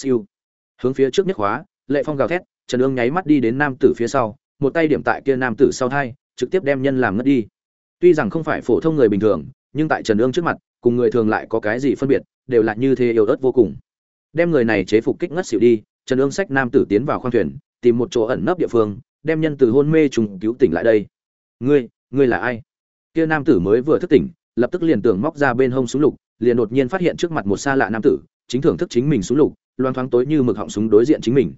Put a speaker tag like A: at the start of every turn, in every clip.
A: siêu. Hướng phía trước nhất khóa, lệ phong gào thét, trần ương nháy mắt đi đến nam tử phía sau, một tay điểm tại kia nam tử sau thai, trực tiếp đem nhân làm ngất đi. Tuy rằng không phải phổ thông người bình thường, nhưng tại trần ương trước mặt, cùng người thường lại có cái gì phân biệt, đều là như thế yếu ớt vô cùng. Đem người này chế phục kích ngất xỉu đi, trần ương sách nam tử tiến vào khoang thuyền, tìm một chỗ ẩn nấp địa phương, đem nhân từ hôn mê trùng cứu tỉnh lại đây. Ngươi ngươi là ai? Kia nam tử mới vừa thức tỉnh, lập tức liền tưởng móc ra bên hông súng lục, liền đột nhiên phát hiện trước mặt một xa lạ nam tử chính thưởng thức chính mình súng lục loan thoáng tối như mực họng súng đối diện chính mình.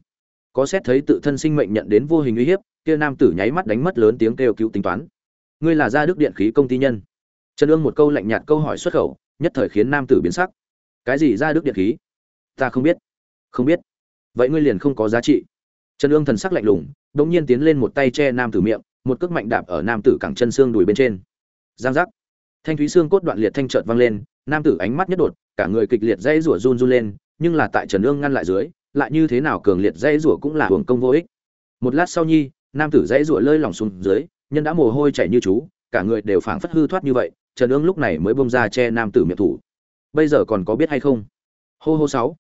A: Có xét thấy tự thân sinh mệnh nhận đến vô hình uy hiếp, kia nam tử nháy mắt đánh mất lớn tiếng kêu cứu tính toán. Ngươi là gia đức điện khí công ty nhân. Trần ương một câu lạnh nhạt câu hỏi xuất khẩu, nhất thời khiến nam tử biến sắc. Cái gì gia đức điện khí? Ta không biết. Không biết. Vậy ngươi liền không có giá trị. Trần ương thần sắc lạnh lùng đ ỗ n g nhiên tiến lên một tay che nam tử miệng, một cước mạnh đạp ở nam tử cẳng chân xương đùi bên trên. Giang giác. Thanh thúy xương cốt đoạn liệt thanh trợt vang lên nam tử ánh mắt nhất đột, cả người kịch liệt dây rủa run run lên, nhưng là tại trần ương ngăn lại dưới, lại như thế nào cường liệt dây rủa cũng là hưởng công vô ích. Một lát sau nhi, nam tử dây rủa lơi lỏng xuống dưới, nhân đã mồ hôi chảy như chú, cả người đều phảng phất hư thoát như vậy, trần ương lúc này mới bông ra che nam tử miệng thủ. Bây giờ còn có biết hay không? Hô hô sáu.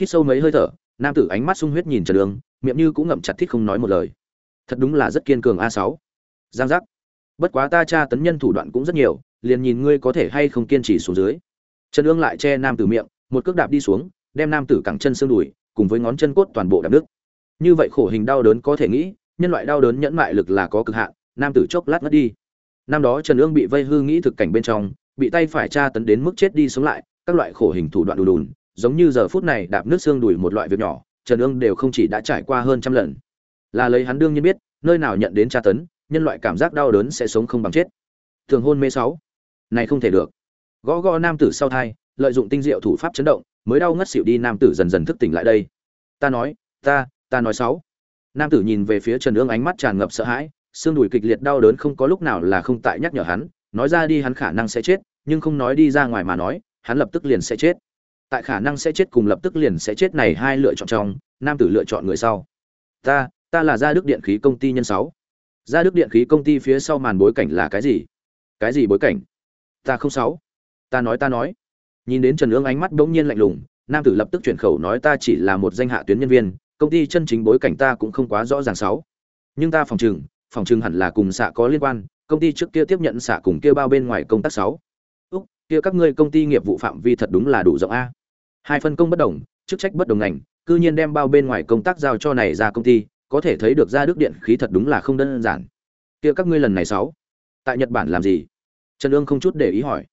A: Hít sâu mấy hơi thở, nam tử ánh mắt sung huyết nhìn trần ương miệng như cũng ngậm chặt thít không nói một lời. Thật đúng là rất kiên cường a sáu. Giang giác. Bất quá ta tra tấn nhân thủ đoạn cũng rất nhiều liền nhìn ngươi có thể hay không kiên trì xuống dưới. Trần ương lại che nam tử miệng, một cước đạp đi xuống, đem nam tử cẳng chân xương đùi, cùng với ngón chân cốt toàn bộ đạp nước như vậy khổ hình đau đớn có thể nghĩ, nhân loại đau đớn nhẫn mại lực là có cực hạn, nam tử chốc lát ngất đi. Năm đó trần ương bị vây hư nghĩ thực cảnh bên trong, bị tay phải tra tấn đến mức chết đi sống lại, các loại khổ hình thủ đoạn đùn đùn, giống như giờ phút này đạp nước xương đùi một loại việc nhỏ, trần ương đều không chỉ đã trải qua hơn trăm lần. Là lấy hắn đương nhiên biết, nơi nào nhận đến tra tấn, nhân loại cảm giác đau đớn sẽ sống không bằng chết. Thường hôn mê sáu này không thể được. Gõ gõ nam tử sau thai, lợi dụng tinh diệu thủ pháp chấn động, mới đau ngất xỉu đi nam tử dần dần thức tỉnh lại đây. Ta nói, ta ta nói sáu. Nam tử nhìn về phía trần ương ánh mắt tràn ngập sợ hãi, xương đùi kịch liệt đau đớn không có lúc nào là không tại nhắc nhở hắn, nói ra đi hắn khả năng sẽ chết, nhưng không nói đi ra ngoài mà nói, hắn lập tức liền sẽ chết. Tại khả năng sẽ chết cùng lập tức liền sẽ chết này hai lựa chọn trong, nam tử lựa chọn người sau. Ta ta là gia đức điện khí công ty nhân sáu. Gia đức điện khí công ty phía sau màn bối cảnh là cái gì? Cái gì bối cảnh? Ta không sáu. Ta nói ta nói. Nhìn đến trần ương ánh mắt bỗng nhiên lạnh lùng, nam tử lập tức chuyển khẩu nói ta chỉ là một danh hạ tuyến nhân viên, công ty chân chính bối cảnh ta cũng không quá rõ ràng sáu. Nhưng ta phòng trừng phòng trừng hẳn là cùng xạ có liên quan, công ty trước kia tiếp nhận xạ cùng kia bao bên ngoài công tác sáu. Úc, kia các ngươi công ty nghiệp vụ phạm vi thật đúng là đủ rộng a. Hai phân công bất đồng, chức trách bất đồng ngành, cư nhiên đem bao bên ngoài công tác giao cho này ra công ty, có thể thấy được ra đức điện khí thật đúng là không đơn giản. Kia các ngươi lần này sáu, tại nhật bản làm gì? Trần ương không chút để ý hỏi.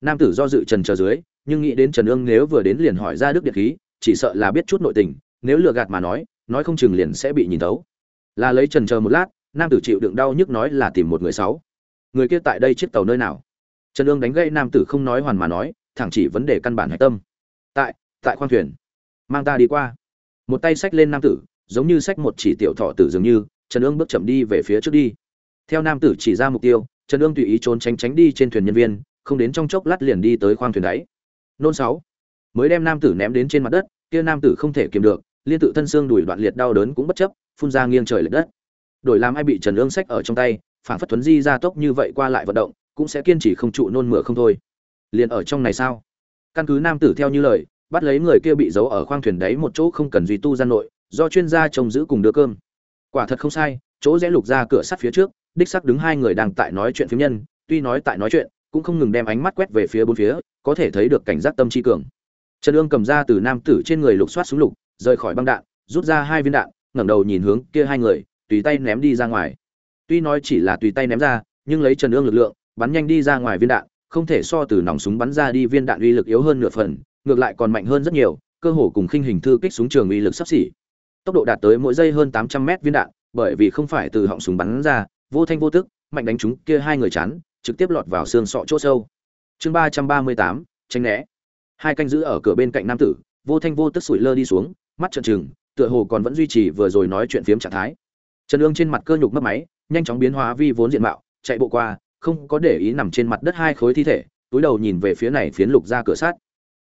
A: Nam tử do dự trần chờ dưới, nhưng nghĩ đến trần ương nếu vừa đến liền hỏi ra đức điện khí, chỉ sợ là biết chút nội tình, nếu lừa gạt mà nói nói không chừng liền sẽ bị nhìn thấu. Là lấy trần chờ một lát, nam tử chịu đựng đau nhức nói là tìm một người sáu. Người kia tại đây chiếc tàu nơi nào? Trần ương đánh gây nam tử không nói hoàn mà nói, thẳng chỉ vấn đề căn bản hạch tâm. Tại tại khoang thuyền. Mang ta đi qua. Một tay xách lên nam tử, giống như xách một chỉ tiểu thọ tử dường như, trần ương bước chậm đi về phía trước đi. Theo nam tử chỉ ra mục tiêu trần Dương tùy ý trốn tránh tránh đi trên thuyền nhân viên, không đến trong chốc lát liền đi tới khoang thuyền đáy. Nôn sáu. Mới đem nam tử ném đến trên mặt đất, kia nam tử không thể kiềm được, liên tự thân xương đùi đoạn liệt đau đớn cũng bất chấp, phun ra nghiêng trời lệch đất. Đổi làm ai bị trần Dương sách ở trong tay, phản phất tuấn di ra tốc như vậy qua lại vận động, cũng sẽ kiên trì không trụ nôn mửa không thôi. Liền ở trong này sao? Căn cứ nam tử theo như lời, bắt lấy người kia bị giấu ở khoang thuyền đấy một chỗ không cần duy tu gian nội, do chuyên gia trông giữ cùng đưa cơm. Quả thật không sai, chỗ rẽ lục ra cửa sắt phía trước đích sắc đứng hai người đang tại nói chuyện phiếm nhân, tuy nói tại nói chuyện, cũng không ngừng đem ánh mắt quét về phía bốn phía, có thể thấy được cảnh giác tâm chi cường. Trần Dương cầm ra từ nam tử trên người lục soát súng lục, rời khỏi băng đạn, rút ra hai viên đạn, ngẩng đầu nhìn hướng kia hai người, tùy tay ném đi ra ngoài. Tuy nói chỉ là tùy tay ném ra, nhưng lấy trần Dương lực lượng, bắn nhanh đi ra ngoài viên đạn, không thể so từ nòng súng bắn ra đi viên đạn uy lực yếu hơn nửa phần, ngược lại còn mạnh hơn rất nhiều, cơ hồ cùng khinh hình thư kích súng trường uy lực sắp xỉ. Tốc độ đạt tới mỗi giây hơn tám trăm mét viên đạn, bởi vì không phải từ họng súng bắn ra vô thanh vô tức mạnh đánh chúng kia hai người chán, trực tiếp lọt vào xương sọ chỗ sâu. Chương ba trăm ba mươi tám tranh né. Hai canh giữ ở cửa bên cạnh nam tử vô thanh vô tức sủi lơ đi xuống mắt trợn trừng tựa hồ còn vẫn duy trì vừa rồi nói chuyện phiếm trạng thái. Trần ương trên mặt cơ nhục mất máy nhanh chóng biến hóa vi vốn diện mạo chạy bộ qua không có để ý nằm trên mặt đất hai khối thi thể túi đầu nhìn về phía này phiến lục ra cửa sát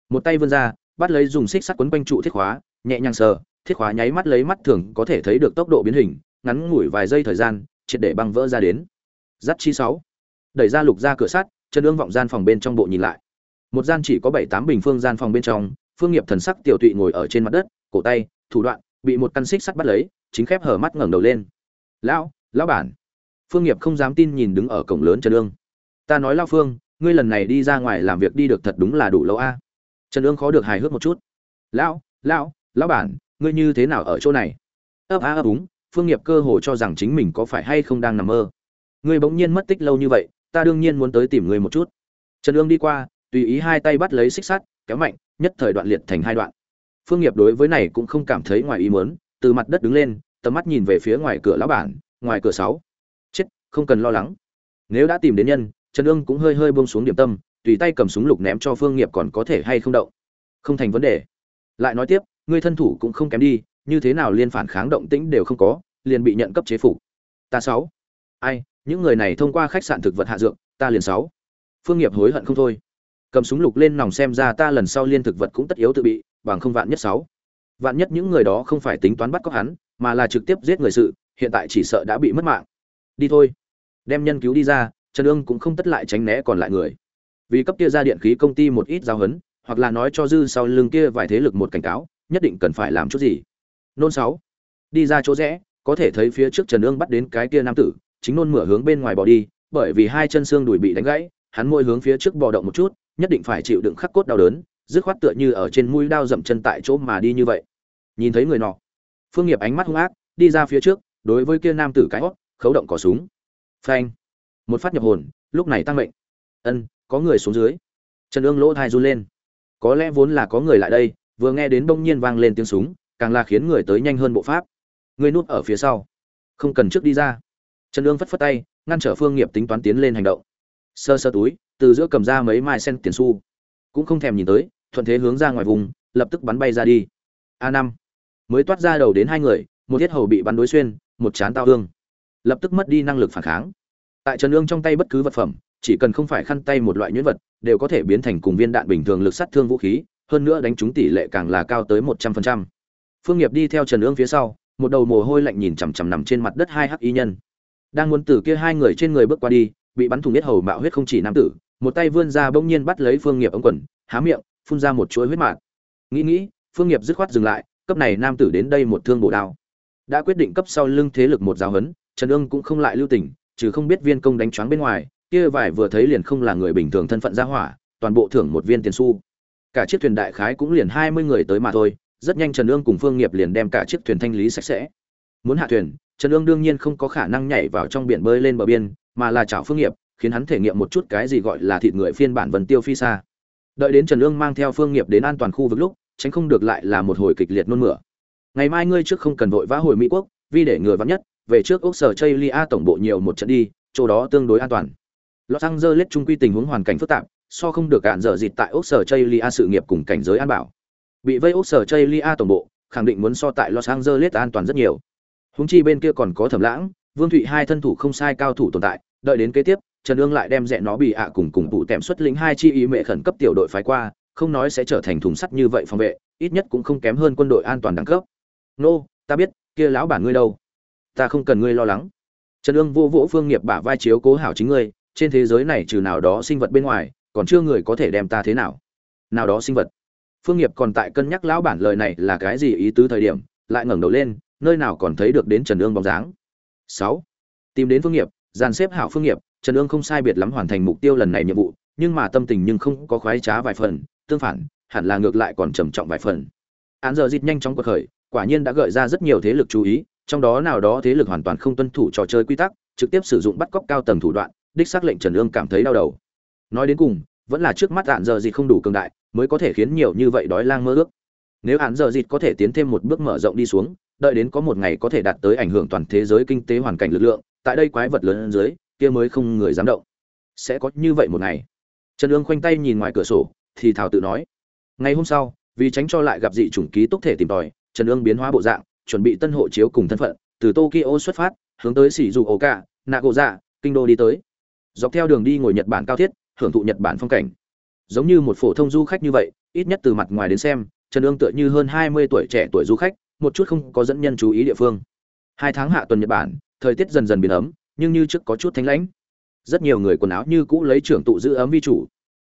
A: một tay vươn ra bắt lấy dùng xích sắt quấn quanh trụ thiết khóa nhẹ nhàng sờ thiết khóa nháy mắt lấy mắt thường có thể thấy được tốc độ biến hình ngắn ngủi vài giây thời gian triệt để băng vỡ ra đến. Giắt chi sáu. Đẩy ra lục ra cửa sắt, chân ương vọng gian phòng bên trong bộ nhìn lại. Một gian chỉ có bảy tám bình phương gian phòng bên trong, phương nghiệp thần sắc tiểu tụy ngồi ở trên mặt đất, cổ tay, thủ đoạn, bị một căn xích sắt bắt lấy, chính khép hở mắt ngẩng đầu lên. Lão lão bản. Phương nghiệp không dám tin nhìn đứng ở cổng lớn trần ương. Ta nói lao phương, ngươi lần này đi ra ngoài làm việc đi được thật đúng là đủ lâu a. Trần ương khó được hài hước một chút. Lão lão lão bản, ngươi như thế nào ở chỗ này? Ấp a ấp úng phương nghiệp cơ hồ cho rằng chính mình có phải hay không đang nằm mơ. Ngươi bỗng nhiên mất tích lâu như vậy, ta đương nhiên muốn tới tìm ngươi một chút. Trần ương đi qua, tùy ý hai tay bắt lấy xích sắt, kéo mạnh, nhất thời đoạn liệt thành hai đoạn. Phương nghiệp đối với này cũng không cảm thấy ngoài ý muốn, từ mặt đất đứng lên, tầm mắt nhìn về phía ngoài cửa lão bản, ngoài cửa sáu. Chết, không cần lo lắng. Nếu đã tìm đến nhân, trần ương cũng hơi hơi buông xuống điểm tâm, tùy tay cầm súng lục ném cho phương nghiệp còn có thể hay không động. Không thành vấn đề. Lại nói tiếp, ngươi thân thủ cũng không kém đi như thế nào liên phản kháng động tĩnh đều không có, liền bị nhận cấp chế phục. Ta sáu. Ai, những người này thông qua khách sạn thực vật hạ dược, ta liền sáu. Phương nghiệp hối hận không thôi. Cầm súng lục lên nòng xem ra ta lần sau liên thực vật cũng tất yếu tự bị, bằng không vạn nhất sáu. Vạn nhất những người đó không phải tính toán bắt cóc hắn, mà là trực tiếp giết người sự, hiện tại chỉ sợ đã bị mất mạng. Đi thôi. Đem nhân cứu đi ra, trần ương cũng không tất lại tránh né còn lại người. Vì cấp kia ra điện khí công ty một ít giao hấn hoặc là nói cho dư sau lưng kia vài thế lực một cảnh cáo, nhất định cần phải làm chút gì nôn sáu. Đi ra chỗ rẽ, có thể thấy phía trước trần ương bắt đến cái kia nam tử, chính nôn mửa hướng bên ngoài bỏ đi, bởi vì hai chân xương đùi bị đánh gãy, hắn môi hướng phía trước bò động một chút, nhất định phải chịu đựng khắc cốt đau đớn, dứt khoát tựa như ở trên mũi đao dậm chân tại chỗ mà đi như vậy. Nhìn thấy người nọ, phương nghiệp ánh mắt hung ác, đi ra phía trước, đối với kia nam tử cái hót, khấu động cỏ súng. Phanh. Một phát nhập hồn, lúc này tăng mệnh. Ân, có người xuống dưới. Trần ương lỗ thai run lên. Có lẽ vốn là có người lại đây, vừa nghe đến bỗng nhiên vang lên tiếng súng càng là khiến người tới nhanh hơn bộ pháp. Người núp ở phía sau. Không cần trước đi ra. Trần lương phất phất tay, ngăn trở phương nghiệp tính toán tiến lên hành động. Sơ sơ túi, từ giữa cầm ra mấy mai sen tiền xu. Cũng không thèm nhìn tới, thuận thế hướng ra ngoài vùng, lập tức bắn bay ra đi. A năm. Mới toát ra đầu đến hai người, một thiết hầu bị bắn đối xuyên, một chán tao hương. Lập tức mất đi năng lực phản kháng. Tại trần lương trong tay bất cứ vật phẩm, chỉ cần không phải khăn tay một loại nhuyễn vật, đều có thể biến thành cùng viên đạn bình thường lực sát thương vũ khí, hơn nữa đánh trúng tỷ lệ càng là cao tới một trăm phần trăm phương nghiệp đi theo trần ương phía sau, một đầu mồ hôi lạnh nhìn chằm chằm nằm trên mặt đất hai hắc y nhân. Đang muốn từ kia hai người trên người bước qua đi, bị bắn thủng nhất hầu mạo huyết không chỉ nam tử, một tay vươn ra bỗng nhiên bắt lấy phương nghiệp ống quần, há miệng, phun ra một chuỗi huyết mạt nghĩ nghĩ, phương nghiệp dứt khoát dừng lại, cấp này nam tử đến đây một thương bổ đao. Đã quyết định cấp sau lưng thế lực một giáo hấn trần ương cũng không lại lưu tình, trừ không biết viên công đánh choáng bên ngoài, kia vải vừa thấy liền không là người bình thường thân phận ra hỏa, toàn bộ thưởng một viên tiền xu. Cả chiếc thuyền đại khái cũng liền hai mươi người tới mà thôi rất nhanh trần ương cùng phương nghiệp liền đem cả chiếc thuyền thanh lý sạch sẽ. Muốn hạ thuyền, trần ương đương nhiên không có khả năng nhảy vào trong biển bơi lên bờ biên, mà là chảo phương nghiệp, khiến hắn thể nghiệm một chút cái gì gọi là thịt người phiên bản vần tiêu phi xa đợi đến trần ương mang theo phương nghiệp đến an toàn khu vực lúc, tránh không được lại là một hồi kịch liệt nôn mửa. Ngày mai ngươi trước không cần vội vã hồi mỹ quốc, vì để ngừa vắng nhất, về trước ốc sở chây lia tổng bộ nhiều một trận đi, chỗ đó tương đối an toàn. Los angeles trung quy tình huống hoàn cảnh phức tạp, so không được cạn dở dịt tại ốc sở chây lia sự nghiệp cùng cảnh giới an bảo bị vây ốc sở chây lia tổng bộ, khẳng định muốn so tại los angeles an toàn rất nhiều. Húng chi bên kia còn có thẩm lãng, vương thụy hai thân thủ không sai cao thủ tồn tại, đợi đến kế tiếp, trần ương lại đem rẽ nó bị ạ cùng cùng tụ tèm xuất lĩnh hai chi ý mệ khẩn cấp tiểu đội phái qua, không nói sẽ trở thành thùng sắt như vậy phòng vệ, ít nhất cũng không kém hơn quân đội an toàn đẳng cấp. Nô, ta biết, kia lão bản ngươi đâu? Ta không cần ngươi lo lắng. Trần ương vô vỗ phương nghiệp bả vai chiếu cố hảo chính ngươi, trên thế giới này trừ nào đó sinh vật bên ngoài, còn chưa người có thể đem ta thế nào? Nào đó sinh vật phương nghiệp còn tại cân nhắc lão bản lời này là cái gì ý tứ thời điểm, lại ngẩng đầu lên, nơi nào còn thấy được đến trần ương bóng dáng. Sáu. Tìm đến phương nghiệp, dàn xếp hảo phương nghiệp, trần ương không sai biệt lắm hoàn thành mục tiêu lần này nhiệm vụ, nhưng mà tâm tình nhưng không có khoái trá vài phần, tương phản, hẳn là ngược lại còn trầm trọng vài phần. Án giờ dịt nhanh chóng cuộc khởi, quả nhiên đã gợi ra rất nhiều thế lực chú ý, trong đó nào đó thế lực hoàn toàn không tuân thủ trò chơi quy tắc, trực tiếp sử dụng bắt cóc cao tầng thủ đoạn, đích xác lệnh trần ương cảm thấy đau đầu. Nói đến cùng vẫn là trước mắt hạn giờ dịt không đủ cường đại, mới có thể khiến nhiều như vậy đói lang mơ ước. Nếu hạn giờ dịt có thể tiến thêm một bước mở rộng đi xuống, đợi đến có một ngày có thể đạt tới ảnh hưởng toàn thế giới kinh tế hoàn cảnh lực lượng, tại đây quái vật lớn dưới, kia mới không người dám động. Sẽ có như vậy một ngày. Trần ương khoanh tay nhìn ngoài cửa sổ, thì thảo tự nói. Ngày hôm sau, vì tránh cho lại gặp dị chủng ký túc thể tìm tòi, trần ương biến hóa bộ dạng, chuẩn bị tân hộ chiếu cùng thân phận, từ tokyo xuất phát, hướng tới sỉ dù ổ cả gỗ dạ kinh đô đi tới. Dọc theo đường đi ngồi nhật bản cao thiết hưởng thụ nhật bản phong cảnh. Giống như một phổ thông du khách như vậy, ít nhất từ mặt ngoài đến xem, trần ương tựa như hơn hai mươi tuổi trẻ tuổi du khách, một chút không có dẫn nhân chú ý địa phương. Hai tháng hạ tuần nhật bản, thời tiết dần dần biến ấm, nhưng như trước có chút thanh lãnh. Rất nhiều người quần áo như cũ lấy trưởng tụ giữ ấm vi chủ.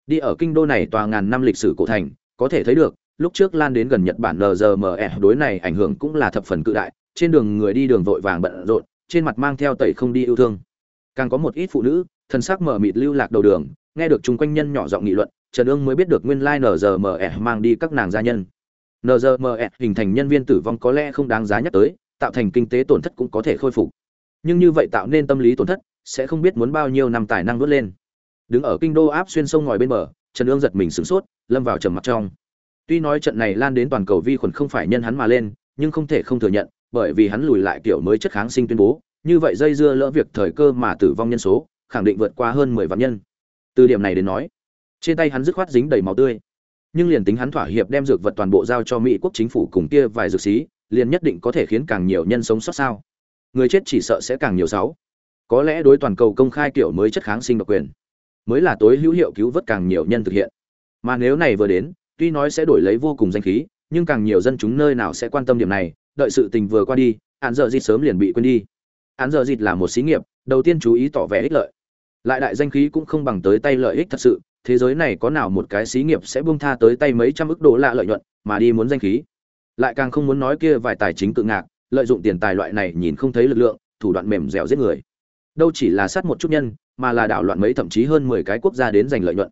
A: Đi ở kinh đô này tòa ngàn năm lịch sử cổ thành, có thể thấy được, lúc trước lan đến gần nhật bản LZME đối này ảnh hưởng cũng là thập phần cự đại, trên đường người đi đường vội vàng bận rộn, trên mặt mang theo tẩy không đi yêu thương. Càng có một ít phụ nữ, thân sắc mở mịt lưu lạc đầu đường nghe được chung quanh nhân nhỏ giọng nghị luận, trần ương mới biết được nguyên lai nzme mang đi các nàng gia nhân. Nzme hình thành nhân viên tử vong có lẽ không đáng giá nhắc tới, tạo thành kinh tế tổn thất cũng có thể khôi phục. Nhưng như vậy tạo nên tâm lý tổn thất, sẽ không biết muốn bao nhiêu năm tài năng vớt lên. Đứng ở kinh đô áp xuyên sông ngòi bên bờ, trần ương giật mình sửng sốt, lâm vào trầm mặt trong. Tuy nói trận này lan đến toàn cầu vi khuẩn không phải nhân hắn mà lên, nhưng không thể không thừa nhận, bởi vì hắn lùi lại kiểu mới chất kháng sinh tuyên bố, như vậy dây dưa lỡ việc thời cơ mà tử vong nhân số, khẳng định vượt qua hơn mười vạn nhân từ điểm này đến nói, trên tay hắn dứt khoát dính đầy máu tươi. Nhưng liền tính hắn thỏa hiệp đem dược vật toàn bộ giao cho mỹ quốc chính phủ cùng kia vài dược sĩ, liền nhất định có thể khiến càng nhiều nhân sống sót sao. Người chết chỉ sợ sẽ càng nhiều sáu. Có lẽ đối toàn cầu công khai kiểu mới chất kháng sinh độc quyền, mới là tối hữu hiệu cứu vớt càng nhiều nhân thực hiện. Mà nếu này vừa đến, tuy nói sẽ đổi lấy vô cùng danh khí, nhưng càng nhiều dân chúng nơi nào sẽ quan tâm điểm này, đợi sự tình vừa qua đi án giờ dịt sớm liền bị quên đi. Án giờ dịt là một xí nghiệp, đầu tiên chú ý tỏ vẻ ích lợi lại đại danh khí cũng không bằng tới tay lợi ích thật sự, thế giới này có nào một cái xí nghiệp sẽ buông tha tới tay mấy trăm ức đô la lợi nhuận, mà đi muốn danh khí. Lại càng không muốn nói kia vài tài chính tự ngạc, lợi dụng tiền tài loại này nhìn không thấy lực lượng, thủ đoạn mềm dẻo giết người. Đâu chỉ là sát một chút nhân, mà là đảo loạn mấy thậm chí hơn mười cái quốc gia đến giành lợi nhuận.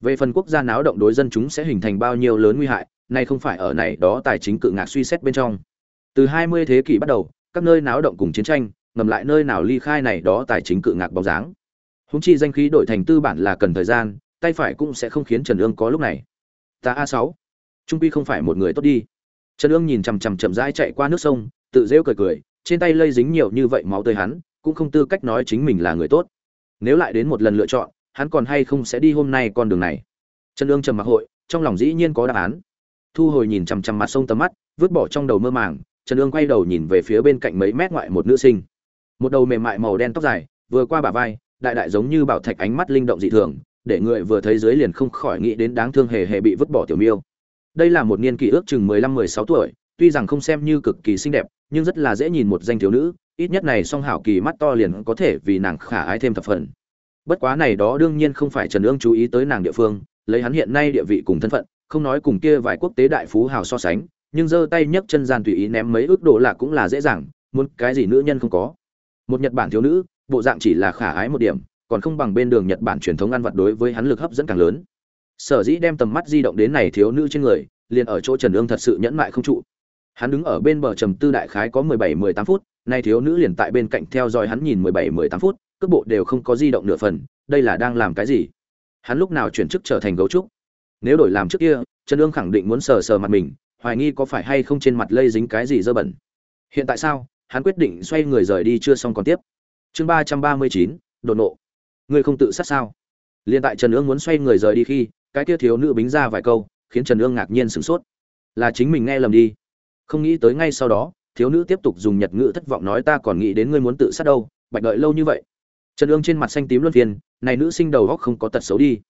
A: Về phần quốc gia náo động đối dân chúng sẽ hình thành bao nhiêu lớn nguy hại, nay không phải ở này đó tài chính cự ngạc suy xét bên trong. Từ 20 thế kỷ bắt đầu, các nơi náo động cùng chiến tranh, ngầm lại nơi nào ly khai này đó tài chính cự ngạc bóng dáng húng chi danh khí đổi thành tư bản là cần thời gian, tay phải cũng sẽ không khiến trần ương có lúc này. Ta a sáu. Trung quy không phải một người tốt đi. Trần ương nhìn chằm chằm chậm rãi chạy qua nước sông, tự rêu cười cười, trên tay lây dính nhiều như vậy máu tươi hắn, cũng không tư cách nói chính mình là người tốt. Nếu lại đến một lần lựa chọn, hắn còn hay không sẽ đi hôm nay con đường này? Trần ương trầm mặc hội, trong lòng dĩ nhiên có đáp án. Thu hồi nhìn chằm chằm mặt sông tầm mắt, vứt bỏ trong đầu mơ màng, trần ương quay đầu nhìn về phía bên cạnh mấy mét ngoại một nữ sinh. Một đầu mềm mại màu đen tóc dài, vừa qua bả vai đại đại giống như bảo thạch ánh mắt linh động dị thường, để người vừa thấy dưới liền không khỏi nghĩ đến đáng thương hề hề bị vứt bỏ tiểu miêu. Đây là một niên kỷ ước chừng mười lăm, mười sáu tuổi, tuy rằng không xem như cực kỳ xinh đẹp, nhưng rất là dễ nhìn một danh thiếu nữ, ít nhất này song hảo kỳ mắt to liền có thể vì nàng khả ái thêm thập phần. Bất quá này đó đương nhiên không phải trần ương chú ý tới nàng địa phương, lấy hắn hiện nay địa vị cùng thân phận, không nói cùng kia vài quốc tế đại phú hào so sánh, nhưng giơ tay nhấc chân gian tùy ý ném mấy ước độ là cũng là dễ dàng, muốn cái gì nữ nhân không có. Một nhật bản thiếu nữ bộ dạng chỉ là khả ái một điểm, còn không bằng bên đường nhật bản truyền thống ăn vặt đối với hắn lực hấp dẫn càng lớn. Sở dĩ đem tầm mắt di động đến này thiếu nữ trên người, liền ở chỗ trần ương thật sự nhẫn mại không trụ. Hắn đứng ở bên bờ trầm tư đại khái có mười bảy, mười tám phút, nay thiếu nữ liền tại bên cạnh theo dõi hắn nhìn mười bảy, mười tám phút, cước bộ đều không có di động nửa phần, đây là đang làm cái gì? Hắn lúc nào chuyển chức trở thành gấu trúc? Nếu đổi làm trước kia, trần ương khẳng định muốn sờ sờ mặt mình, hoài nghi có phải hay không trên mặt lây dính cái gì dơ bẩn. Hiện tại sao? Hắn quyết định xoay người rời đi chưa xong còn tiếp chương ba trăm ba mươi chín, đột nộ ngươi không tự sát sao? Liền tại trần ương muốn xoay người rời đi khi, cái kia thiếu nữ bính ra vài câu, khiến trần ương ngạc nhiên sửng sốt. Là chính mình nghe lầm đi. Không nghĩ tới ngay sau đó, thiếu nữ tiếp tục dùng nhật ngữ thất vọng nói ta còn nghĩ đến ngươi muốn tự sát đâu, bạch đợi lâu như vậy. Trần ương trên mặt xanh tím luân phiên, này nữ sinh đầu góc không có tật xấu đi.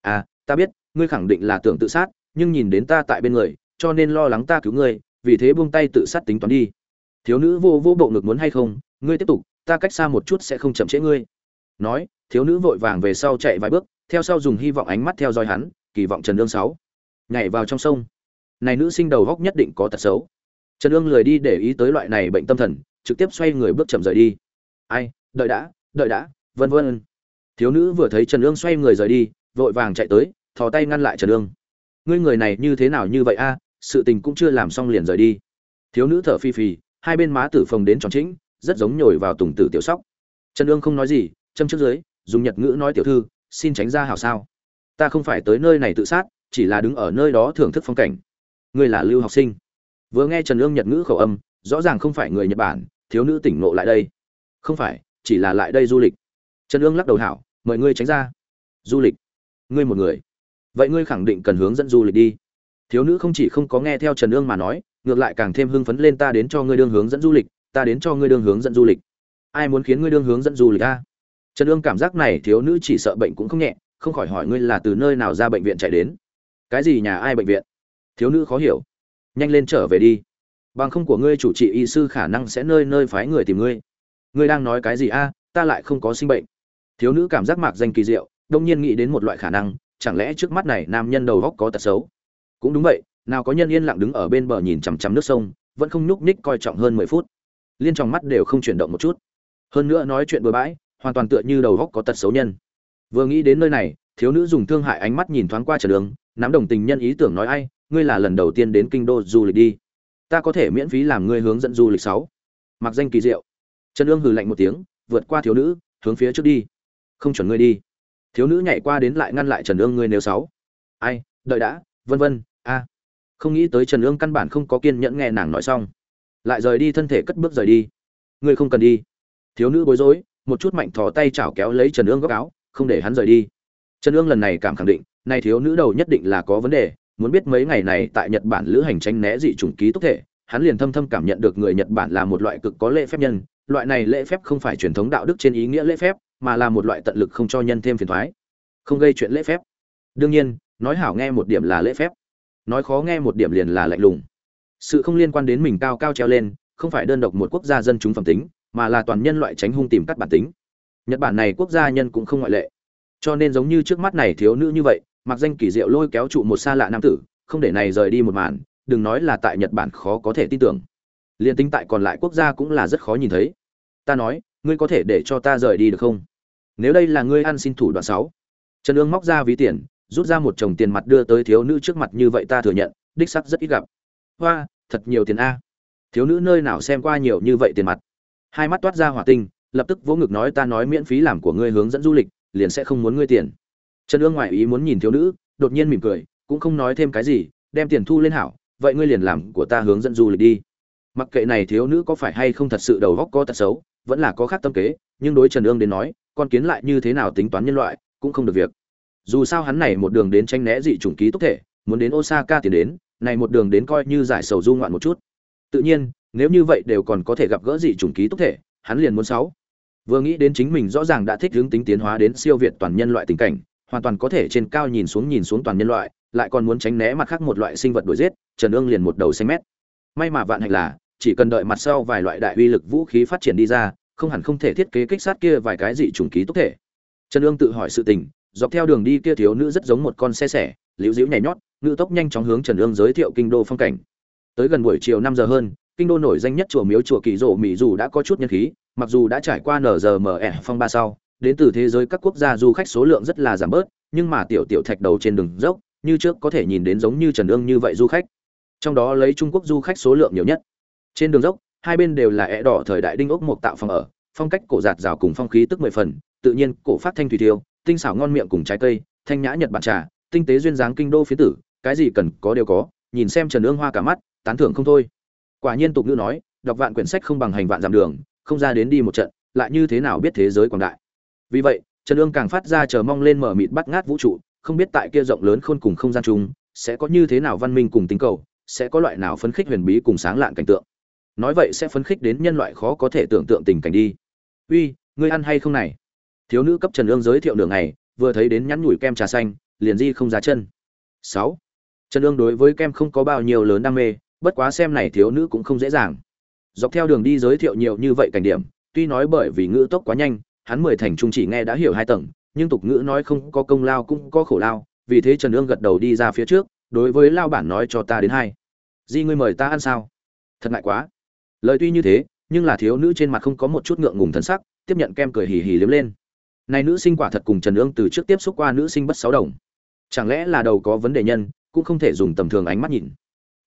A: À ta biết, ngươi khẳng định là tưởng tự sát, nhưng nhìn đến ta tại bên người, cho nên lo lắng ta cứu ngươi, vì thế buông tay tự sát tính toán đi. Thiếu nữ vô vô bộ ngực muốn hay không, ngươi tiếp tục ta cách xa một chút sẽ không chậm trễ ngươi. Nói, thiếu nữ vội vàng về sau chạy vài bước, theo sau dùng hy vọng ánh mắt theo dõi hắn, kỳ vọng trần ương sáu nhảy vào trong sông. Này nữ sinh đầu góc nhất định có tật xấu. Trần ương lười đi để ý tới loại này bệnh tâm thần, trực tiếp xoay người bước chậm rời đi. Ai, đợi đã đợi đã, vân vân. Thiếu nữ vừa thấy trần ương xoay người rời đi, vội vàng chạy tới, thò tay ngăn lại trần ương. Ngươi người này như thế nào như vậy a? Sự tình cũng chưa làm xong liền rời đi. Thiếu nữ thở phi phì, hai bên má tử phồng đến tròn chính rất giống nhồi vào tùng tử tiểu sóc. Trần ương không nói gì, châm trước dưới, dùng nhật ngữ nói tiểu thư, xin tránh ra hảo sao? Ta không phải tới nơi này tự sát, chỉ là đứng ở nơi đó thưởng thức phong cảnh. Ngươi là lưu học sinh. Vừa nghe trần ương nhật ngữ khẩu âm, rõ ràng không phải người nhật bản, thiếu nữ tỉnh nộ lại đây. Không phải, chỉ là lại đây du lịch. Trần ương lắc đầu hảo, mời ngươi tránh ra. Du lịch? Ngươi một người? Vậy ngươi khẳng định cần hướng dẫn du lịch đi. Thiếu nữ không chỉ không có nghe theo trần ương mà nói, ngược lại càng thêm hưng phấn lên ta đến cho ngươi đương hướng dẫn du lịch ta đến cho ngươi đương hướng dẫn du lịch. Ai muốn khiến ngươi đương hướng dẫn du lịch a? Trần ương cảm giác này thiếu nữ chỉ sợ bệnh cũng không nhẹ, không khỏi hỏi ngươi là từ nơi nào ra bệnh viện chạy đến? Cái gì nhà ai bệnh viện? Thiếu nữ khó hiểu. Nhanh lên trở về đi. Bằng không của ngươi chủ trị y sư khả năng sẽ nơi nơi phái người tìm ngươi. Ngươi đang nói cái gì a? Ta lại không có sinh bệnh. Thiếu nữ cảm giác mạc danh kỳ diệu, đông nhiên nghĩ đến một loại khả năng, chẳng lẽ trước mắt này nam nhân đầu góc có tật xấu? Cũng đúng vậy, nào có nhân yên lặng đứng ở bên bờ nhìn chằm chằm nước sông, vẫn không nhúc nhích coi trọng hơn mười phút liên trong mắt đều không chuyển động một chút. Hơn nữa nói chuyện bừa bãi, hoàn toàn tựa như đầu góc có tật xấu nhân. Vừa nghĩ đến nơi này, thiếu nữ dùng thương hại ánh mắt nhìn thoáng qua trần đường, nắm đồng tình nhân ý tưởng nói ai, ngươi là lần đầu tiên đến kinh đô du lịch đi. Ta có thể miễn phí làm ngươi hướng dẫn du lịch sáu. Mặc danh kỳ diệu. Trần ương hừ lạnh một tiếng, vượt qua thiếu nữ, hướng phía trước đi. Không chuẩn ngươi đi. Thiếu nữ nhảy qua đến lại ngăn lại trần ương ngươi nếu sáu. Ai, đợi đã, vân vân, a. Không nghĩ tới trần ương căn bản không có kiên nhẫn nghe nàng nói xong lại rời đi thân thể cất bước rời đi. Ngươi không cần đi. Thiếu nữ bối rối, một chút mạnh thò tay chảo kéo lấy trần ương góc áo, không để hắn rời đi. Trần ương lần này cảm khẳng định này thiếu nữ đầu nhất định là có vấn đề, muốn biết mấy ngày này tại nhật bản lữ hành tranh né dị chủng ký túc thể, hắn liền thâm thâm cảm nhận được người nhật bản là một loại cực có lễ phép nhân, loại này lễ phép không phải truyền thống đạo đức trên ý nghĩa lễ phép, mà là một loại tận lực không cho nhân thêm phiền thoái. Không gây chuyện lễ phép. Đương nhiên, nói hảo nghe một điểm là lễ phép. Nói khó nghe một điểm liền là lạnh lùng sự không liên quan đến mình cao cao treo lên, không phải đơn độc một quốc gia dân chúng phẩm tính, mà là toàn nhân loại tránh hung tìm cắt bản tính. Nhật bản này quốc gia nhân cũng không ngoại lệ. Cho nên giống như trước mắt này thiếu nữ như vậy, mặc danh kỳ diệu lôi kéo trụ một xa lạ nam tử, không để này rời đi một màn, đừng nói là tại nhật bản khó có thể tin tưởng. Liên tính tại còn lại quốc gia cũng là rất khó nhìn thấy. Ta nói, ngươi có thể để cho ta rời đi được không? Nếu đây là ngươi ăn xin thủ đoạn sáu trần ương móc ra ví tiền, rút ra một chồng tiền mặt đưa tới thiếu nữ trước mặt như vậy ta thừa nhận, đích sắc rất ít gặp hoa, thật nhiều tiền a. Thiếu nữ nơi nào xem qua nhiều như vậy tiền mặt? Hai mắt toát ra hỏa tinh, lập tức vỗ ngực nói ta nói miễn phí làm của ngươi hướng dẫn du lịch, liền sẽ không muốn ngươi tiền. Trần ương ngoại ý muốn nhìn thiếu nữ, đột nhiên mỉm cười, cũng không nói thêm cái gì, đem tiền thu lên hảo, vậy ngươi liền làm của ta hướng dẫn du lịch đi. Mặc kệ này thiếu nữ có phải hay không thật sự đầu góc có tật xấu, vẫn là có khác tâm kế, nhưng đối trần ương đến nói, con kiến lại như thế nào tính toán nhân loại, cũng không được việc. Dù sao hắn này một đường đến tranh né dị chủng ký túc thể, muốn đến osaka thì đến này một đường đến coi như giải sầu du ngoạn một chút. Tự nhiên nếu như vậy đều còn có thể gặp gỡ dị chủng ký túc thể hắn liền muốn sáu. Vừa nghĩ đến chính mình rõ ràng đã thích hướng tính tiến hóa đến siêu việt toàn nhân loại tình cảnh hoàn toàn có thể trên cao nhìn xuống nhìn xuống toàn nhân loại lại còn muốn tránh né mặt khác một loại sinh vật đuổi giết trần ương liền một đầu xanh mét. May mà vạn hạnh là chỉ cần đợi mặt sau vài loại đại uy lực vũ khí phát triển đi ra không hẳn không thể thiết kế kích sát kia vài cái dị trùng ký túc thể. Trần ương tự hỏi sự tình dọc theo đường đi kia thiếu nữ rất giống một con xe sẻ, liễu diễu nhảy nhót ngự tốc nhanh chóng hướng trần ương giới thiệu kinh đô phong cảnh. Tới gần buổi chiều năm giờ hơn, kinh đô nổi danh nhất chùa miếu chùa kỳ rộ mỹ dù đã có chút nhân khí, mặc dù đã trải qua nzme phong ba sau, đến từ thế giới các quốc gia du khách số lượng rất là giảm bớt, nhưng mà tiểu tiểu thạch đầu trên đường dốc, như trước có thể nhìn đến giống như trần ương như vậy du khách. Trong đó lấy trung quốc du khách số lượng nhiều nhất. Trên đường dốc, hai bên đều là é đỏ thời đại đinh ốc mộc tạo phòng ở, phong cách cổ giạt rào cùng phong khí tức mười phần, tự nhiên, cổ phát thanh thủy tiêu tinh xảo ngon miệng cùng trái cây, thanh nhã nhật bản trà, tinh tế duyên dáng kinh đô phía tử cái gì cần có đều có, nhìn xem trần ương hoa cả mắt, tán thưởng không thôi. Quả nhiên tục ngữ nói, đọc vạn quyển sách không bằng hành vạn dặm đường, không ra đến đi một trận, lại như thế nào biết thế giới quảng đại. Vì vậy, trần ương càng phát ra chờ mong lên mở mịt bắt ngát vũ trụ, không biết tại kia rộng lớn khôn cùng không gian chung, sẽ có như thế nào văn minh cùng tính cầu, sẽ có loại nào phấn khích huyền bí cùng sáng lạn cảnh tượng. Nói vậy sẽ phấn khích đến nhân loại khó có thể tưởng tượng tình cảnh đi. Uy, ngươi ăn hay không này? Thiếu nữ cấp trần ương giới thiệu đường này vừa thấy đến nhắn nhủi kem trà xanh, liền di không ra chân. Sáu trần Dương đối với kem không có bao nhiêu lớn đam mê, bất quá xem này thiếu nữ cũng không dễ dàng. Dọc theo đường đi giới thiệu nhiều như vậy cảnh điểm, tuy nói bởi vì ngữ tốc quá nhanh, hắn mười thành trung chỉ nghe đã hiểu hai tầng, nhưng tục ngữ nói không có công lao cũng có khổ lao, vì thế trần Dương gật đầu đi ra phía trước, đối với lao bản nói cho ta đến hai. Di ngươi mời ta ăn sao? Thật ngại quá. Lời tuy như thế, nhưng là thiếu nữ trên mặt không có một chút ngượng ngùng thân sắc, tiếp nhận kem cười hì hì liếm lên. Này nữ sinh quả thật cùng trần Dương từ trước tiếp xúc qua nữ sinh bất sáu đồng. Chẳng lẽ là đầu có vấn đề nhân cũng không thể dùng tầm thường ánh mắt nhìn.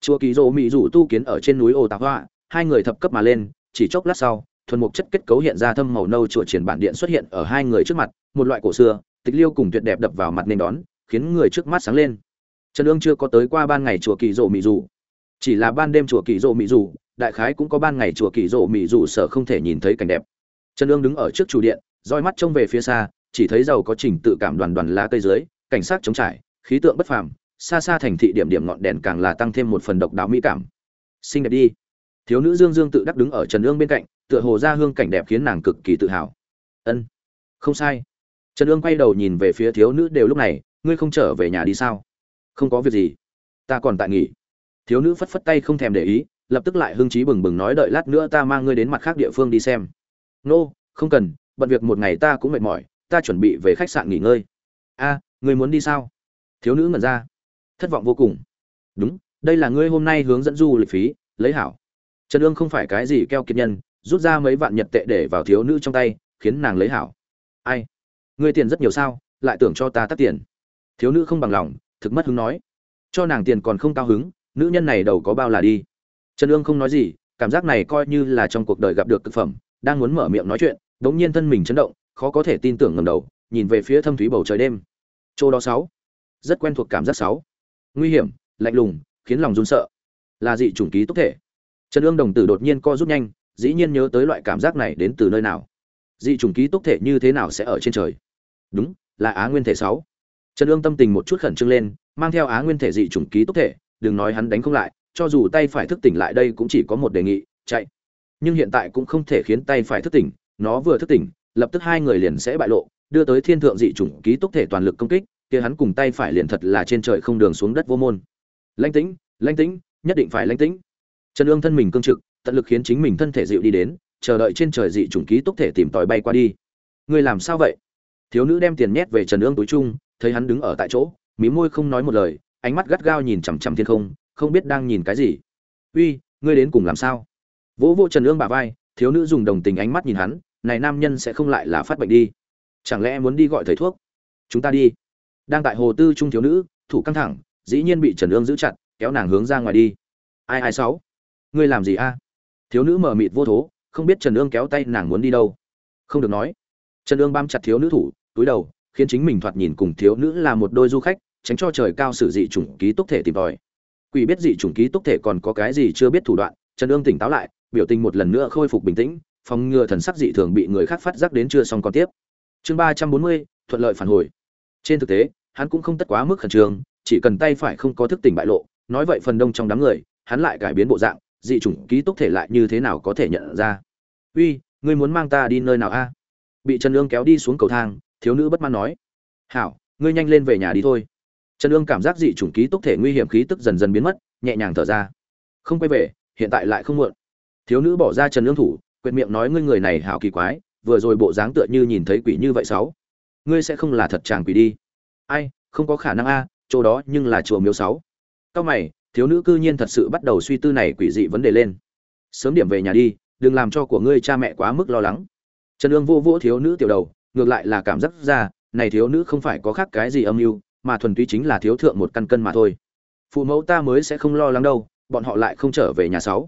A: Chùa kỳ dỗ mỹ rủ tu kiến ở trên núi ô tạc hoa, hai người thập cấp mà lên, chỉ chốc lát sau, thuần mục chất kết cấu hiện ra thâm màu nâu chùa triển bản điện xuất hiện ở hai người trước mặt, một loại cổ xưa, tịch liêu cùng tuyệt đẹp đập vào mặt nên đón, khiến người trước mắt sáng lên. Trần ương chưa có tới qua ban ngày chùa kỳ dỗ mỹ rủ chỉ là ban đêm chùa kỳ dỗ mỹ rủ đại khái cũng có ban ngày chùa kỳ dỗ mỹ rủ sợ không thể nhìn thấy cảnh đẹp. Trần ương đứng ở trước chủ điện, roi mắt trông về phía xa, chỉ thấy giàu có trình tự cảm đoàn đoàn lá cây dưới, cảnh sát chống trải, khí tượng bất phàm xa xa thành thị điểm điểm ngọn đèn càng là tăng thêm một phần độc đáo mỹ cảm. Xinh đẹp đi. Thiếu nữ dương dương tự đắc đứng ở trần ương bên cạnh tựa hồ ra hương cảnh đẹp khiến nàng cực kỳ tự hào. Ân không sai. Trần ương quay đầu nhìn về phía thiếu nữ đều lúc này ngươi không trở về nhà đi sao? Không có việc gì. Ta còn tại nghỉ. Thiếu nữ phất phất tay không thèm để ý lập tức lại hưng trí bừng bừng nói đợi lát nữa ta mang ngươi đến mặt khác địa phương đi xem. Nô、no, không cần bận việc một ngày ta cũng mệt mỏi ta chuẩn bị về khách sạn nghỉ ngơi. A à, ngươi muốn đi sao? Thiếu nữ ngẩn ra thất vọng vô cùng. Đúng, đây là ngươi hôm nay hướng dẫn du lịch phí, lấy hảo. Trần ương không phải cái gì keo kiệt nhân, rút ra mấy vạn nhật tệ để vào thiếu nữ trong tay, khiến nàng lấy hảo. Ai? Ngươi tiền rất nhiều sao, lại tưởng cho ta tắt tiền. Thiếu nữ không bằng lòng, thực mất hứng nói. Cho nàng tiền còn không cao hứng, nữ nhân này đầu có bao là đi. Trần ương không nói gì, cảm giác này coi như là trong cuộc đời gặp được cực phẩm, đang muốn mở miệng nói chuyện, đống nhiên thân mình chấn động, khó có thể tin tưởng ngầm đầu, nhìn về phía thâm thúy bầu trời đêm. Chỗ đó sáu. Rất quen thuộc cảm giác sáu nguy hiểm, lạnh lùng, khiến lòng run sợ. Là dị chủng ký túc thể. Trần ương đồng tử đột nhiên co rút nhanh, dĩ nhiên nhớ tới loại cảm giác này đến từ nơi nào. Dị chủng ký túc thể như thế nào sẽ ở trên trời? Đúng, là á nguyên thể sáu. Trần ương tâm tình một chút khẩn trương lên, mang theo á nguyên thể dị chủng ký túc thể, đừng nói hắn đánh không lại, cho dù tay phải thức tỉnh lại đây cũng chỉ có một đề nghị, chạy. Nhưng hiện tại cũng không thể khiến tay phải thức tỉnh, nó vừa thức tỉnh, lập tức hai người liền sẽ bại lộ, đưa tới thiên thượng dị chủng ký túc thể toàn lực công kích kia hắn cùng tay phải liền thật là trên trời không đường xuống đất vô môn. Lãnh tĩnh lãnh tĩnh, nhất định phải lãnh tĩnh. Trần ương thân mình cương trực, tận lực khiến chính mình thân thể dịu đi đến, chờ đợi trên trời dị chủng ký túc thể tìm tòi bay qua đi. Ngươi làm sao vậy? Thiếu nữ đem tiền nhét về trần ương túi chung, thấy hắn đứng ở tại chỗ, mí môi không nói một lời, ánh mắt gắt gao nhìn chằm chằm thiên không không biết đang nhìn cái gì. Uy, ngươi đến cùng làm sao? Vỗ vỗ trần ương bà vai, thiếu nữ dùng đồng tình ánh mắt nhìn hắn, này nam nhân sẽ không lại là phát bệnh đi. Chẳng lẽ muốn đi gọi thầy thuốc? Chúng ta đi đang tại hồ tư trung thiếu nữ, thủ căng thẳng, dĩ nhiên bị trần ương giữ chặt, kéo nàng hướng ra ngoài đi. Ai ai sáu? Ngươi làm gì a? Thiếu nữ mờ mịt vô thố, không biết trần ương kéo tay nàng muốn đi đâu. Không được nói. Trần ương bám chặt thiếu nữ thủ, túi đầu, khiến chính mình thoạt nhìn cùng thiếu nữ là một đôi du khách, tránh cho trời cao sử dị chủng ký túc thể tìm tòi. Quỷ biết dị chủng ký túc thể còn có cái gì chưa biết thủ đoạn, trần ương tỉnh táo lại, biểu tình một lần nữa khôi phục bình tĩnh, phòng ngừa thần sắc dị thường bị người khác phát giác đến chưa xong còn tiếp. Chương ba trăm bốn mươi, thuận lợi phản hồi. Trên thực tế hắn cũng không tất quá mức khẩn trương, chỉ cần tay phải không có thức tỉnh bại lộ, nói vậy phần đông trong đám người, hắn lại cải biến bộ dạng, dị chủng ký túc thể lại như thế nào có thể nhận ra. Uy, ngươi muốn mang ta đi nơi nào a? Bị trần ương kéo đi xuống cầu thang, thiếu nữ bất mãn nói. Hảo, ngươi nhanh lên về nhà đi thôi. Trần ương cảm giác dị chủng ký túc thể nguy hiểm khí tức dần dần biến mất, nhẹ nhàng thở ra. Không quay về, hiện tại lại không muộn. Thiếu nữ bỏ ra trần ương thủ quyệt miệng nói, ngươi người này hảo kỳ quái, vừa rồi bộ dáng tựa như nhìn thấy quỷ như vậy sáu. Ngươi sẽ không là thật chàng quỷ đi ai, không có khả năng a, chỗ đó nhưng là chùa miếu sáu. Cao mày, thiếu nữ cư nhiên thật sự bắt đầu suy tư này quỷ dị vấn đề lên. Sớm điểm về nhà đi, đừng làm cho của ngươi cha mẹ quá mức lo lắng. Trần ương vô vỗ thiếu nữ tiểu đầu, ngược lại là cảm giác ra, này thiếu nữ không phải có khác cái gì âm mưu, mà thuần túy chính là thiếu thượng một căn cân mà thôi. Phụ mẫu ta mới sẽ không lo lắng đâu, bọn họ lại không trở về nhà sáu.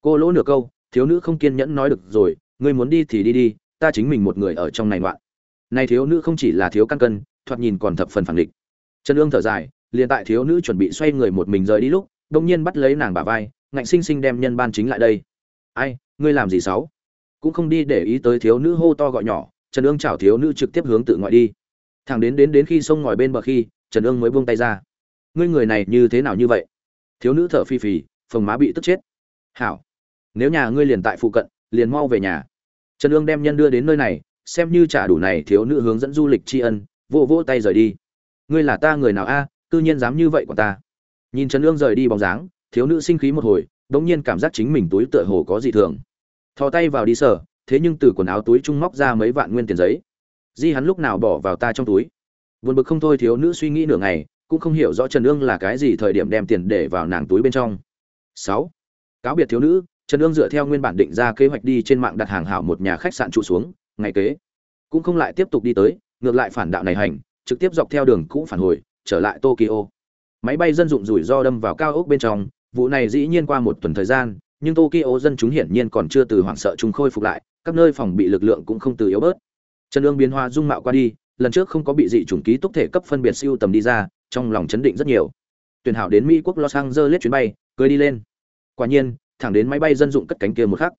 A: Cô lỗ nửa câu, thiếu nữ không kiên nhẫn nói được rồi, ngươi muốn đi thì đi đi, ta chính mình một người ở trong này ngoạn. này thiếu nữ không chỉ là thiếu căn cân thoạt nhìn còn thập phần phản địch trần ương thở dài, liền tại thiếu nữ chuẩn bị xoay người một mình rời đi lúc đông nhiên bắt lấy nàng bả vai, ngạnh sinh sinh đem nhân ban chính lại đây. Ai, ngươi làm gì xấu cũng không đi để ý tới thiếu nữ hô to gọi nhỏ, trần ương chào thiếu nữ trực tiếp hướng tự ngoại đi. Thẳng đến đến đến khi sông ngòi bên bờ khi, trần ương mới buông tay ra. Ngươi người này như thế nào như vậy? Thiếu nữ thở phi phì, phồng má bị tức chết. Hảo, nếu nhà ngươi liền tại phụ cận, liền mau về nhà. Trần ương đem nhân đưa đến nơi này, xem như trả đủ này, thiếu nữ hướng dẫn du lịch tri ân vô vỗ tay rời đi. Ngươi là ta người nào a, cư nhiên dám như vậy của ta. Nhìn trần ương rời đi bóng dáng, thiếu nữ sinh khí một hồi, đống nhiên cảm giác chính mình túi tựa hồ có gì thường. Thò tay vào đi sở thế nhưng từ quần áo túi trung móc ra mấy vạn nguyên tiền giấy. Di hắn lúc nào bỏ vào ta trong túi? Buồn bực không thôi thiếu nữ suy nghĩ nửa ngày, cũng không hiểu rõ trần ương là cái gì thời điểm đem tiền để vào nàng túi bên trong. Sáu. Cáo biệt thiếu nữ, trần ương dựa theo nguyên bản định ra kế hoạch đi trên mạng đặt hàng hảo một nhà khách sạn trụ xuống, ngày kế. Cũng không lại tiếp tục đi tới ngược lại phản đạo này hành, trực tiếp dọc theo đường cũ phản hồi, trở lại tokyo. Máy bay dân dụng rủi ro đâm vào cao ốc bên trong, vụ này dĩ nhiên qua một tuần thời gian, nhưng tokyo dân chúng hiển nhiên còn chưa từ hoảng sợ chúng khôi phục lại, các nơi phòng bị lực lượng cũng không từ yếu bớt. Trần ương biến hóa dung mạo qua đi, lần trước không có bị dị chủng ký túc thể cấp phân biệt siêu tầm đi ra, trong lòng chấn định rất nhiều. Tuyển hảo đến mỹ quốc los angeles chuyến bay, cưới đi lên. Quả nhiên, thẳng đến máy bay dân dụng cất cánh kia một khắc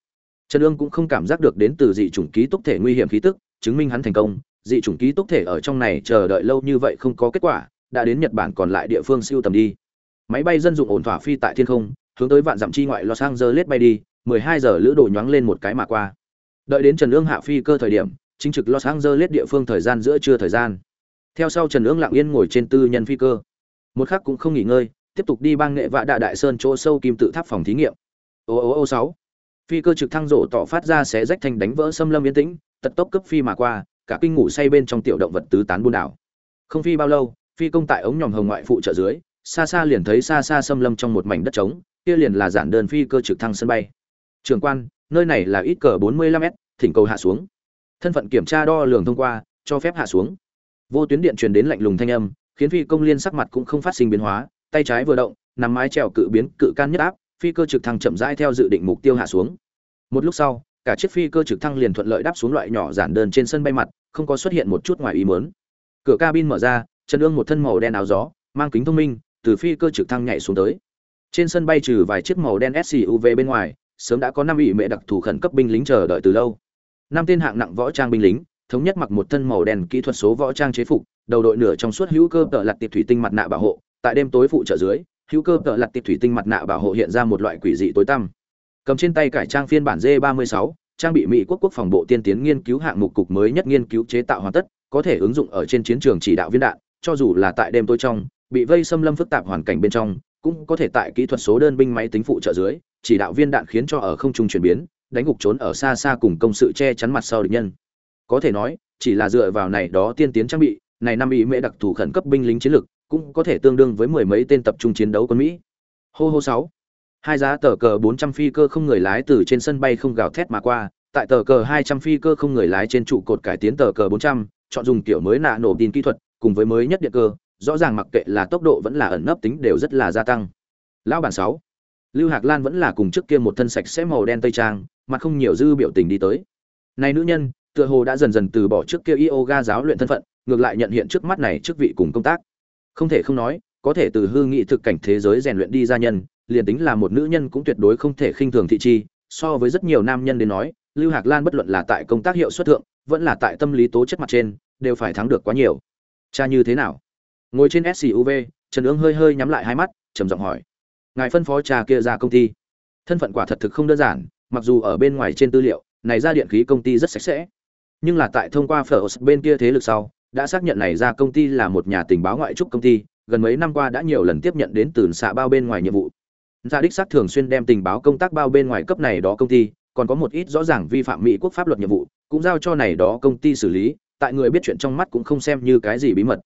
A: trần ương cũng không cảm giác được đến từ dị chủng ký túc thể nguy hiểm khí tức, chứng minh hắn thành công dị chủng ký túc thể ở trong này chờ đợi lâu như vậy không có kết quả, đã đến nhật bản còn lại địa phương siêu tầm đi. Máy bay dân dụng ổn thỏa phi tại thiên không, hướng tới vạn dặm chi ngoại los angeles bay đi 12 giờ lữ đồ nhoáng lên một cái mà qua. Đợi đến trần ương hạ phi cơ thời điểm, chính trực los angeles địa phương thời gian giữa trưa thời gian. Theo sau trần ương lặng yên ngồi trên tư nhân phi cơ. Một khắc cũng không nghỉ ngơi, tiếp tục đi bang nghệ vạ đạ đại sơn chỗ sâu kim tự tháp phòng thí nghiệm. Ô ô ô sáu. Phi cơ trực thăng rộ tỏ phát ra xé rách thành đánh vỡ xâm lâm yên tĩnh, tật tốc cấp phi mà qua cả kinh ngủ say bên trong tiểu động vật tứ tán buôn đảo. Không phi bao lâu, phi công tại ống nhòm hồng ngoại phụ trợ dưới, xa xa liền thấy xa xa xâm lâm trong một mảnh đất trống, kia liền là giản đơn phi cơ trực thăng sân bay. Trường quan, nơi này là ít cờ 45 m thỉnh cầu hạ xuống. Thân phận kiểm tra đo lường thông qua, cho phép hạ xuống. Vô tuyến điện truyền đến lạnh lùng thanh âm, khiến phi công liên sắc mặt cũng không phát sinh biến hóa, tay trái vừa động, nằm mái trèo cự biến, cự can nhất áp, phi cơ trực thăng chậm rãi theo dự định mục tiêu hạ xuống. Một lúc sau, cả chiếc phi cơ trực thăng liền thuận lợi đáp xuống loại nhỏ giản đơn trên sân bay mặt không có xuất hiện một chút ngoài ý muốn. Cửa cabin mở ra, trần Dương một thân màu đen áo gió, mang kính thông minh, từ phi cơ trực thăng nhảy xuống tới. Trên sân bay trừ vài chiếc màu đen suv bên ngoài, sớm đã có năm ủy mẹ đặc thù khẩn cấp binh lính chờ đợi từ lâu. Năm tên hạng nặng võ trang binh lính, thống nhất mặc một thân màu đen kỹ thuật số võ trang chế phục, đầu đội nửa trong suốt hữu cơ tợ lật tiệp thủy tinh mặt nạ bảo hộ, tại đêm tối phụ trợ dưới, hữu cơ tợ lật tiệp thủy tinh mặt nạ bảo hộ hiện ra một loại quỷ dị tối tăm. Cầm trên tay cải trang phiên bản d 36 trang bị mỹ quốc quốc phòng bộ tiên tiến nghiên cứu hạng mục cục mới nhất nghiên cứu chế tạo hoàn tất, có thể ứng dụng ở trên chiến trường chỉ đạo viên đạn, cho dù là tại đêm tối trong, bị vây xâm lâm phức tạp hoàn cảnh bên trong, cũng có thể tại kỹ thuật số đơn binh máy tính phụ trợ dưới, chỉ đạo viên đạn khiến cho ở không trung chuyển biến, đánh gục trốn ở xa xa cùng công sự che chắn mặt sau địch nhân. Có thể nói, chỉ là dựa vào này đó tiên tiến trang bị, này năm ý mễ đặc thù khẩn cấp binh lính chiến lực cũng có thể tương đương với mười mấy tên tập trung chiến đấu quân mỹ. Hô hô sáu hai giá tờ cờ 400 phi cơ không người lái từ trên sân bay không gào thét mà qua tại tờ cờ 200 phi cơ không người lái trên trụ cột cải tiến tờ cờ 400, chọn dùng kiểu mới nạ nổ tin kỹ thuật cùng với mới nhất điện cơ rõ ràng mặc kệ là tốc độ vẫn là ẩn nấp tính đều rất là gia tăng. Lão bản 6 lưu hạc lan vẫn là cùng trước kia một thân sạch sẽ màu đen tây trang mặt không nhiều dư biểu tình đi tới. Này nữ nhân tựa hồ đã dần dần từ bỏ trước kia yoga giáo luyện thân phận ngược lại nhận hiện trước mắt này chức vị cùng công tác. Không thể không nói có thể từ hư nghị thực cảnh thế giới rèn luyện đi ra nhân liền tính là một nữ nhân cũng tuyệt đối không thể khinh thường thị chi, so với rất nhiều nam nhân đến nói, lưu hạc lan bất luận là tại công tác hiệu suất thượng, vẫn là tại tâm lý tố chất mặt trên, đều phải thắng được quá nhiều. Cha như thế nào? Ngồi trên suv trần ương hơi hơi nhắm lại hai mắt, trầm giọng hỏi. Ngài phân phó cha kia ra công ty. Thân phận quả thật thực không đơn giản, mặc dù ở bên ngoài trên tư liệu, này ra điện khí công ty rất sạch sẽ. Nhưng là tại thông qua phở bên kia thế lực sau, đã xác nhận này ra công ty là một nhà tình báo ngoại trúc công ty, gần mấy năm qua đã nhiều lần tiếp nhận đến từ xạ bao bên ngoài nhiệm vụ gia đích xác thường xuyên đem tình báo công tác bao bên ngoài cấp này đó công ty, còn có một ít rõ ràng vi phạm mỹ quốc pháp luật nhiệm vụ, cũng giao cho này đó công ty xử lý, tại người biết chuyện trong mắt cũng không xem như cái gì bí mật.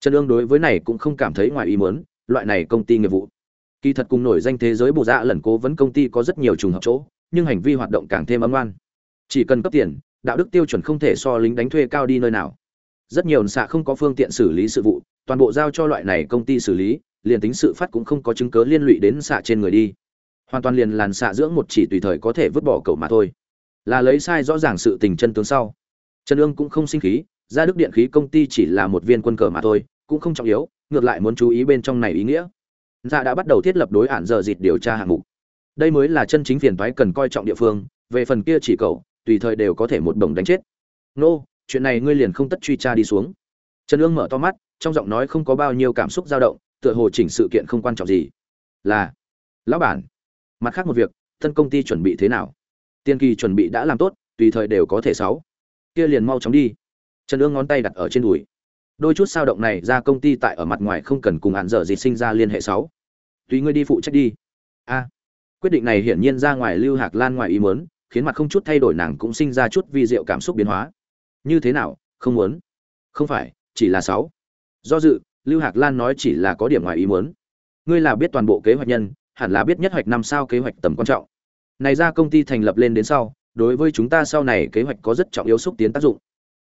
A: Trần ương đối với này cũng không cảm thấy ngoài ý muốn, loại này công ty nghiệp vụ. Kỳ thật cùng nổi danh thế giới bộ dạ lần cố vấn công ty có rất nhiều trùng hợp chỗ, nhưng hành vi hoạt động càng thêm âm oan. Chỉ cần cấp tiền, đạo đức tiêu chuẩn không thể so lính đánh thuê cao đi nơi nào. Rất nhiều xạ không có phương tiện xử lý sự vụ, toàn bộ giao cho loại này công ty xử lý liền tính sự phát cũng không có chứng cớ liên lụy đến xạ trên người đi. Hoàn toàn liền làn xạ dưỡng một chỉ tùy thời có thể vứt bỏ cậu mà thôi. Là lấy sai rõ ràng sự tình chân tướng sau. Trần ương cũng không sinh khí ra đức điện khí công ty chỉ là một viên quân cờ mà thôi, cũng không trọng yếu, ngược lại muốn chú ý bên trong này ý nghĩa. Dạ đã bắt đầu thiết lập đối hạn giờ dịt điều tra hạng mục. Đây mới là chân chính phiền thoái cần coi trọng địa phương, về phần kia chỉ cậu, tùy thời đều có thể một đồng đánh chết. Nô, chuyện này ngươi liền không tất truy tra đi xuống. Trần ương mở to mắt, trong giọng nói không có bao nhiêu cảm xúc dao động tựa hồ chỉnh sự kiện không quan trọng gì. Là, lão bản, mặt khác một việc, thân công ty chuẩn bị thế nào? Tiên kỳ chuẩn bị đã làm tốt, tùy thời đều có thể sáu. Kia liền mau chóng đi. Trần ương ngón tay đặt ở trên đùi. Đôi chút sao động này ra công ty tại ở mặt ngoài không cần cùng hạn dở gì sinh ra liên hệ sáu. Tùy ngươi đi phụ trách đi. A. Quyết định này hiển nhiên ra ngoài lưu hạc lan ngoài ý muốn, khiến mặt không chút thay đổi nàng cũng sinh ra chút vi diệu cảm xúc biến hóa. Như thế nào? Không muốn. Không phải, chỉ là sáu. Do dự lưu hạc lan nói chỉ là có điểm ngoài ý muốn. Ngươi là biết toàn bộ kế hoạch nhân, hẳn là biết nhất hoạch năm sao kế hoạch tầm quan trọng. Này ra công ty thành lập lên đến sau, đối với chúng ta sau này kế hoạch có rất trọng yếu xúc tiến tác dụng.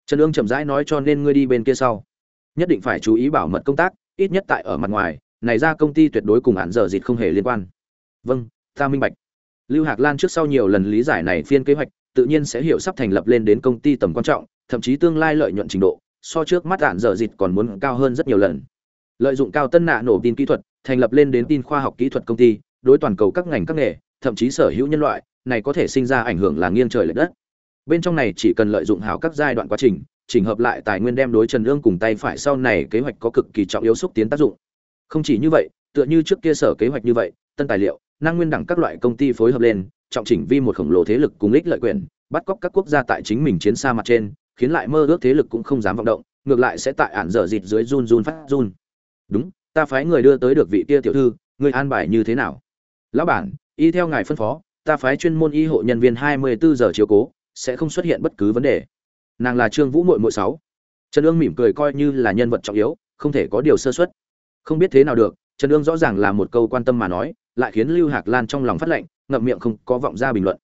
A: Trần ương chậm rãi nói cho nên ngươi đi bên kia sau. Nhất định phải chú ý bảo mật công tác, ít nhất tại ở mặt ngoài, này ra công ty tuyệt đối cùng hạn giờ dịt không hề liên quan. Vâng ta minh bạch. Lưu hạc lan trước sau nhiều lần lý giải này phiên kế hoạch, tự nhiên sẽ hiểu sắp thành lập lên đến công ty tầm quan trọng, thậm chí tương lai lợi nhuận trình độ so trước mắt hạn dở dịt còn muốn cao hơn rất nhiều lần. Lợi dụng cao tân nạ nổ tin kỹ thuật, thành lập lên đến tin khoa học kỹ thuật công ty, đối toàn cầu các ngành các nghề, thậm chí sở hữu nhân loại, này có thể sinh ra ảnh hưởng là nghiêng trời lệch đất. Bên trong này chỉ cần lợi dụng hảo các giai đoạn quá trình, chỉnh hợp lại tài nguyên đem đối trần lương cùng tay phải sau này kế hoạch có cực kỳ trọng yếu xúc tiến tác dụng. Không chỉ như vậy, tựa như trước kia sở kế hoạch như vậy, tân tài liệu, năng nguyên đẳng các loại công ty phối hợp lên, trọng chỉnh vi một khổng lồ thế lực cùng ích lợi quyền, bắt cóc các quốc gia tại chính mình chiến xa mặt trên khiến lại mơ ước thế lực cũng không dám vọng động, ngược lại sẽ tại ản dở dịt dưới run run phát run. Đúng, ta phái người đưa tới được vị kia tiểu thư người an bài như thế nào? Lão bản, y theo ngài phân phó, ta phái chuyên môn y hộ nhân viên hai mươi bốn giờ chiếu cố, sẽ không xuất hiện bất cứ vấn đề. Nàng là trương vũ mội mội sáu. Trần ương mỉm cười coi như là nhân vật trọng yếu, không thể có điều sơ xuất không biết thế nào được, trần ương rõ ràng là một câu quan tâm mà nói, lại khiến lưu hạc lan trong lòng phát lệnh, ngậm miệng không có vọng ra bình luận.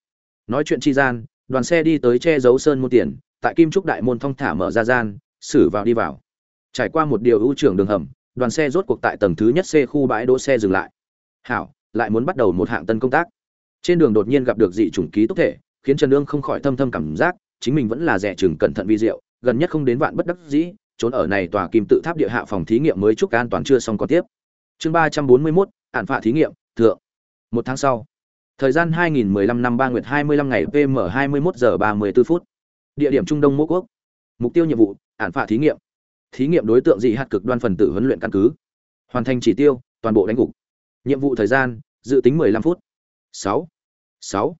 A: Nói chuyện chi gian, đoàn xe đi tới che giấu sơn môn tiền tại kim trúc đại môn thong thả mở ra gian, xử vào đi vào. Trải qua một điều ưu trưởng đường hầm, đoàn xe rốt cuộc tại tầng thứ nhất xe khu bãi đỗ xe dừng lại. Hảo, lại muốn bắt đầu một hạng tân công tác. Trên đường đột nhiên gặp được dị chủng ký túc thể, khiến trần lương không khỏi thâm thâm cảm giác, chính mình vẫn là rẻ chừng cẩn thận vi diệu, gần nhất không đến vạn bất đắc dĩ, trốn ở này tòa kim tự tháp địa hạ phòng thí nghiệm mới chúc an toàn chưa xong còn tiếp. Chương ba trăm bốn mươi mốt ạn phạ thí nghiệm, thượng. Một tháng sau, thời gian 2015 năm ba nguyệt 25 ngày pm 21 giờ 34 phút địa điểm trung đông mô quốc. Mục tiêu nhiệm vụ, ản phạ thí nghiệm. Thí nghiệm đối tượng dị hạt cực đoan phần tử huấn luyện căn cứ. Hoàn thành chỉ tiêu, toàn bộ đánh gục. Nhiệm vụ thời gian, dự tính 15 phút. 6. 6.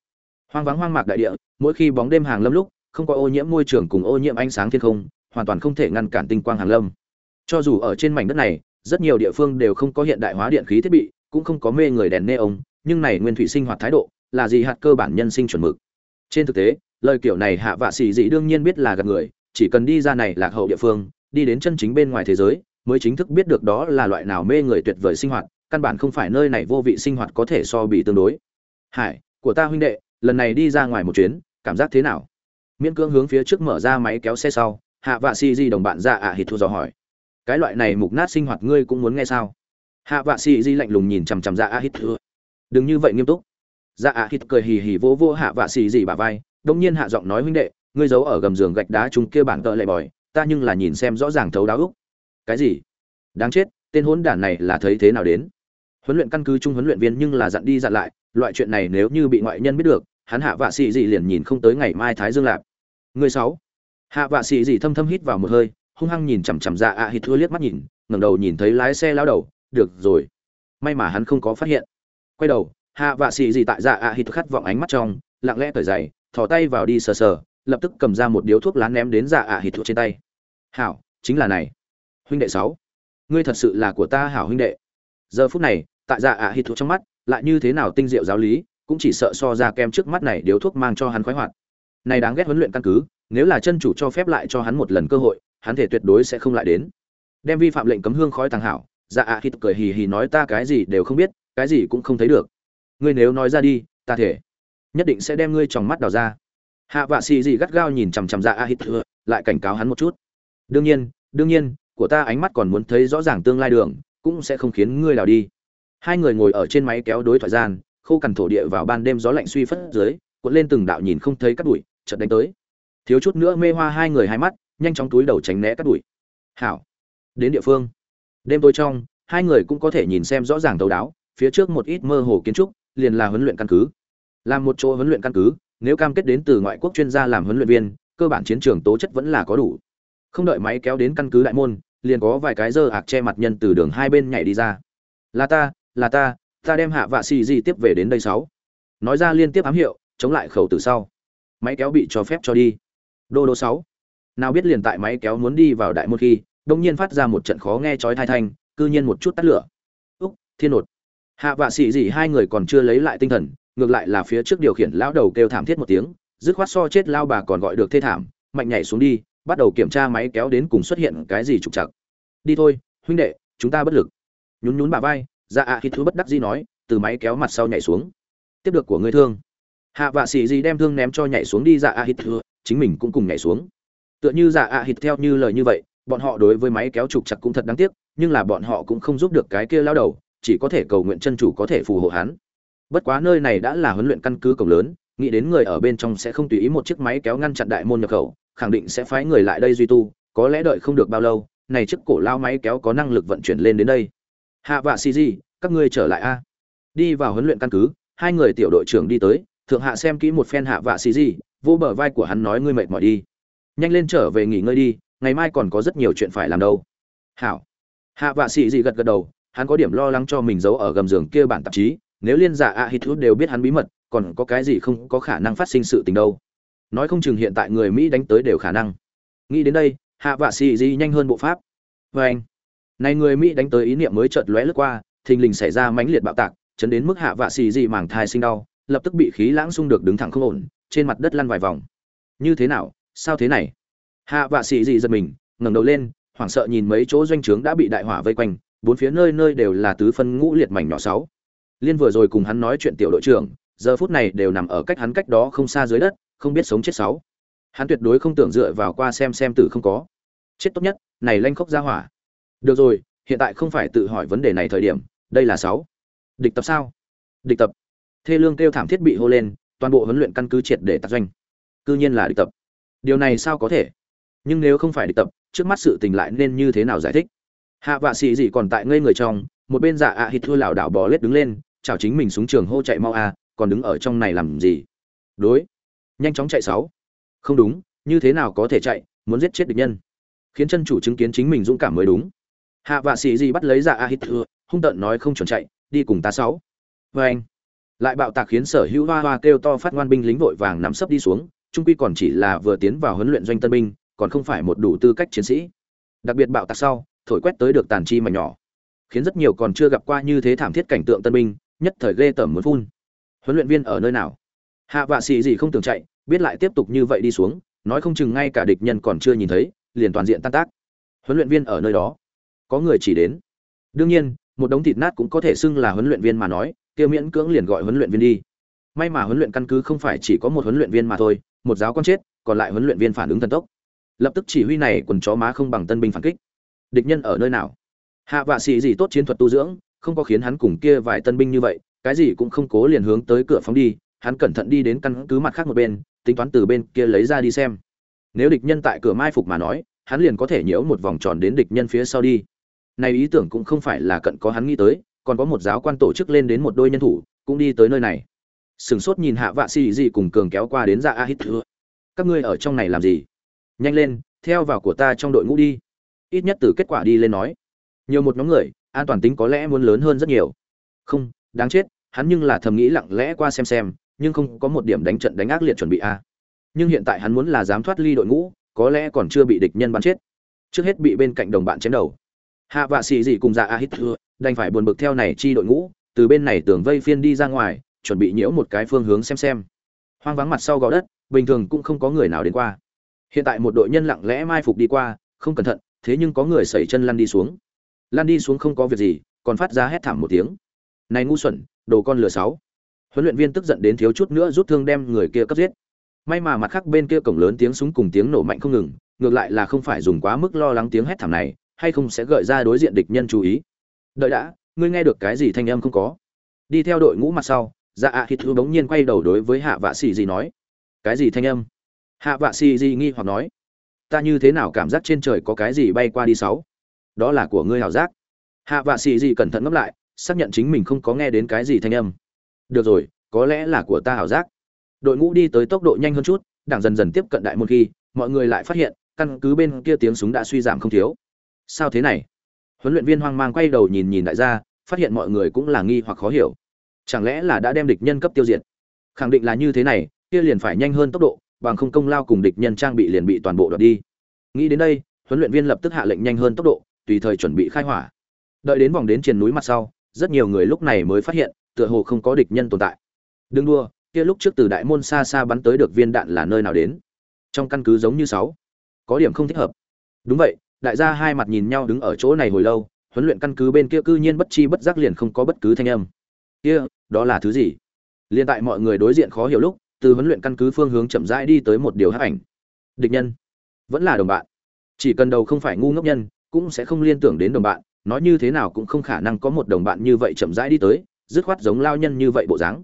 A: hoang vắng hoang mạc đại địa, mỗi khi bóng đêm hàng lâm lúc, không có ô nhiễm môi trường cùng ô nhiễm ánh sáng thiên không, hoàn toàn không thể ngăn cản tinh quang hàng lâm. Cho dù ở trên mảnh đất này, rất nhiều địa phương đều không có hiện đại hóa điện khí thiết bị, cũng không có mê người đèn neon, nhưng này nguyên thủy sinh hoạt thái độ là gì hạt cơ bản nhân sinh chuẩn mực. Trên thực tế lời kiểu này hạ vạ xì dị đương nhiên biết là gặp người, chỉ cần đi ra này lạc hậu địa phương, đi đến chân chính bên ngoài thế giới, mới chính thức biết được đó là loại nào mê người tuyệt vời sinh hoạt, căn bản không phải nơi này vô vị sinh hoạt có thể so bị tương đối. Hải, của ta huynh đệ, lần này đi ra ngoài một chuyến, cảm giác thế nào? Miễn cưỡng hướng phía trước mở ra máy kéo xe sau, hạ vạ xì di đồng bạn ra ạ à hít thu dò hỏi. Cái loại này mục nát sinh hoạt ngươi cũng muốn nghe sao? Hạ vạ xì di lạnh lùng nhìn chằm chằm dạ ra a hít thua đừng như vậy nghiêm túc. Dạ ạ hít cười hì hì vỗ vỗ hạ vạ xì dị bà vai đông nhiên hạ giọng nói, huynh đệ, ngươi giấu ở gầm giường gạch đá chúng kia bản tợ lệ bòi, ta nhưng là nhìn xem rõ ràng thấu đáo úc. Cái gì? Đáng chết, tên hỗn đản này là thấy thế nào đến? Huấn luyện căn cứ chung huấn luyện viên nhưng là dặn đi dặn lại, loại chuyện này nếu như bị ngoại nhân biết được, hắn hạ vạ sĩ gì liền nhìn không tới ngày mai thái dương lạp. Người sáu. Hạ vạ sĩ gì thâm thâm hít vào một hơi, hung hăng nhìn chằm chằm dạ ra ạ hít thua liếc mắt nhìn, ngẩng đầu nhìn thấy lái xe lao đầu, được rồi, may mà hắn không có phát hiện. Quay đầu, hạ vạ sĩ gì tại dạ ạ hít khát vọng ánh mắt trong, lặng lẽ cởi giày thò tay vào đi sờ sờ, lập tức cầm ra một điếu thuốc lá ném đến dạ ạ hít thuốc trên tay. Hảo, chính là này. Huynh đệ sáu, ngươi thật sự là của ta hảo huynh đệ. Giờ phút này, tại dạ ạ hít thuốc trong mắt, lại như thế nào tinh diệu giáo lý, cũng chỉ sợ so ra kem trước mắt này điếu thuốc mang cho hắn khoái hoạt. Này đáng ghét huấn luyện căn cứ, nếu là chân chủ cho phép lại cho hắn một lần cơ hội, hắn thể tuyệt đối sẽ không lại đến. Đem vi phạm lệnh cấm hương khói thằng hảo dạ ạ hít cười hì hì nói ta cái gì đều không biết, cái gì cũng không thấy được. Ngươi nếu nói ra đi, ta thể nhất định sẽ đem ngươi trong mắt đào ra. Hạ vạ xì gì gắt gao nhìn chằm chằm dạ ra a hít thừa lại cảnh cáo hắn một chút. Đương nhiên đương nhiên, của ta ánh mắt còn muốn thấy rõ ràng tương lai đường, cũng sẽ không khiến ngươi đào đi. Hai người ngồi ở trên máy kéo đối thoại gian, khô cằn thổ địa vào ban đêm gió lạnh suy phất dưới, cuộn lên từng đạo nhìn không thấy cắt bụi, chợt đánh tới. Thiếu chút nữa mê hoa hai người hai mắt, nhanh chóng túi đầu tránh né cắt bụi. Hảo. Đến địa phương. Đêm tối trong, hai người cũng có thể nhìn xem rõ ràng thấu đáo, phía trước một ít mơ hồ kiến trúc, liền là huấn luyện căn cứ làm một chỗ huấn luyện căn cứ, nếu cam kết đến từ ngoại quốc chuyên gia làm huấn luyện viên, cơ bản chiến trường tố chất vẫn là có đủ. Không đợi máy kéo đến căn cứ đại môn, liền có vài cái dơ ạc che mặt nhân từ đường hai bên nhảy đi ra. Là ta là ta ta đem hạ vạ xì gì tiếp về đến đây sáu. Nói ra liên tiếp ám hiệu, chống lại khẩu từ sau. Máy kéo bị cho phép cho đi. Đô đô sáu. Nào biết liền tại máy kéo muốn đi vào đại môn khi đông nhiên phát ra một trận khó nghe chói thai thanh, cư nhiên một chút tắt lửa. Úc, thiên nột. Hạ vạ xì gì hai người còn chưa lấy lại tinh thần ngược lại là phía trước điều khiển lão đầu kêu thảm thiết một tiếng, dứt khoát so chết lao bà còn gọi được thê thảm, mạnh nhảy xuống đi, bắt đầu kiểm tra máy kéo đến cùng xuất hiện cái gì trục trặc. Đi thôi, huynh đệ, chúng ta bất lực. Nhún nhún bà vai dạ ạ khi thứ bất đắc dĩ nói, từ máy kéo mặt sau nhảy xuống. Tiếp được của người thương. Hạ vạ xì gì đem thương ném cho nhảy xuống đi dạ a hít thưa chính mình cũng cùng nhảy xuống. Tựa như dạ a hít theo như lời như vậy, bọn họ đối với máy kéo trục chặt cũng thật đáng tiếc, nhưng là bọn họ cũng không giúp được cái kia lao đầu, chỉ có thể cầu nguyện chân chủ có thể phù hộ hắn bất quá nơi này đã là huấn luyện căn cứ cổng lớn, nghĩ đến người ở bên trong sẽ không tùy ý một chiếc máy kéo ngăn chặn đại môn nhập khẩu, khẳng định sẽ phái người lại đây duy tu, có lẽ đợi không được bao lâu, này chiếc cổ lao máy kéo có năng lực vận chuyển lên đến đây. Hạ vạ xì gì, các ngươi trở lại a. Đi vào huấn luyện căn cứ, hai người tiểu đội trưởng đi tới, thượng hạ xem kỹ một phen hạ vạ xì gì, vô bờ vai của hắn nói ngươi mệt mỏi đi. Nhanh lên trở về nghỉ ngơi đi, ngày mai còn có rất nhiều chuyện phải làm đâu. Hảo. Hạ vạ xì gì gật gật đầu, hắn có điểm lo lắng cho mình giấu ở gầm giường kia bản tạp chí nếu liên giả a hít hút đều biết hắn bí mật, còn có cái gì không có khả năng phát sinh sự tình đâu. Nói không chừng hiện tại người mỹ đánh tới đều khả năng. Nghĩ đến đây, hạ vạ xì di nhanh hơn bộ pháp. Vê anh, này người mỹ đánh tới ý niệm mới chợt lóe lướt qua, thình lình xảy ra mãnh liệt bạo tạc, chấn đến mức hạ vạ xì di màng thai sinh đau, lập tức bị khí lãng xung được đứng thẳng không ổn, trên mặt đất lăn vài vòng. Như thế nào? Sao thế này? Hạ vạ xì di giật mình, ngẩng đầu lên, hoảng sợ nhìn mấy chỗ doanh trướng đã bị đại hỏa vây quanh, bốn phía nơi nơi đều là tứ phân ngũ liệt mảnh nhỏ sáu liên vừa rồi cùng hắn nói chuyện tiểu đội trưởng, giờ phút này đều nằm ở cách hắn cách đó không xa dưới đất, không biết sống chết sáu. Hắn tuyệt đối không tưởng dựa vào qua xem xem tử không có. Chết tốt nhất, này lanh khốc ra hỏa. Được rồi, hiện tại không phải tự hỏi vấn đề này thời điểm, đây là sáu. Địch tập sao? Địch tập. Thê lương kêu thảm thiết bị hô lên, toàn bộ huấn luyện căn cứ triệt để tạc doanh. Cư nhiên là địch tập. Điều này sao có thể? Nhưng nếu không phải địch tập, trước mắt sự tình lại nên như thế nào giải thích? Hạ vạ xì gì còn tại ngây người trong, một bên dạ ạ hít thua lảo đảo bò lết đứng lên chào chính mình xuống trường hô chạy mau a, còn đứng ở trong này làm gì? Đối. Nhanh chóng chạy sáu. Không đúng, như thế nào có thể chạy, muốn giết chết địch nhân. Khiến chân chủ chứng kiến chính mình dũng cảm mới đúng. Hạ vạ sĩ gì bắt lấy ra a hít thừa hung tợn nói không chuẩn chạy, đi cùng ta sáu. Vê anh. Lại bạo tạc khiến sở hữu hoa hoa kêu to phát ngoan binh lính vội vàng nắm sấp đi xuống, trung quy còn chỉ là vừa tiến vào huấn luyện doanh tân binh, còn không phải một đủ tư cách chiến sĩ. Đặc biệt bạo tạc sau, thổi quét tới được tàn chi mà nhỏ. Khiến rất nhiều còn chưa gặp qua như thế thảm thiết cảnh tượng tân binh nhất thời ghê tởm muốn phun. Huấn luyện viên ở nơi nào? Hạ vạ sĩ gì không tưởng chạy, biết lại tiếp tục như vậy đi xuống, nói không chừng ngay cả địch nhân còn chưa nhìn thấy, liền toàn diện tan tác. Huấn luyện viên ở nơi đó. Có người chỉ đến. Đương nhiên, một đống thịt nát cũng có thể xưng là huấn luyện viên mà nói, kia miễn cưỡng liền gọi huấn luyện viên đi. May mà huấn luyện căn cứ không phải chỉ có một huấn luyện viên mà thôi, một giáo con chết, còn lại huấn luyện viên phản ứng thần tốc. Lập tức chỉ huy này quần chó má không bằng tân binh phản kích. Địch nhân ở nơi nào? Hạ vạ xì gì tốt chiến thuật tu dưỡng không có khiến hắn cùng kia vài tân binh như vậy, cái gì cũng không cố liền hướng tới cửa phóng đi, hắn cẩn thận đi đến căn cứ mặt khác một bên, tính toán từ bên kia lấy ra đi xem. Nếu địch nhân tại cửa mai phục mà nói, hắn liền có thể nhiễu một vòng tròn đến địch nhân phía sau đi. Này ý tưởng cũng không phải là cận có hắn nghĩ tới, còn có một giáo quan tổ chức lên đến một đôi nhân thủ, cũng đi tới nơi này. Sừng sốt nhìn hạ vạ xì gì cùng cường kéo qua đến ra a hít thưa. Các ngươi ở trong này làm gì? Nhanh lên, theo vào của ta trong đội ngũ đi. Ít nhất từ kết quả đi lên nói nhiều một nhóm người, an toàn tính có lẽ muốn lớn hơn rất nhiều. Không, đáng chết, hắn nhưng là thầm nghĩ lặng lẽ qua xem xem, nhưng không có một điểm đánh trận đánh ác liệt chuẩn bị a nhưng hiện tại hắn muốn là dám thoát ly đội ngũ, có lẽ còn chưa bị địch nhân bắn chết. Trước hết bị bên cạnh đồng bạn chém đầu. Hạ vạ xì gì cùng dạ a hít thưa đành phải buồn bực theo này chi đội ngũ, từ bên này tường vây phiên đi ra ngoài, chuẩn bị nhiễu một cái phương hướng xem xem. Hoang vắng mặt sau gò đất, bình thường cũng không có người nào đến qua. Hiện tại một đội nhân lặng lẽ mai phục đi qua, không cẩn thận, thế nhưng có người sẩy chân lăn đi xuống lan đi xuống không có việc gì, còn phát ra hét thảm một tiếng. Này ngu xuẩn, đồ con lừa sáu. Huấn luyện viên tức giận đến thiếu chút nữa rút thương đem người kia cấp giết. May mà mặt khác bên kia cổng lớn tiếng súng cùng tiếng nổ mạnh không ngừng, ngược lại là không phải dùng quá mức lo lắng tiếng hét thảm này, hay không sẽ gợi ra đối diện địch nhân chú ý. Đợi đã, ngươi nghe được cái gì thanh âm không có? Đi theo đội ngũ mặt sau dạ ạ hít thư bỗng nhiên quay đầu đối với hạ vạ xì gì nói. Cái gì thanh âm? Hạ vạ xì gì nghi hoặc nói. Ta như thế nào cảm giác trên trời có cái gì bay qua đi sáu? Đó là của ngươi hảo giác. Hạ vạ xì gì cẩn thận ngấp lại, xác nhận chính mình không có nghe đến cái gì thanh âm. Được rồi, có lẽ là của ta hảo giác. Đội ngũ đi tới tốc độ nhanh hơn chút, đảng dần dần tiếp cận đại môn khi, mọi người lại phát hiện, căn cứ bên kia tiếng súng đã suy giảm không thiếu. Sao thế này? Huấn luyện viên hoang mang quay đầu nhìn nhìn đại gia, phát hiện mọi người cũng là nghi hoặc khó hiểu. Chẳng lẽ là đã đem địch nhân cấp tiêu diệt? Khẳng định là như thế này, kia liền phải nhanh hơn tốc độ, bằng không công lao cùng địch nhân trang bị liền bị toàn bộ đoạt đi. Nghĩ đến đây, huấn luyện viên lập tức hạ lệnh nhanh hơn tốc độ tùy thời chuẩn bị khai hỏa. Đợi đến vòng đến trên núi mặt sau, rất nhiều người lúc này mới phát hiện, tựa hồ không có địch nhân tồn tại. Đừng đua, kia lúc trước từ đại môn xa xa bắn tới được viên đạn là nơi nào đến? Trong căn cứ giống như sáu. Có điểm không thích hợp. Đúng vậy, đại gia hai mặt nhìn nhau đứng ở chỗ này hồi lâu, huấn luyện căn cứ bên kia cư nhiên bất chi bất giác liền không có bất cứ thanh âm. Kia, đó là thứ gì? Liên tại mọi người đối diện khó hiểu lúc, từ huấn luyện căn cứ phương hướng chậm rãi đi tới một điều hắc ảnh. Địch nhân. Vẫn là đồng bạn. Chỉ cần đầu không phải ngu ngốc nhân cũng sẽ không liên tưởng đến đồng bạn, nói như thế nào cũng không khả năng có một đồng bạn như vậy chậm rãi đi tới, dứt khoát giống lao nhân như vậy bộ dáng.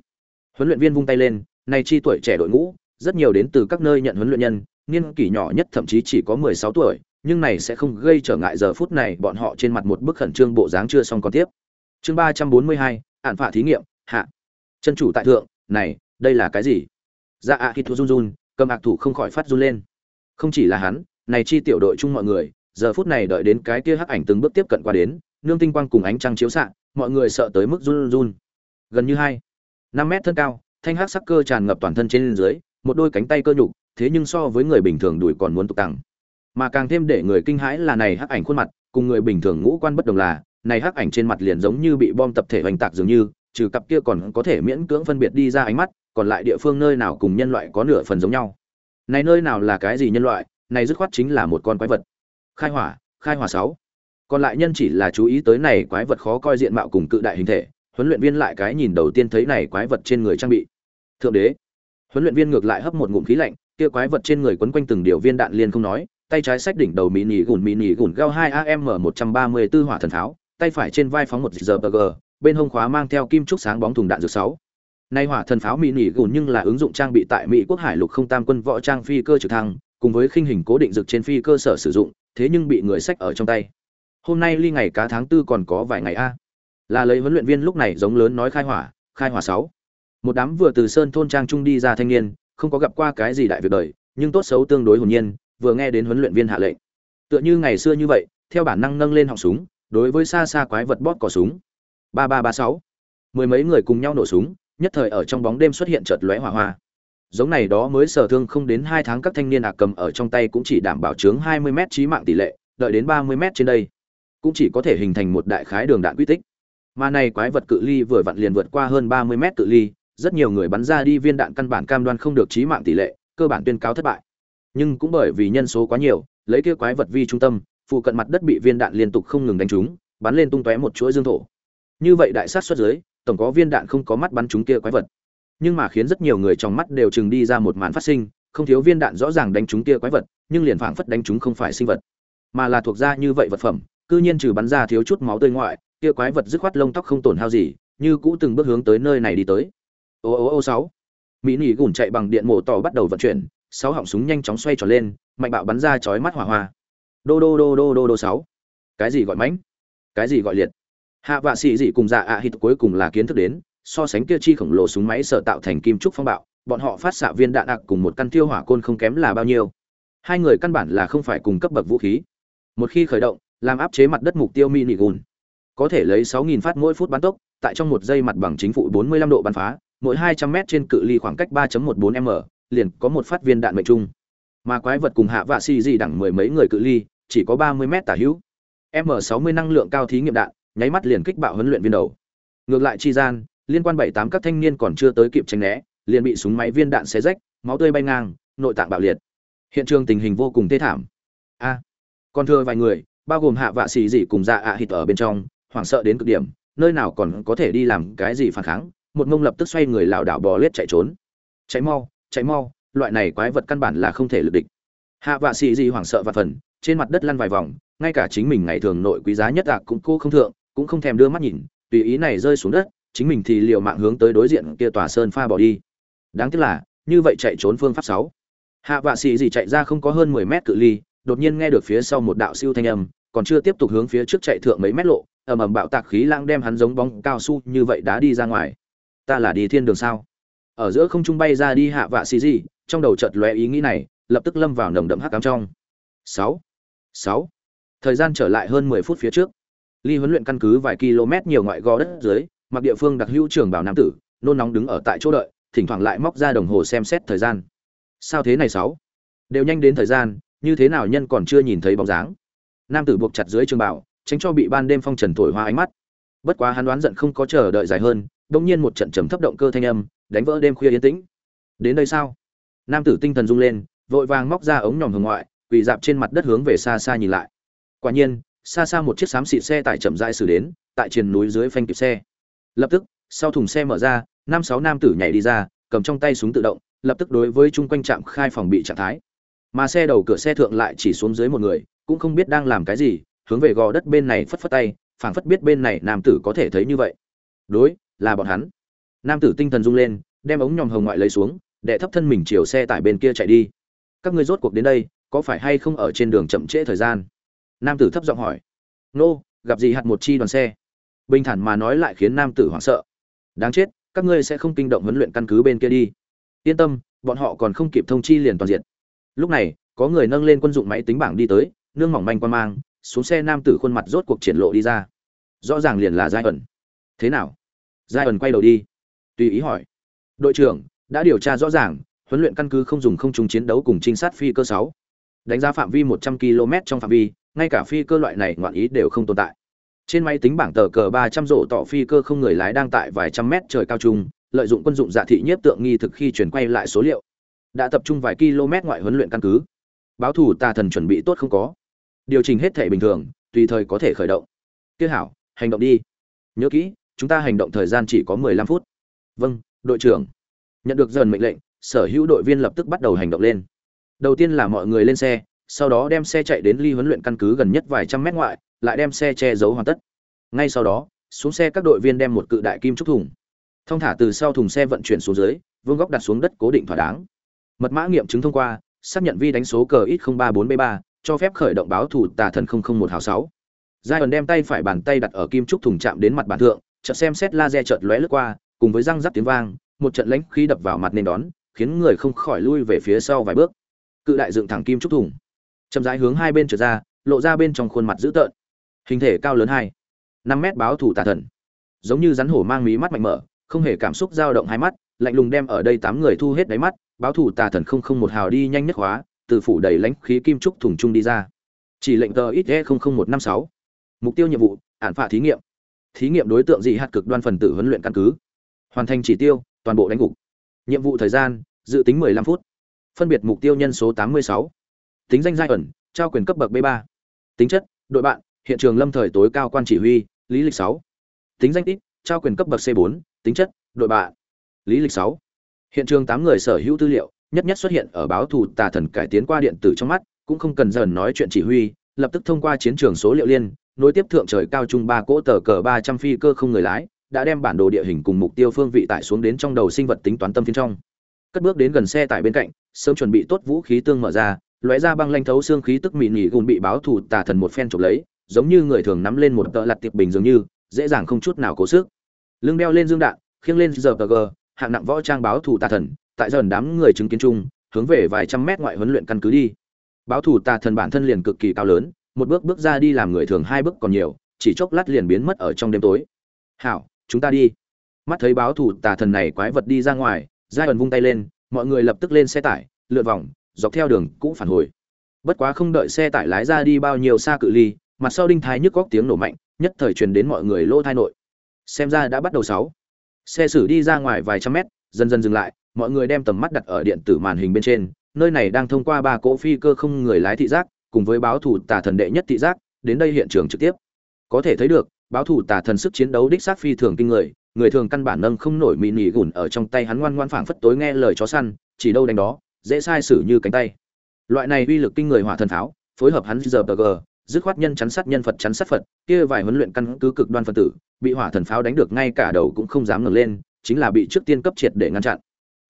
A: Huấn luyện viên vung tay lên, nay chi tuổi trẻ đội ngũ, rất nhiều đến từ các nơi nhận huấn luyện nhân, niên kỷ nhỏ nhất thậm chí chỉ có mười sáu tuổi, nhưng này sẽ không gây trở ngại giờ phút này bọn họ trên mặt một bức khẩn trương bộ dáng chưa xong còn tiếp. Chương ba trăm bốn mươi hai ản phả thí nghiệm, hạ. Chân chủ tại thượng, này, đây là cái gì? Dạ ạ hít thu run run, cầm ạc thủ không khỏi phát run lên. Không chỉ là hắn, này chi tiểu đội chung mọi người giờ phút này đợi đến cái kia hắc ảnh từng bước tiếp cận qua đến, nương tinh quang cùng ánh trăng chiếu xạ, mọi người sợ tới mức run run. Gần như hai, năm mét thân cao, thanh hắc sắc cơ tràn ngập toàn thân trên dưới, một đôi cánh tay cơ nhục, thế nhưng so với người bình thường đùi còn muốn tục tăng mà càng thêm để người kinh hãi là này hắc ảnh khuôn mặt, cùng người bình thường ngũ quan bất đồng là, này hắc ảnh trên mặt liền giống như bị bom tập thể hoành tạc dường như, trừ cặp kia còn có thể miễn cưỡng phân biệt đi ra ánh mắt, còn lại địa phương nơi nào cùng nhân loại có nửa phần giống nhau. Này nơi nào là cái gì nhân loại, này dứt khoát chính là một con quái vật khai hỏa khai hỏa sáu. Còn lại nhân chỉ là chú ý tới này quái vật khó coi diện mạo cùng cự đại hình thể, huấn luyện viên lại cái nhìn đầu tiên thấy này quái vật trên người trang bị. Thượng đế. Huấn luyện viên ngược lại hấp một ngụm khí lạnh, kia quái vật trên người quấn quanh từng điều viên đạn liền không nói, tay trái sách đỉnh đầu mỹ nỉ gùn mỹ nỉ gùn gao hai am một trăm ba mươi 134 hỏa thần tháo, tay phải trên vai phóng một giờ bg bên hông khóa mang theo kim trúc sáng bóng thùng đạn dược sáu. Nay hỏa thần pháo mỹ nỉ gùn nhưng là ứng dụng trang bị tại mỹ quốc hải lục không tam quân võ trang phi cơ trực thăng, cùng với khinh hình cố định dược trên phi cơ sở sử dụng thế nhưng bị người sách ở trong tay. Hôm nay ly ngày cá tháng tư còn có vài ngày a. Là lấy huấn luyện viên lúc này giống lớn nói khai hỏa khai hỏa sáu. Một đám vừa từ sơn thôn trang trung đi ra thanh niên, không có gặp qua cái gì đại việc đời, nhưng tốt xấu tương đối hồn nhiên, vừa nghe đến huấn luyện viên hạ lệnh. Tựa như ngày xưa như vậy, theo bản năng nâng lên họng súng, đối với xa xa quái vật bóp cò súng. Ba ba ba sáu. Mười mấy người cùng nhau nổ súng, nhất thời ở trong bóng đêm xuất hiện chợt lóe hỏa hoa giống này đó mới sở thương không đến hai tháng các thanh niên ạc cầm ở trong tay cũng chỉ đảm bảo chướng hai mươi m chí mạng tỷ lệ, đợi đến ba mươi m trên đây. Cũng chỉ có thể hình thành một đại khái đường đạn quy tích. Mà này quái vật cự ly vừa vặn liền vượt qua hơn ba mươi mét cự ly, rất nhiều người bắn ra đi viên đạn căn bản cam đoan không được chí mạng tỷ lệ, cơ bản tuyên cáo thất bại. Nhưng cũng bởi vì nhân số quá nhiều, lấy kia quái vật vi trung tâm, phụ cận mặt đất bị viên đạn liên tục không ngừng đánh trúng, bắn lên tung tóe một chuỗi dương thổ. Như vậy đại sát xuất dưới tổng có viên đạn không có mắt bắn trúng kia quái vật nhưng mà khiến rất nhiều người trong mắt đều chừng đi ra một màn phát sinh, không thiếu viên đạn rõ ràng đánh trúng kia quái vật, nhưng liền phảng phất đánh trúng không phải sinh vật, mà là thuộc ra như vậy vật phẩm, cư nhiên trừ bắn ra thiếu chút máu tươi ngoại, kia quái vật dứt khoát lông tóc không tổn hao gì, như cũ từng bước hướng tới nơi này đi tới. Ô ô ô sáu. Mỹ nỉ gùn chạy bằng điện mổ tỏ bắt đầu vận chuyển, sáu họng súng nhanh chóng xoay tròn lên, mạnh bạo bắn ra chói mắt hỏa hoa. Đô đô đô đô đô đô sáu. Cái gì gọi mãnh? Cái gì gọi liệt? Hạ vạ sĩ dị cùng dạ ạ à hít cuối cùng là kiến thức đến so sánh kia chi khổng lồ súng máy sở tạo thành kim trúc phong bạo, bọn họ phát xạ viên đạn ạc cùng một căn tiêu hỏa côn không kém là bao nhiêu. Hai người căn bản là không phải cùng cấp bậc vũ khí. Một khi khởi động, làm áp chế mặt đất mục tiêu mini gun có thể lấy 6.000 phát mỗi phút bắn tốc, tại trong một giây mặt bằng chính phủ 45 độ bắn phá, mỗi 200 m trên cự ly khoảng cách 3.14 m, liền có một phát viên đạn mệnh trung. Mà quái vật cùng hạ vạ xì gì đẳng mười mấy người cự ly, chỉ có 30 m tả hữu. M 60 năng lượng cao thí nghiệm đạn, nháy mắt liền kích bạo huấn luyện viên đầu. Ngược lại chi gian liên quan bảy tám các thanh niên còn chưa tới kịp tránh né, liền bị súng máy viên đạn xé rách, máu tươi bay ngang, nội tạng bạo liệt. Hiện trường tình hình vô cùng thê thảm. A, còn thưa vài người, bao gồm hạ vạ xì Dị cùng dạ ạ à hít ở bên trong, hoảng sợ đến cực điểm, nơi nào còn có thể đi làm cái gì phản kháng, một mông lập tức xoay người lảo đảo bò lết chạy trốn. Cháy mau cháy mau, loại này quái vật căn bản là không thể lực địch. Hạ vạ xì Dị hoảng sợ và phần, trên mặt đất lăn vài vòng, ngay cả chính mình ngày thường nội quý giá nhất ạ cũng cô không thượng, cũng không thèm đưa mắt nhìn, tùy ý này rơi xuống đất chính mình thì liều mạng hướng tới đối diện kia tòa sơn pha bỏ đi. Đáng tiếc là, như vậy chạy trốn phương pháp sáu. Hạ vạ xì gì chạy ra không có hơn mười mét cự ly, đột nhiên nghe được phía sau một đạo siêu thanh âm, còn chưa tiếp tục hướng phía trước chạy thượng mấy mét lộ, ầm ầm bạo tạc khí lãng đem hắn giống bóng cao su như vậy đá đi ra ngoài. Ta là đi thiên đường sao? Ở giữa không trung bay ra đi hạ vạ xì gì, trong đầu chợt lóe ý nghĩ này, lập tức lâm vào nồng đậm hắc cám trong. Sáu. Sáu. Thời gian trở lại hơn mười phút phía trước. Ly huấn luyện căn cứ vài km nhiều ngoại gò đất dưới mặc địa phương đặc hữu trường bảo nam tử, nôn nóng đứng ở tại chỗ đợi, thỉnh thoảng lại móc ra đồng hồ xem xét thời gian. Sao thế này sáu? Đều nhanh đến thời gian, như thế nào nhân còn chưa nhìn thấy bóng dáng? Nam tử buộc chặt dưới trường bảo, tránh cho bị ban đêm phong trần thổi hoa ánh mắt. Bất quá hắn đoán giận không có chờ đợi dài hơn đông nhiên một trận trầm thấp động cơ thanh âm, đánh vỡ đêm khuya yên tĩnh. Đến đây sao? Nam tử tinh thần rung lên, vội vàng móc ra ống nhòm hồng ngoại, quỳ dạp trên mặt đất hướng về xa xa nhìn lại. Quả nhiên, xa xa một chiếc xám xịt xe tải chậm rãi xử đến, tại triền núi dưới phanh kịp xe lập tức, sau thùng xe mở ra, năm sáu nam tử nhảy đi ra, cầm trong tay súng tự động, lập tức đối với chung quanh trạm khai phòng bị trạng thái. Mà xe đầu cửa xe thượng lại chỉ xuống dưới một người, cũng không biết đang làm cái gì, hướng về gò đất bên này phất phất tay, phảng phất biết bên này nam tử có thể thấy như vậy. Đối, là bọn hắn. Nam tử tinh thần rung lên, đem ống nhòm hồng ngoại lấy xuống, đệ thấp thân mình chiều xe tải bên kia chạy đi. Các ngươi rốt cuộc đến đây, có phải hay không ở trên đường chậm trễ thời gian? Nam tử thấp giọng hỏi. Nô, gặp gì hạt một chi đoàn xe? Bình thản mà nói lại khiến nam tử hoảng sợ. Đáng chết, các ngươi sẽ không kinh động huấn luyện căn cứ bên kia đi. Yên tâm, bọn họ còn không kịp thông chi liền toàn diện. Lúc này, có người nâng lên quân dụng máy tính bảng đi tới, nương mỏng manh quan mang, xuống xe nam tử khuôn mặt rốt cuộc triển lộ đi ra. Rõ ràng liền là giai ẩn. Thế nào? Giai ẩn quay đầu đi. Tùy ý hỏi. Đội trưởng, đã điều tra rõ ràng, huấn luyện căn cứ không dùng không trùng chiến đấu cùng trinh sát phi cơ sáu. Đánh giá phạm vi một trăm km trong phạm vi, ngay cả phi cơ loại này ngoạn ý đều không tồn tại trên máy tính bảng tờ cờ ba trăm rổ tỏ phi cơ không người lái đang tại vài trăm mét trời cao trung lợi dụng quân dụng dạ thị nhiếp tượng nghi thực khi chuyển quay lại số liệu. Đã tập trung vài km ngoại huấn luyện căn cứ. Báo thủ tà thần chuẩn bị tốt không có. Điều chỉnh hết thể bình thường, tùy thời có thể khởi động. Tiếc hảo, hành động đi. Nhớ kỹ, chúng ta hành động thời gian chỉ có mười lăm phút. Vâng đội trưởng. Nhận được dần mệnh lệnh, sở hữu đội viên lập tức bắt đầu hành động lên. Đầu tiên là mọi người lên xe, sau đó đem xe chạy đến ly huấn luyện căn cứ gần nhất vài trăm mét ngoại lại đem xe che giấu hoàn tất. Ngay sau đó, xuống xe các đội viên đem một cự đại kim trúc thùng. Thông thả từ sau thùng xe vận chuyển xuống dưới, vương góc đặt xuống đất cố định thỏa đáng. Mật mã nghiệm chứng thông qua, xác nhận vi đánh số cờ ít ba bốn b ba, cho phép khởi động báo thủ tà thần một hào sáu. Giai ẩn đem tay phải bàn tay đặt ở kim trúc thùng chạm đến mặt bàn thượng, chợt xem xét laser chợt lóe lướt qua, cùng với răng rắc tiếng vang, một trận lãnh khí đập vào mặt nên đón, khiến người không khỏi lui về phía sau vài bước. Cự đại dựng thẳng kim trúc thùng. Chậm rãi hướng hai bên trở ra, lộ ra bên trong khuôn mặt dữ tợn hình thể cao lớn hai, năm mét báo thủ tà thần. Giống như rắn hổ mang mí mắt mạnh mở, không hề cảm xúc dao động hai mắt, lạnh lùng đem ở đây tám người thu hết đáy mắt, báo thủ tà thần không không một hào đi nhanh nhất hóa, từ phủ đầy lãnh khí kim trúc thùng trung đi ra. Chỉ lệnh tờ ít e không không một năm sáu. Mục tiêu nhiệm vụ ản phạ thí nghiệm. Thí nghiệm đối tượng dị hạt cực đoan phần tử huấn luyện căn cứ. Hoàn thành chỉ tiêu, toàn bộ đánh gục. Nhiệm vụ thời gian, dự tính 15 phút. Phân biệt mục tiêu nhân số 86. tính danh giai ẩn, trao quyền cấp bậc b 3 tính chất, đội bạn hiện trường lâm thời tối cao quan chỉ huy, lý lịch Sáu. Tính danh tích, trao quyền cấp bậc c 4 tính chất, đội bạn. Lý lịch Sáu. Hiện trường 8 người sở hữu tư liệu, nhất nhất xuất hiện ở báo thủ tà thần cải tiến qua điện tử trong mắt, cũng không cần dần nói chuyện chỉ huy, lập tức thông qua chiến trường số liệu liên, nối tiếp thượng trời cao trung ba cỗ tờ cờ 300 phi cơ không người lái, đã đem bản đồ địa hình cùng mục tiêu phương vị tải xuống đến trong đầu sinh vật tính toán tâm phiên trong. Cất bước đến gần xe tải bên cạnh, sớm chuẩn bị tốt vũ khí tương mở ra, lóe ra băng lanh thấu xương khí tức mịn nhỉ gùn bị báo thủ tà thần một phen chụp lấy giống như người thường nắm lên một tợ lặt tiệp bình dường như, dễ dàng không chút nào cố sức. Lưng đeo lên dương đạn, khiêng lên giờ g hạng nặng võ trang báo thủ tà thần, tại dần đám người chứng kiến chung, hướng về vài trăm mét ngoại huấn luyện căn cứ đi. Báo thủ tà thần bản thân liền cực kỳ cao lớn, một bước bước ra đi làm người thường hai bước còn nhiều, chỉ chốc lát liền biến mất ở trong đêm tối. Hảo, chúng ta đi. Mắt thấy báo thủ tà thần này quái vật đi ra ngoài, giai ẩn vung tay lên, mọi người lập tức lên xe tải, lượn vòng, dọc theo đường cũ phản hồi. Bất quá không đợi xe tải lái ra đi bao nhiêu xa cự ly mặt sau đinh thái nhức góc tiếng nổ mạnh, nhất thời truyền đến mọi người lỗ thai nội. Xem ra đã bắt đầu sáu. Xe xử đi ra ngoài vài trăm mét, dần dần dừng lại, mọi người đem tầm mắt đặt ở điện tử màn hình bên trên. Nơi này đang thông qua ba cỗ phi cơ không người lái thị giác, cùng với báo thủ tà thần đệ nhất thị giác, đến đây hiện trường trực tiếp. Có thể thấy được, báo thủ tà thần sức chiến đấu đích xác phi thường kinh người người thường căn bản nâng không nổi mị nỉ gùn ở trong tay hắn ngoan ngoan phảng phất tối nghe lời chó săn, chỉ đâu đánh đó, dễ sai sử như cánh tay. Loại này uy lực kinh người hỏa thần pháo, phối hợp hắn giờ bờ gờ dứt khoát nhân chắn sát nhân phật chắn sát phật, kia vài huấn luyện căn cứ cực đoan phân tử, bị hỏa thần pháo đánh được ngay cả đầu cũng không dám ngẩng lên, chính là bị trước tiên cấp triệt để ngăn chặn.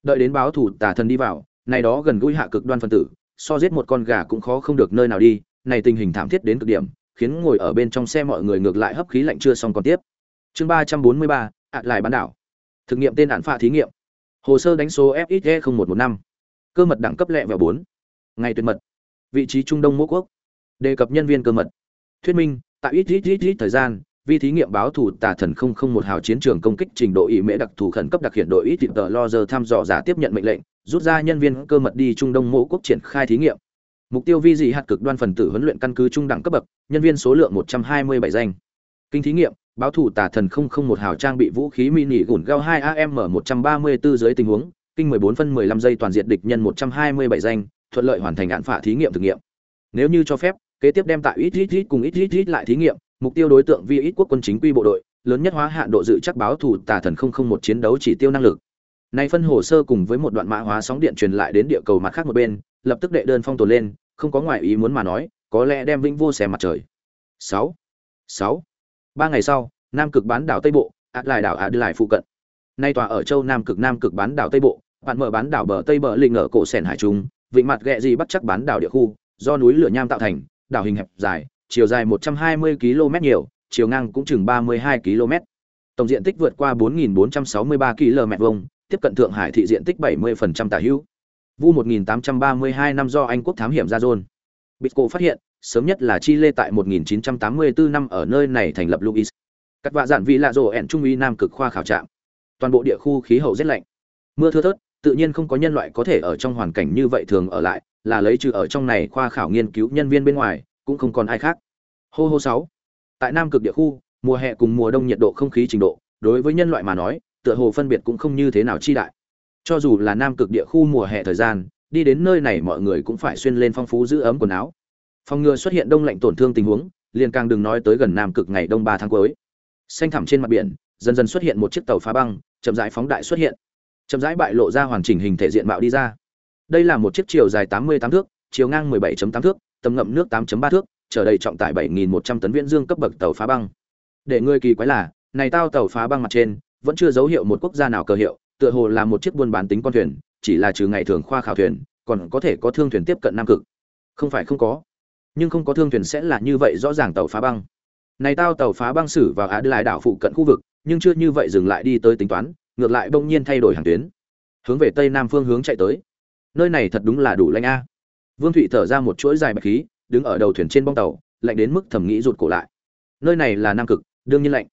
A: Đợi đến báo thủ tà thần đi vào, này đó gần gũi hạ cực đoan phân tử, so giết một con gà cũng khó không được nơi nào đi, này tình hình thảm thiết đến cực điểm, khiến ngồi ở bên trong xe mọi người ngược lại hấp khí lạnh chưa xong còn tiếp. Chương ba trăm bốn mươi ba lại bán đảo. Thực nghiệm tên án phạ thí nghiệm. Hồ sơ đánh số fxe một một năm. Cơ mật đẳng cấp lẹ vẹo bốn. Ngày tuyệt mật. Vị trí trung đông mỗ quốc đề cập nhân viên cơ mật. Thuyết minh, tại ít ít ít ít thời gian vi thí nghiệm báo thủ tà thần không không một hào chiến trường công kích trình độ ý mễ đặc thù khẩn cấp đặc hiện đội ít tờ lo giờ thăm dò giả tiếp nhận mệnh lệnh, rút ra nhân viên cơ mật đi trung đông mỗ quốc triển khai thí nghiệm. Mục tiêu vi dị hạt cực đoan phần tử huấn luyện căn cứ trung đẳng cấp bậc, nhân viên số lượng một trăm hai mươi bảy danh. Kinh thí nghiệm, báo thủ tà thần không không một hào trang bị vũ khí mini gùn gao hai am một trăm ba mươi 134 dưới tình huống, kinh mười bốn phân mười lăm giây toàn diện địch nhân một trăm hai mươi bảy danh, thuận lợi hoàn thành án phả thí nghiệm thực nghiệm. Nếu như cho phép kế tiếp đem tại ít ít ít cùng ít ít ít lại thí nghiệm, mục tiêu đối tượng vi ít quốc quân chính quy bộ đội, lớn nhất hóa hạn độ dự chắc báo thủ tà thần không không một chiến đấu chỉ tiêu năng lực. Này phân hồ sơ cùng với một đoạn mã hóa sóng điện truyền lại đến địa cầu mặt khác một bên, lập tức đệ đơn phong tồn lên, không có ngoại ý muốn mà nói, có lẽ đem vĩnh vô xẻ mặt trời. Sáu. Sáu. Ba ngày sau, nam cực bán đảo tây bộ ạt lại đảo ạt lại phụ cận. Nay tòa ở châu nam cực nam cực bán đảo tây bộ bạn mở bán đảo bờ tây bờ lình ở cổ sẻn hải trung, vịnh mặt ghẹ gì bắt chắc bán đảo địa khu, do núi lửa nham tạo thành đảo hình hẹp dài, chiều dài 120 km nhiều, chiều ngang cũng chừng 32 km. Tổng diện tích vượt qua 4.463 km vuông, tiếp cận thượng hải thị diện tích 70% tả hữu. Vu 1832 năm do anh quốc thám hiểm ra dôn bitco phát hiện, sớm nhất là chile tại 1984 năm ở nơi này thành lập luis. Các vạ dạn vị lạ rồ ẹn trung uy nam cực khoa khảo trạm. Toàn bộ địa khu khí hậu rất lạnh. Mưa thưa thớt, tự nhiên không có nhân loại có thể ở trong hoàn cảnh như vậy thường ở lại là lấy trừ ở trong này khoa khảo nghiên cứu nhân viên bên ngoài, cũng không còn ai khác. Hô hô sáu. Tại nam cực địa khu, mùa hè cùng mùa đông nhiệt độ không khí trình độ, đối với nhân loại mà nói, tựa hồ phân biệt cũng không như thế nào chi đại. Cho dù là nam cực địa khu mùa hè thời gian, đi đến nơi này mọi người cũng phải xuyên lên phong phú giữ ấm quần áo. Phòng ngừa xuất hiện đông lạnh tổn thương tình huống, liền càng đừng nói tới gần nam cực ngày đông ba tháng cuối. Xanh thẳm trên mặt biển, dần dần xuất hiện một chiếc tàu phá băng, chậm rãi phóng đại xuất hiện. Chậm rãi bại lộ ra hoàn chỉnh hình thể diện mạo đi ra đây là một chiếc chiều dài 88 thước, chiều ngang 17.8 thước, tầm ngậm nước 8.3 thước, chở đầy trọng tải 7.100 tấn viễn dương cấp bậc tàu phá băng. Để người kỳ quái là, này tao tàu phá băng mặt trên, vẫn chưa dấu hiệu một quốc gia nào cờ hiệu, tựa hồ là một chiếc buôn bán tính con thuyền, chỉ là trừ ngày thường khoa khảo thuyền, còn có thể có thương thuyền tiếp cận nam cực. Không phải không có, nhưng không có thương thuyền sẽ là như vậy rõ ràng tàu phá băng. Này tao tàu phá băng xử vào á lại đảo phụ cận khu vực, nhưng chưa như vậy dừng lại đi tới tính toán, ngược lại bỗng nhiên thay đổi hàng tuyến. Hướng về tây nam phương hướng chạy tới nơi này thật đúng là đủ lạnh a. Vương thụy thở ra một chuỗi dài bạch khí, đứng ở đầu thuyền trên bong tàu, lạnh đến mức thầm nghĩ rụt cổ lại. Nơi này là nam cực, đương nhiên lạnh.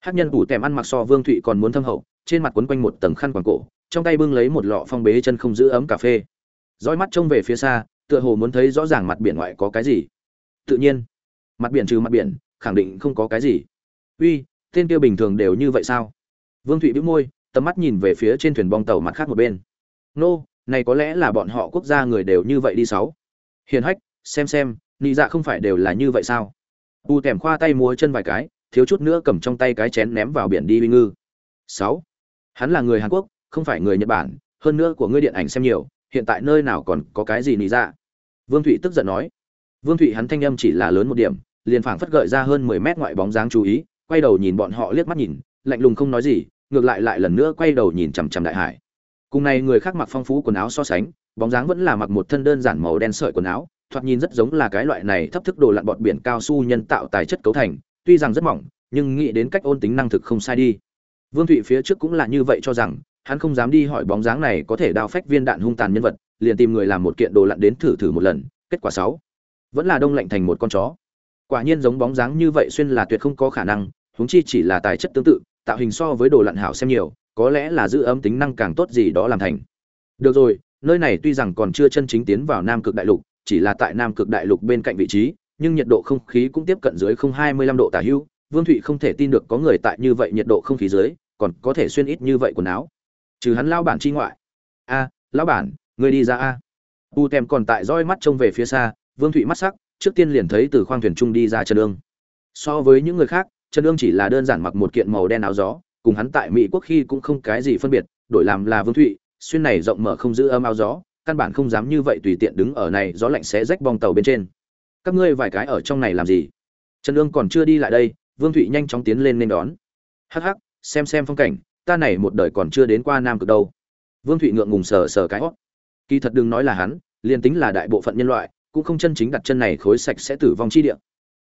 A: Hát nhân tủ tèm ăn mặc so vương thụy còn muốn thâm hậu, trên mặt quấn quanh một tầng khăn quàng cổ, trong tay bưng lấy một lọ phong bế chân không giữ ấm cà phê. Roi mắt trông về phía xa, tựa hồ muốn thấy rõ ràng mặt biển ngoại có cái gì. Tự nhiên, mặt biển trừ mặt biển, khẳng định không có cái gì. Uy, tên kia bình thường đều như vậy sao? Vương thụy bĩu môi, tầm mắt nhìn về phía trên thuyền bong tàu mặt khác một bên. Nô này có lẽ là bọn họ quốc gia người đều như vậy đi sáu. Hiền hách, xem xem, nị dạ không phải đều là như vậy sao? U tèm khoa tay múa chân vài cái, thiếu chút nữa cầm trong tay cái chén ném vào biển đi uy ngư. Sáu. Hắn là người hàn quốc, không phải người nhật bản, hơn nữa của ngươi điện ảnh xem nhiều, hiện tại nơi nào còn có cái gì nị dạ? Vương thụy tức giận nói. Vương thụy hắn thanh âm chỉ là lớn một điểm, liền phảng phất gợi ra hơn mười mét ngoại bóng dáng chú ý, quay đầu nhìn bọn họ liếc mắt nhìn, lạnh lùng không nói gì, ngược lại lại lần nữa quay đầu nhìn chằm chằm đại hải cùng này người khác mặc phong phú quần áo so sánh, bóng dáng vẫn là mặc một thân đơn giản màu đen sợi quần áo, thoạt nhìn rất giống là cái loại này thấp thức đồ lặn bọt biển cao su nhân tạo tài chất cấu thành, tuy rằng rất mỏng, nhưng nghĩ đến cách ôn tính năng thực không sai đi. Vương thụy phía trước cũng là như vậy cho rằng, hắn không dám đi hỏi bóng dáng này có thể đao phách viên đạn hung tàn nhân vật, liền tìm người làm một kiện đồ lặn đến thử thử một lần, kết quả sáu. Vẫn là đông lạnh thành một con chó. Quả nhiên giống bóng dáng như vậy xuyên là tuyệt không có khả năng, huống chi chỉ là tài chất tương tự, tạo hình so với đồ lặn hảo xem nhiều có lẽ là giữ ấm tính năng càng tốt gì đó làm thành. Được rồi, nơi này tuy rằng còn chưa chân chính tiến vào nam cực đại lục, chỉ là tại nam cực đại lục bên cạnh vị trí, nhưng nhiệt độ không khí cũng tiếp cận dưới không hai mươi lăm độ tả hữu. Vương thụy không thể tin được có người tại như vậy nhiệt độ không khí dưới, còn có thể xuyên ít như vậy quần áo. Trừ hắn lao bản chi ngoại. A, lão bản, người đi ra a. U tem còn tại roi mắt trông về phía xa, vương thụy mắt sắc, trước tiên liền thấy từ khoang thuyền trung đi ra trần ương. So với những người khác, trần ương chỉ là đơn giản mặc một kiện màu đen áo gió cùng hắn tại mỹ quốc khi cũng không cái gì phân biệt, đổi làm là vương thụy, xuyên này rộng mở không giữ âm ao gió, căn bản không dám như vậy tùy tiện đứng ở này, gió lạnh sẽ rách bong tàu bên trên. Các ngươi vài cái ở trong này làm gì? Trần ương còn chưa đi lại đây, vương thụy nhanh chóng tiến lên nên đón. Hắc hắc, xem xem phong cảnh, ta này một đời còn chưa đến qua nam cực đâu. Vương thụy ngượng ngùng sờ sờ cái hót. Kỳ thật đừng nói là hắn, liền tính là đại bộ phận nhân loại, cũng không chân chính đặt chân này khối sạch sẽ tử vong chi địa.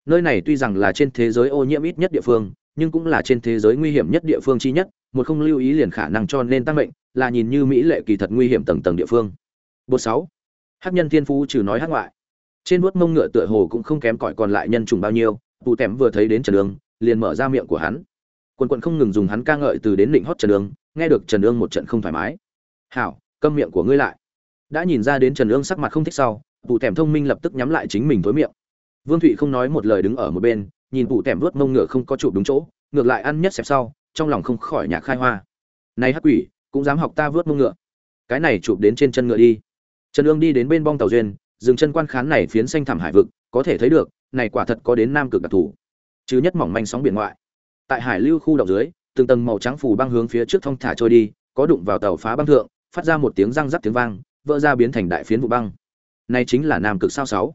A: Nơi này tuy rằng là trên thế giới ô nhiễm ít nhất địa phương nhưng cũng là trên thế giới nguy hiểm nhất địa phương chi nhất, một không lưu ý liền khả năng cho nên tăng mệnh, là nhìn như mỹ lệ kỳ thật nguy hiểm tầng tầng địa phương. Bột sáu, hắc nhân thiên phú trừ nói hắc ngoại. Trên vuốt mông ngựa tựa hồ cũng không kém cỏi còn lại nhân trùng bao nhiêu, tụ tèm vừa thấy đến trần đường liền mở ra miệng của hắn. Quần quận không ngừng dùng hắn ca ngợi từ đến định hót trần đường nghe được trần đường một trận không thoải mái. Hảo, câm miệng của ngươi lại. Đã nhìn ra đến trần ương sắc mặt không thích sau, tụ tèm thông minh lập tức nhắm lại chính mình thối miệng. Vương thụy không nói một lời đứng ở một bên nhìn vụ tẻm vuốt mông ngựa không có chụp đúng chỗ, ngược lại ăn nhất xẹp sau, trong lòng không khỏi nhạc khai hoa. Này hắc quỷ, cũng dám học ta vớt mông ngựa. Cái này chụp đến trên chân ngựa đi. Trần ương đi đến bên bong tàu duyên, dừng chân quan khán này phiến xanh thảm hải vực, có thể thấy được, này quả thật có đến nam cực đặc thù. Chứ nhất mỏng manh sóng biển ngoại. Tại hải lưu khu động dưới, từng tầng màu trắng phủ băng hướng phía trước thong thả trôi đi, có đụng vào tàu phá băng thượng, phát ra một tiếng răng rắc tiếng vang, vỡ ra biến thành đại phiến vụ băng. Này chính là nam cực sao sáu.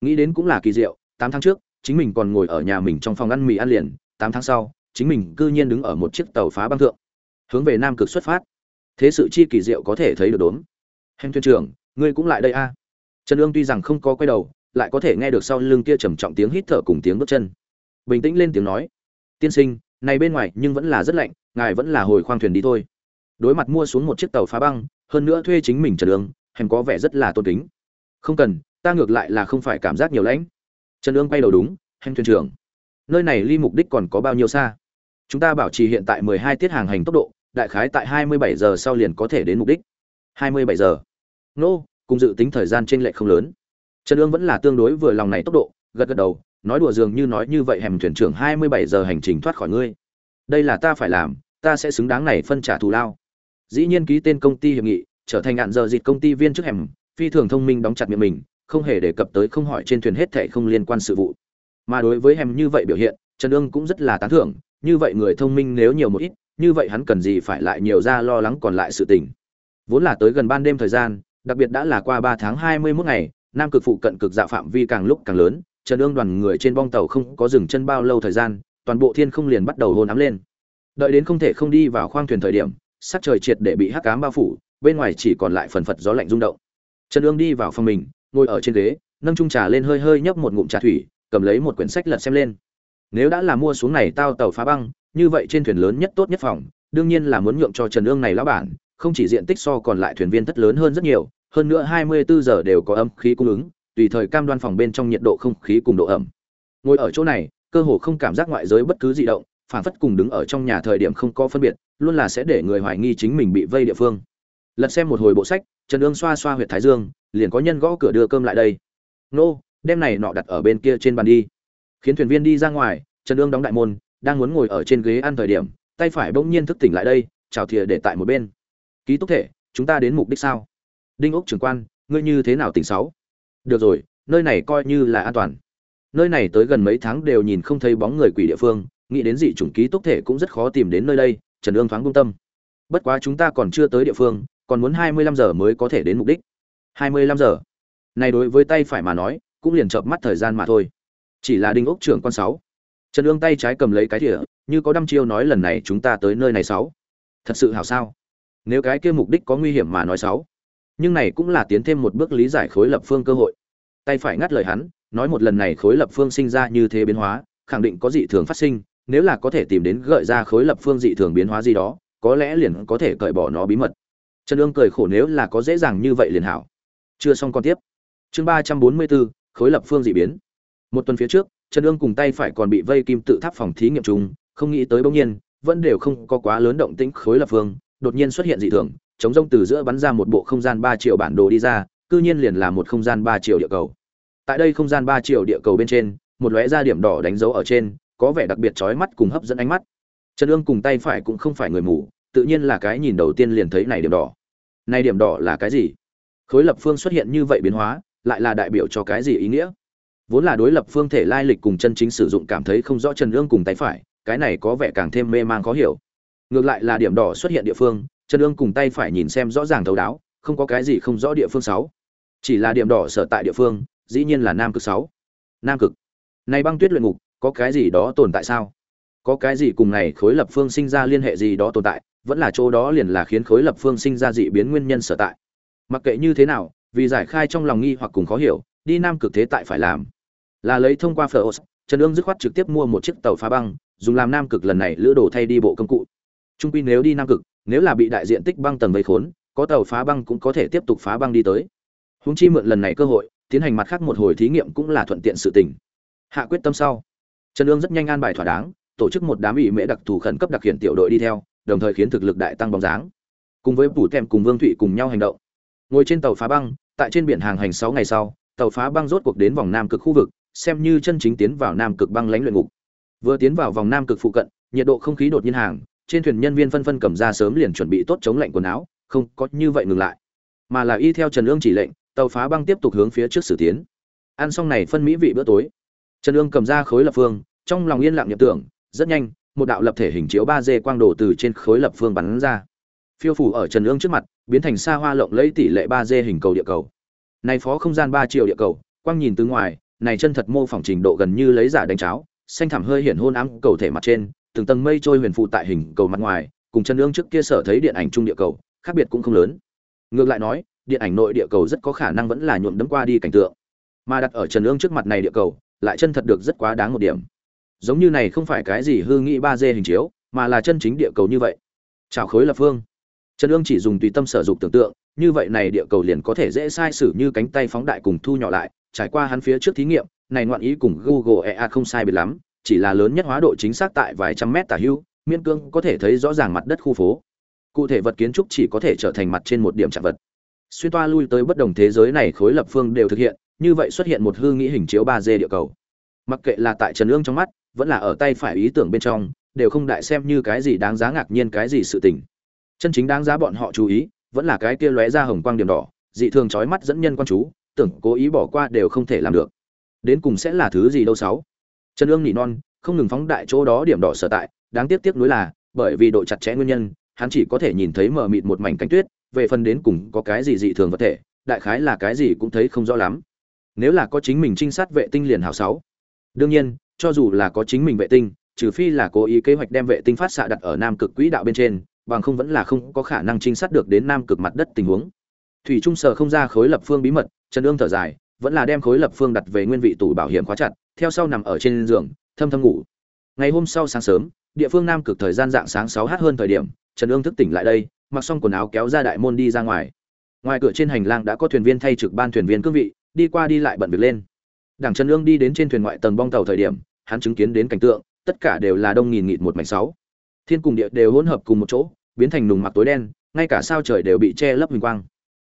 A: Nghĩ đến cũng là kỳ diệu, tám tháng trước chính mình còn ngồi ở nhà mình trong phòng ăn mì ăn liền, tám tháng sau, chính mình cư nhiên đứng ở một chiếc tàu phá băng thượng. Hướng về nam cực xuất phát. Thế sự chi kỳ diệu có thể thấy được đốn hem thuyền trưởng, ngươi cũng lại đây a. À? Trần ương tuy rằng không có quay đầu, lại có thể nghe được sau lưng kia trầm trọng tiếng hít thở cùng tiếng bước chân. Bình tĩnh lên tiếng nói, tiên sinh, này bên ngoài nhưng vẫn là rất lạnh, ngài vẫn là hồi khoang thuyền đi thôi. Đối mặt mua xuống một chiếc tàu phá băng, hơn nữa thuê chính mình trần ương hèm có vẻ rất là tôn kính. Không cần, ta ngược lại là không phải cảm giác nhiều lãnh trần ương quay đầu đúng hành thuyền trưởng nơi này ly mục đích còn có bao nhiêu xa? Chúng ta bảo trì hiện tại 12 tiết hàng hành tốc độ đại khái tại 27 giờ sau liền có thể đến mục đích. 27 giờ. Nô、no, cùng dự tính thời gian trên lệ không lớn. Trần ương vẫn là tương đối vừa lòng này tốc độ gật gật đầu nói đùa dường như nói như vậy hẻm thuyền trưởng 27 giờ hành trình thoát khỏi ngươi. Đây là ta phải làm ta sẽ xứng đáng này phân trả thù lao. Dĩ nhiên ký tên công ty hiệp nghị trở thành ngạn giờ dịt công ty viên chức hẻm phi thường thông minh đóng chặt miệng mình không hề đề cập tới không hỏi trên thuyền hết thảy không liên quan sự vụ. Mà đối với hèm như vậy biểu hiện, trần Dương cũng rất là tán thưởng, như vậy người thông minh nếu nhiều một ít, như vậy hắn cần gì phải lại nhiều ra lo lắng còn lại sự tình. Vốn là tới gần ban đêm thời gian, đặc biệt đã là qua ba tháng hai mươi 21 ngày, nam cực phụ cận cực dạ phạm vi càng lúc càng lớn, trần Dương đoàn người trên bong tàu không có dừng chân bao lâu thời gian, toàn bộ thiên không liền bắt đầu hôn ám lên. Đợi đến không thể không đi vào khoang thuyền thời điểm, sắc trời triệt để bị hắc ám bao phủ, bên ngoài chỉ còn lại phần phật gió lạnh rung động. Trần Dương đi vào phòng mình ngồi ở trên ghế, nâng trung trà lên hơi hơi nhấp một ngụm trà thủy, cầm lấy một quyển sách lật xem lên. Nếu đã là mua xuống này tao tàu phá băng, như vậy trên thuyền lớn nhất tốt nhất phòng, đương nhiên là muốn nhượng cho trần ương này lão bản, không chỉ diện tích so còn lại thuyền viên thất lớn hơn rất nhiều, hơn nữa 24 giờ đều có âm khí cung ứng, tùy thời cam đoan phòng bên trong nhiệt độ không khí cùng độ ẩm. Ngồi ở chỗ này, cơ hồ không cảm giác ngoại giới bất cứ dị động phản phất cùng đứng ở trong nhà thời điểm không có phân biệt, luôn là sẽ để người hoài nghi chính mình bị vây địa phương. Lật xem một hồi bộ sách trần ương xoa xoa huyệt thái dương, liền có nhân gõ cửa đưa cơm lại đây. Nô, đem này nọ đặt ở bên kia trên bàn đi. Khiến thuyền viên đi ra ngoài, trần ương đóng đại môn, đang muốn ngồi ở trên ghế ăn thời điểm, tay phải bỗng nhiên thức tỉnh lại đây, chào thìa để tại một bên. Ký túc thể, chúng ta đến mục đích sao? Đinh ốc trưởng quan, ngươi như thế nào tỉnh sáu? Được rồi, nơi này coi như là an toàn. Nơi này tới gần mấy tháng đều nhìn không thấy bóng người quỷ địa phương, nghĩ đến dị chủng ký túc thể cũng rất khó tìm đến nơi đây, trần ương thoáng công tâm. Bất quá chúng ta còn chưa tới địa phương còn muốn hai mươi lăm giờ mới có thể đến mục đích. hai mươi lăm giờ. Này đối với tay phải mà nói, cũng liền chợp mắt thời gian mà thôi. Chỉ là đinh ốc trưởng quan sáu. Trần ương tay trái cầm lấy cái thìa, như có đăm chiêu nói lần này chúng ta tới nơi này sáu. Thật sự hảo sao? Nếu cái kia mục đích có nguy hiểm mà nói sáu. Nhưng này cũng là tiến thêm một bước lý giải khối lập phương cơ hội. Tay phải ngắt lời hắn, nói một lần này khối lập phương sinh ra như thế biến hóa, khẳng định có dị thường phát sinh, nếu là có thể tìm đến gợi ra khối lập phương dị thường biến hóa gì đó, có lẽ liền có thể cởi bỏ nó bí mật trần ương cười khổ nếu là có dễ dàng như vậy liền hảo. Chưa xong con tiếp. Chương ba trăm bốn mươi bốn khối lập phương dị biến. Một tuần phía trước trần ương cùng tay phải còn bị vây kim tự tháp phòng thí nghiệm trùng, không nghĩ tới bỗng nhiên vẫn đều không có quá lớn động tĩnh khối lập phương đột nhiên xuất hiện dị thường chống rông từ giữa bắn ra một bộ không gian ba triệu bản đồ đi ra cư nhiên liền là một không gian ba triệu địa cầu. Tại đây không gian ba triệu địa cầu bên trên một lóe ra điểm đỏ đánh dấu ở trên có vẻ đặc biệt chói mắt cùng hấp dẫn ánh mắt. Trần ương cùng tay phải cũng không phải người mù tự nhiên là cái nhìn đầu tiên liền thấy này điểm đỏ. Này điểm đỏ là cái gì? Khối lập phương xuất hiện như vậy biến hóa, lại là đại biểu cho cái gì ý nghĩa? Vốn là đối lập phương thể lai lịch cùng chân chính sử dụng cảm thấy không rõ trần ương cùng tay phải, cái này có vẻ càng thêm mê man khó hiểu. Ngược lại là điểm đỏ xuất hiện địa phương trần ương cùng tay phải nhìn xem rõ ràng thấu đáo, không có cái gì không rõ địa phương sáu. Chỉ là điểm đỏ sở tại địa phương, dĩ nhiên là nam cực sáu. Nam cực. Này băng tuyết luyện ngục, có cái gì đó tồn tại sao? Có cái gì cùng này khối lập phương sinh ra liên hệ gì đó tồn tại? Vẫn là chỗ đó liền là khiến khối lập phương sinh ra dị biến nguyên nhân sở tại. Mặc kệ như thế nào, vì giải khai trong lòng nghi hoặc cùng khó hiểu, đi nam cực thế tại phải làm. Là lấy thông qua phở trần ương dứt khoát trực tiếp mua một chiếc tàu phá băng, dùng làm nam cực lần này lữ đồ thay đi bộ công cụ. Trung quy nếu đi nam cực, nếu là bị đại diện tích băng tầng vây khốn, có tàu phá băng cũng có thể tiếp tục phá băng đi tới. Húng chi mượn lần này cơ hội, tiến hành mặt khác một hồi thí nghiệm cũng là thuận tiện sự tình. Hạ quyết tâm sau. Trần ương rất nhanh an bài thỏa đáng, tổ chức một đám ủy mễ đặc thù khẩn cấp đặc hiện tiểu đội đi theo đồng thời khiến thực lực đại tăng bóng dáng. Cùng với phủ tem cùng vương thụy cùng nhau hành động. Ngồi trên tàu phá băng, tại trên biển hàng hành sáu ngày sau, tàu phá băng rốt cuộc đến vòng nam cực khu vực, xem như chân chính tiến vào nam cực băng lãnh luyện ngục. Vừa tiến vào vòng nam cực phụ cận, nhiệt độ không khí đột nhiên hàng, trên thuyền nhân viên phân phân cầm ra sớm liền chuẩn bị tốt chống lạnh quần áo, không có như vậy ngừng lại. Mà là y theo trần ương chỉ lệnh, tàu phá băng tiếp tục hướng phía trước sử tiến. Ăn xong này phân mỹ vị bữa tối, trần ương cầm ra khối lập phương, trong lòng yên lặng nhập tưởng, rất nhanh một đạo lập thể hình chiếu ba d quang đồ từ trên khối lập phương bắn ra. Phiêu phủ ở trần ương trước mặt, biến thành xa hoa lộng lẫy tỷ lệ ba d hình cầu địa cầu. Này phó không gian ba triệu địa cầu, quang nhìn từ ngoài, này chân thật mô phỏng trình độ gần như lấy giả đánh cháo, xanh thẳm hơi hiển hôn ám cầu thể mặt trên, từng tầng mây trôi huyền phụ tại hình cầu mặt ngoài, cùng chân ương trước kia sở thấy điện ảnh trung địa cầu, khác biệt cũng không lớn. Ngược lại nói, điện ảnh nội địa cầu rất có khả năng vẫn là nhuộm đấm qua đi cảnh tượng. Mà đặt ở trần ương trước mặt này địa cầu, lại chân thật được rất quá đáng một điểm giống như này không phải cái gì hư nghĩ ba d hình chiếu, mà là chân chính địa cầu như vậy. Trào khối lập phương. Trần ương chỉ dùng tùy tâm sở dục tưởng tượng, như vậy này địa cầu liền có thể dễ sai sử như cánh tay phóng đại cùng thu nhỏ lại, trải qua hắn phía trước thí nghiệm, này ngoạn ý cùng google ea không sai biệt lắm, chỉ là lớn nhất hóa độ chính xác tại vài trăm mét tả hưu miên cương có thể thấy rõ ràng mặt đất khu phố. Cụ thể vật kiến trúc chỉ có thể trở thành mặt trên một điểm chạm vật. Xuyên toa lui tới bất đồng thế giới này khối lập phương đều thực hiện, như vậy xuất hiện một hư nghĩ hình chiếu ba d địa cầu. Mặc kệ là tại trần ương trong mắt vẫn là ở tay phải ý tưởng bên trong, đều không đại xem như cái gì đáng giá ngạc nhiên cái gì sự tình. Chân chính đáng giá bọn họ chú ý, vẫn là cái kia lóe ra hồng quang điểm đỏ, dị thường chói mắt dẫn nhân quan chú, tưởng cố ý bỏ qua đều không thể làm được. Đến cùng sẽ là thứ gì đâu sáu? Trần ương nỉ non, không ngừng phóng đại chỗ đó điểm đỏ sở tại, đáng tiếc tiếc nuối là, bởi vì độ chặt chẽ nguyên nhân, hắn chỉ có thể nhìn thấy mờ mịt một mảnh cánh tuyết, về phần đến cùng có cái gì dị thường vật thể, đại khái là cái gì cũng thấy không rõ lắm. Nếu là có chính mình trinh sát vệ tinh liền hào sáu. Đương nhiên cho dù là có chính mình vệ tinh, trừ phi là cố ý kế hoạch đem vệ tinh phát xạ đặt ở nam cực quỹ đạo bên trên, bằng không vẫn là không có khả năng trinh sát được đến nam cực mặt đất tình huống. Thủy trung sở không ra khối lập phương bí mật, trần ương thở dài, vẫn là đem khối lập phương đặt về nguyên vị tủ bảo hiểm khóa chặt, theo sau nằm ở trên giường, thâm thâm ngủ. Ngày hôm sau sáng sớm, địa phương nam cực thời gian dạng sáng sáu h hơn thời điểm, trần ương thức tỉnh lại đây, mặc xong quần áo kéo ra đại môn đi ra ngoài. Ngoài cửa trên hành lang đã có thuyền viên thay trực ban thuyền viên cương vị, đi qua đi lại bận việc lên. Đảng trần ương đi đến trên thuyền ngoại tầng bong tàu thời điểm hắn chứng kiến đến cảnh tượng, tất cả đều là đông nghìn nghịt một mảnh sáu. Thiên cùng địa đều hỗn hợp cùng một chỗ, biến thành nùng mặc tối đen, ngay cả sao trời đều bị che lấp huỳnh quang.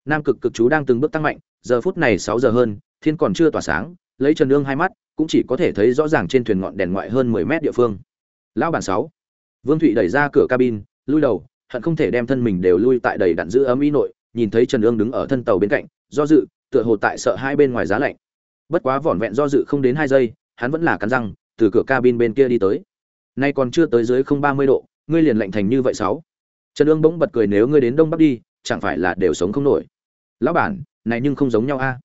A: Nam cực cực chú đang từng bước tăng mạnh, giờ phút này sáu giờ hơn, thiên còn chưa tỏa sáng, lấy trần Nương hai mắt, cũng chỉ có thể thấy rõ ràng trên thuyền ngọn đèn ngoại hơn mười mét địa phương. Lão bản sáu. Vương thụy đẩy ra cửa cabin, lui đầu, hận không thể đem thân mình đều lui tại đầy đặn giữ ấm ý nội, nhìn thấy trần Nương đứng ở thân tàu bên cạnh, do dự, tựa hồ tại sợ hai bên ngoài giá lạnh. Bất quá vỏn vẹn do dự không đến hai giây hắn vẫn là cắn răng, từ cửa cabin bên kia đi tới. Nay còn chưa tới dưới không ba mươi độ, ngươi liền lạnh thành như vậy sáu. Trần ương bỗng bật cười nếu ngươi đến đông bắc đi, chẳng phải là đều sống không nổi. Lão bản, này nhưng không giống nhau a.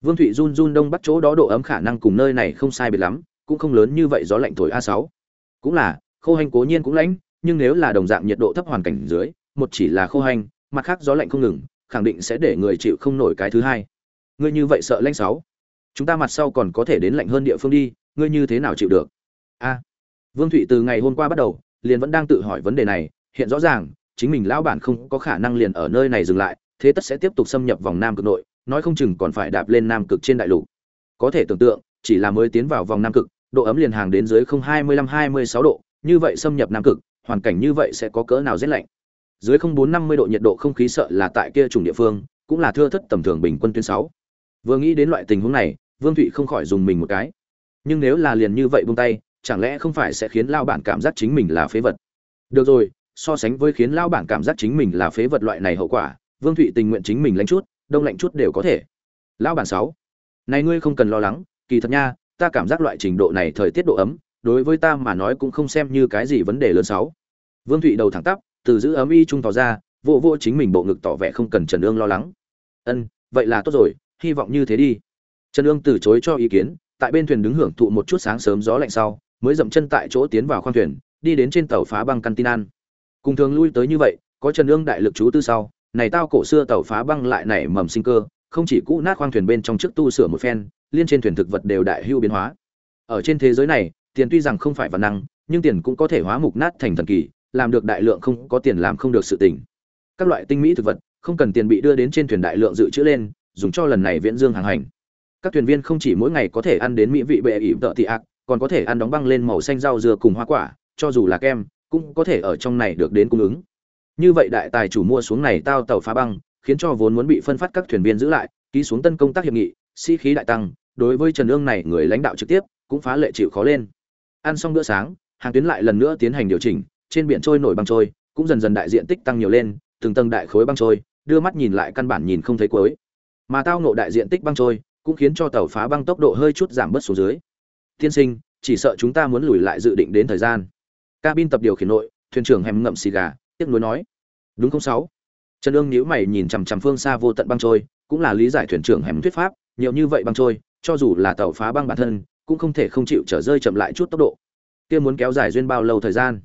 A: Vương thụy run run đông bắc chỗ đó độ ấm khả năng cùng nơi này không sai biệt lắm, cũng không lớn như vậy gió lạnh thổi a sáu. Cũng là, khô hành cố nhiên cũng lãnh nhưng nếu là đồng dạng nhiệt độ thấp hoàn cảnh dưới, một chỉ là khô hành, mặt khác gió lạnh không ngừng, khẳng định sẽ để người chịu không nổi cái thứ hai. Ngươi như vậy sợ lạnh sáu? Chúng ta mặt sau còn có thể đến lạnh hơn địa phương đi, ngươi như thế nào chịu được? A, vương thụy từ ngày hôm qua bắt đầu, liền vẫn đang tự hỏi vấn đề này, hiện rõ ràng, chính mình lão bản không có khả năng liền ở nơi này dừng lại, thế tất sẽ tiếp tục xâm nhập vòng nam cực nội, nói không chừng còn phải đạp lên nam cực trên đại lục. Có thể tưởng tượng, chỉ là mới tiến vào vòng nam cực, độ ấm liền hàng đến dưới không hai mươi lăm hai mươi sáu độ, như vậy xâm nhập nam cực, hoàn cảnh như vậy sẽ có cỡ nào rét lạnh? Dưới không bốn năm mươi độ nhiệt độ không khí sợ là tại kia chủng địa phương, cũng là thưa thất tầm thường bình quân tuyến sáu. Vừa nghĩ đến loại tình huống này vương thụy không khỏi dùng mình một cái. Nhưng nếu là liền như vậy buông tay, chẳng lẽ không phải sẽ khiến lao bản cảm giác chính mình là phế vật? Được rồi, so sánh với khiến lao bản cảm giác chính mình là phế vật loại này hậu quả, vương thụy tình nguyện chính mình lãnh chút, đông lạnh chút đều có thể. Lao bản sáu, này ngươi không cần lo lắng, kỳ thật nha, ta cảm giác loại trình độ này thời tiết độ ấm, đối với ta mà nói cũng không xem như cái gì vấn đề lớn sáu. Vương thụy đầu thẳng tắp, từ giữ ấm y trung tỏ ra, vô vô chính mình bộ ngực tỏ vẻ không cần trần ương lo lắng. Ân, vậy là tốt rồi, hy vọng như thế đi trần ương từ chối cho ý kiến, tại bên thuyền đứng hưởng thụ một chút sáng sớm gió lạnh sau, mới dậm chân tại chỗ tiến vào khoang thuyền, đi đến trên tàu phá băng căn tin ăn cùng thường lui tới như vậy, có trần ương đại lực chú tư sau, này tao cổ xưa tàu phá băng lại nảy mầm sinh cơ, không chỉ cũ nát khoang thuyền bên trong trước tu sửa một phen, liên trên thuyền thực vật đều đại hưu biến hóa. Ở trên thế giới này, tiền tuy rằng không phải văn năng, nhưng tiền cũng có thể hóa mục nát thành thần kỳ, làm được đại lượng không có tiền làm không được sự tình. Các loại tinh mỹ thực vật, không cần tiền bị đưa đến trên thuyền đại lượng dự trữ lên, dùng cho lần này viễn dương hàng hành các thuyền viên không chỉ mỗi ngày có thể ăn đến mỹ vị bệ ỉ tợ tị ạc, còn có thể ăn đóng băng lên màu xanh rau dưa cùng hoa quả, cho dù là kem, cũng có thể ở trong này được đến cung ứng. Như vậy đại tài chủ mua xuống này tao tàu phá băng, khiến cho vốn muốn bị phân phát các thuyền viên giữ lại, ký xuống tân công tác hiệp nghị, sĩ khí đại tăng, đối với trần ương này người lãnh đạo trực tiếp, cũng phá lệ chịu khó lên. Ăn xong bữa sáng, hàng tuyến lại lần nữa tiến hành điều chỉnh, trên biển trôi nổi băng trôi, cũng dần dần đại diện tích tăng nhiều lên, từng tầng đại khối băng trôi, đưa mắt nhìn lại căn bản nhìn không thấy cuối. Mà tao nộ đại diện tích băng trôi cũng khiến cho tàu phá băng tốc độ hơi chút giảm bớt xuống dưới. Tiên sinh, chỉ sợ chúng ta muốn lùi lại dự định đến thời gian. Cabin tập điều khiển nội, thuyền trưởng hèm ngậm xì gà, tiếc nuối nói. Đúng không sáu? Trần ương nhíu mày nhìn chằm chằm phương xa vô tận băng trôi, cũng là lý giải thuyền trưởng hèm thuyết pháp, nhiều như vậy băng trôi, cho dù là tàu phá băng bản thân, cũng không thể không chịu trở rơi chậm lại chút tốc độ. Kia muốn kéo dài duyên bao lâu thời gian?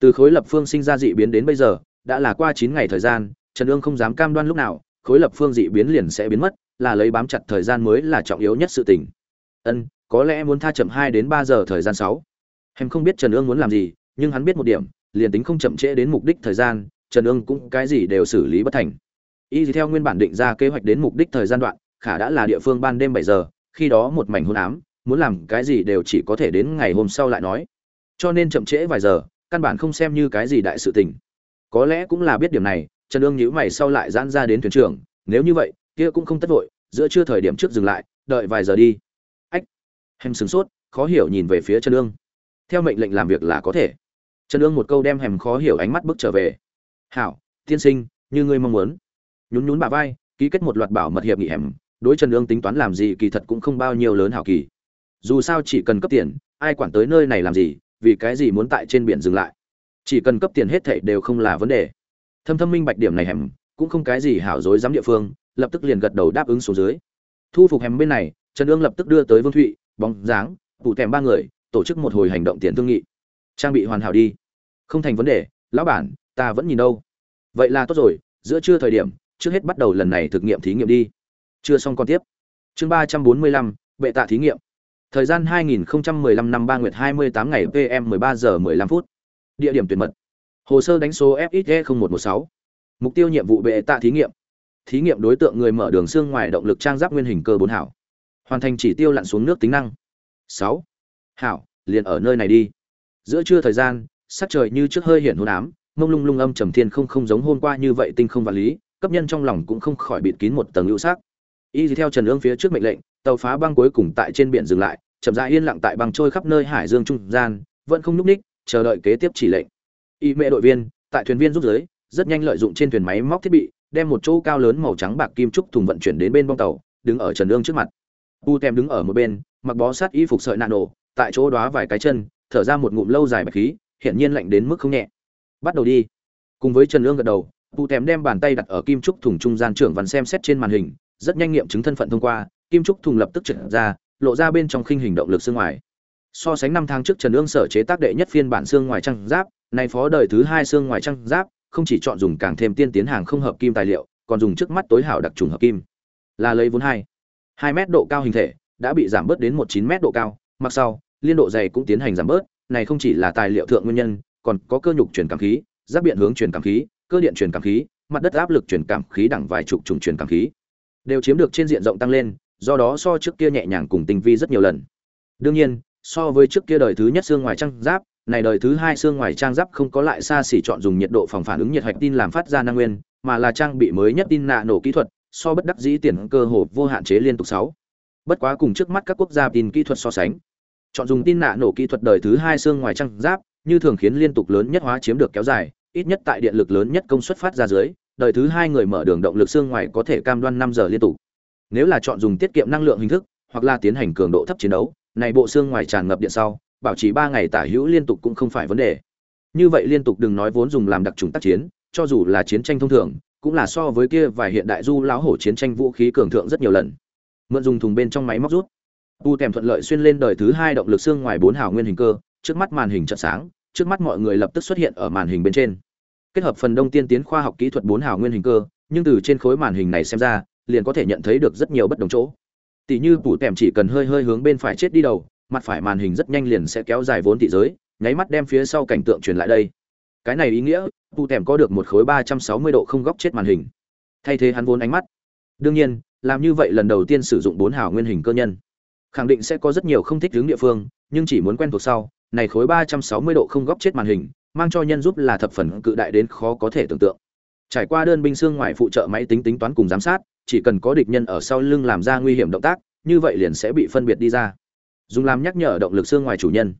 A: Từ khối lập phương sinh ra dị biến đến bây giờ, đã là qua chín ngày thời gian, trần ương không dám cam đoan lúc nào, khối lập phương dị biến liền sẽ biến mất là lấy bám chặt thời gian mới là trọng yếu nhất sự tình. Ân, có lẽ muốn tha chậm hai đến ba giờ thời gian sáu. Hèm không biết trần ương muốn làm gì, nhưng hắn biết một điểm, liền tính không chậm trễ đến mục đích thời gian, trần ương cũng cái gì đều xử lý bất thành. Y theo nguyên bản định ra kế hoạch đến mục đích thời gian đoạn, khả đã là địa phương ban đêm bảy giờ, khi đó một mảnh hôn ám, muốn làm cái gì đều chỉ có thể đến ngày hôm sau lại nói. Cho nên chậm trễ vài giờ, căn bản không xem như cái gì đại sự tình. Có lẽ cũng là biết điểm này, trần ương nhíu mày sau lại giãn ra đến thuyền trưởng, nếu như vậy kia cũng không tất vội, giữa trưa thời điểm trước dừng lại, đợi vài giờ đi. Ách, hèm sửng sốt, khó hiểu nhìn về phía trần ương. Theo mệnh lệnh làm việc là có thể. Trần ương một câu đem hèm khó hiểu ánh mắt bước trở về. Hảo, tiên sinh, như ngươi mong muốn. Nhún nhún bà vai, ký kết một loạt bảo mật hiệp nghị hẻm đối trần ương tính toán làm gì kỳ thật cũng không bao nhiêu lớn hảo kỳ. Dù sao chỉ cần cấp tiền, ai quản tới nơi này làm gì, vì cái gì muốn tại trên biển dừng lại. Chỉ cần cấp tiền hết thảy đều không là vấn đề. Thâm thâm minh bạch điểm này hẻm cũng không cái gì hảo dối dám địa phương lập tức liền gật đầu đáp ứng xuống dưới. Thu phục hẻm bên này, trần ương lập tức đưa tới vương thụy, bóng dáng tủ kèm ba người, tổ chức một hồi hành động tiền thương nghị. Trang bị hoàn hảo đi. Không thành vấn đề, lão bản, ta vẫn nhìn đâu. Vậy là tốt rồi, giữa trưa thời điểm, trước hết bắt đầu lần này thực nghiệm thí nghiệm đi. Chưa xong còn tiếp. Chương ba trăm bốn mươi lăm, bệ tạ thí nghiệm. Thời gian 2015 năm ba nguyệt 28 ngày pm 13 giờ 15 phút. Địa điểm tuyển mật. Hồ sơ đánh số fxe 0116 mục tiêu nhiệm vụ bệ tạ thí nghiệm thí nghiệm đối tượng người mở đường xương ngoài động lực trang giáp nguyên hình cơ bốn hảo. Hoàn thành chỉ tiêu lặn xuống nước tính năng. Sáu. Hảo, liền ở nơi này đi. Giữa trưa thời gian, sắc trời như trước hơi hiển hôn ám, mông lung lung âm trầm thiên không không giống hôm qua như vậy tinh không vật lý, cấp nhân trong lòng cũng không khỏi bịt kín một tầng hữu sắc. Y theo trần ương phía trước mệnh lệnh, tàu phá băng cuối cùng tại trên biển dừng lại, chậm rãi yên lặng tại băng trôi khắp nơi hải dương trung gian, vẫn không nhúc ních chờ đợi kế tiếp chỉ lệnh. Y mẹ đội viên, tại thuyền viên rút giới, rất nhanh lợi dụng trên thuyền máy móc thiết bị đem một chỗ cao lớn màu trắng bạc kim trúc thùng vận chuyển đến bên bong tàu, đứng ở trần ương trước mặt. U tem đứng ở một bên, mặc bó sát y phục sợi nạn nổ, tại chỗ đoá vài cái chân, thở ra một ngụm lâu dài bạch khí, hiển nhiên lạnh đến mức không nhẹ. Bắt đầu đi. Cùng với trần ương gật đầu, u tem đem bàn tay đặt ở kim trúc thùng trung gian trưởng văn xem xét trên màn hình, rất nhanh nghiệm chứng thân phận thông qua, kim trúc thùng lập tức trượt ra, lộ ra bên trong khinh hình động lực xương ngoài. So sánh năm tháng trước trần ương sở chế tác đệ nhất phiên bản xương ngoài trăng giáp, nay phó đời thứ hai xương ngoài trăng giáp không chỉ chọn dùng càng thêm tiên tiến hàng không hợp kim tài liệu, còn dùng trước mắt tối hảo đặc trùng hợp kim. Là lấy vốn hai hai mét độ cao hình thể, đã bị giảm bớt đến một chín mét độ cao, mặc sau, liên độ dày cũng tiến hành giảm bớt, này không chỉ là tài liệu thượng nguyên nhân, còn có cơ nhục truyền cảm khí, giáp biện hướng truyền cảm khí, cơ điện truyền cảm khí, mặt đất áp lực truyền cảm khí đẳng vài chục trùng truyền cảm khí. Đều chiếm được trên diện rộng tăng lên, do đó so trước kia nhẹ nhàng cùng tinh vi rất nhiều lần. Đương nhiên, so với trước kia đời thứ nhất xương ngoài trang giáp này đời thứ hai xương ngoài trang giáp không có lại xa xỉ chọn dùng nhiệt độ phòng phản ứng nhiệt hạch tin làm phát ra năng nguyên, mà là trang bị mới nhất tin nạ nổ kỹ thuật, so bất đắc dĩ tiền cơ hồ vô hạn chế liên tục sáu. Bất quá cùng trước mắt các quốc gia tin kỹ thuật so sánh, chọn dùng tin nạ nổ kỹ thuật đời thứ hai xương ngoài trang giáp, như thường khiến liên tục lớn nhất hóa chiếm được kéo dài, ít nhất tại điện lực lớn nhất công suất phát ra dưới, đời thứ hai người mở đường động lực xương ngoài có thể cam đoan năm giờ liên tục. Nếu là chọn dùng tiết kiệm năng lượng hình thức, hoặc là tiến hành cường độ thấp chiến đấu, này bộ xương ngoài tràn ngập điện sau bảo trì ba ngày tả hữu liên tục cũng không phải vấn đề. Như vậy liên tục đừng nói vốn dùng làm đặc trùng tác chiến, cho dù là chiến tranh thông thường, cũng là so với kia vài hiện đại du lão hổ chiến tranh vũ khí cường thượng rất nhiều lần. Mượn dùng thùng bên trong máy móc rút. Tu kèm thuận lợi xuyên lên đời thứ hai động lực xương ngoài bốn hào nguyên hình cơ, trước mắt màn hình chợt sáng, trước mắt mọi người lập tức xuất hiện ở màn hình bên trên. Kết hợp phần đông tiên tiến khoa học kỹ thuật bốn hào nguyên hình cơ, nhưng từ trên khối màn hình này xem ra, liền có thể nhận thấy được rất nhiều bất đồng chỗ. Tỷ như tủ tèm chỉ cần hơi hơi hướng bên phải chết đi đầu mặt phải màn hình rất nhanh liền sẽ kéo dài vốn thị giới, nháy mắt đem phía sau cảnh tượng truyền lại đây. Cái này ý nghĩa tu tèm có được một khối ba trăm sáu mươi độ không góc chết màn hình. Thay thế hắn vốn ánh mắt. Đương nhiên, làm như vậy lần đầu tiên sử dụng bốn hào nguyên hình cơ nhân. Khẳng định sẽ có rất nhiều không thích hướng địa phương, nhưng chỉ muốn quen thuộc sau, này khối ba trăm sáu mươi độ không góc chết màn hình, mang cho nhân giúp là thập phần cự đại đến khó có thể tưởng tượng. Trải qua đơn binh xương ngoài phụ trợ máy tính tính toán cùng giám sát, chỉ cần có địch nhân ở sau lưng làm ra nguy hiểm động tác, như vậy liền sẽ bị phân biệt đi ra dùng làm nhắc nhở động lực xương ngoài chủ nhân.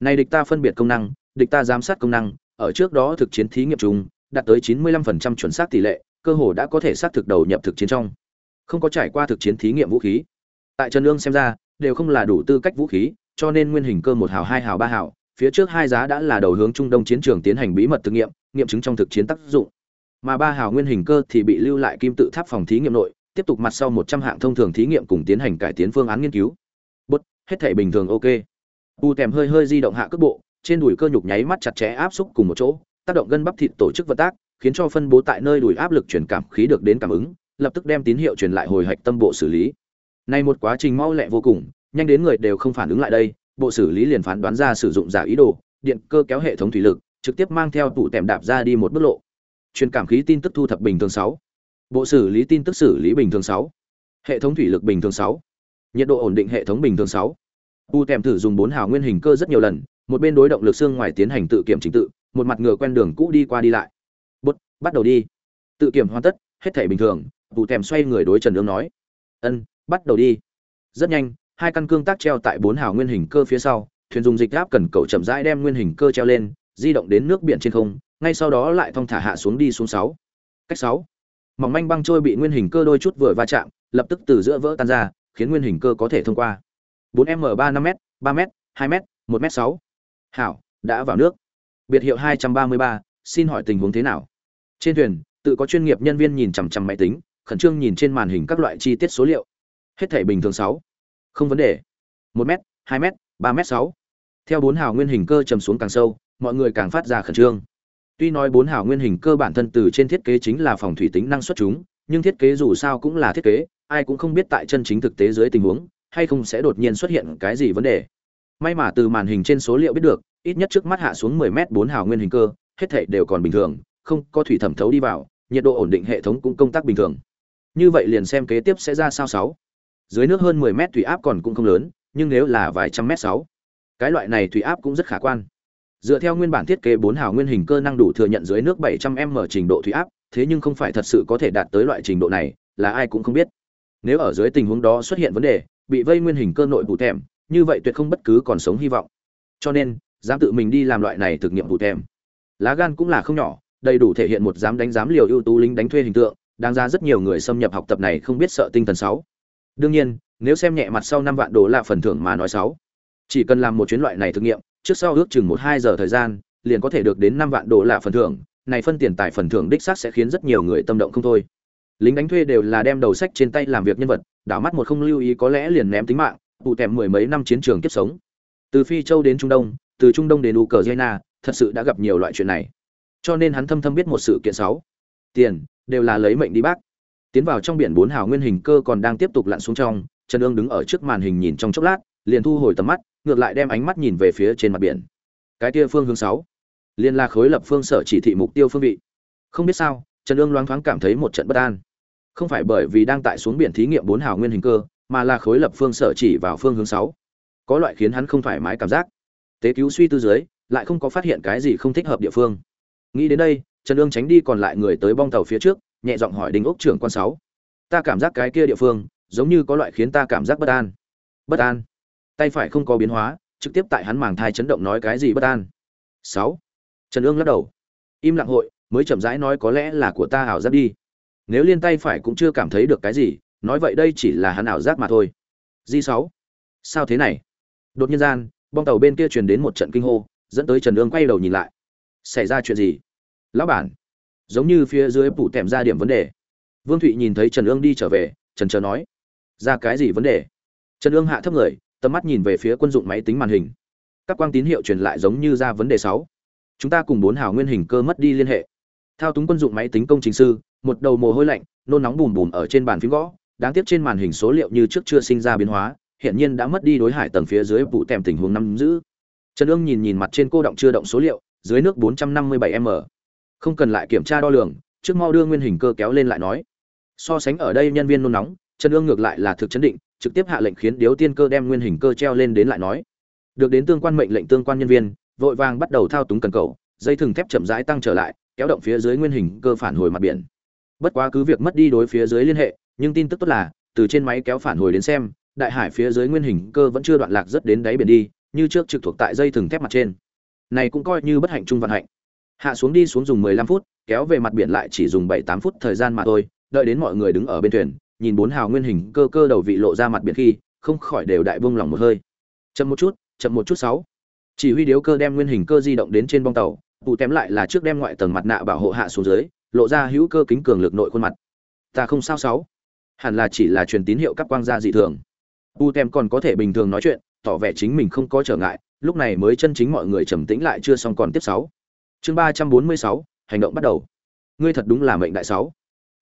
A: Này địch ta phân biệt công năng, địch ta giám sát công năng, ở trước đó thực chiến thí nghiệm chung, đạt tới 95% chuẩn xác tỷ lệ, cơ hồ đã có thể xác thực đầu nhập thực chiến trong. Không có trải qua thực chiến thí nghiệm vũ khí. Tại trần lương xem ra, đều không là đủ tư cách vũ khí, cho nên nguyên hình cơ một hào, hai hào, ba hào, phía trước hai giá đã là đầu hướng trung đông chiến trường tiến hành bí mật thực nghiệm nghiệm chứng trong thực chiến tác dụng. Mà ba hào nguyên hình cơ thì bị lưu lại kim tự tháp phòng thí nghiệm nội, tiếp tục mặt sau một trăm hạng thông thường thí nghiệm cùng tiến hành cải tiến phương án nghiên cứu hết thể bình thường ok. U tèm hơi hơi di động hạ cước bộ, trên đùi cơ nhục nháy mắt chặt chẽ áp xúc cùng một chỗ, tác động gân bắp thịt tổ chức vận tác, khiến cho phân bố tại nơi đùi áp lực truyền cảm khí được đến cảm ứng, lập tức đem tín hiệu truyền lại hồi hạch tâm bộ xử lý. Nay một quá trình mau lẹ vô cùng, nhanh đến người đều không phản ứng lại đây, bộ xử lý liền phán đoán ra sử dụng giả ý đồ, điện cơ kéo hệ thống thủy lực, trực tiếp mang theo tủ tèm đạp ra đi một bước lộ. Truyền cảm khí tin tức thu thập bình thường sáu. Bộ xử lý tin tức xử lý bình thường sáu. Hệ thống thủy lực bình thường sáu nhiệt độ ổn định hệ thống bình thường sáu. U kèm thử dùng bốn hào nguyên hình cơ rất nhiều lần, một bên đối động lực xương ngoài tiến hành tự kiểm trình tự, một mặt ngựa quen đường cũ đi qua đi lại. Bút, bắt đầu đi. Tự kiểm hoàn tất, hết thể bình thường, u kèm xoay người đối trần ương nói. Ân, bắt đầu đi. Rất nhanh, hai căn cương tác treo tại bốn hào nguyên hình cơ phía sau, thuyền dùng dịch áp cần cầu chậm rãi đem nguyên hình cơ treo lên, di động đến nước biển trên không, ngay sau đó lại thong thả hạ xuống đi xuống sáu. Cách sáu. Mỏng manh băng trôi bị nguyên hình cơ đôi chút vừa va chạm, lập tức từ giữa vỡ tan ra khiến nguyên hình cơ có thể thông qua 4 m 3 5 m 3 m 2 m 1m6. hảo đã vào nước biệt hiệu hai trăm ba mươi ba xin hỏi tình huống thế nào trên thuyền tự có chuyên nghiệp nhân viên nhìn chằm chằm máy tính khẩn trương nhìn trên màn hình các loại chi tiết số liệu hết thể bình thường 6. không vấn đề 1m, 2m, 3m6. theo bốn hào nguyên hình cơ trầm xuống càng sâu mọi người càng phát ra khẩn trương tuy nói bốn hào nguyên hình cơ bản thân từ trên thiết kế chính là phòng thủy tính năng suất chúng nhưng thiết kế dù sao cũng là thiết kế, ai cũng không biết tại chân chính thực tế dưới tình huống, hay không sẽ đột nhiên xuất hiện cái gì vấn đề. May mà từ màn hình trên số liệu biết được, ít nhất trước mắt hạ xuống 10 mét 4 hào nguyên hình cơ, hết thảy đều còn bình thường, không có thủy thẩm thấu đi vào, nhiệt độ ổn định hệ thống cũng công tác bình thường. Như vậy liền xem kế tiếp sẽ ra sao sáu. Dưới nước hơn 10 mét thủy áp còn cũng không lớn, nhưng nếu là vài trăm mét sáu, cái loại này thủy áp cũng rất khả quan. Dựa theo nguyên bản thiết kế bốn hào nguyên hình cơ năng đủ thừa nhận dưới nước 700 m trình độ thủy áp thế nhưng không phải thật sự có thể đạt tới loại trình độ này, là ai cũng không biết. Nếu ở dưới tình huống đó xuất hiện vấn đề, bị vây nguyên hình cơ nội bù thèm, như vậy tuyệt không bất cứ còn sống hy vọng. Cho nên, dám tự mình đi làm loại này thực nghiệm bù thèm. Lá gan cũng là không nhỏ, đầy đủ thể hiện một dám đánh dám liều ưu tú lính đánh thuê hình tượng, đáng ra rất nhiều người xâm nhập học tập này không biết sợ tinh thần sáu. Đương nhiên, nếu xem nhẹ mặt sau năm vạn đô la phần thưởng mà nói sáu. Chỉ cần làm một chuyến loại này thực nghiệm, trước sau ước chừng một hai giờ thời gian, liền có thể được đến năm vạn đô la phần thưởng này phân tiền tài phần thưởng đích xác sẽ khiến rất nhiều người tâm động không thôi. Lính đánh thuê đều là đem đầu sách trên tay làm việc nhân vật, đảo mắt một không lưu ý có lẽ liền ném tính mạng, tụ tèm mười mấy năm chiến trường kiếp sống. Từ phi châu đến trung đông, từ trung đông đến ukraine, thật sự đã gặp nhiều loại chuyện này. Cho nên hắn thâm thâm biết một sự kiện sáu. Tiền, đều là lấy mệnh đi bác. Tiến vào trong biển bốn hào nguyên hình cơ còn đang tiếp tục lặn xuống trong, trần ương đứng ở trước màn hình nhìn trong chốc lát, liền thu hồi tầm mắt, ngược lại đem ánh mắt nhìn về phía trên mặt biển. Cái kia phương hướng sáu liên la khối lập phương sở chỉ thị mục tiêu phương vị. Không biết sao, trần ương loáng thoáng cảm thấy một trận bất an. Không phải bởi vì đang tại xuống biển thí nghiệm bốn hào nguyên hình cơ, mà là khối lập phương sở chỉ vào phương hướng sáu. Có loại khiến hắn không thoải mái cảm giác. Tế cứu suy tư dưới, lại không có phát hiện cái gì không thích hợp địa phương. Nghĩ đến đây, trần ương tránh đi còn lại người tới bong tàu phía trước, nhẹ giọng hỏi đình ốc trưởng quan sáu. Ta cảm giác cái kia địa phương, giống như có loại khiến ta cảm giác bất an. Bất an? Tay phải không có biến hóa, trực tiếp tại hắn màng thai chấn động nói cái gì bất an? Sáu trần ương lắc đầu. Im lặng hội, mới chậm rãi nói có lẽ là của ta ảo giác đi. Nếu liên tay phải cũng chưa cảm thấy được cái gì, nói vậy đây chỉ là hắn ảo giác mà thôi. Di sáu. Sao thế này? Đột nhiên gian, bong tàu bên kia truyền đến một trận kinh hô, dẫn tới trần ương quay đầu nhìn lại. Xảy ra chuyện gì? Lão bản. Giống như phía dưới phủ tèm ra điểm vấn đề. Vương thụy nhìn thấy trần ương đi trở về, trần chờ nói. Ra cái gì vấn đề? Trần ương hạ thấp người, tầm mắt nhìn về phía quân dụng máy tính màn hình. Các quang tín hiệu truyền lại giống như ra vấn đề sáu chúng ta cùng bốn hào nguyên hình cơ mất đi liên hệ. Thao túng quân dụng máy tính công trình sư, một đầu mồ hôi lạnh, nôn nóng bùm bùm ở trên bàn phím gõ. Đáng tiếc trên màn hình số liệu như trước chưa sinh ra biến hóa hiện nhiên đã mất đi đối hải tầng phía dưới vụ tèm tình huống nắm giữ. Trần ương nhìn nhìn mặt trên cô động chưa động số liệu, dưới nước 457 m. Không cần lại kiểm tra đo lường, trước mau đưa nguyên hình cơ kéo lên lại nói. So sánh ở đây nhân viên nôn nóng, trần ương ngược lại là thực chấn định, trực tiếp hạ lệnh khiến điếu tiên cơ đem nguyên hình cơ treo lên đến lại nói. Được đến tương quan mệnh lệnh tương quan nhân viên vội vàng bắt đầu thao túng cần cầu, dây thừng thép chậm rãi tăng trở lại, kéo động phía dưới nguyên hình cơ phản hồi mặt biển. Bất quá cứ việc mất đi đối phía dưới liên hệ, nhưng tin tức tốt là, từ trên máy kéo phản hồi đến xem, đại hải phía dưới nguyên hình cơ vẫn chưa đoạn lạc rất đến đáy biển đi, như trước trực thuộc tại dây thừng thép mặt trên. Này cũng coi như bất hạnh trung vận hạnh. Hạ xuống đi xuống dùng 15 phút, kéo về mặt biển lại chỉ dùng 7-8 phút thời gian mà thôi, đợi đến mọi người đứng ở bên thuyền, nhìn bốn hào nguyên hình cơ cơ đầu vị lộ ra mặt biển khi, không khỏi đều đại vung lòng một hơi. Chậm một chút, chậm một chút sáu chỉ huy điếu cơ đem nguyên hình cơ di động đến trên bong tàu, tụ tém lại là trước đem ngoại tầng mặt nạ bảo hộ hạ xuống dưới, lộ ra hữu cơ kính cường lực nội khuôn mặt. Ta không sao sáu. Hẳn là chỉ là truyền tín hiệu cấp quang gia dị thường. Tụ tem còn có thể bình thường nói chuyện, tỏ vẻ chính mình không có trở ngại, lúc này mới chân chính mọi người trầm tĩnh lại chưa xong còn tiếp sáu. Chương ba trăm bốn mươi sáu, hành động bắt đầu. Ngươi thật đúng là mệnh đại sáu.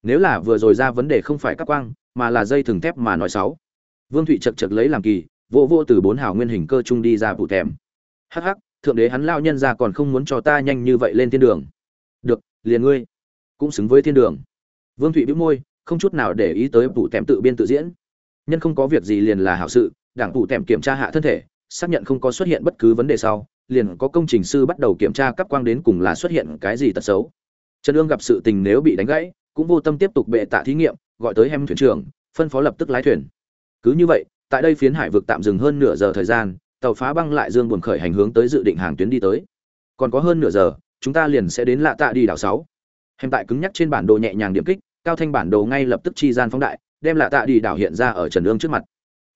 A: Nếu là vừa rồi ra vấn đề không phải các quang, mà là dây thừng thép mà nói sáu. Vương thụy chật chật lấy làm kỳ vô vô từ bốn hào nguyên hình cơ trung đi ra vụ tèm hắc hắc, thượng đế hắn lao nhân ra còn không muốn cho ta nhanh như vậy lên thiên đường. Được, liền ngươi, cũng xứng với thiên đường. Vương thụy bĩu môi, không chút nào để ý tới vụ tèm tự biên tự diễn. Nhân không có việc gì liền là hảo sự, đảng vụ tèm kiểm tra hạ thân thể, xác nhận không có xuất hiện bất cứ vấn đề sau, liền có công trình sư bắt đầu kiểm tra cấp quang đến cùng là xuất hiện cái gì tật xấu. Trần ương gặp sự tình nếu bị đánh gãy, cũng vô tâm tiếp tục bệ tạ thí nghiệm, gọi tới hem thuyền trưởng, phân phó lập tức lái thuyền. Cứ như vậy, tại đây phiến hải vực tạm dừng hơn nửa giờ thời gian tàu phá băng lại dương buồn khởi hành hướng tới dự định hàng tuyến đi tới. Còn có hơn nửa giờ, chúng ta liền sẽ đến lạ tạ đi đảo sáu. Hem tại cứng nhắc trên bản đồ nhẹ nhàng điểm kích, cao thanh bản đồ ngay lập tức chi gian phóng đại, đem lạ tạ đi đảo hiện ra ở trần ương trước mặt.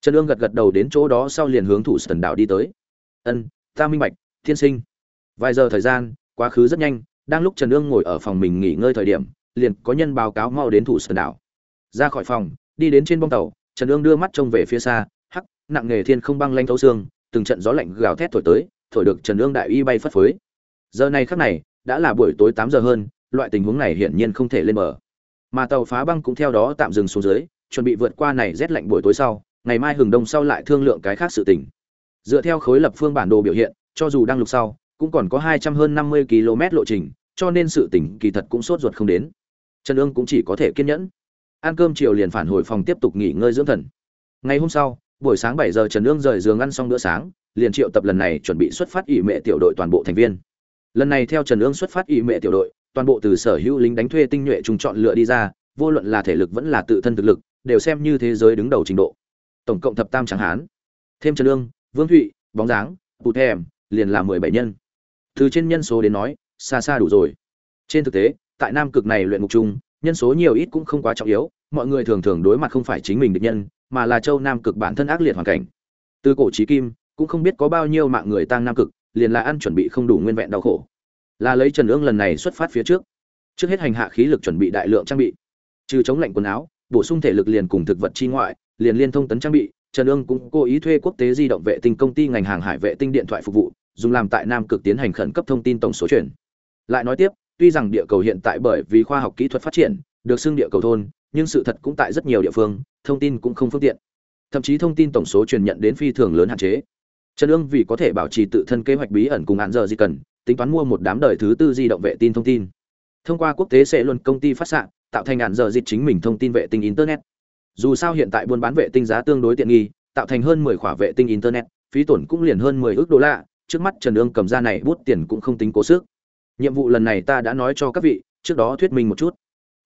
A: Trần ương gật gật đầu đến chỗ đó sau liền hướng thủ sần đảo đi tới. Ân, ta minh bạch thiên sinh. Vài giờ thời gian, quá khứ rất nhanh, đang lúc trần ương ngồi ở phòng mình nghỉ ngơi thời điểm, liền có nhân báo cáo mau đến thủ sần đảo. Ra khỏi phòng, đi đến trên bông tàu, trần ương đưa mắt trông về phía xa, hắc, nặng nghề thiên không băng lanh thấu xương từng trận gió lạnh gào thét thổi tới, thổi được trần ương đại y bay phất phới. Giờ này khắc này, đã là buổi tối tám giờ hơn, loại tình huống này hiển nhiên không thể lên bờ. Mà tàu phá băng cũng theo đó tạm dừng xuống dưới, chuẩn bị vượt qua này rét lạnh buổi tối sau, ngày mai hừng đông sau lại thương lượng cái khác sự tình. Dựa theo khối lập phương bản đồ biểu hiện, cho dù đang lục sau, cũng còn có hai trăm hơn năm mươi km lộ trình, cho nên sự tỉnh kỳ thật cũng sốt ruột không đến. Trần ương cũng chỉ có thể kiên nhẫn. Ăn cơm chiều liền phản hồi phòng tiếp tục nghỉ ngơi dưỡng thần. Ngày hôm sau buổi sáng bảy giờ trần ương rời giường ăn xong bữa sáng liền triệu tập lần này chuẩn bị xuất phát ỷ mệ tiểu đội toàn bộ thành viên. Lần này theo trần ương xuất phát ỷ mệ tiểu đội toàn bộ từ sở hữu lính đánh thuê tinh nhuệ trùng chọn lựa đi ra vô luận là thể lực vẫn là tự thân thực lực đều xem như thế giới đứng đầu trình độ. Tổng cộng thập tam tráng hán thêm trần Nương, vương thụy bóng dáng tụ thèm liền là mười bảy nhân. Từ trên nhân số đến nói xa xa đủ rồi. Trên thực tế tại nam cực này luyện ngục chung nhân số nhiều ít cũng không quá trọng yếu mọi người thường thường đối mặt không phải chính mình địch nhân mà là châu nam cực bản thân ác liệt hoàn cảnh. Từ cổ trí kim, cũng không biết có bao nhiêu mạng người tăng nam cực, liền là ăn chuẩn bị không đủ nguyên vẹn đau khổ. Là lấy trần ương lần này xuất phát phía trước. Trước hết hành hạ khí lực chuẩn bị đại lượng trang bị. Trừ chống lạnh quần áo, bổ sung thể lực liền cùng thực vật chi ngoại, liền liên thông tấn trang bị, trần ương cũng cố ý thuê quốc tế di động vệ tinh công ty ngành hàng hải vệ tinh điện thoại phục vụ, dùng làm tại nam cực tiến hành khẩn cấp thông tin tổng số chuyển lại nói tiếp, tuy rằng địa cầu hiện tại bởi vì khoa học kỹ thuật phát triển, được xưng địa cầu thôn nhưng sự thật cũng tại rất nhiều địa phương, thông tin cũng không phương tiện. Thậm chí thông tin tổng số truyền nhận đến phi thường lớn hạn chế. Trần ương vì có thể bảo trì tự thân kế hoạch bí ẩn cùng hạn giờ gì cần, tính toán mua một đám đời thứ tư di động vệ tin thông tin. Thông qua quốc tế sẽ luôn công ty phát xạ tạo thành hạn giờ dịch chính mình thông tin vệ tinh internet. Dù sao hiện tại buôn bán vệ tinh giá tương đối tiện nghi, tạo thành hơn mười khỏa vệ tinh internet, phí tổn cũng liền hơn mười ước đô la. Trước mắt trần ương cầm ra này bút tiền cũng không tính cố sức. Nhiệm vụ lần này ta đã nói cho các vị, trước đó thuyết minh một chút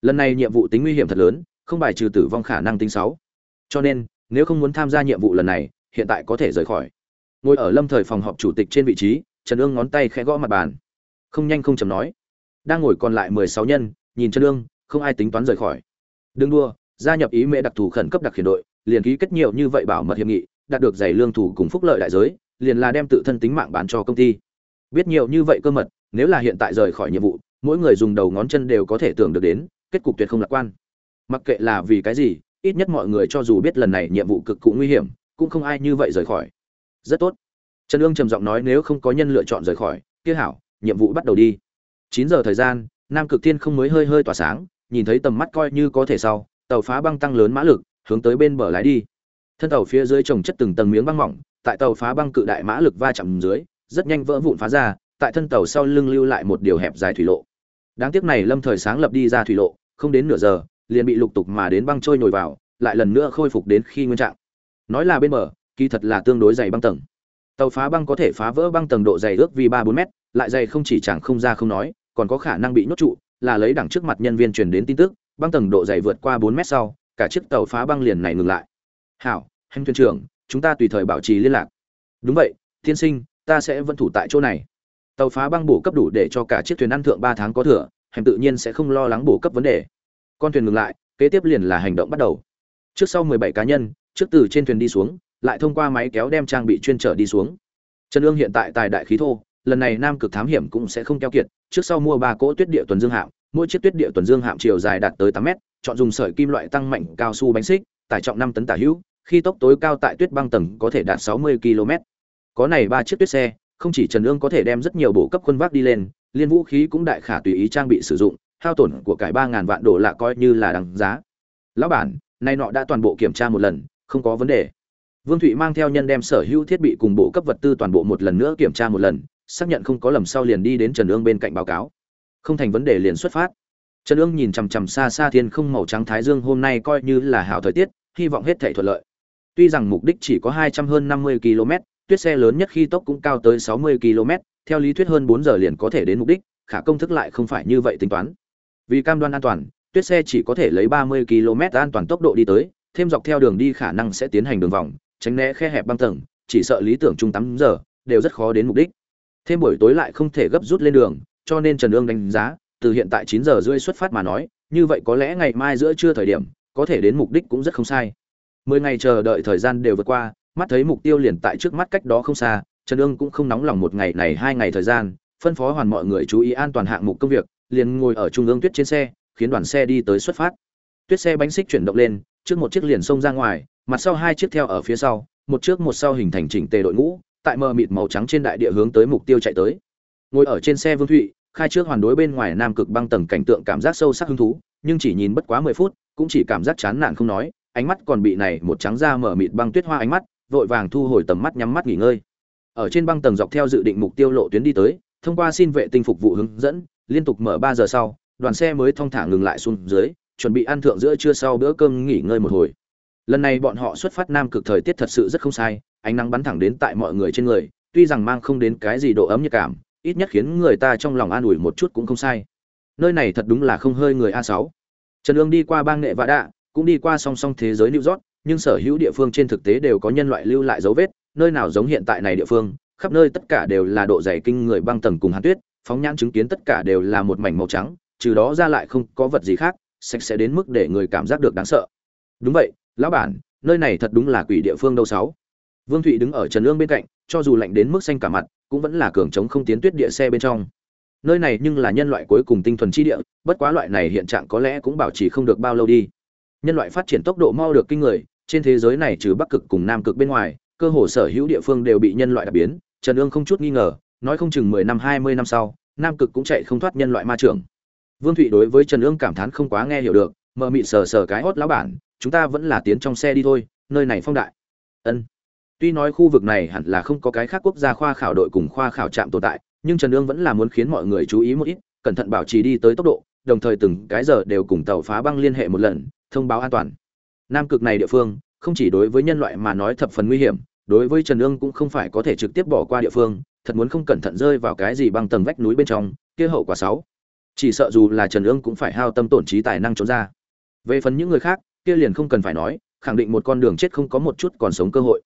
A: lần này nhiệm vụ tính nguy hiểm thật lớn, không bài trừ tử vong khả năng tính sáu. Cho nên, nếu không muốn tham gia nhiệm vụ lần này, hiện tại có thể rời khỏi. Ngồi ở lâm thời phòng họp chủ tịch trên vị trí, trần ương ngón tay khẽ gõ mặt bàn. Không nhanh không chầm nói. Đang ngồi còn lại mười sáu nhân, nhìn trần ương, không ai tính toán rời khỏi. Đừng đua gia nhập ý mẹ đặc thù khẩn cấp đặc khiển đội, liền ký kết nhiều như vậy bảo mật hiệp nghị, đạt được giày lương thủ cùng phúc lợi đại giới, liền là đem tự thân tính mạng bán cho công ty. Biết nhiều như vậy cơ mật, nếu là hiện tại rời khỏi nhiệm vụ, mỗi người dùng đầu ngón chân đều có thể tưởng được đến kết cục tuyệt không lạc quan. Mặc kệ là vì cái gì, ít nhất mọi người cho dù biết lần này nhiệm vụ cực cụ nguy hiểm, cũng không ai như vậy rời khỏi. Rất tốt. Trần ương trầm giọng nói nếu không có nhân lựa chọn rời khỏi, kia hảo, nhiệm vụ bắt đầu đi. Chín giờ thời gian, nam cực thiên không mới hơi hơi tỏa sáng, nhìn thấy tầm mắt coi như có thể sau, tàu phá băng tăng lớn mã lực, hướng tới bên bờ lái đi. Thân tàu phía dưới trồng chất từng tầng miếng băng mỏng, tại tàu phá băng cự đại mã lực va chạm dưới, rất nhanh vỡ vụn phá ra, tại thân tàu sau lưng lưu lại một điều hẹp dài thủy lộ đáng tiếc này lâm thời sáng lập đi ra thủy lộ, không đến nửa giờ, liền bị lục tục mà đến băng trôi nhồi vào, lại lần nữa khôi phục đến khi nguyên trạng. Nói là bên bờ, kỳ thật là tương đối dày băng tầng. Tàu phá băng có thể phá vỡ băng tầng độ dày ước vì ba bốn mét, lại dày không chỉ chẳng không ra không nói, còn có khả năng bị nhốt trụ, là lấy đẳng trước mặt nhân viên truyền đến tin tức, băng tầng độ dày vượt qua bốn mét sau, cả chiếc tàu phá băng liền này ngừng lại. Hảo hem thuyền trưởng, chúng ta tùy thời bảo trì liên lạc. Đúng vậy, tiên sinh, ta sẽ vẫn thủ tại chỗ này tàu phá băng bổ cấp đủ để cho cả chiếc thuyền ăn thượng ba tháng có thừa hẻm tự nhiên sẽ không lo lắng bổ cấp vấn đề. Con thuyền ngừng lại, kế tiếp liền là hành động bắt đầu. Trước sau mười bảy cá nhân, trước từ trên thuyền đi xuống, lại thông qua máy kéo đem trang bị chuyên trở đi xuống. Trần ương hiện tại tài đại khí thô, lần này nam cực thám hiểm cũng sẽ không keo kiệt, trước sau mua ba cỗ tuyết địa tuần dương hạm, mỗi chiếc tuyết địa tuần dương hạm chiều dài đạt tới tám mét, chọn dùng sợi kim loại tăng mạnh cao su bánh xích, tải trọng năm tấn tả hữu, khi tốc tối cao tại tuyết băng tầng có thể đạt sáu mươi km có này ba chiếc tuyết xe không chỉ trần ương có thể đem rất nhiều bộ cấp quân vác đi lên, liên vũ khí cũng đại khả tùy ý trang bị sử dụng, hao tổn của cải ba ngàn vạn đô la coi như là đằng giá. Lão bản, nay nọ đã toàn bộ kiểm tra một lần, không có vấn đề. Vương thụy mang theo nhân đem sở hữu thiết bị cùng bộ cấp vật tư toàn bộ một lần nữa kiểm tra một lần, xác nhận không có lầm sau liền đi đến trần ương bên cạnh báo cáo. Không thành vấn đề liền xuất phát. Trần ương nhìn chằm chằm xa xa thiên không màu trắng thái dương hôm nay coi như là hảo thời tiết, hy vọng hết thảy thuận lợi. Tuy rằng mục đích chỉ có hai trăm hơn năm mươi km tuyết xe lớn nhất khi tốc cũng cao tới sáu mươi km, theo lý thuyết hơn bốn giờ liền có thể đến mục đích, khả công thức lại không phải như vậy tính toán. Vì cam đoan an toàn, tuyết xe chỉ có thể lấy ba mươi km an toàn tốc độ đi tới, thêm dọc theo đường đi khả năng sẽ tiến hành đường vòng, tránh né khe hẹp băng tầng, chỉ sợ lý tưởng trung tám giờ, đều rất khó đến mục đích. Thêm buổi tối lại không thể gấp rút lên đường, cho nên trần ương đánh giá, từ hiện tại chín giờ rưỡi xuất phát mà nói, như vậy có lẽ ngày mai giữa trưa thời điểm, có thể đến mục đích cũng rất không sai. Mười ngày chờ đợi thời gian đều vượt qua mắt thấy mục tiêu liền tại trước mắt cách đó không xa, trần ương cũng không nóng lòng một ngày này, hai ngày thời gian, phân phó hoàn mọi người chú ý an toàn hạng mục công việc, liền ngồi ở trung ương tuyết trên xe, khiến đoàn xe đi tới xuất phát. Tuyết xe bánh xích chuyển động lên, trước một chiếc liền xông ra ngoài, mặt sau hai chiếc theo ở phía sau, một trước một sau hình thành chỉnh tề đội ngũ, tại mờ mịt màu trắng trên đại địa hướng tới mục tiêu chạy tới. Ngồi ở trên xe vương thụy, khai trước hoàn đối bên ngoài nam cực băng tầng cảnh tượng cảm giác sâu sắc hứng thú, nhưng chỉ nhìn bất quá mười phút, cũng chỉ cảm giác chán nản không nói, ánh mắt còn bị này một trắng da mở mịt băng tuyết hoa ánh mắt vội vàng thu hồi tầm mắt nhắm mắt nghỉ ngơi. Ở trên băng tầng dọc theo dự định mục tiêu lộ tuyến đi tới, thông qua xin vệ tinh phục vụ hướng dẫn, liên tục mở ba giờ sau, đoàn xe mới thong thả ngừng lại xuống dưới, chuẩn bị ăn thượng giữa trưa sau bữa cơm nghỉ ngơi một hồi. Lần này bọn họ xuất phát nam cực thời tiết thật sự rất không sai, ánh nắng bắn thẳng đến tại mọi người trên người, tuy rằng mang không đến cái gì độ ấm như cảm, ít nhất khiến người ta trong lòng an ủi một chút cũng không sai. Nơi này thật đúng là không hơi người a sáu. Trần ương đi qua bang nghệ vã đạ, cũng đi qua song song thế giới new york nhưng sở hữu địa phương trên thực tế đều có nhân loại lưu lại dấu vết, nơi nào giống hiện tại này địa phương, khắp nơi tất cả đều là độ dày kinh người băng tầng cùng hàn tuyết, phóng nhãn chứng kiến tất cả đều là một mảnh màu trắng, trừ đó ra lại không có vật gì khác, sạch sẽ đến mức để người cảm giác được đáng sợ. Đúng vậy, lão bản, nơi này thật đúng là quỷ địa phương đâu sáu. Vương thụy đứng ở trần lương bên cạnh, cho dù lạnh đến mức xanh cả mặt, cũng vẫn là cường chống không tiến tuyết địa xe bên trong. Nơi này nhưng là nhân loại cuối cùng tinh thuần chi địa, bất quá loại này hiện trạng có lẽ cũng bảo trì không được bao lâu đi. Nhân loại phát triển tốc độ mau được kinh người trên thế giới này trừ bắc cực cùng nam cực bên ngoài, cơ hồ sở hữu địa phương đều bị nhân loại đặc biến, trần ương không chút nghi ngờ, nói không chừng mười năm, hai mươi năm sau, nam cực cũng chạy không thoát nhân loại ma trưởng. Vương thụy đối với trần ương cảm thán không quá nghe hiểu được, mờ mịt sờ sờ cái hót lão bản, chúng ta vẫn là tiến trong xe đi thôi, nơi này phong đại. Ân. Tuy nói khu vực này hẳn là không có cái khác quốc gia khoa khảo đội cùng khoa khảo trạm tồn tại, nhưng trần ương vẫn là muốn khiến mọi người chú ý một ít, cẩn thận bảo trì đi tới tốc độ, đồng thời từng cái giờ đều cùng tàu phá băng liên hệ một lần, thông báo an toàn nam cực này địa phương, không chỉ đối với nhân loại mà nói thập phần nguy hiểm, đối với trần ương cũng không phải có thể trực tiếp bỏ qua địa phương, thật muốn không cẩn thận rơi vào cái gì bằng tầng vách núi bên trong, kia hậu quả sáu chỉ sợ dù là trần ương cũng phải hao tâm tổn trí tài năng trốn ra. Về phần những người khác, kia liền không cần phải nói, khẳng định một con đường chết không có một chút còn sống cơ hội.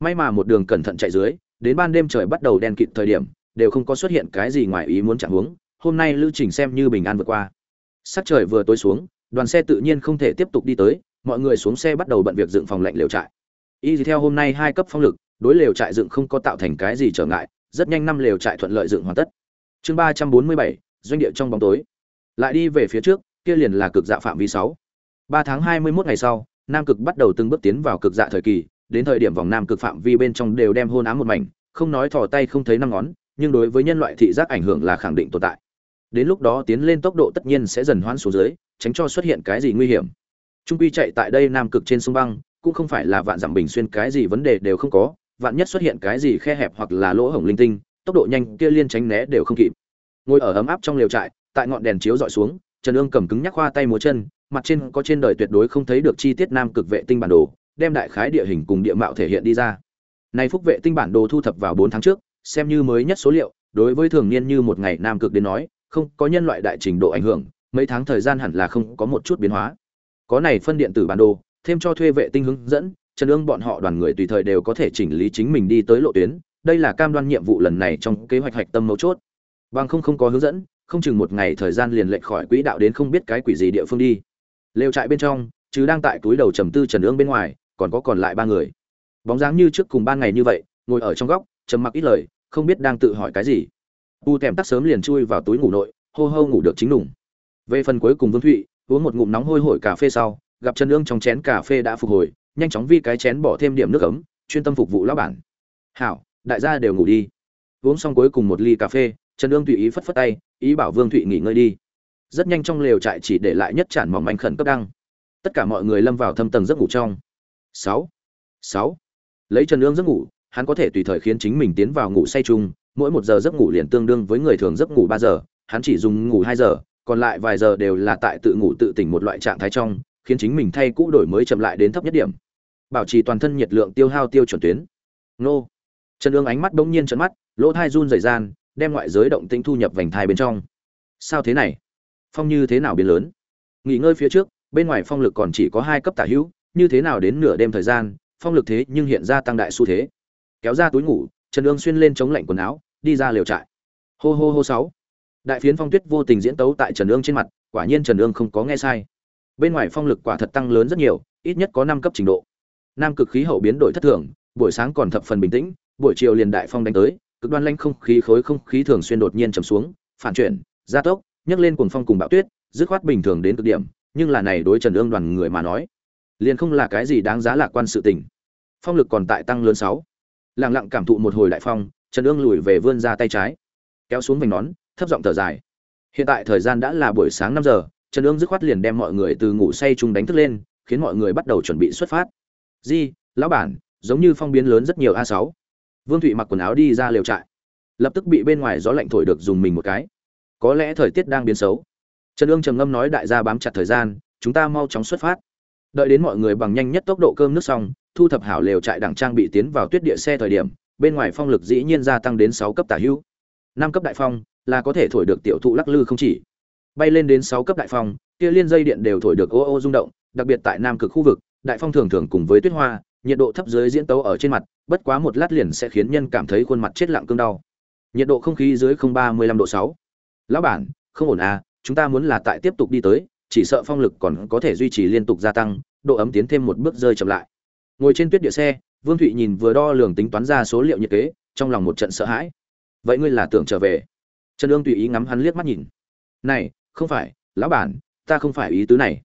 A: May mà một đường cẩn thận chạy dưới, đến ban đêm trời bắt đầu đen kịt thời điểm, đều không có xuất hiện cái gì ngoài ý muốn chẳng huống hôm nay lưu trình xem như bình an vượt qua. Sắc trời vừa tối xuống, đoàn xe tự nhiên không thể tiếp tục đi tới mọi người xuống xe bắt đầu bận việc dựng phòng lạnh lều trại. Y theo hôm nay hai cấp phong lực, đối lều trại dựng không có tạo thành cái gì trở ngại, rất nhanh năm lều trại thuận lợi dựng hoàn tất. Chương ba trăm bốn mươi bảy, doanh địa trong bóng tối. Lại đi về phía trước, kia liền là cực dạ phạm vi sáu. Ba tháng hai mươi 21 ngày sau, nam cực bắt đầu từng bước tiến vào cực dạ thời kỳ, đến thời điểm vòng nam cực phạm vi bên trong đều đem hôn ám một mảnh, không nói thò tay không thấy năm ngón, nhưng đối với nhân loại thị giác ảnh hưởng là khẳng định tồn tại. Đến lúc đó tiến lên tốc độ tất nhiên sẽ dần hoãn xuống dưới, tránh cho xuất hiện cái gì nguy hiểm trung quy chạy tại đây nam cực trên sông băng, cũng không phải là vạn dặm bình xuyên cái gì vấn đề đều không có, vạn nhất xuất hiện cái gì khe hẹp hoặc là lỗ hổng linh tinh, tốc độ nhanh kia liên tránh né đều không kịp. Ngồi ở ấm áp trong lều trại, tại ngọn đèn chiếu dọi xuống, trần ương cầm cứng nhắc khoa tay múa chân, mặt trên có trên đời tuyệt đối không thấy được chi tiết nam cực vệ tinh bản đồ, đem đại khái địa hình cùng địa mạo thể hiện đi ra. Nay phúc vệ tinh bản đồ thu thập vào bốn tháng trước, xem như mới nhất số liệu, đối với thường niên như một ngày nam cực đến nói, không có nhân loại đại trình độ ảnh hưởng, mấy tháng thời gian hẳn là không có một chút biến hóa có này phân điện tử bản đồ, thêm cho thuê vệ tinh hướng dẫn, trần ương bọn họ đoàn người tùy thời đều có thể chỉnh lý chính mình đi tới lộ tuyến, đây là cam đoan nhiệm vụ lần này trong kế hoạch hạch tâm mấu chốt. Bằng không không có hướng dẫn, không chừng một ngày thời gian liền lệch khỏi quỹ đạo đến không biết cái quỷ gì địa phương đi. Lều trại bên trong chứ đang tại túi đầu trầm tư trần ương bên ngoài, còn có còn lại ba người. Bóng dáng như trước cùng ban ngày như vậy, ngồi ở trong góc, trầm mặc ít lời, không biết đang tự hỏi cái gì. U tèm tắt sớm liền chui vào túi ngủ nội, hô hô ngủ được chính đủng về phần cuối cùng vương thụy uống một ngụm nóng hôi hổi cà phê sau, gặp trần ương trong chén cà phê đã phục hồi, nhanh chóng vi cái chén bỏ thêm điểm nước ấm, chuyên tâm phục vụ lão bản. Hảo, đại gia đều ngủ đi. Uống xong cuối cùng một ly cà phê, trần ương tùy ý phất phất tay, ý bảo vương thụy nghỉ ngơi đi. Rất nhanh trong lều trại chỉ để lại nhất tràn mỏng manh khẩn cấp đăng. Tất cả mọi người lâm vào thâm tầng giấc ngủ trong. Sáu sáu. Lấy trần ương giấc ngủ, hắn có thể tùy thời khiến chính mình tiến vào ngủ say chung, mỗi một giờ giấc ngủ liền tương đương với người thường giấc ngủ ba giờ, hắn chỉ dùng ngủ hai giờ còn lại vài giờ đều là tại tự ngủ tự tỉnh một loại trạng thái trong, khiến chính mình thay cũ đổi mới chậm lại đến thấp nhất điểm. Bảo trì toàn thân nhiệt lượng tiêu hao tiêu chuẩn tuyến. Nô. Trần ương ánh mắt bỗng nhiên trận mắt, lỗ thai run rẩy gian, đem ngoại giới động tĩnh thu nhập vành thai bên trong. Sao thế này? Phong như thế nào biến lớn? Nghỉ ngơi phía trước, bên ngoài phong lực còn chỉ có hai cấp tả hữu, như thế nào đến nửa đêm thời gian, phong lực thế nhưng hiện ra tăng đại xu thế. Kéo ra túi ngủ, trần ương xuyên lên chống lạnh quần áo, đi ra liều trại. Hô hô hô sáu đại phiến phong tuyết vô tình diễn tấu tại trần ương trên mặt, quả nhiên trần ương không có nghe sai. Bên ngoài phong lực quả thật tăng lớn rất nhiều, ít nhất có năm cấp trình độ. Nam cực khí hậu biến đổi thất thường, buổi sáng còn thập phần bình tĩnh, buổi chiều liền đại phong đánh tới, cực đoan lanh không khí khối không khí thường xuyên đột nhiên trầm xuống, phản chuyển, gia tốc, nhấc lên cuồng phong cùng bão tuyết, dứt khoát bình thường đến cực điểm, nhưng là này đối trần ương đoàn người mà nói, liền không là cái gì đáng giá lạc quan sự tình. Phong lực còn tại tăng lớn sáu. Lặng lặng cảm thụ một hồi đại phong, trần ương lùi về vươn ra tay trái, kéo xuống vành nón thấp giọng thở dài. Hiện tại thời gian đã là buổi sáng năm giờ, trần ương dứt khoát liền đem mọi người từ ngủ say chung đánh thức lên, khiến mọi người bắt đầu chuẩn bị xuất phát. Di, lão bản, giống như phong biến lớn rất nhiều a sáu. Vương thụy mặc quần áo đi ra lều trại. Lập tức bị bên ngoài gió lạnh thổi được dùng mình một cái. Có lẽ thời tiết đang biến xấu. Trần ương trầm ngâm nói, đại gia bám chặt thời gian, chúng ta mau chóng xuất phát. Đợi đến mọi người bằng nhanh nhất tốc độ cơm nước xong, thu thập hảo lều trại đẳng trang bị tiến vào tuyết địa xe thời điểm, bên ngoài phong lực dĩ nhiên gia tăng đến sáu cấp tả hữu. Năm cấp đại phong là có thể thổi được tiểu thụ lắc lư không chỉ. Bay lên đến sáu cấp đại phong, kia liên dây điện đều thổi được ô ô rung động, đặc biệt tại nam cực khu vực, đại phong thường thường cùng với tuyết hoa, nhiệt độ thấp dưới diễn tấu ở trên mặt, bất quá một lát liền sẽ khiến nhân cảm thấy khuôn mặt chết lặng cương đau. Nhiệt độ không khí dưới không ba mươi lăm độ sáu. Lão bản, không ổn à chúng ta muốn là tại tiếp tục đi tới, chỉ sợ phong lực còn có thể duy trì liên tục gia tăng, độ ấm tiến thêm một bước rơi chậm lại. Ngồi trên tuyết địa xe, vương thụy nhìn vừa đo lường tính toán ra số liệu nhiệt kế, trong lòng một trận sợ hãi. Vậy ngươi là tưởng trở về? Trần ương tùy ý ngắm hắn liếc mắt nhìn. Này, không phải, lão bản, ta không phải ý tứ này.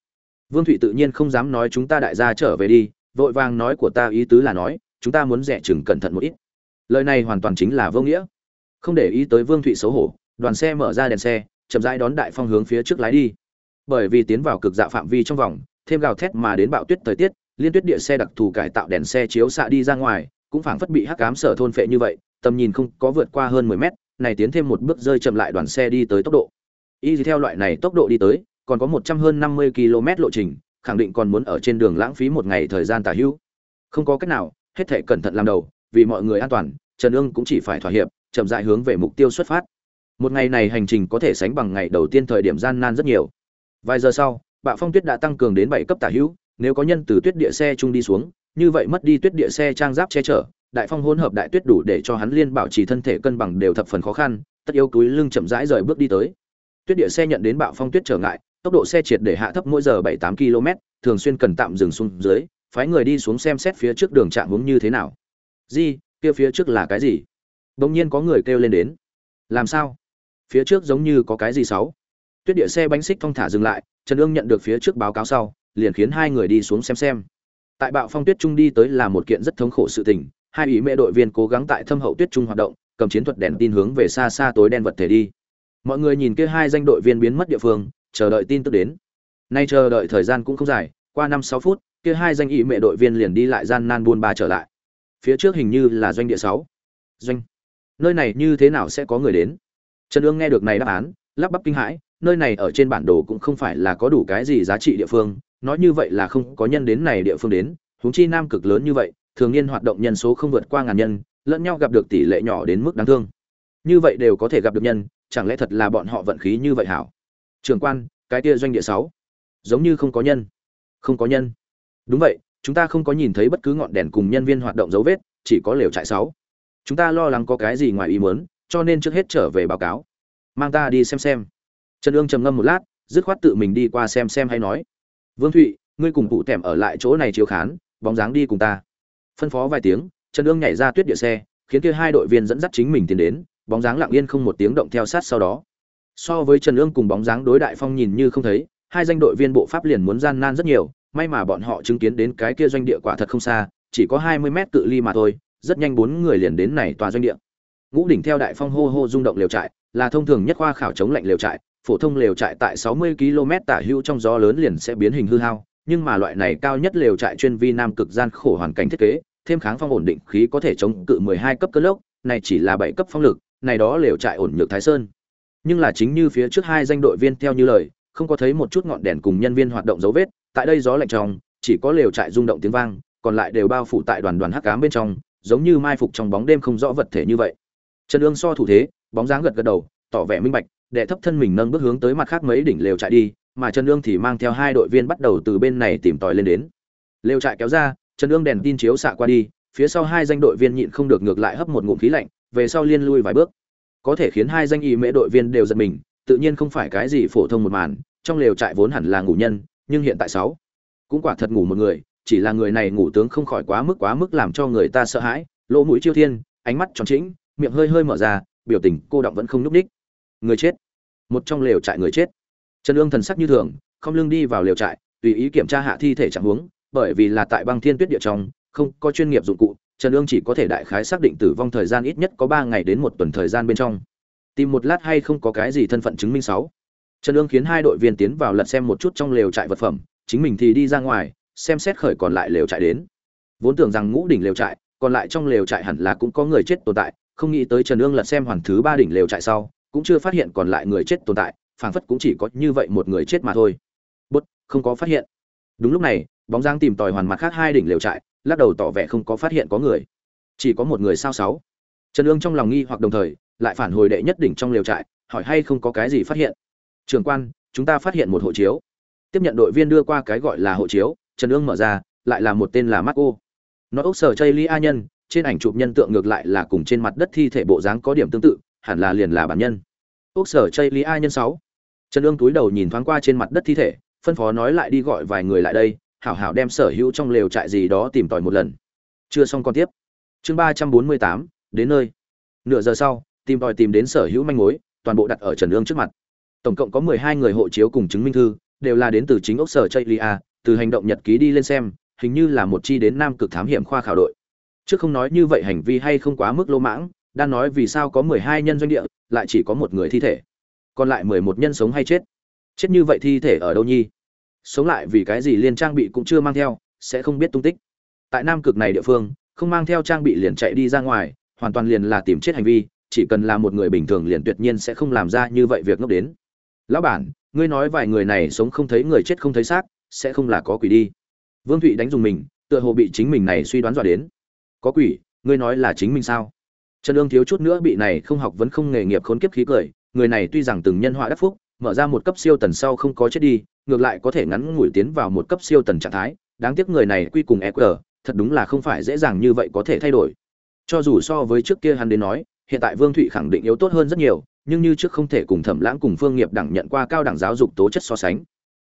A: Vương thụy tự nhiên không dám nói chúng ta đại gia trở về đi, vội vàng nói của ta ý tứ là nói, chúng ta muốn rẻ chừng cẩn thận một ít. Lời này hoàn toàn chính là vô nghĩa. Không để ý tới vương thụy xấu hổ, đoàn xe mở ra đèn xe, chậm rãi đón đại phong hướng phía trước lái đi. Bởi vì tiến vào cực dạ phạm vi trong vòng, thêm gào thét mà đến bạo tuyết thời tiết, liên tuyết địa xe đặc thù cải tạo đèn xe chiếu xạ đi ra ngoài, cũng phảng phất bị hắc cám sở thôn phệ như vậy, tầm nhìn không có vượt qua hơn 10 mét này tiến thêm một bước rơi chậm lại đoàn xe đi tới tốc độ. Y theo loại này tốc độ đi tới, còn có một trăm hơn 50 km lộ trình, khẳng định còn muốn ở trên đường lãng phí một ngày thời gian tả hữu. Không có cách nào, hết thể cẩn thận làm đầu, vì mọi người an toàn, trần ương cũng chỉ phải thỏa hiệp, chậm rãi hướng về mục tiêu xuất phát. Một ngày này hành trình có thể sánh bằng ngày đầu tiên thời điểm gian nan rất nhiều. Vài giờ sau, bạo phong tuyết đã tăng cường đến bảy cấp tả hữu, nếu có nhân từ tuyết địa xe trung đi xuống, như vậy mất đi tuyết địa xe trang giáp che chở đại phong hỗn hợp đại tuyết đủ để cho hắn liên bảo trì thân thể cân bằng đều thập phần khó khăn, tất yếu túi lưng chậm rãi rời bước đi tới. Tuyết địa xe nhận đến bạo phong tuyết trở ngại, tốc độ xe triệt để hạ thấp mỗi giờ bảy tám km, thường xuyên cần tạm dừng xuống dưới, phái người đi xuống xem xét phía trước đường trạng hướng như thế nào. Di, kia phía trước là cái gì? Bỗng nhiên có người kêu lên đến. Làm sao? Phía trước giống như có cái gì xấu tuyết địa xe bánh xích thong thả dừng lại, trần ương nhận được phía trước báo cáo sau, liền khiến hai người đi xuống xem xem. Tại bạo phong tuyết trung đi tới là một kiện rất thống khổ sự tình hai ý mẹ đội viên cố gắng tại thâm hậu tuyết trung hoạt động, cầm chiến thuật đèn tin hướng về xa xa tối đen vật thể đi. Mọi người nhìn kia hai danh đội viên biến mất địa phương, chờ đợi tin tức đến. Nay chờ đợi thời gian cũng không dài, qua năm sáu phút, kia hai danh ý mẹ đội viên liền đi lại gian nan buôn ba trở lại. Phía trước hình như là doanh địa sáu. Doanh. Nơi này như thế nào sẽ có người đến? Trần ương nghe được này đáp án, lắp bắp kinh hãi, nơi này ở trên bản đồ cũng không phải là có đủ cái gì giá trị địa phương, nói như vậy là không có nhân đến này địa phương đến, huống chi nam cực lớn như vậy thường niên hoạt động nhân số không vượt qua ngàn nhân, lẫn nhau gặp được tỷ lệ nhỏ đến mức đáng thương. Như vậy đều có thể gặp được nhân, chẳng lẽ thật là bọn họ vận khí như vậy hảo? Trường quan, cái kia doanh địa sáu. Giống như không có nhân. Không có nhân. Đúng vậy, chúng ta không có nhìn thấy bất cứ ngọn đèn cùng nhân viên hoạt động dấu vết, chỉ có lều trại sáu. Chúng ta lo lắng có cái gì ngoài ý muốn, cho nên trước hết trở về báo cáo. Mang ta đi xem xem. Trần Dương trầm ngâm một lát, dứt khoát tự mình đi qua xem xem hay nói. Vương thụy, ngươi cùng phụ tẻm ở lại chỗ này chiếu khán, bóng dáng đi cùng ta phân phó vài tiếng, trần ương nhảy ra tuyết địa xe, khiến kia hai đội viên dẫn dắt chính mình tiến đến, bóng dáng lặng yên không một tiếng động theo sát sau đó. So với trần ương cùng bóng dáng đối đại phong nhìn như không thấy, hai danh đội viên bộ pháp liền muốn gian nan rất nhiều, may mà bọn họ chứng kiến đến cái kia doanh địa quả thật không xa, chỉ có hai mươi mét cự ly mà thôi, rất nhanh bốn người liền đến này tòa doanh địa. Ngũ đỉnh theo đại phong hô hô rung động lều trại, là thông thường nhất khoa khảo chống lạnh lều trại, phổ thông lều trại tại 60 km tả hữu trong gió lớn liền sẽ biến hình hư hao nhưng mà loại này cao nhất lều trại chuyên vi nam cực gian khổ hoàn cảnh thiết kế, thêm kháng phong ổn định khí có thể chống cự 12 cấp cơn lốc, này chỉ là 7 cấp phong lực, này đó lều trại ổn nhược thái sơn. Nhưng là chính như phía trước hai danh đội viên theo như lời, không có thấy một chút ngọn đèn cùng nhân viên hoạt động dấu vết, tại đây gió lạnh trong, chỉ có lều trại rung động tiếng vang, còn lại đều bao phủ tại đoàn đoàn hắc ám bên trong, giống như mai phục trong bóng đêm không rõ vật thể như vậy. Trần ương so thủ thế, bóng dáng gật gật đầu, tỏ vẻ minh bạch, đệ thấp thân mình nâng bước hướng tới mặt khác mấy đỉnh lều trại đi mà trần Nương thì mang theo hai đội viên bắt đầu từ bên này tìm tòi lên đến. Lều trại kéo ra, trần Nương đèn tin chiếu xạ qua đi, phía sau hai danh đội viên nhịn không được ngược lại hấp một ngụm khí lạnh, về sau liên lui vài bước. Có thể khiến hai danh y mễ đội viên đều giật mình, tự nhiên không phải cái gì phổ thông một màn, trong lều trại vốn hẳn là ngủ nhân, nhưng hiện tại sáu. Cũng quả thật ngủ một người, chỉ là người này ngủ tướng không khỏi quá mức quá mức làm cho người ta sợ hãi, lỗ mũi chiêu thiên, ánh mắt tròn trĩnh, miệng hơi hơi mở ra, biểu tình cô động vẫn không nhúc đích người chết. Một trong lều trại người chết trần ương thần sắc như thường, không lưng đi vào lều trại, tùy ý kiểm tra hạ thi thể trạng huống, bởi vì là tại băng thiên tuyết địa trong, không có chuyên nghiệp dụng cụ, trần ương chỉ có thể đại khái xác định tử vong thời gian ít nhất có ba ngày đến một tuần thời gian bên trong. Tìm một lát hay không có cái gì thân phận chứng minh sáu. Trần ương khiến hai đội viên tiến vào lật xem một chút trong lều trại vật phẩm, chính mình thì đi ra ngoài, xem xét khởi còn lại lều trại đến. Vốn tưởng rằng ngũ đỉnh lều trại, còn lại trong lều trại hẳn là cũng có người chết tồn tại, không nghĩ tới trần ương lật xem hoàn thứ ba đỉnh lều trại sau, cũng chưa phát hiện còn lại người chết tồn tại phảng phất cũng chỉ có như vậy một người chết mà thôi. Bút không có phát hiện. Đúng lúc này, bóng dáng tìm tòi hoàn mặt khác hai đỉnh lều trại, lắc đầu tỏ vẻ không có phát hiện có người. Chỉ có một người sao sáu. Trần ương trong lòng nghi hoặc đồng thời, lại phản hồi đệ nhất đỉnh trong lều trại, hỏi hay không có cái gì phát hiện. Trường quan, chúng ta phát hiện một hộ chiếu. Tiếp nhận đội viên đưa qua cái gọi là hộ chiếu, trần ương mở ra, lại là một tên là marco. Nó ốc sở chây li a nhân, trên ảnh chụp nhân tượng ngược lại là cùng trên mặt đất thi thể bộ dáng có điểm tương tự, hẳn là liền là bản nhân. Ốc sở chây li a nhân sáu trần ương túi đầu nhìn thoáng qua trên mặt đất thi thể, phân phó nói lại đi gọi vài người lại đây, hảo hảo đem sở hữu trong lều trại gì đó tìm tòi một lần. Chưa xong còn tiếp. Chương ba trăm bốn mươi tám, đến nơi. Nửa giờ sau, tìm tòi tìm đến sở hữu manh mối, toàn bộ đặt ở trần ương trước mặt. Tổng cộng có mười hai người hộ chiếu cùng chứng minh thư, đều là đến từ chính ốc sở chây lia từ hành động nhật ký đi lên xem, hình như là một chi đến nam cực thám hiểm khoa khảo đội. Trước không nói như vậy hành vi hay không quá mức lỗ mãng đang nói vì sao có mười hai nhân doanh địa, lại chỉ có một người thi thể còn lại mười một nhân sống hay chết? Chết như vậy thi thể ở đâu nhi? Sống lại vì cái gì liền trang bị cũng chưa mang theo, sẽ không biết tung tích. Tại nam cực này địa phương, không mang theo trang bị liền chạy đi ra ngoài, hoàn toàn liền là tìm chết hành vi, chỉ cần là một người bình thường liền tuyệt nhiên sẽ không làm ra như vậy việc ngốc đến. Lão bản, ngươi nói vài người này sống không thấy người chết không thấy xác, sẽ không là có quỷ đi. Vương thụy đánh dùng mình, tựa hồ bị chính mình này suy đoán dọa đến. Có quỷ, ngươi nói là chính mình sao? Trần ương thiếu chút nữa bị này không học vẫn không nghề nghiệp khốn kiếp khí cười người này tuy rằng từng nhân họa đắc phúc, mở ra một cấp siêu tần sau không có chết đi, ngược lại có thể ngắn ngủi tiến vào một cấp siêu tần trạng thái, đáng tiếc người này quy cùng eq thật đúng là không phải dễ dàng như vậy có thể thay đổi. Cho dù so với trước kia hắn đến nói, hiện tại vương thụy khẳng định yếu tốt hơn rất nhiều, nhưng như trước không thể cùng thẩm lãng cùng phương nghiệp đẳng nhận qua cao đẳng giáo dục tố chất so sánh.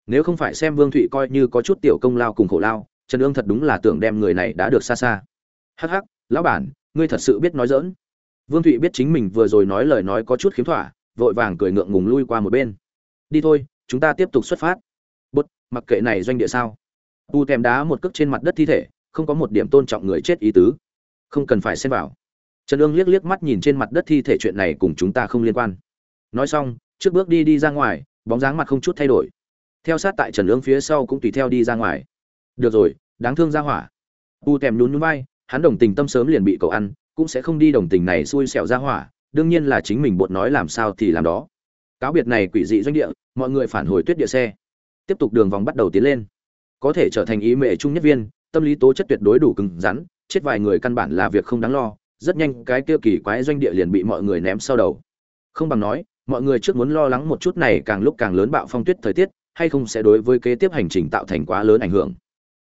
A: Nếu không phải xem vương thụy coi như có chút tiểu công lao cùng khổ lao, trần ương thật đúng là tưởng đem người này đã được xa xa. Hắc hắc, lão bản, ngươi thật sự biết nói dỡn vương thụy biết chính mình vừa rồi nói lời nói có chút khiếm thỏa vội vàng cười ngượng ngùng lui qua một bên. Đi thôi, chúng ta tiếp tục xuất phát. Bút mặc kệ này doanh địa sao. Tu tèm đá một cước trên mặt đất thi thể, không có một điểm tôn trọng người chết ý tứ. Không cần phải xen vào. Trần ương liếc liếc mắt nhìn trên mặt đất thi thể chuyện này cùng chúng ta không liên quan. Nói xong, trước bước đi đi ra ngoài, bóng dáng mặt không chút thay đổi. Theo sát tại trần ương phía sau cũng tùy theo đi ra ngoài. Được rồi, đáng thương ra hỏa. Tu tèm nhún nhún vai, hắn đồng tình tâm sớm liền bị cậu ăn, cũng sẽ không đi đồng tình này xui xẻo ra hỏa đương nhiên là chính mình bột nói làm sao thì làm đó. Cáo biệt này quỷ dị doanh địa, mọi người phản hồi tuyết địa xe. Tiếp tục đường vòng bắt đầu tiến lên. Có thể trở thành ý mệ trung nhất viên, tâm lý tố chất tuyệt đối đủ cứng rắn, chết vài người căn bản là việc không đáng lo, rất nhanh cái kia kỳ quái doanh địa liền bị mọi người ném sau đầu. Không bằng nói, mọi người trước muốn lo lắng một chút này càng lúc càng lớn bạo phong tuyết thời tiết, hay không sẽ đối với kế tiếp hành trình tạo thành quá lớn ảnh hưởng.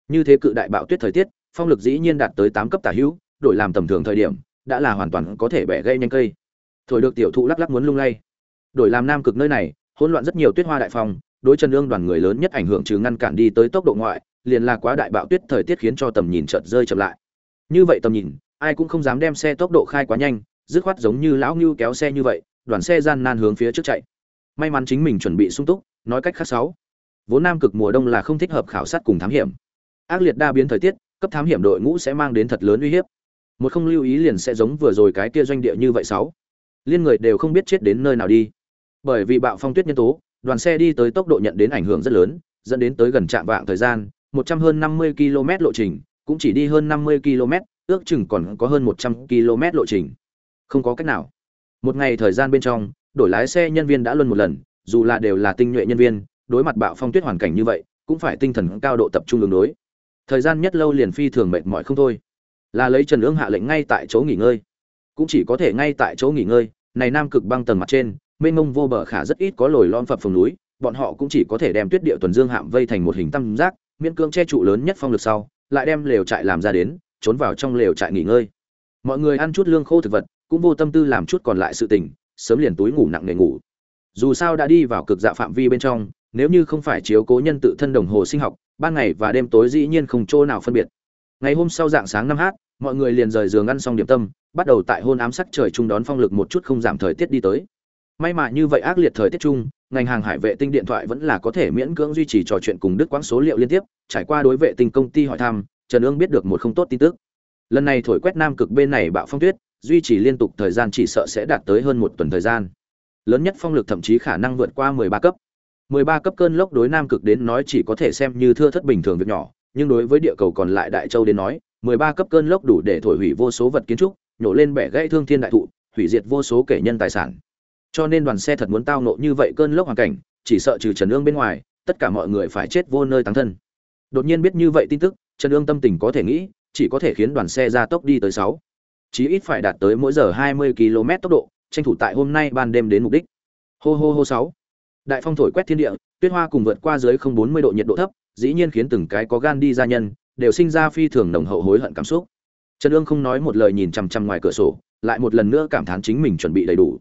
A: Như thế cự đại bạo tuyết thời tiết, phong lực dĩ nhiên đạt tới tám cấp tả hữu, đổi làm tầm thường thời điểm, đã là hoàn toàn có thể bẻ gây nhanh cây thổi được tiểu thụ lắc lắc muốn lung lay. Đổi làm nam cực nơi này, hỗn loạn rất nhiều tuyết hoa đại phong, đối chân ương đoàn người lớn nhất ảnh hưởng trừ ngăn cản đi tới tốc độ ngoại, liền là quá đại bạo tuyết thời tiết khiến cho tầm nhìn chợt rơi chậm lại. Như vậy tầm nhìn, ai cũng không dám đem xe tốc độ khai quá nhanh, dứt khoát giống như lão ngưu kéo xe như vậy, đoàn xe gian nan hướng phía trước chạy. May mắn chính mình chuẩn bị sung túc, nói cách khác sáu. Vốn nam cực mùa đông là không thích hợp khảo sát cùng thám hiểm. Ác liệt đa biến thời tiết, cấp thám hiểm đội ngũ sẽ mang đến thật lớn uy hiếp. Một không lưu ý liền sẽ giống vừa rồi cái kia doanh địa như vậy sáu liên người đều không biết chết đến nơi nào đi. Bởi vì bạo phong tuyết nhân tố, đoàn xe đi tới tốc độ nhận đến ảnh hưởng rất lớn, dẫn đến tới gần trạm vạng thời gian, một trăm hơn năm mươi km lộ trình, cũng chỉ đi hơn năm mươi km, ước chừng còn có hơn một trăm km lộ trình. Không có cách nào. Một ngày thời gian bên trong, đổi lái xe nhân viên đã luân một lần, dù là đều là tinh nhuệ nhân viên, đối mặt bạo phong tuyết hoàn cảnh như vậy, cũng phải tinh thần cao độ tập trung đường đối. Thời gian nhất lâu liền phi thường mệt mỏi không thôi. Là lấy trần ương hạ lệnh ngay tại chỗ nghỉ ngơi cũng chỉ có thể ngay tại chỗ nghỉ ngơi, này nam cực băng tầng mặt trên, mênh mông vô bờ khả rất ít có lồi lon phập phồng núi, bọn họ cũng chỉ có thể đem tuyết địa tuần dương hạm vây thành một hình tam giác, miễn cưỡng che trụ lớn nhất phong lực sau, lại đem lều trại làm ra đến, trốn vào trong lều trại nghỉ ngơi. Mọi người ăn chút lương khô thực vật, cũng vô tâm tư làm chút còn lại sự tình, sớm liền túi ngủ nặng nề ngủ. Dù sao đã đi vào cực dạ phạm vi bên trong, nếu như không phải chiếu cố nhân tự thân đồng hồ sinh học, ban ngày và đêm tối dĩ nhiên không chỗ nào phân biệt. Ngày hôm sau dạng sáng năm h mọi người liền rời giường ăn xong điểm tâm, bắt đầu tại hôn ám sắc trời chung đón phong lực một chút không giảm thời tiết đi tới. May mà như vậy ác liệt thời tiết chung, ngành hàng hải vệ tinh điện thoại vẫn là có thể miễn cưỡng duy trì trò chuyện cùng đức quãng số liệu liên tiếp, trải qua đối vệ tinh công ty hỏi thăm, trần ương biết được một không tốt tin tức. Lần này thổi quét nam cực bên này bạo phong tuyết, duy trì liên tục thời gian chỉ sợ sẽ đạt tới hơn một tuần thời gian. Lớn nhất phong lực thậm chí khả năng vượt qua 13 cấp. 13 cấp cơn lốc đối nam cực đến nói chỉ có thể xem như thưa thất bình thường việc nhỏ, nhưng đối với địa cầu còn lại đại châu đến nói 13 cấp cơn lốc đủ để thổi hủy vô số vật kiến trúc, nhổ lên bẻ gãy thương thiên đại thụ, hủy diệt vô số kẻ nhân tài sản. Cho nên đoàn xe thật muốn tao nộ như vậy cơn lốc hoàn cảnh, chỉ sợ trừ trần ương bên ngoài, tất cả mọi người phải chết vô nơi tăng thân. Đột nhiên biết như vậy tin tức, trần ương tâm tình có thể nghĩ, chỉ có thể khiến đoàn xe ra tốc đi tới sáu. Chí ít phải đạt tới mỗi giờ 20 km tốc độ, tranh thủ tại hôm nay ban đêm đến mục đích. Hô hô hô sáu. Đại phong thổi quét thiên địa, tuyết hoa cùng vượt qua dưới không 40 độ nhiệt độ thấp, dĩ nhiên khiến từng cái có gan đi gia nhân đều sinh ra phi thường nồng hậu hối hận cảm xúc. Trần ương không nói một lời nhìn chằm chằm ngoài cửa sổ, lại một lần nữa cảm thán chính mình chuẩn bị đầy đủ.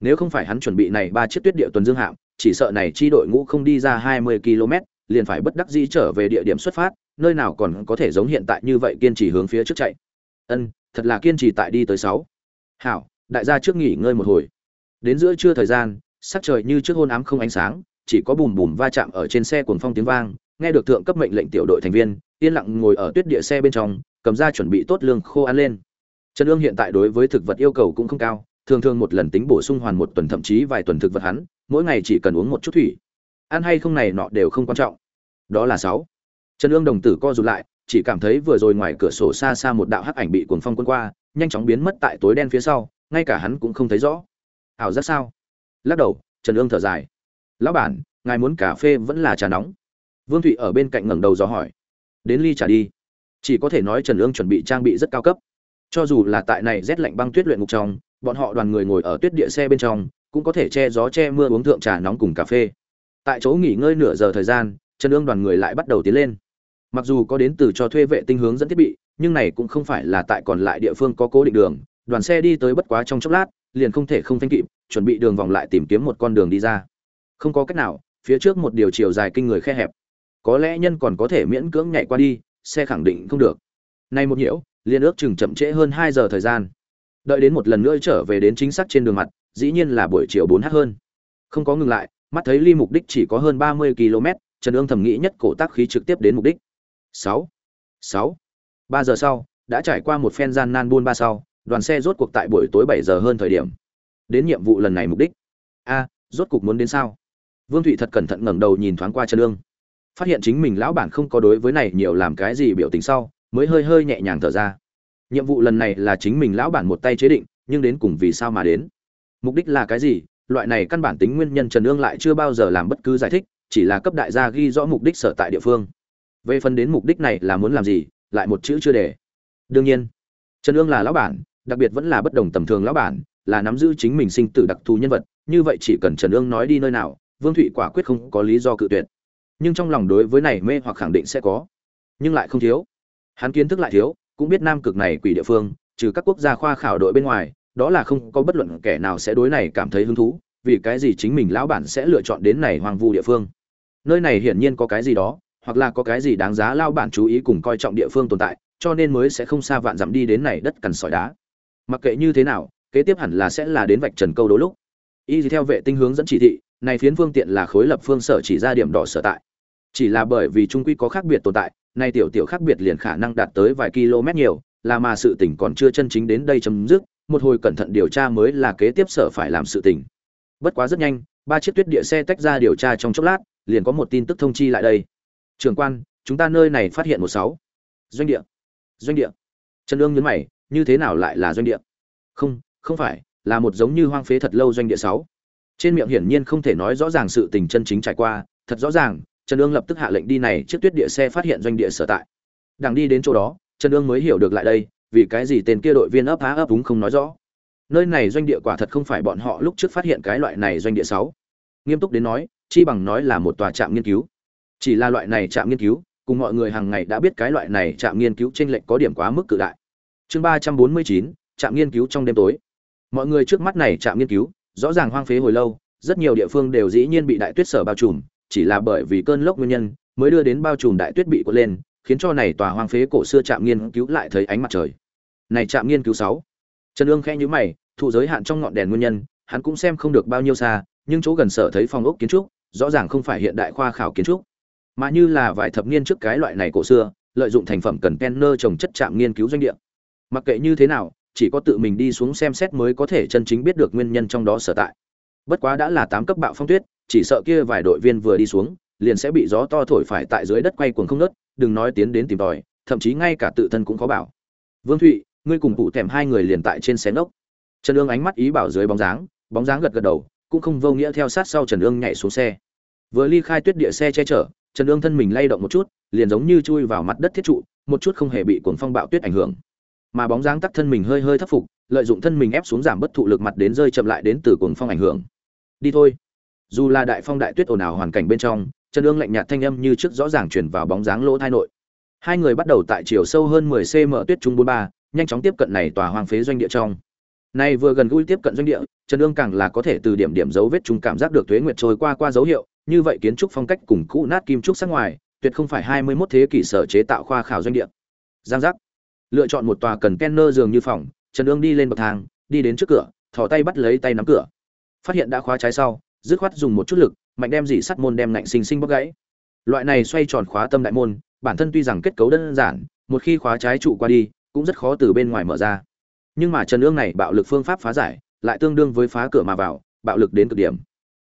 A: Nếu không phải hắn chuẩn bị này ba chiếc tuyết địa tuần dương hạm, chỉ sợ này chi đội ngũ không đi ra 20 km, liền phải bất đắc dĩ trở về địa điểm xuất phát, nơi nào còn có thể giống hiện tại như vậy kiên trì hướng phía trước chạy. Ân, thật là kiên trì tại đi tới sáu. Hảo, đại gia trước nghỉ ngơi một hồi. Đến giữa trưa thời gian, sắc trời như trước hôn ám không ánh sáng, chỉ có bùm bùm va chạm ở trên xe cuồng phong tiếng vang, nghe được thượng cấp mệnh lệnh tiểu đội thành viên yên lặng ngồi ở tuyết địa xe bên trong, cầm ra chuẩn bị tốt lương khô ăn lên. Trần ương hiện tại đối với thực vật yêu cầu cũng không cao, thường thường một lần tính bổ sung hoàn một tuần thậm chí vài tuần thực vật hắn, mỗi ngày chỉ cần uống một chút thủy. Ăn hay không này nọ đều không quan trọng. Đó là sáu. Trần ương đồng tử co rụt lại, chỉ cảm thấy vừa rồi ngoài cửa sổ xa xa một đạo hắc ảnh bị cuồng phong quân qua, nhanh chóng biến mất tại tối đen phía sau, ngay cả hắn cũng không thấy rõ. Ảo giác sao? Lắc đầu, trần ương thở dài. Lão bản, ngài muốn cà phê vẫn là trà nóng. Vương thụy ở bên cạnh ngẩng đầu dò hỏi đến ly trà đi. Chỉ có thể nói trần ương chuẩn bị trang bị rất cao cấp. Cho dù là tại này rét lạnh băng tuyết luyện ngục trong, bọn họ đoàn người ngồi ở tuyết địa xe bên trong, cũng có thể che gió che mưa uống thượng trà nóng cùng cà phê. Tại chỗ nghỉ ngơi nửa giờ thời gian, trần ương đoàn người lại bắt đầu tiến lên. Mặc dù có đến từ cho thuê vệ tinh hướng dẫn thiết bị, nhưng này cũng không phải là tại còn lại địa phương có cố định đường, đoàn xe đi tới bất quá trong chốc lát, liền không thể không thanh kịp, chuẩn bị đường vòng lại tìm kiếm một con đường đi ra. Không có cách nào, phía trước một điều chiều dài kinh người khe hẹp có lẽ nhân còn có thể miễn cưỡng nhảy qua đi, xe khẳng định không được. Nay một nhiễu liên ước chừng chậm trễ hơn hai giờ thời gian. Đợi đến một lần nữa trở về đến chính xác trên đường mặt, dĩ nhiên là buổi chiều bốn h hơn. Không có ngừng lại, mắt thấy ly mục đích chỉ có hơn ba mươi km, trần ương thầm nghĩ nhất cổ tác khí trực tiếp đến mục đích. Sáu sáu, ba giờ sau, đã trải qua một phen gian nan buôn ba sau, đoàn xe rốt cuộc tại buổi tối bảy giờ hơn thời điểm. Đến nhiệm vụ lần này mục đích. A, rốt cuộc muốn đến sao? Vương thụy thật cẩn thận ngẩng đầu nhìn thoáng qua trần ương phát hiện chính mình lão bản không có đối với này nhiều làm cái gì biểu tình sau, mới hơi hơi nhẹ nhàng thở ra. Nhiệm vụ lần này là chính mình lão bản một tay chế định, nhưng đến cùng vì sao mà đến? Mục đích là cái gì? Loại này căn bản tính nguyên nhân trần ương lại chưa bao giờ làm bất cứ giải thích, chỉ là cấp đại gia ghi rõ mục đích sở tại địa phương. Về phần đến mục đích này là muốn làm gì, lại một chữ chưa để. Đương nhiên, trần ương là lão bản, đặc biệt vẫn là bất đồng tầm thường lão bản, là nắm giữ chính mình sinh tử đặc thù nhân vật, như vậy chỉ cần trần ương nói đi nơi nào, vương thụy quả quyết không có lý do cự tuyệt nhưng trong lòng đối với này mê hoặc khẳng định sẽ có, nhưng lại không thiếu. Hắn kiến thức lại thiếu, cũng biết nam cực này quỷ địa phương, trừ các quốc gia khoa khảo đội bên ngoài, đó là không có bất luận kẻ nào sẽ đối này cảm thấy hứng thú, vì cái gì chính mình lão bản sẽ lựa chọn đến này hoang vu địa phương. Nơi này hiển nhiên có cái gì đó, hoặc là có cái gì đáng giá lao bản chú ý cùng coi trọng địa phương tồn tại, cho nên mới sẽ không xa vạn dặm đi đến này đất cằn sỏi đá. Mặc kệ như thế nào, kế tiếp hẳn là sẽ là đến vạch trần câu đố lúc. Y theo vệ tinh hướng dẫn chỉ thị, này phiến phương tiện là khối lập phương sở chỉ ra điểm đỏ sở tại chỉ là bởi vì trung quy có khác biệt tồn tại, nay tiểu tiểu khác biệt liền khả năng đạt tới vài km nhiều, là mà sự tình còn chưa chân chính đến đây chấm dứt, một hồi cẩn thận điều tra mới là kế tiếp sở phải làm sự tình. Bất quá rất nhanh, ba chiếc tuyết địa xe tách ra điều tra trong chốc lát, liền có một tin tức thông chi lại đây. Trường quan, chúng ta nơi này phát hiện một sáu. Doanh địa. Doanh địa. Trần ương nhấn mày, như thế nào lại là doanh địa? Không không phải, là một giống như hoang phế thật lâu doanh địa sáu. Trên miệng hiển nhiên không thể nói rõ ràng sự tình chân chính trải qua, thật rõ ràng trần ương lập tức hạ lệnh đi này chiếc tuyết địa xe phát hiện doanh địa sở tại. Đang đi đến chỗ đó, trần ương mới hiểu được lại đây, vì cái gì tên kia đội viên ấp há ấp đúng không nói rõ. Nơi này doanh địa quả thật không phải bọn họ lúc trước phát hiện cái loại này doanh địa sáu. Nghiêm túc đến nói, chi bằng nói là một tòa trạm nghiên cứu. Chỉ là loại này trạm nghiên cứu, cùng mọi người hàng ngày đã biết cái loại này trạm nghiên cứu trên lệnh có điểm quá mức cự đại. Chương ba trăm bốn mươi chín, trạm nghiên cứu trong đêm tối. Mọi người trước mắt này trạm nghiên cứu, rõ ràng hoang phế hồi lâu, rất nhiều địa phương đều dĩ nhiên bị đại tuyết sở bao trùm chỉ là bởi vì cơn lốc nguyên nhân, mới đưa đến bao trùm đại tuyết bị cuộn lên, khiến cho này tòa hoang phế cổ xưa trạm nghiên cứu lại thấy ánh mặt trời. Này trạm nghiên cứu sáu. Trần ương khẽ nhíu mày, thụ giới hạn trong ngọn đèn nguyên nhân, hắn cũng xem không được bao nhiêu xa, nhưng chỗ gần sở thấy phong ốc kiến trúc, rõ ràng không phải hiện đại khoa khảo kiến trúc. Mà như là vài thập niên trước cái loại này cổ xưa, lợi dụng thành phẩm cần penner trồng chất trạm nghiên cứu doanh địa. Mặc kệ như thế nào, chỉ có tự mình đi xuống xem xét mới có thể chân chính biết được nguyên nhân trong đó sở tại. Bất quá đã là tám cấp bạo phong tuyết chỉ sợ kia vài đội viên vừa đi xuống liền sẽ bị gió to thổi phải tại dưới đất quay cuồng không ngớt, đừng nói tiến đến tìm tòi thậm chí ngay cả tự thân cũng khó bảo. Vương thụy ngươi cùng phụ thèm hai người liền tại trên xén ốc. Trần Dương ánh mắt ý bảo dưới bóng dáng bóng dáng gật gật đầu cũng không vô nghĩa theo sát sau trần Dương nhảy xuống xe. Vừa ly khai tuyết địa xe che chở trần Dương thân mình lay động một chút liền giống như chui vào mặt đất thiết trụ một chút không hề bị cuồng phong bạo tuyết ảnh hưởng. Mà bóng dáng tắc thân mình hơi hơi thấp phục lợi dụng thân mình ép xuống giảm bất thụ lực mặt đến rơi chậm lại đến từ cuồng phong ảnh hưởng. Đi thôi dù là đại phong đại tuyết ồn ào hoàn cảnh bên trong trần ương lạnh nhạt thanh âm như trước rõ ràng chuyển vào bóng dáng lỗ thai nội. Hai người bắt đầu tại chiều sâu hơn 10 cm tuyết trung 43, nhanh chóng tiếp cận này tòa hoang phế doanh địa trong. Nay vừa gần gũi tiếp cận doanh địa trần ương càng là có thể từ điểm điểm dấu vết chúng cảm giác được thuế nguyệt trôi qua qua dấu hiệu như vậy kiến trúc phong cách cùng cũ nát kim trúc sắc ngoài tuyệt không phải 21 thế kỷ sở chế tạo khoa khảo doanh địa. Giang giác. Lựa chọn một tòa cần kenner giường như phòng trần ương đi lên bậc thang đi đến trước cửa thò tay bắt lấy tay nắm cửa. Phát hiện đã khóa trái sau dứt khoát dùng một chút lực, mạnh đem dị sắt môn đem ngạnh sinh sinh bóc gãy. Loại này xoay tròn khóa tâm đại môn, bản thân tuy rằng kết cấu đơn giản, một khi khóa trái trụ qua đi, cũng rất khó từ bên ngoài mở ra. Nhưng mà trần ương này bạo lực phương pháp phá giải, lại tương đương với phá cửa mà vào, bạo lực đến cực điểm.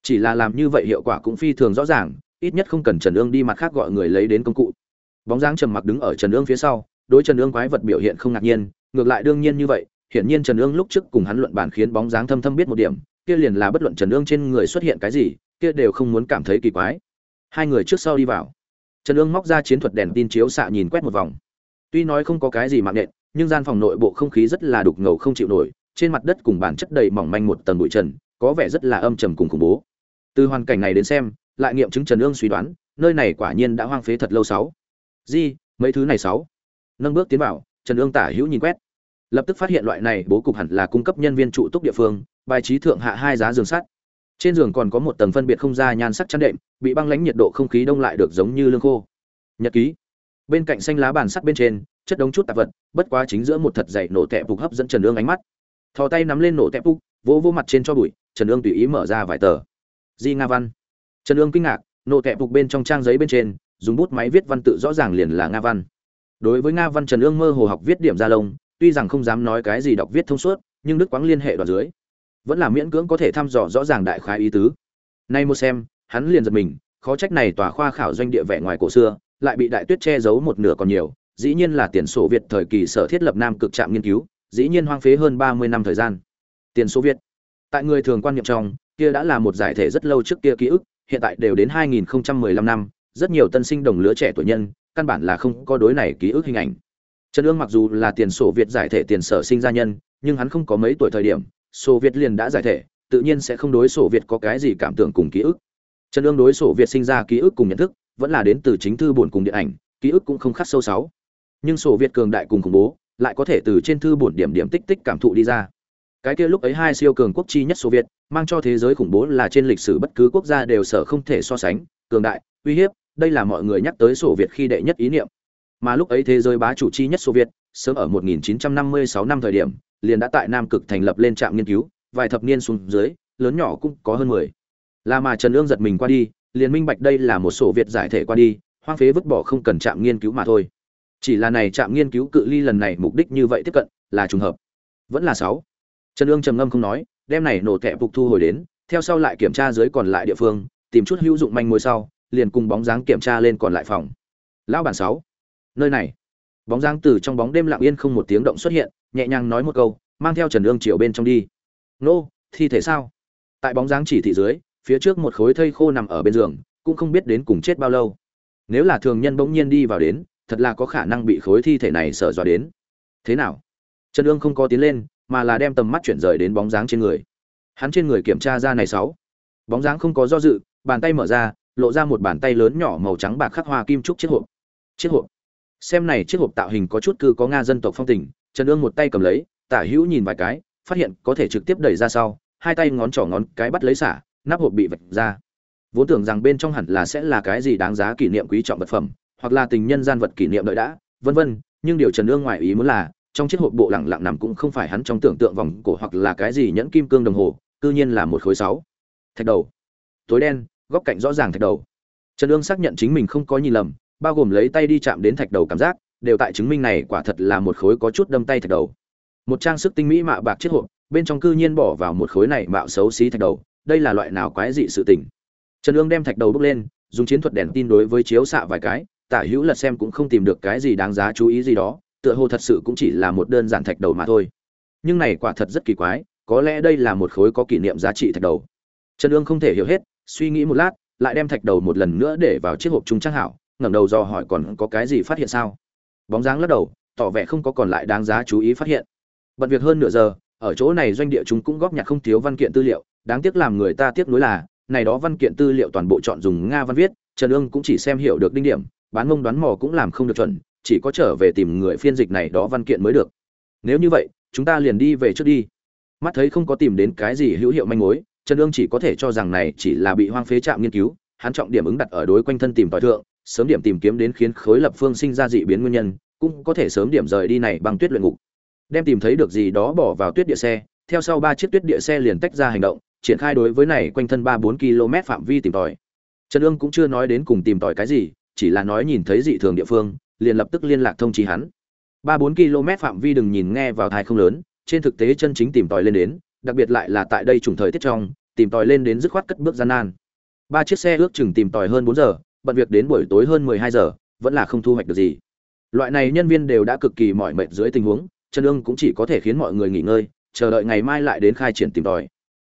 A: Chỉ là làm như vậy hiệu quả cũng phi thường rõ ràng, ít nhất không cần trần ương đi mặt khác gọi người lấy đến công cụ. Bóng dáng trầm mặc đứng ở trần ương phía sau, đối trần ương quái vật biểu hiện không ngạc nhiên, ngược lại đương nhiên như vậy, hiển nhiên trần ương lúc trước cùng hắn luận bản khiến bóng dáng thâm thâm biết một điểm kia liền là bất luận trần ương trên người xuất hiện cái gì, kia đều không muốn cảm thấy kỳ quái. Hai người trước sau đi vào. Trần ương móc ra chiến thuật đèn tin chiếu xạ nhìn quét một vòng. Tuy nói không có cái gì mạng nện, nhưng gian phòng nội bộ không khí rất là đục ngầu không chịu nổi, trên mặt đất cùng bản chất đầy mỏng manh một tầng bụi trần, có vẻ rất là âm trầm cùng khủng bố. Từ hoàn cảnh này đến xem, lại nghiệm chứng trần ương suy đoán, nơi này quả nhiên đã hoang phế thật lâu sáu. Di, mấy thứ này sáu. Nâng bước tiến vào, trần ương tả hữu nhìn quét. Lập tức phát hiện loại này bố cục hẳn là cung cấp nhân viên trụ túc địa phương bài trí thượng hạ hai giá giường sắt. Trên giường còn có một tầng phân biệt không ra nhan sắc chăn đệm, bị băng lãnh nhiệt độ không khí đông lại được giống như lương khô. Nhật ký. Bên cạnh xanh lá bàn sắt bên trên, chất đống chút tạp vật, bất quá chính giữa một thật dày nổ tẹp phục hấp dẫn trần ương ánh mắt. Thò tay nắm lên nổ tẹp phục, vỗ vỗ mặt trên cho bụi, trần ương tùy ý mở ra vài tờ. Di nga văn. Trần ương kinh ngạc, nổ tẹp phục bên trong trang giấy bên trên, dùng bút máy viết văn tự rõ ràng liền là nga văn. Đối với nga văn, trần ương mơ hồ học viết điểm ra lông, tuy rằng không dám nói cái gì đọc viết thông suốt, nhưng đức quáng liên hệ đoạn dưới vẫn là miễn cưỡng có thể thăm dò rõ ràng đại khái ý tứ. Nay một xem, hắn liền giật mình, khó trách này tòa khoa khảo doanh địa vẻ ngoài cổ xưa, lại bị đại tuyết che giấu một nửa còn nhiều, dĩ nhiên là tiền sổ việt thời kỳ sở thiết lập nam cực trạm nghiên cứu, dĩ nhiên hoang phế hơn ba mươi năm thời gian. Tiền sổ việt, tại người thường quan niệm trong, kia đã là một giải thể rất lâu trước kia ký ức, hiện tại đều đến 2015 năm, rất nhiều tân sinh đồng lứa trẻ tuổi nhân, căn bản là không có đối này ký ức hình ảnh. Trần ương mặc dù là tiền sổ việt giải thể tiền sở sinh ra nhân, nhưng hắn không có mấy tuổi thời điểm sổ việt liền đã giải thể tự nhiên sẽ không đối sổ việt có cái gì cảm tưởng cùng ký ức. Trần ương đối sổ việt sinh ra ký ức cùng nhận thức vẫn là đến từ chính thư buồn cùng điện ảnh ký ức cũng không khắc sâu sáu. Nhưng sổ việt cường đại cùng khủng bố lại có thể từ trên thư buồn điểm điểm tích tích cảm thụ đi ra. Cái kia lúc ấy hai siêu cường quốc chi nhất Xô Việt, mang cho thế giới khủng bố là trên lịch sử bất cứ quốc gia đều sở không thể so sánh, cường đại, uy hiếp, đây là mọi người nhắc tới Sổ Việt khi đệ nhất ý niệm. Mà lúc ấy thế giới bá chủ chi nhất Xô Việt, sớm ở 1956 năm thời điểm, liền đã tại Nam Cực thành lập lên trạm nghiên cứu, vài thập niên xuống dưới, lớn nhỏ cũng có hơn 10. Là mà Trần Ương giật mình qua đi, liền minh bạch đây là một sổ Việt giải thể qua đi, hoang phế vứt bỏ không cần trạm nghiên cứu mà thôi. Chỉ là này trạm nghiên cứu cự ly lần này mục đích như vậy tiếp cận, là trùng hợp. Vẫn là 6. Trần Ương trầm ngâm không nói, đem này nổ kẹp phục thu hồi đến, theo sau lại kiểm tra dưới còn lại địa phương, tìm chút hữu dụng manh mối sau, liền cùng bóng dáng kiểm tra lên còn lại phòng. Lão bản 6. Nơi này. Bóng dáng từ trong bóng đêm lặng yên không một tiếng động xuất hiện, nhẹ nhàng nói một câu, mang theo Trần Ương triều bên trong đi. "Nô, thi thể sao?" Tại bóng dáng chỉ thị dưới, phía trước một khối thây khô nằm ở bên giường, cũng không biết đến cùng chết bao lâu. Nếu là thường nhân bỗng nhiên đi vào đến, thật là có khả năng bị khối thi thể này sợ dọa đến. Thế nào? Trần Ương không có tiến lên, mà là đem tầm mắt chuyển rời đến bóng dáng trên người hắn trên người kiểm tra ra này sáu bóng dáng không có do dự bàn tay mở ra lộ ra một bàn tay lớn nhỏ màu trắng bạc khắc hoa kim trúc chiếc hộp chiếc hộp xem này chiếc hộp tạo hình có chút cư có nga dân tộc phong tình trần Dương một tay cầm lấy, tả hữu nhìn vài cái, phát hiện có thể trực tiếp đẩy ra sau, hai tay ngón trỏ ngón cái bắt lấy xả, nắp hộp bị vạch ra. Vốn tưởng rằng bên trong hẳn là sẽ là cái gì đáng giá kỷ niệm quý trọng vật phẩm, hoặc là tình nhân gian vật kỷ niệm đợi đã, vân vân, nhưng điều trần Dương ngoài ý muốn là, trong chiếc hộp bộ lẳng lặng nằm cũng không phải hắn trong tưởng tượng vòng cổ hoặc là cái gì nhẫn kim cương đồng hồ, cư nhiên là một khối sáu. Thạch đầu. Tối đen, góc cạnh rõ ràng thạch đầu. Trần Dương xác nhận chính mình không có nhìn lầm, bao gồm lấy tay đi chạm đến thạch đầu cảm giác đều tại chứng minh này quả thật là một khối có chút đâm tay thạch đầu. Một trang sức tinh mỹ mạ bạc chiếc hộp, bên trong cư nhiên bỏ vào một khối này mạo xấu xí thạch đầu, đây là loại nào quái dị sự tình? Trần ương đem thạch đầu bước lên, dùng chiến thuật đèn tin đối với chiếu xạ vài cái, tả hữu lật xem cũng không tìm được cái gì đáng giá chú ý gì đó, tựa hồ thật sự cũng chỉ là một đơn giản thạch đầu mà thôi. Nhưng này quả thật rất kỳ quái, có lẽ đây là một khối có kỷ niệm giá trị thạch đầu. Trần ương không thể hiểu hết, suy nghĩ một lát, lại đem thạch đầu một lần nữa để vào chiếc hộp trung trang hảo, ngẩng đầu do hỏi còn có cái gì phát hiện sao? Bóng dáng lắc đầu, tỏ vẻ không có còn lại đáng giá chú ý phát hiện. Bận việc hơn nửa giờ, ở chỗ này doanh địa chúng cũng góp nhặt không thiếu văn kiện tư liệu, đáng tiếc làm người ta tiếc nuối là, này đó văn kiện tư liệu toàn bộ chọn dùng nga văn viết, trần ương cũng chỉ xem hiểu được đinh điểm, bán mông đoán mò cũng làm không được chuẩn, chỉ có trở về tìm người phiên dịch này đó văn kiện mới được. Nếu như vậy, chúng ta liền đi về trước đi. Mắt thấy không có tìm đến cái gì hữu hiệu manh mối, trần ương chỉ có thể cho rằng này chỉ là bị hoang phế trạm nghiên cứu, hắn trọng điểm ứng đặt ở đối quanh thân tìm tòi thượng sớm điểm tìm kiếm đến khiến khối lập phương sinh ra dị biến nguyên nhân, cũng có thể sớm điểm rời đi này bằng tuyết luyện ngục. Đem tìm thấy được gì đó bỏ vào tuyết địa xe, theo sau ba chiếc tuyết địa xe liền tách ra hành động, triển khai đối với này quanh thân ba bốn km phạm vi tìm tòi. Trần Dương cũng chưa nói đến cùng tìm tòi cái gì, chỉ là nói nhìn thấy dị thường địa phương, liền lập tức liên lạc thông trí hắn. Ba bốn km phạm vi đừng nhìn nghe vào thai không lớn, trên thực tế chân chính tìm tòi lên đến, đặc biệt lại là tại đây trùng thời tiết trong, tìm tòi lên đến dứt khoát cất bước gian nan. Ba chiếc xe ước chừng tìm tòi hơn bốn giờ bận việc đến buổi tối hơn mười hai giờ, vẫn là không thu hoạch được gì. Loại này nhân viên đều đã cực kỳ mỏi mệt dưới tình huống, trần Dương cũng chỉ có thể khiến mọi người nghỉ ngơi, chờ đợi ngày mai lại đến khai triển tìm tòi.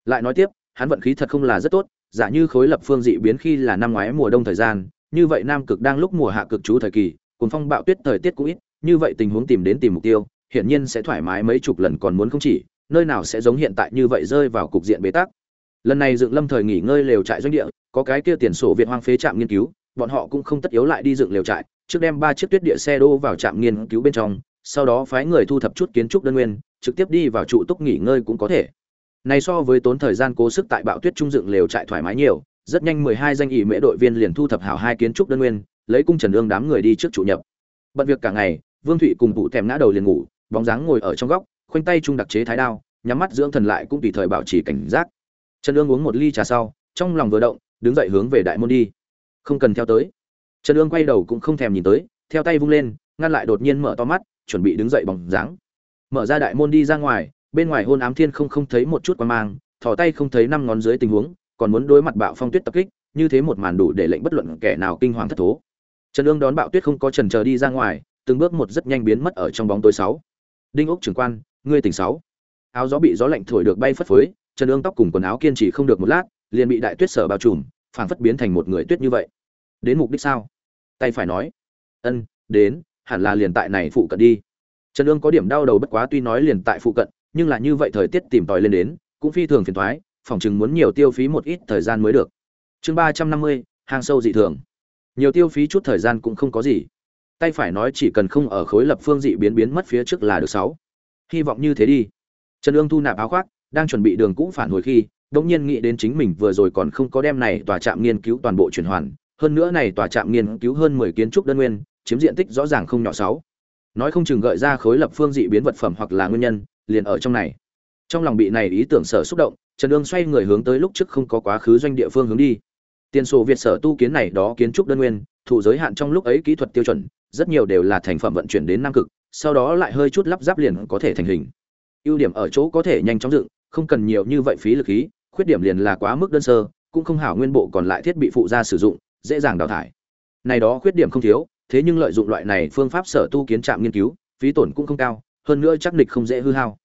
A: Lại nói tiếp, hắn vận khí thật không là rất tốt, giả như khối lập phương dị biến khi là năm ngoái mùa đông thời gian, như vậy nam cực đang lúc mùa hạ cực chú thời kỳ cuồn phong bạo tuyết thời tiết cũng ít, như vậy tình huống tìm đến tìm mục tiêu, hiển nhiên sẽ thoải mái mấy chục lần còn muốn không chỉ, nơi nào sẽ giống hiện tại như vậy rơi vào cục diện bế tắc lần này dựng lâm thời nghỉ ngơi lều trại doanh địa, có cái kia tiền sổ việt hoang phế trạm nghiên cứu, bọn họ cũng không tất yếu lại đi dựng lều trại, trước đem ba chiếc tuyết địa xe đô vào trạm nghiên cứu bên trong, sau đó phái người thu thập chút kiến trúc đơn nguyên, trực tiếp đi vào trụ túc nghỉ ngơi cũng có thể. Này so với tốn thời gian cố sức tại bạo tuyết trung dựng lều trại thoải mái nhiều, rất nhanh mười hai danh ỷ mễ đội viên liền thu thập hảo hai kiến trúc đơn nguyên, lấy cung trần ương đám người đi trước chủ nhập. Bận việc cả ngày, vương thụy cùng bụ thèm ngã đầu liền ngủ, bóng dáng ngồi ở trong góc, khoanh tay trung đặc chế thái đao, nhắm mắt dưỡng thần lại cũng tùy thời bảo trì cảnh giác trần ương uống một ly trà sau, trong lòng vừa động, đứng dậy hướng về đại môn đi. Không cần theo tới. Trần ương quay đầu cũng không thèm nhìn tới, theo tay vung lên, ngăn lại đột nhiên mở to mắt, chuẩn bị đứng dậy bóng dáng. Mở ra đại môn đi ra ngoài, bên ngoài hôn ám thiên không không thấy một chút quan mang, thò tay không thấy năm ngón dưới tình huống, còn muốn đối mặt bạo phong tuyết tập kích, như thế một màn đủ để lệnh bất luận kẻ nào kinh hoàng thất thố. Trần ương đón bạo tuyết không có trần chờ đi ra ngoài, từng bước một rất nhanh biến mất ở trong bóng tối sáu. Đinh ốc trưởng quan, ngươi tỉnh sáu. Áo gió bị gió lạnh thổi được bay phất phới trần ương tóc cùng quần áo kiên trì không được một lát, liền bị đại tuyết sở bao trùm, phảng phất biến thành một người tuyết như vậy. Đến mục đích sao? Tay phải nói. Ân, đến, hẳn là liền tại này phụ cận đi. Trần ương có điểm đau đầu bất quá tuy nói liền tại phụ cận, nhưng là như vậy thời tiết tìm tòi lên đến, cũng phi thường phiền thoái phòng chừng muốn nhiều tiêu phí một ít thời gian mới được. Chương ba trăm năm mươi, hang sâu dị thường. Nhiều tiêu phí chút thời gian cũng không có gì. Tay phải nói chỉ cần không ở khối lập phương dị biến biến mất phía trước là được sáu. Hy vọng như thế đi. Trần ương thu nạp áo khoác đang chuẩn bị đường cũ phản hồi khi đống nhiên nghĩ đến chính mình vừa rồi còn không có đem này tòa trạm nghiên cứu toàn bộ chuyển hoàn, hơn nữa này tòa trạm nghiên cứu hơn mười kiến trúc đơn nguyên, chiếm diện tích rõ ràng không nhỏ sáu. Nói không chừng gợi ra khối lập phương dị biến vật phẩm hoặc là nguyên nhân, liền ở trong này. Trong lòng bị này ý tưởng sở xúc động, trần ương xoay người hướng tới lúc trước không có quá khứ doanh địa phương hướng đi. Tiền sổ việt sở tu kiến này đó kiến trúc đơn nguyên thụ giới hạn trong lúc ấy kỹ thuật tiêu chuẩn, rất nhiều đều là thành phẩm vận chuyển đến nam cực, sau đó lại hơi chút lắp ráp liền có thể thành hình. Ưu điểm ở chỗ có thể nhanh chóng dựng không cần nhiều như vậy phí lực khí, khuyết điểm liền là quá mức đơn sơ, cũng không hảo nguyên bộ còn lại thiết bị phụ gia sử dụng, dễ dàng đào thải. Này đó khuyết điểm không thiếu, thế nhưng lợi dụng loại này phương pháp sở tu kiến trạm nghiên cứu, phí tổn cũng không cao, hơn nữa chắc địch không dễ hư hao.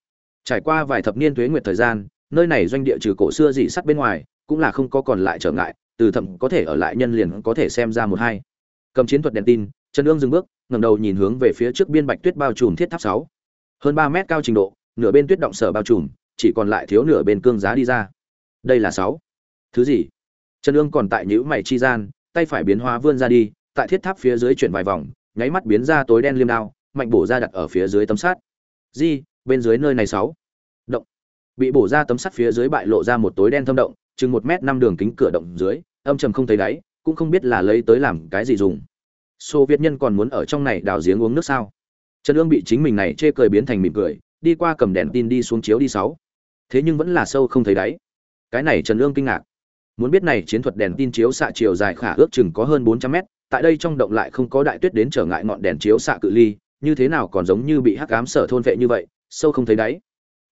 A: Trải qua vài thập niên tuế nguyệt thời gian, nơi này doanh địa trừ cổ xưa dị sắt bên ngoài, cũng là không có còn lại trở ngại, từ thậm có thể ở lại nhân liền có thể xem ra một hai. Cầm chiến thuật đèn tin, trần ương dừng bước, ngẩng đầu nhìn hướng về phía trước biên bạch tuyết bao trùm thiết tháp sáu. Hơn ba mét cao trình độ, nửa bên tuyết động sở bao trùm chỉ còn lại thiếu nửa bên cương giá đi ra. Đây là sáu. Thứ gì? Trần ương còn tại nhữ mày chi gian tay phải biến hóa vươn ra đi tại thiết tháp phía dưới chuyển vài vòng nháy mắt biến ra tối đen liêm đao mạnh bổ ra đặt ở phía dưới tấm sắt. Di bên dưới nơi này sáu. Động. Bị bổ ra tấm sắt phía dưới bại lộ ra một tối đen thâm động chừng một mét năm đường kính cửa động dưới âm trầm không thấy đáy cũng không biết là lấy tới làm cái gì dùng. Xô Việt nhân còn muốn ở trong này đào giếng uống nước sao? Trần Dương bị chính mình này chê cười biến thành mỉm cười, đi qua cầm đèn tin đi xuống chiếu đi sáu. Thế nhưng vẫn là sâu không thấy đáy. Cái này Trần lương kinh ngạc. Muốn biết này chiến thuật đèn tin chiếu xạ chiều dài khả ước chừng có hơn 400 mét, tại đây trong động lại không có đại tuyết đến trở ngại ngọn đèn chiếu xạ cự ly, như thế nào còn giống như bị hắc ám sở thôn vệ như vậy, sâu không thấy đáy.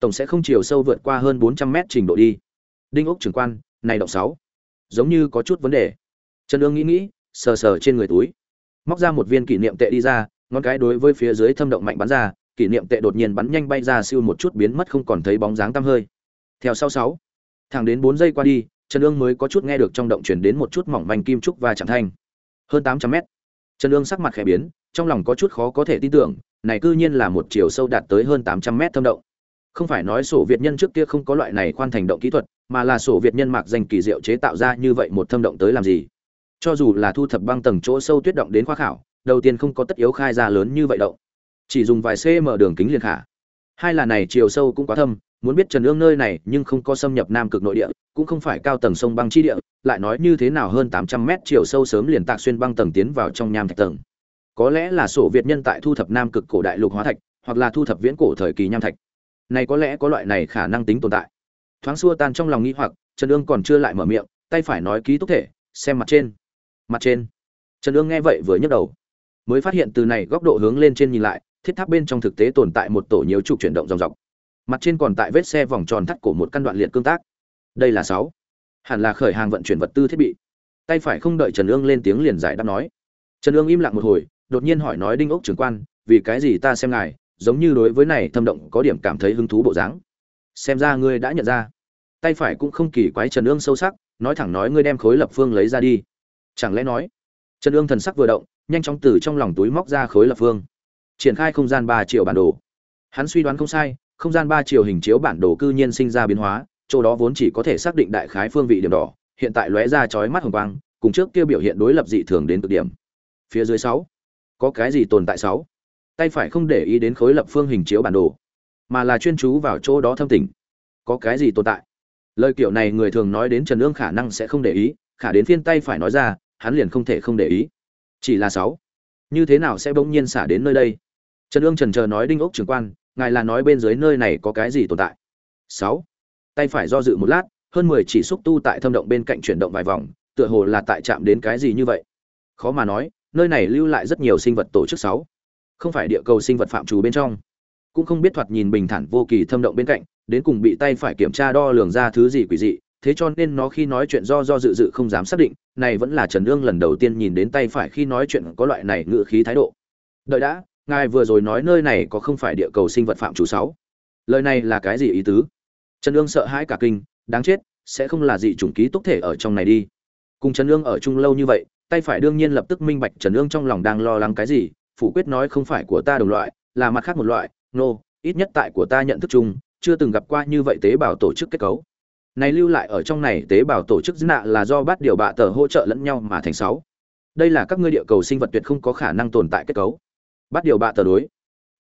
A: Tổng sẽ không chiều sâu vượt qua hơn 400 mét trình độ đi. Đinh Ốc trưởng quan, này động sáu giống như có chút vấn đề. Trần lương nghĩ nghĩ, sờ sờ trên người túi, móc ra một viên kỷ niệm tệ đi ra, ngón cái đối với phía dưới thâm động mạnh bắn ra, kỷ niệm tệ đột nhiên bắn nhanh bay ra siêu một chút biến mất không còn thấy bóng dáng tăm hơi. Theo sau 6, thẳng đến 4 giây qua đi, Trần Dương mới có chút nghe được trong động truyền đến một chút mỏng manh kim trúc và chạm thanh. Hơn 800 mét. Trần Dương sắc mặt khẽ biến, trong lòng có chút khó có thể tin tưởng, này cư nhiên là một chiều sâu đạt tới hơn 800 mét thâm động. Không phải nói sổ Việt nhân trước kia không có loại này khoan thành động kỹ thuật, mà là sổ Việt nhân mạc danh kỳ diệu chế tạo ra như vậy một thâm động tới làm gì? Cho dù là thu thập băng tầng chỗ sâu tuyết động đến khoa khảo, đầu tiên không có tất yếu khai ra lớn như vậy động. Chỉ dùng vài cm đường kính liền khả. Hai là này chiều sâu cũng quá thâm, muốn biết Trần Ương nơi này nhưng không có xâm nhập Nam cực nội địa, cũng không phải cao tầng sông băng chi địa, lại nói như thế nào hơn 800 mét chiều sâu sớm liền tạc xuyên băng tầng tiến vào trong nham thạch tầng. Có lẽ là sổ Việt nhân tại thu thập Nam cực cổ đại lục hóa thạch, hoặc là thu thập viễn cổ thời kỳ nham thạch. Này có lẽ có loại này khả năng tính tồn tại. Thoáng xua tan trong lòng nghĩ hoặc, Trần Ương còn chưa lại mở miệng, tay phải nói ký túc thể, xem mặt trên. Mặt trên. Trần Ương nghe vậy vừa nhấc đầu, mới phát hiện từ này góc độ hướng lên trên nhìn lại, thiết tháp bên trong thực tế tồn tại một tổ nhiều trục chuyển động dòng dọc. Mặt trên còn tại vết xe vòng tròn thắt của một căn đoạn liệt cương tác. Đây là sáu. Hẳn là khởi hàng vận chuyển vật tư thiết bị. Tay phải không đợi trần ương lên tiếng liền giải đáp nói. Trần ương im lặng một hồi, đột nhiên hỏi nói đinh ốc trưởng quan, vì cái gì ta xem ngài, giống như đối với này thâm động có điểm cảm thấy hứng thú bộ dáng. Xem ra ngươi đã nhận ra. Tay phải cũng không kỳ quái trần ương sâu sắc, nói thẳng nói ngươi đem khối lập phương lấy ra đi. Chẳng lẽ nói? Trần ương thần sắc vừa động, nhanh chóng từ trong lòng túi móc ra khối lập phương triển khai không gian ba triệu bản đồ. Hắn suy đoán không sai, không gian ba triệu hình chiếu bản đồ cư nhiên sinh ra biến hóa, chỗ đó vốn chỉ có thể xác định đại khái phương vị điểm đỏ, hiện tại lóe ra chói mắt hồng quang, cùng trước kia biểu hiện đối lập dị thường đến cực điểm. Phía dưới sáu, có cái gì tồn tại sáu? Tay phải không để ý đến khối lập phương hình chiếu bản đồ, mà là chuyên chú vào chỗ đó thâm tình. Có cái gì tồn tại? Lời kiểu này người thường nói đến trần ương khả năng sẽ không để ý, khả đến phiên tay phải nói ra, hắn liền không thể không để ý. Chỉ là sáu, như thế nào sẽ bỗng nhiên xả đến nơi đây? Trần ương trần chờ nói đinh ốc trưởng quan, ngài là nói bên dưới nơi này có cái gì tồn tại? Sáu. Tay phải do dự một lát, hơn mười chỉ xúc tu tại thâm động bên cạnh chuyển động vài vòng, tựa hồ là tại chạm đến cái gì như vậy. Khó mà nói, nơi này lưu lại rất nhiều sinh vật tổ chức sáu. Không phải địa cầu sinh vật phạm trù bên trong. Cũng không biết thoạt nhìn bình thản vô kỳ thâm động bên cạnh, đến cùng bị tay phải kiểm tra đo lường ra thứ gì quỷ dị, thế cho nên nó khi nói chuyện do do dự dự không dám xác định, này vẫn là trần ương lần đầu tiên nhìn đến tay phải khi nói chuyện có loại này ngự khí thái độ. Đợi đã ngài vừa rồi nói nơi này có không phải địa cầu sinh vật phạm chủ sáu. Lời này là cái gì ý tứ? Trần ương sợ hãi cả kinh đáng chết sẽ không là dị chủng ký túc thể ở trong này đi. Cùng trần ương ở chung lâu như vậy tay phải đương nhiên lập tức minh bạch trần ương trong lòng đang lo lắng cái gì phủ quyết nói không phải của ta đồng loại là mặt khác một loại nô、no, ít nhất tại của ta nhận thức chung chưa từng gặp qua như vậy tế bào tổ chức kết cấu. Này lưu lại ở trong này tế bào tổ chức dữ nạ là do bắt điều bạ tờ hỗ trợ lẫn nhau mà thành sáu. Đây là các ngươi địa cầu sinh vật tuyệt không có khả năng tồn tại kết cấu bắt điều bạ tờ đối.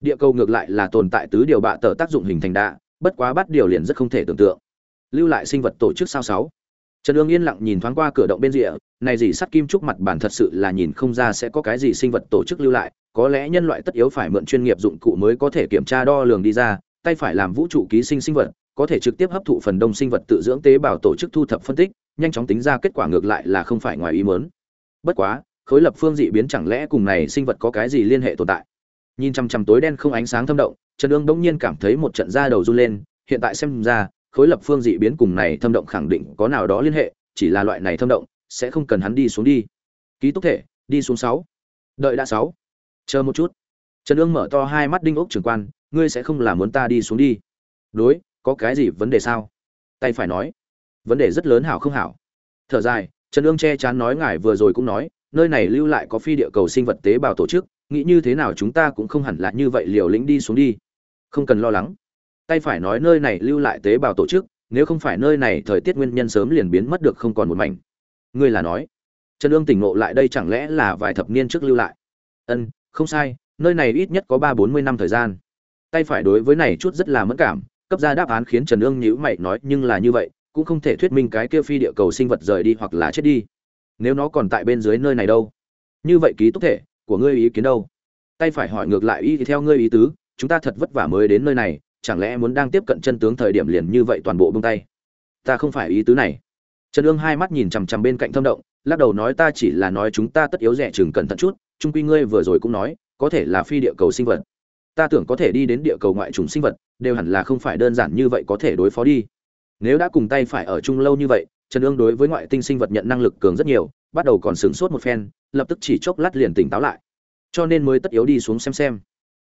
A: Địa cầu ngược lại là tồn tại tứ điều bạ tờ tác dụng hình thành đạ, bất quá bắt điều liền rất không thể tưởng tượng. Lưu lại sinh vật tổ chức sao sáu. Trần ương yên lặng nhìn thoáng qua cửa động bên rìa, này gì sắt kim trúc mặt bản thật sự là nhìn không ra sẽ có cái gì sinh vật tổ chức lưu lại, có lẽ nhân loại tất yếu phải mượn chuyên nghiệp dụng cụ mới có thể kiểm tra đo lường đi ra, tay phải làm vũ trụ ký sinh sinh vật, có thể trực tiếp hấp thụ phần đông sinh vật tự dưỡng tế bào tổ chức thu thập phân tích, nhanh chóng tính ra kết quả ngược lại là không phải ngoài ý mớn bất quá khối lập phương dị biến chẳng lẽ cùng này sinh vật có cái gì liên hệ tồn tại nhìn chăm chăm tối đen không ánh sáng thâm động Trần Dương bỗng nhiên cảm thấy một trận da đầu run lên, hiện tại xem ra, khối lập phương dị biến cùng này thâm động khẳng định có nào đó liên hệ, chỉ là loại này thâm động, sẽ không cần hắn đi xuống đi. Ký túc thể, đi xuống sáu. Đợi đã sáu. Chờ một chút. Trần Dương mở to hai mắt đinh ốc trưởng quan, ngươi sẽ không làm muốn ta đi xuống đi. Đối, có cái gì vấn đề sao? Tay phải nói. Vấn đề rất lớn hảo không hảo. Thở dài, Trần Dương che chắn nói ngài vừa rồi cũng nói, nơi này lưu lại có phi địa cầu sinh vật tế bào tổ chức, nghĩ như thế nào chúng ta cũng không hẳn là như vậy liều lĩnh đi xuống đi. Không cần lo lắng. Tay phải nói nơi này lưu lại tế bào tổ chức nếu không phải nơi này thời tiết nguyên nhân sớm liền biến mất được không còn một mảnh. Ngươi là nói. Trần ương tỉnh ngộ lại đây chẳng lẽ là vài thập niên trước lưu lại? Ân không sai nơi này ít nhất có ba bốn mươi năm thời gian. Tay phải đối với này chút rất là mẫn cảm cấp ra đáp án khiến trần ương nhữ mày nói nhưng là như vậy cũng không thể thuyết minh cái kia phi địa cầu sinh vật rời đi hoặc là chết đi nếu nó còn tại bên dưới nơi này đâu? Như vậy ký túc thể của ngươi ý kiến đâu? Tay phải hỏi ngược lại y theo ngươi ý tứ, chúng ta thật vất vả mới đến nơi này, chẳng lẽ muốn đang tiếp cận chân tướng thời điểm liền như vậy toàn bộ buông tay? Ta không phải ý tứ này. Trần ương hai mắt nhìn chằm chằm bên cạnh thâm động, lắc đầu nói ta chỉ là nói chúng ta tất yếu rẻ chừng cẩn thận chút trung quy ngươi vừa rồi cũng nói, có thể là phi địa cầu sinh vật. Ta tưởng có thể đi đến địa cầu ngoại trùng sinh vật, đều hẳn là không phải đơn giản như vậy có thể đối phó đi. Nếu đã cùng tay phải ở chung lâu như vậy trần ương đối với ngoại tinh sinh vật nhận năng lực cường rất nhiều, bắt đầu còn sửng sốt một phen, lập tức chỉ chốc lát liền tỉnh táo lại. Cho nên mới tất yếu đi xuống xem xem.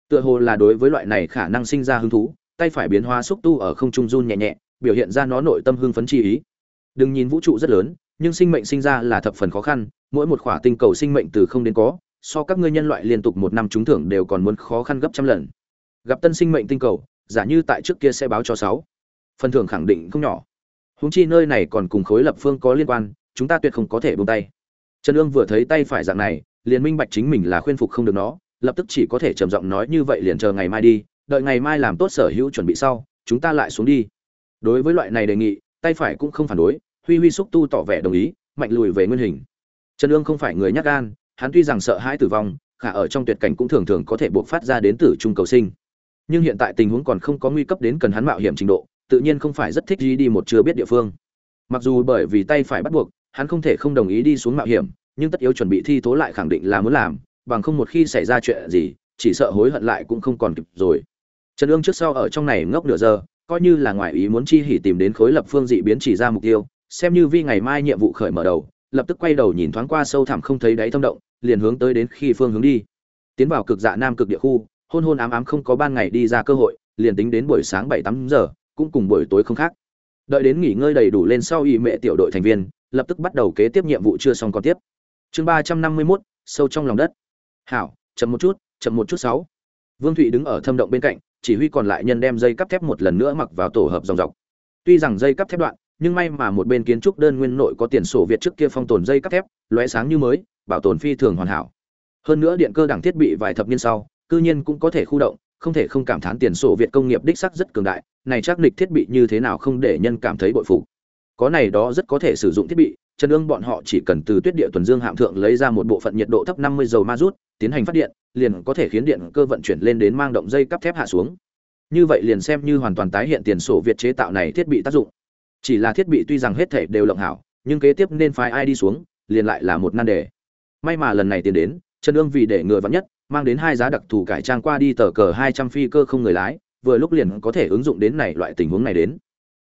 A: Tựa hồ là đối với loại này khả năng sinh ra hứng thú, tay phải biến hóa xúc tu ở không trung run nhẹ nhẹ, biểu hiện ra nó nội tâm hưng phấn chi ý. Đừng nhìn vũ trụ rất lớn, nhưng sinh mệnh sinh ra là thập phần khó khăn, mỗi một khỏa tinh cầu sinh mệnh từ không đến có, so các ngươi nhân loại liên tục một năm trúng thưởng đều còn muốn khó khăn gấp trăm lần. Gặp tân sinh mệnh tinh cầu, giả như tại trước kia sẽ báo cho sáu. Phần thưởng khẳng định không nhỏ. Huống chi nơi này còn cùng khối lập phương có liên quan, chúng ta tuyệt không có thể buông tay. Trần Dương vừa thấy tay phải dạng này, liền minh bạch chính mình là khuyên phục không được nó, lập tức chỉ có thể trầm giọng nói như vậy liền chờ ngày mai đi, đợi ngày mai làm tốt sở hữu chuẩn bị sau, chúng ta lại xuống đi. Đối với loại này đề nghị, tay phải cũng không phản đối, huy huy xúc tu tỏ vẻ đồng ý, mạnh lùi về nguyên hình. Trần Dương không phải người nhát gan, hắn tuy rằng sợ hãi tử vong, khả ở trong tuyệt cảnh cũng thường thường có thể buộc phát ra đến tử trung cầu sinh. Nhưng hiện tại tình huống còn không có nguy cấp đến cần hắn mạo hiểm trình độ tự nhiên không phải rất thích gì đi một chưa biết địa phương. Mặc dù bởi vì tay phải bắt buộc, hắn không thể không đồng ý đi xuống mạo hiểm, nhưng tất yếu chuẩn bị thi tố lại khẳng định là muốn làm, bằng không một khi xảy ra chuyện gì, chỉ sợ hối hận lại cũng không còn kịp rồi. Trần Dương trước sau ở trong này ngốc nửa giờ, coi như là ngoại ý muốn chi hỉ tìm đến khối lập phương dị biến chỉ ra mục tiêu, xem như vi ngày mai nhiệm vụ khởi mở đầu, lập tức quay đầu nhìn thoáng qua sâu thẳm không thấy đáy thâm động, liền hướng tới đến khi phương hướng đi. Tiến vào cực dạ nam cực địa khu, hôn hôn ám ám không có ban ngày đi ra cơ hội, liền tính đến buổi sáng bảy tám giờ cũng cùng buổi tối không khác. Đợi đến nghỉ ngơi đầy đủ lên sau y mẹ tiểu đội thành viên, lập tức bắt đầu kế tiếp nhiệm vụ chưa xong còn tiếp. Chương ba trăm năm mươi mốt, sâu trong lòng đất. Hảo, chậm một chút, chậm một chút sáu. Vương thụy đứng ở thâm động bên cạnh, chỉ huy còn lại nhân đem dây cắp thép một lần nữa mặc vào tổ hợp dòng dọc. Tuy rằng dây cắp thép đoạn, nhưng may mà một bên kiến trúc đơn nguyên nội có tiền sổ việt trước kia phong tồn dây cắp thép, lóe sáng như mới, bảo tồn phi thường hoàn hảo. Hơn nữa điện cơ đẳng thiết bị vài thập niên sau, cư nhiên cũng có thể khu động không thể không cảm thán tiền sổ việt công nghiệp đích sắc rất cường đại, này chắc nịch thiết bị như thế nào không để nhân cảm thấy bội phục. Có này đó rất có thể sử dụng thiết bị chân ương bọn họ chỉ cần từ tuyết địa tuần dương hạm thượng lấy ra một bộ phận nhiệt độ thấp 50 dầu ma rút, tiến hành phát điện, liền có thể khiến điện cơ vận chuyển lên đến mang động dây cắp thép hạ xuống. Như vậy liền xem như hoàn toàn tái hiện tiền sổ việt chế tạo này thiết bị tác dụng. Chỉ là thiết bị tuy rằng hết thể đều lộng hảo, nhưng kế tiếp nên phái ai đi xuống, liền lại là một nan đề. May mà lần này tiền đến trần Dương vì để ngừa vắn nhất, mang đến hai giá đặc thù cải trang qua đi tờ cờ hai trăm phi cơ không người lái, vừa lúc liền có thể ứng dụng đến này loại tình huống này đến.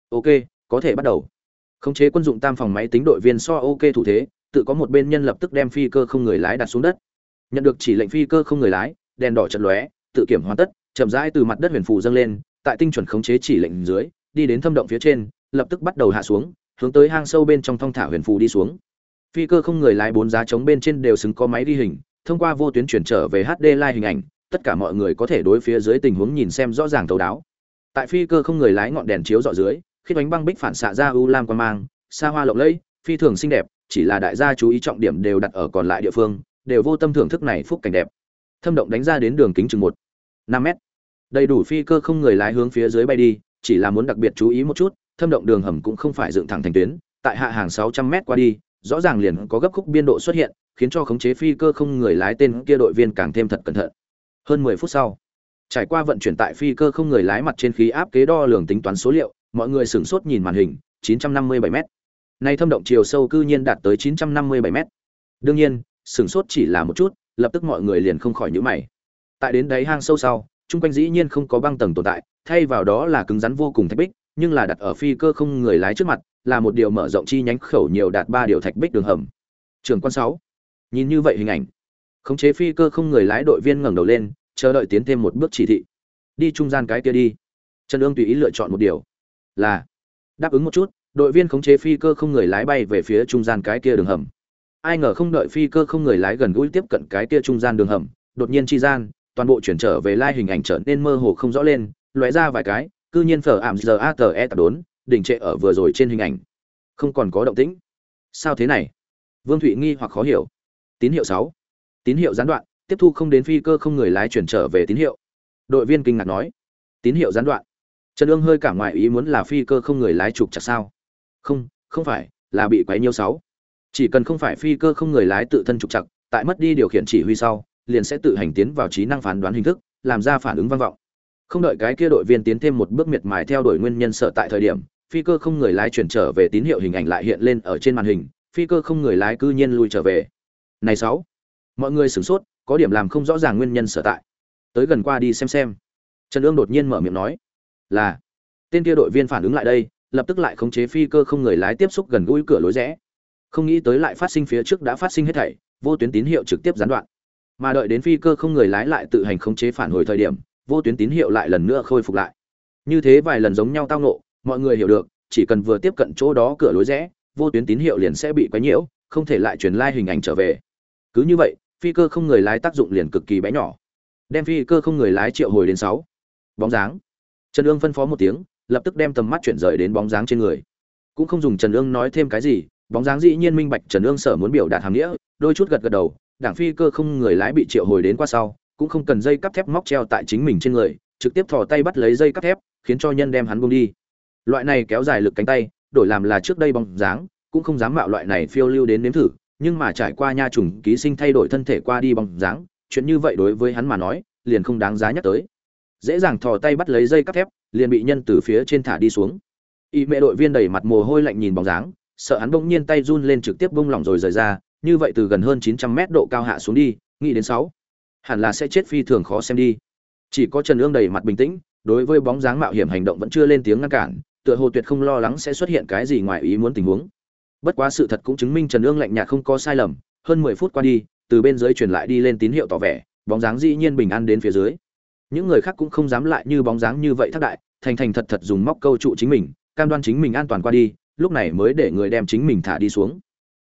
A: Ok, có thể bắt đầu. Khống chế quân dụng tam phòng máy tính đội viên so ok thủ thế, tự có một bên nhân lập tức đem phi cơ không người lái đặt xuống đất. Nhận được chỉ lệnh phi cơ không người lái, đèn đỏ chợt lóe, tự kiểm hoàn tất, chậm rãi từ mặt đất huyền phù dâng lên, tại tinh chuẩn khống chế chỉ lệnh dưới, đi đến thâm động phía trên, lập tức bắt đầu hạ xuống, hướng tới hang sâu bên trong thong thả huyền phù đi xuống. Phi cơ không người lái bốn giá chống bên trên đều xứng có máy ghi hình thông qua vô tuyến chuyển trở về hd live hình ảnh, tất cả mọi người có thể đối phía dưới tình huống nhìn xem rõ ràng thấu đáo. Tại phi cơ không người lái ngọn đèn chiếu dọi dưới, khi đánh băng bích phản xạ ra u lam quan mang, xa hoa lộng lẫy, phi thường xinh đẹp, chỉ là đại gia chú ý trọng điểm đều đặt ở còn lại địa phương, đều vô tâm thưởng thức này phúc cảnh đẹp. Thâm động đánh ra đến đường kính chừng một, năm mét. Đầy đủ phi cơ không người lái hướng phía dưới bay đi, chỉ là muốn đặc biệt chú ý một chút, thâm động đường hầm cũng không phải dựng thẳng thành tuyến, tại hạ hàng 600 mét qua đi, rõ ràng liền có gấp khúc biên độ xuất hiện khiến cho khống chế phi cơ không người lái tên kia đội viên càng thêm thật cẩn thận. Hơn 10 phút sau, trải qua vận chuyển tại phi cơ không người lái mặt trên khí áp kế đo lường tính toán số liệu, mọi người sửng sốt nhìn màn hình 957 mét. Nay thâm động chiều sâu cư nhiên đạt tới 957 mét. Đương nhiên, sửng sốt chỉ là một chút, lập tức mọi người liền không khỏi nhíu mày. Tại đến đáy hang sâu sau trung quanh dĩ nhiên không có băng tầng tồn tại, thay vào đó là cứng rắn vô cùng thạch bích, nhưng là đặt ở phi cơ không người lái trước mặt, là một điều mở rộng chi nhánh khẩu nhiều đạt ba điều thạch bích đường hầm. Trường quan sáu nhìn như vậy hình ảnh. Khống chế phi cơ không người lái đội viên ngẩng đầu lên, chờ đợi tiến thêm một bước chỉ thị. Đi trung gian cái kia đi. Trần ương tùy ý lựa chọn một điều. Là, đáp ứng một chút, đội viên khống chế phi cơ không người lái bay về phía trung gian cái kia đường hầm. Ai ngờ không đợi phi cơ không người lái gần gũi tiếp cận cái kia trung gian đường hầm, đột nhiên chi gian, toàn bộ chuyển trở về lai hình ảnh trở nên mơ hồ không rõ lên, lóe ra vài cái, cư nhiên phở ảm giờ a tờ e tạp đốn, đỉnh trệ ở vừa rồi trên hình ảnh. Không còn có động tĩnh. Sao thế này? Vương thụy nghi hoặc khó hiểu tín hiệu sáu. Tín hiệu gián đoạn, tiếp thu không đến phi cơ không người lái chuyển trở về tín hiệu. Đội viên kinh ngạc nói. Tín hiệu gián đoạn. Trần ương hơi cả ngoài ý muốn là phi cơ không người lái trục chặt sao? Không không phải, là bị quấy nhiêu sáu. Chỉ cần không phải phi cơ không người lái tự thân trục chặt, tại mất đi điều khiển chỉ huy sau, liền sẽ tự hành tiến vào trí năng phán đoán hình thức, làm ra phản ứng vang vọng. Không đợi cái kia đội viên tiến thêm một bước miệt mài theo đuổi nguyên nhân sở tại thời điểm, phi cơ không người lái chuyển trở về tín hiệu hình ảnh lại hiện lên ở trên màn hình, phi cơ không người lái cư nhiên lui trở về này sáu, mọi người sửng sốt, có điểm làm không rõ ràng nguyên nhân sở tại. Tới gần qua đi xem xem. Trần ương đột nhiên mở miệng nói, là, tên kia đội viên phản ứng lại đây, lập tức lại khống chế phi cơ không người lái tiếp xúc gần gũi cửa lối rẽ. Không nghĩ tới lại phát sinh phía trước đã phát sinh hết thảy, vô tuyến tín hiệu trực tiếp gián đoạn. Mà đợi đến phi cơ không người lái lại tự hành khống chế phản hồi thời điểm, vô tuyến tín hiệu lại lần nữa khôi phục lại. Như thế vài lần giống nhau tao nộ mọi người hiểu được, chỉ cần vừa tiếp cận chỗ đó cửa lối rẽ, vô tuyến tín hiệu liền sẽ bị quấy nhiễu, không thể lại truyền lai hình ảnh trở về cứ như vậy, phi cơ không người lái tác dụng liền cực kỳ bé nhỏ. Đem phi cơ không người lái triệu hồi đến sáu. Bóng dáng. Trần ương phân phó một tiếng, lập tức đem tầm mắt chuyển rời đến bóng dáng trên người. Cũng không dùng trần ương nói thêm cái gì, bóng dáng dĩ nhiên minh bạch trần ương sở muốn biểu đạt hàm nghĩa, đôi chút gật gật đầu, đảng phi cơ không người lái bị triệu hồi đến qua sau, cũng không cần dây cắp thép móc treo tại chính mình trên người, trực tiếp thò tay bắt lấy dây cắp thép, khiến cho nhân đem hắn bông đi. Loại này kéo dài lực cánh tay, đổi làm là trước đây bóng dáng, cũng không dám mạo loại này phiêu lưu đến nếm thử nhưng mà trải qua nha trùng ký sinh thay đổi thân thể qua đi bóng dáng, chuyện như vậy đối với hắn mà nói, liền không đáng giá nhắc tới. Dễ dàng thò tay bắt lấy dây cắp thép, liền bị nhân từ phía trên thả đi xuống. Y mẹ đội viên đầy mặt mồ hôi lạnh nhìn bóng dáng, sợ hắn bỗng nhiên tay run lên trực tiếp bung lỏng rồi rời ra, như vậy từ gần hơn 900 mét độ cao hạ xuống đi, nghĩ đến sáu, hẳn là sẽ chết phi thường khó xem đi. Chỉ có trần ương đầy mặt bình tĩnh, đối với bóng dáng mạo hiểm hành động vẫn chưa lên tiếng ngăn cản, tựa hồ tuyệt không lo lắng sẽ xuất hiện cái gì ngoài ý muốn tình huống bất quá sự thật cũng chứng minh trần ương lạnh nhạt không có sai lầm, hơn 10 phút qua đi, từ bên dưới truyền lại đi lên tín hiệu tỏ vẻ, bóng dáng dĩ nhiên bình an đến phía dưới. Những người khác cũng không dám lại như bóng dáng như vậy thác đại, thành thành thật thật dùng móc câu trụ chính mình, cam đoan chính mình an toàn qua đi, lúc này mới để người đem chính mình thả đi xuống.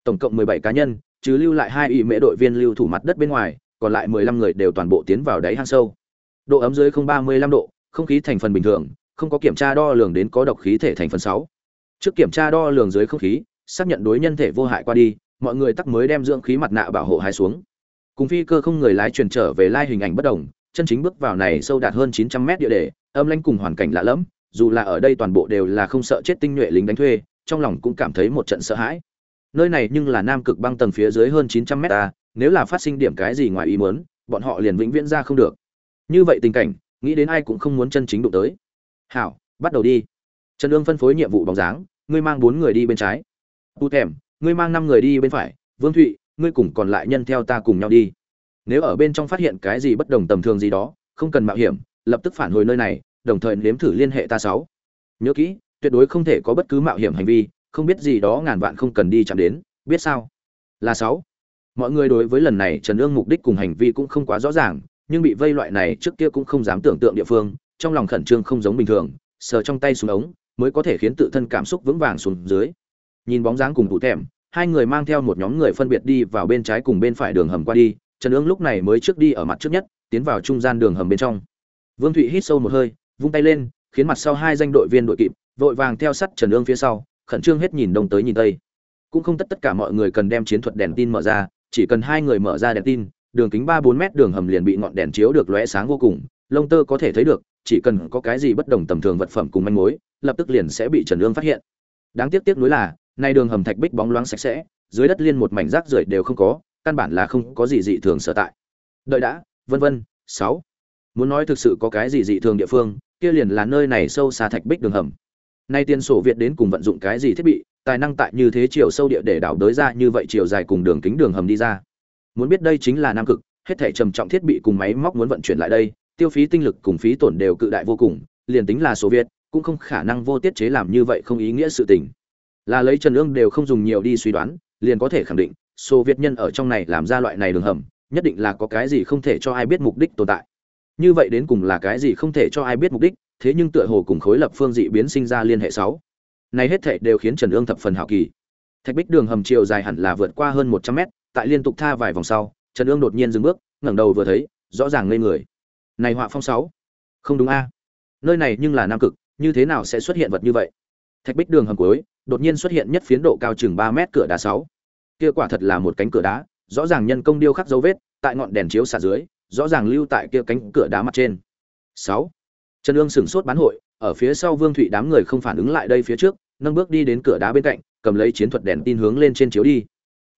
A: Tổng cộng 17 cá nhân chứ lưu lại hai ủy mễ đội viên lưu thủ mặt đất bên ngoài, còn lại 15 người đều toàn bộ tiến vào đáy hang sâu. Độ ấm dưới không 35 độ, không khí thành phần bình thường, không có kiểm tra đo lường đến có độc khí thể thành phần sáu. trước kiểm tra đo lường dưới không khí xác nhận đối nhân thể vô hại qua đi, mọi người tắc mới đem dưỡng khí mặt nạ bảo hộ hai xuống. Cùng phi cơ không người lái truyền trở về lai hình ảnh bất đồng, chân chính bước vào này sâu đạt hơn 900 mét địa đề, âm lãnh cùng hoàn cảnh lạ lẫm, dù là ở đây toàn bộ đều là không sợ chết tinh nhuệ lính đánh thuê, trong lòng cũng cảm thấy một trận sợ hãi. Nơi này nhưng là nam cực băng tầng phía dưới hơn 900 mét ta nếu là phát sinh điểm cái gì ngoài ý muốn, bọn họ liền vĩnh viễn ra không được. Như vậy tình cảnh, nghĩ đến ai cũng không muốn chân chính đụng tới. Hảo, bắt đầu đi. Trần ương phân phối nhiệm vụ bóng dáng, ngươi mang bốn người đi bên trái tu thèm, ngươi mang năm người đi bên phải, vương thụy, ngươi cùng còn lại nhân theo ta cùng nhau đi. Nếu ở bên trong phát hiện cái gì bất đồng tầm thường gì đó, không cần mạo hiểm, lập tức phản hồi nơi này, đồng thời nếm thử liên hệ ta sáu. Nhớ kỹ, tuyệt đối không thể có bất cứ mạo hiểm hành vi, không biết gì đó ngàn vạn không cần đi chạm đến, biết sao? Là sáu. Mọi người đối với lần này trần ương mục đích cùng hành vi cũng không quá rõ ràng, nhưng bị vây loại này trước kia cũng không dám tưởng tượng địa phương, trong lòng khẩn trương không giống bình thường, sờ trong tay xuống ống, mới có thể khiến tự thân cảm xúc vững vàng xuống dưới nhìn bóng dáng cùng tụ thèm, hai người mang theo một nhóm người phân biệt đi vào bên trái cùng bên phải đường hầm qua đi, trần ương lúc này mới trước đi ở mặt trước nhất, tiến vào trung gian đường hầm bên trong. Vương thụy hít sâu một hơi, vung tay lên, khiến mặt sau hai danh đội viên đội kịp, vội vàng theo sắt trần ương phía sau, khẩn trương hết nhìn đông tới nhìn tây. Cũng không tất tất cả mọi người cần đem chiến thuật đèn tin mở ra, chỉ cần hai người mở ra đèn tin, đường kính ba bốn mét đường hầm liền bị ngọn đèn chiếu được lóe sáng vô cùng, lông tơ có thể thấy được, chỉ cần có cái gì bất đồng tầm thường vật phẩm cùng manh mối, lập tức liền sẽ bị trần ương phát hiện. Đáng tiếc tiếc nuối là nay đường hầm thạch bích bóng loáng sạch sẽ, dưới đất liên một mảnh rác rưởi đều không có, căn bản là không có gì dị thường sở tại. Đợi đã, vân vân, sáu. Muốn nói thực sự có cái gì dị thường địa phương, kia liền là nơi này sâu xa thạch bích đường hầm. Nay tiên sổ việt đến cùng vận dụng cái gì thiết bị, tài năng tại như thế chiều sâu địa để đảo đới ra như vậy chiều dài cùng đường kính đường hầm đi ra. Muốn biết đây chính là nam cực, hết thể trầm trọng thiết bị cùng máy móc muốn vận chuyển lại đây, tiêu phí tinh lực cùng phí tổn đều cự đại vô cùng, liền tính là số việt, cũng không khả năng vô tiết chế làm như vậy không ý nghĩa sự tình là lấy trần ương đều không dùng nhiều đi suy đoán, liền có thể khẳng định số việt nhân ở trong này làm ra loại này đường hầm, nhất định là có cái gì không thể cho ai biết mục đích tồn tại. Như vậy đến cùng là cái gì không thể cho ai biết mục đích, thế nhưng tựa hồ cùng khối lập phương dị biến sinh ra liên hệ sáu. Này hết thảy đều khiến trần ương thập phần hảo kỳ. Thạch bích đường hầm chiều dài hẳn là vượt qua hơn một trăm mét, tại liên tục tha vài vòng sau, trần ương đột nhiên dừng bước, ngẩng đầu vừa thấy, rõ ràng lên người. Này họa phong sáu. Không đúng a. Nơi này nhưng là nam cực, như thế nào sẽ xuất hiện vật như vậy? Thạch bích đường hầm cuối, đột nhiên xuất hiện nhất phiến độ cao chừng ba mét cửa đá sáu. Kia quả thật là một cánh cửa đá, rõ ràng nhân công điêu khắc dấu vết, tại ngọn đèn chiếu xả dưới, rõ ràng lưu tại kia cánh cửa đá mặt trên. Sáu. Trần ương sửng sốt bán hội, ở phía sau vương thụy đám người không phản ứng lại đây phía trước, nâng bước đi đến cửa đá bên cạnh, cầm lấy chiến thuật đèn tin hướng lên trên chiếu đi.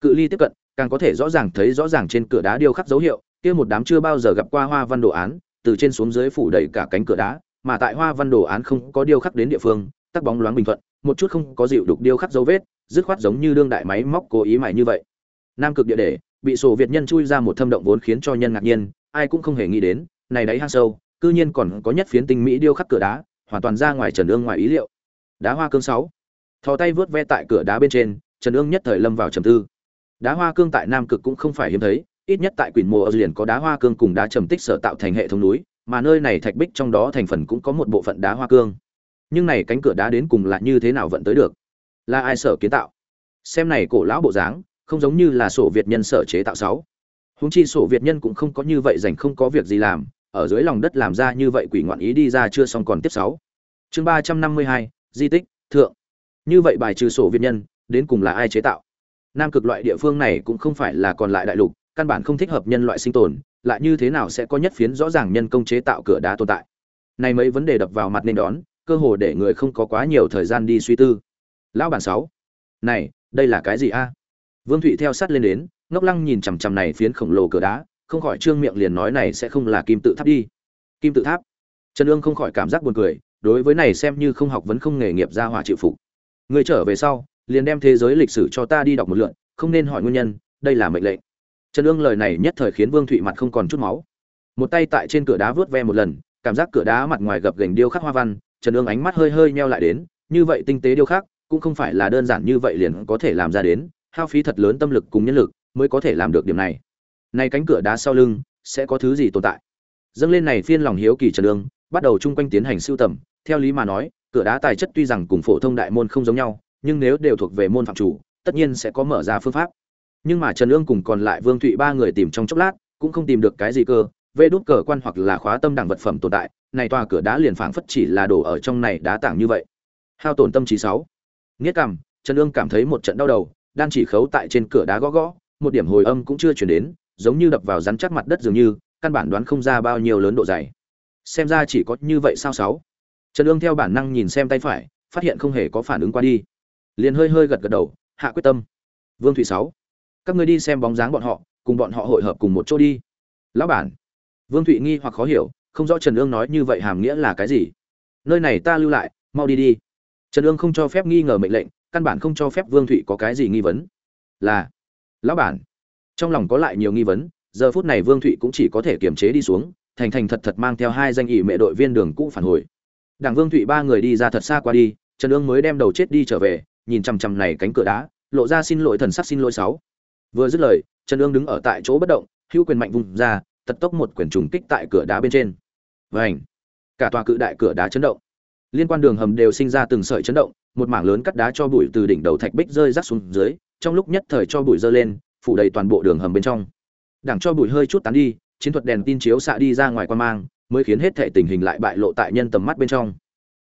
A: Cự ly tiếp cận, càng có thể rõ ràng thấy rõ ràng trên cửa đá điêu khắc dấu hiệu, kia một đám chưa bao giờ gặp qua hoa văn đồ án, từ trên xuống dưới phủ đầy cả cánh cửa đá, mà tại hoa văn đồ án không có điêu khắc đến địa phương tắc bóng loáng bình thuận, một chút không có dịu đục điêu khắc dấu vết, dứt khoát giống như đương đại máy móc cố ý mài như vậy. Nam cực địa để, bị sổ việt nhân chui ra một thâm động vốn khiến cho nhân ngạc nhiên, ai cũng không hề nghĩ đến, này đáy hang sâu, cư nhiên còn có nhất phiến tinh mỹ điêu khắc cửa đá, hoàn toàn ra ngoài trần ương ngoài ý liệu. Đá hoa cương sáu. Thò tay vớt ve tại cửa đá bên trên, trần ương nhất thời lâm vào trầm tư. Đá hoa cương tại nam cực cũng không phải hiếm thấy, ít nhất tại quỷ mộ ở liền có đá hoa cương cùng đá trầm tích sở tạo thành hệ thống núi, mà nơi này thạch bích trong đó thành phần cũng có một bộ phận đá hoa cương nhưng này cánh cửa đá đến cùng là như thế nào vận tới được? Là ai sở kiến tạo? Xem này cổ lão bộ dáng, không giống như là sổ việt nhân sở chế tạo sáu. Húng chi sổ việt nhân cũng không có như vậy dành không có việc gì làm, ở dưới lòng đất làm ra như vậy quỷ ngoạn ý đi ra chưa xong còn tiếp sáu. Chương ba trăm năm mươi hai, di tích, thượng. Như vậy bài trừ sổ việt nhân, đến cùng là ai chế tạo? Nam cực loại địa phương này cũng không phải là còn lại đại lục, căn bản không thích hợp nhân loại sinh tồn, lại như thế nào sẽ có nhất phiến rõ ràng nhân công chế tạo cửa đá tồn tại? Này mấy vấn đề đập vào mặt nên đón cơ hồ để người không có quá nhiều thời gian đi suy tư. Lão bản sáu. Này, đây là cái gì a? Vương thụy theo sát lên đến, ngốc lăng nhìn chằm chằm này phiến khổng lồ cửa đá, không khỏi trương miệng liền nói này sẽ không là kim tự tháp đi. Kim tự tháp? Trần ương không khỏi cảm giác buồn cười, đối với này xem như không học vấn không nghề nghiệp ra hỏa chịu phục. Người trở về sau, liền đem thế giới lịch sử cho ta đi đọc một lượn không nên hỏi nguyên nhân, đây là mệnh lệnh. Trần ương lời này nhất thời khiến vương thụy mặt không còn chút máu. Một tay tại trên cửa đá vớt ve một lần, cảm giác cửa đá mặt ngoài gập gành điêu khắc hoa văn trần ương ánh mắt hơi hơi nheo lại đến, như vậy tinh tế điêu khắc, cũng không phải là đơn giản như vậy liền có thể làm ra đến, hao phí thật lớn tâm lực cùng nhân lực mới có thể làm được điểm này. Nay cánh cửa đá sau lưng, sẽ có thứ gì tồn tại? Dâng lên này phiên lòng hiếu kỳ trần ương, bắt đầu chung quanh tiến hành sưu tầm. Theo lý mà nói, cửa đá tài chất tuy rằng cùng phổ thông đại môn không giống nhau, nhưng nếu đều thuộc về môn phạm chủ, tất nhiên sẽ có mở ra phương pháp. Nhưng mà trần ương cùng còn lại vương thụy ba người tìm trong chốc lát, cũng không tìm được cái gì cơ, vê đốt cờ quan hoặc là khóa tâm đẳng vật phẩm tồn tại này tòa cửa đá liền phảng phất chỉ là đổ ở trong này đá tảng như vậy. Hao tổn tâm trí sáu. Nghiết cảm, trần ương cảm thấy một trận đau đầu, đang chỉ khấu tại trên cửa đá gõ gõ, một điểm hồi âm cũng chưa chuyển đến, giống như đập vào rắn chắc mặt đất dường như, căn bản đoán không ra bao nhiêu lớn độ dày. Xem ra chỉ có như vậy sao sáu? Trần ương theo bản năng nhìn xem tay phải, phát hiện không hề có phản ứng qua đi. Liền hơi hơi gật gật đầu, hạ quyết tâm. Vương thụy sáu. Các ngươi đi xem bóng dáng bọn họ, cùng bọn họ hội hợp cùng một chỗ đi. Lão bản. Vương thụy nghi hoặc khó hiểu không rõ trần ương nói như vậy hàm nghĩa là cái gì. Nơi này ta lưu lại, mau đi đi. Trần ương không cho phép nghi ngờ mệnh lệnh, căn bản không cho phép vương thụy có cái gì nghi vấn. Là, lão bản, trong lòng có lại nhiều nghi vấn, giờ phút này vương thụy cũng chỉ có thể kiềm chế đi xuống, thành thành thật thật mang theo hai danh ỷ mẹ đội viên đường cũ phản hồi. Đảng vương thụy ba người đi ra thật xa qua đi, trần ương mới đem đầu chết đi trở về, nhìn chằm chằm này cánh cửa đá, lộ ra xin lỗi thần sắc xin lỗi sáu. Vừa dứt lời, trần ương đứng ở tại chỗ bất động, hữu quyền mạnh vùng ra, tật tốc một quyền trùng kích tại cửa đá bên trên vảnh cả tòa cự đại cửa đá chấn động. Liên quan đường hầm đều sinh ra từng sợi chấn động, một mảng lớn cắt đá cho bụi từ đỉnh đầu thạch bích rơi rác xuống dưới, trong lúc nhất thời cho bụi dơ lên, phủ đầy toàn bộ đường hầm bên trong. Đảng cho bụi hơi chút tán đi, chiến thuật đèn tin chiếu xạ đi ra ngoài quan mang, mới khiến hết thể tình hình lại bại lộ tại nhân tầm mắt bên trong.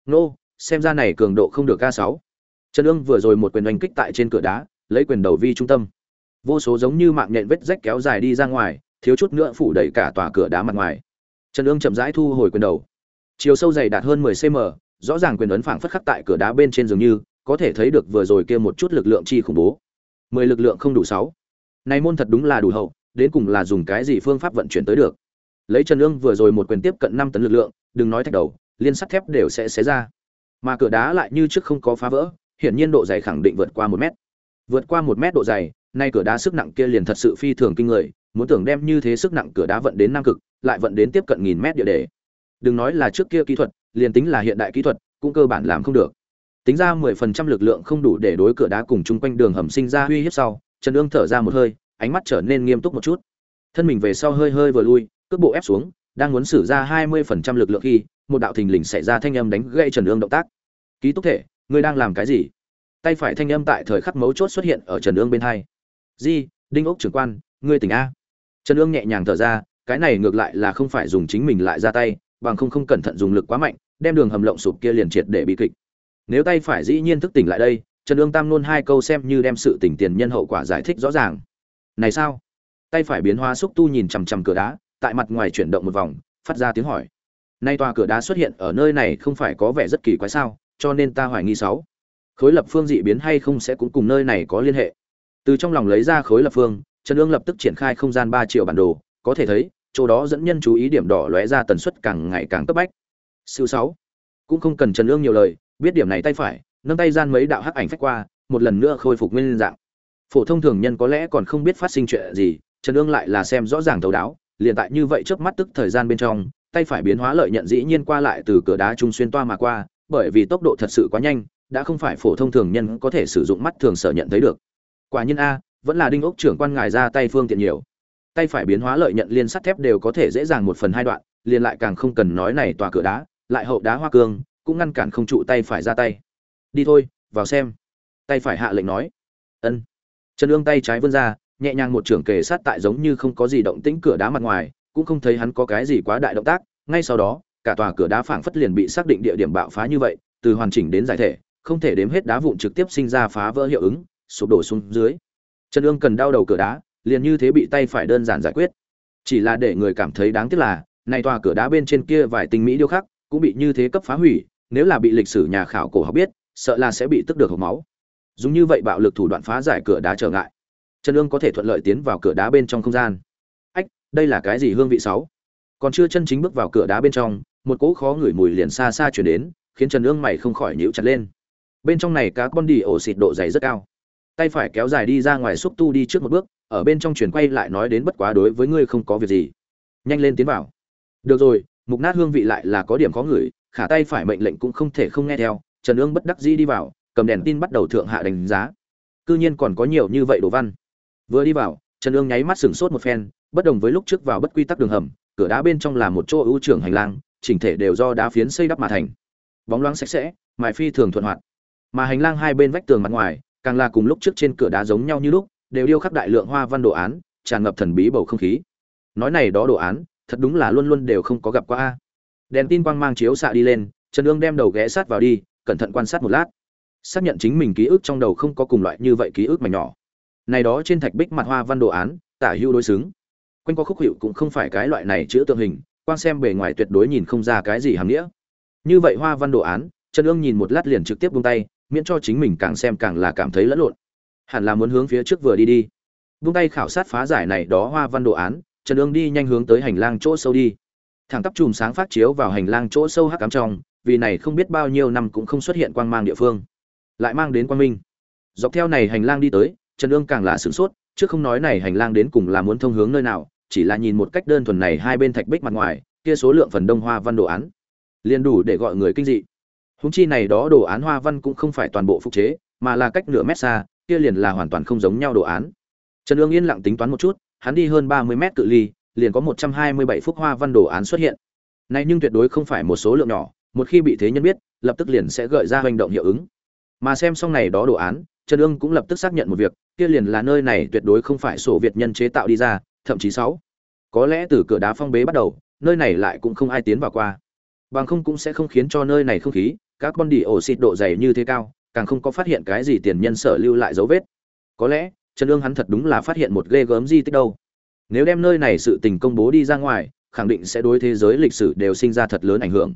A: Nô, xem ra này cường độ không được ca sáu. Trần ương vừa rồi một quyền đánh kích tại trên cửa đá, lấy quyền đầu vi trung tâm. Vô số giống như mạng nhện vết rách kéo dài đi ra ngoài, thiếu chút nữa phủ đầy cả tòa cửa đá mặt ngoài trần ương chậm rãi thu hồi quyền đầu. Chiều sâu dày đạt hơn 10 cm rõ ràng quyền ấn phảng phất khắc tại cửa đá bên trên dường như, có thể thấy được vừa rồi kia một chút lực lượng chi khủng bố. Mười lực lượng không đủ sáu. Này môn thật đúng là đủ hậu, đến cùng là dùng cái gì phương pháp vận chuyển tới được? Lấy trần ương vừa rồi một quyền tiếp cận năm tấn lực lượng, đừng nói thạch đầu, liên sắt thép đều sẽ xé ra. Mà cửa đá lại như trước không có phá vỡ, hiển nhiên độ dày khẳng định vượt qua một mét. Vượt qua một mét độ dày, nay cửa đá sức nặng kia liền thật sự phi thường kinh người, muốn tưởng đem như thế sức nặng cửa đá vận đến nam cực lại vận đến tiếp cận nghìn mét địa đề. Đừng nói là trước kia kỹ thuật, liền tính là hiện đại kỹ thuật, cũng cơ bản làm không được. Tính ra mười phần trăm lực lượng không đủ để đối cửa đá cùng chung quanh đường hầm sinh ra uy hiếp sau, trần ương thở ra một hơi, ánh mắt trở nên nghiêm túc một chút. Thân mình về sau hơi hơi vừa lui, cước bộ ép xuống, đang muốn sử ra hai mươi phần trăm lực lượng khi, một đạo thình lình xảy ra thanh âm đánh gãy trần ương động tác. Ký túc thể, ngươi đang làm cái gì? Tay phải thanh âm tại thời khắc mấu chốt xuất hiện ở trần ương bên hai. Di, đinh ốc trưởng quan, ngươi tỉnh a. Trần ương nhẹ nhàng thở ra cái này ngược lại là không phải dùng chính mình lại ra tay, bằng không không cẩn thận dùng lực quá mạnh, đem đường hầm lộng sụp kia liền triệt để bị kịch. Nếu tay phải dĩ nhiên thức tỉnh lại đây, trần ương tam nôn hai câu xem như đem sự tỉnh tiền nhân hậu quả giải thích rõ ràng. Này sao? Tay phải biến hóa xúc tu nhìn chằm chằm cửa đá, tại mặt ngoài chuyển động một vòng, phát ra tiếng hỏi. Nay tòa cửa đá xuất hiện ở nơi này không phải có vẻ rất kỳ quái sao, cho nên ta hoài nghi sáu. Khối lập phương dị biến hay không sẽ cũng cùng nơi này có liên hệ. Từ trong lòng lấy ra khối lập phương, trần ương lập tức triển khai không gian ba triệu bản đồ, có thể thấy chỗ đó dẫn nhân chú ý điểm đỏ lóe ra tần suất càng ngày càng cấp bách. Siêu sáu. Cũng không cần trần ương nhiều lời, biết điểm này tay phải, nâng tay gian mấy đạo hắc ảnh phách qua, một lần nữa khôi phục nguyên dạng. Phổ thông thường nhân có lẽ còn không biết phát sinh chuyện gì, trần ương lại là xem rõ ràng thấu đáo, liền tại như vậy trước mắt tức thời gian bên trong, tay phải biến hóa lợi nhận dĩ nhiên qua lại từ cửa đá trung xuyên toa mà qua, bởi vì tốc độ thật sự quá nhanh, đã không phải phổ thông thường nhân có thể sử dụng mắt thường sở nhận thấy được. Quả nhiên a, vẫn là đinh ốc trưởng quan ngài ra tay phương tiện nhiều tay phải biến hóa lợi nhận liên sắt thép đều có thể dễ dàng một phần hai đoạn, liền lại càng không cần nói này tòa cửa đá, lại hậu đá hoa cương, cũng ngăn cản không trụ tay phải ra tay. Đi thôi, vào xem. Tay phải hạ lệnh nói. Ân. Trần ương tay trái vươn ra, nhẹ nhàng một trưởng kề sát tại giống như không có gì động tĩnh cửa đá mặt ngoài, cũng không thấy hắn có cái gì quá đại động tác, ngay sau đó, cả tòa cửa đá phảng phất liền bị xác định địa điểm bạo phá như vậy, từ hoàn chỉnh đến giải thể, không thể đếm hết đá vụn trực tiếp sinh ra phá vỡ hiệu ứng, sụp đổ xuống dưới. Trần ương cần đau đầu cửa đá liền như thế bị tay phải đơn giản giải quyết. Chỉ là để người cảm thấy đáng tiếc là, này tòa cửa đá bên trên kia vài tinh mỹ điêu khắc cũng bị như thế cấp phá hủy, nếu là bị lịch sử nhà khảo cổ học biết, sợ là sẽ bị tức được hộc máu. Dùng như vậy bạo lực thủ đoạn phá giải cửa đá trở ngại. Trần ương có thể thuận lợi tiến vào cửa đá bên trong không gian. Ách, đây là cái gì hương vị sáu? Còn chưa chân chính bước vào cửa đá bên trong, một cỗ khó ngửi mùi liền xa xa chuyển đến, khiến trần ương mày không khỏi nhíu chặt lên. Bên trong này cá con đi ổ xịt độ dày rất cao tay phải kéo dài đi ra ngoài xúc tu đi trước một bước, ở bên trong chuyển quay lại nói đến bất quá đối với ngươi không có việc gì. Nhanh lên tiến vào. Được rồi, mục nát hương vị lại là có điểm khó ngửi, khả tay phải mệnh lệnh cũng không thể không nghe theo, trần ương bất đắc dĩ đi vào, cầm đèn tin bắt đầu thượng hạ đánh giá. Cư nhiên còn có nhiều như vậy đồ văn. Vừa đi vào, trần ương nháy mắt sửng sốt một phen, bất đồng với lúc trước vào bất quy tắc đường hầm, cửa đá bên trong là một chỗ ưu trưởng hành lang, chỉnh thể đều do đá phiến xây đắp mà thành. Bóng loáng sạch sẽ, mài phi thường thuận hoạt. Mà hành lang hai bên vách tường mặt ngoài càng là cùng lúc trước trên cửa đá giống nhau như lúc, đều điêu khắc đại lượng hoa văn đồ án, tràn ngập thần bí bầu không khí. Nói này đó đồ án, thật đúng là luôn luôn đều không có gặp qua a. Đèn tin quang mang chiếu xạ đi lên, trần ương đem đầu ghé sát vào đi, cẩn thận quan sát một lát. Xác nhận chính mình ký ức trong đầu không có cùng loại như vậy ký ức mà nhỏ. Này đó trên thạch bích mặt hoa văn đồ án, tả hưu đối xứng. Quanh qua khúc hiệu cũng không phải cái loại này chữ tượng hình quan xem bề ngoài tuyệt đối nhìn không ra cái gì hàm nghĩa. Như vậy hoa văn đồ án, trần ương nhìn một lát liền trực tiếp buông tay miễn cho chính mình càng xem càng là cảm thấy lẫn lộn. Hẳn là muốn hướng phía trước vừa đi đi. Buông tay khảo sát phá giải này đó hoa văn đồ án, trần ương đi nhanh hướng tới hành lang chỗ sâu đi. Thẳng tắp chùm sáng phát chiếu vào hành lang chỗ sâu hắc cám trong, vì này không biết bao nhiêu năm cũng không xuất hiện quang mang địa phương. Lại mang đến quang minh. Dọc theo này hành lang đi tới, trần ương càng là sửng sốt, chứ không nói này hành lang đến cùng là muốn thông hướng nơi nào, chỉ là nhìn một cách đơn thuần này hai bên thạch bích mặt ngoài, kia số lượng phần đông hoa văn đồ án. Liền đủ để gọi người kinh dị húng chi này đó đồ án hoa văn cũng không phải toàn bộ phục chế, mà là cách nửa mét xa, kia liền là hoàn toàn không giống nhau đồ án. Trần ương yên lặng tính toán một chút, hắn đi hơn ba mươi mét cự ly, liền có một trăm hai mươi bảy phút hoa văn đồ án xuất hiện. Này nhưng tuyệt đối không phải một số lượng nhỏ, một khi bị thế nhân biết, lập tức liền sẽ gợi ra hành động hiệu ứng. Mà xem xong này đó đồ án, trần ương cũng lập tức xác nhận một việc, kia liền là nơi này tuyệt đối không phải sổ việt nhân chế tạo đi ra, thậm chí sáu. Có lẽ từ cửa đá phong bế bắt đầu, nơi này lại cũng không ai tiến vào qua. Bằng không cũng sẽ không khiến cho nơi này không khí các con đi ổ xịt độ dày như thế cao, càng không có phát hiện cái gì tiền nhân sở lưu lại dấu vết. Có lẽ, trần ương hắn thật đúng là phát hiện một ghê gớm di tích đâu. Nếu đem nơi này sự tình công bố đi ra ngoài, khẳng định sẽ đối thế giới lịch sử đều sinh ra thật lớn ảnh hưởng.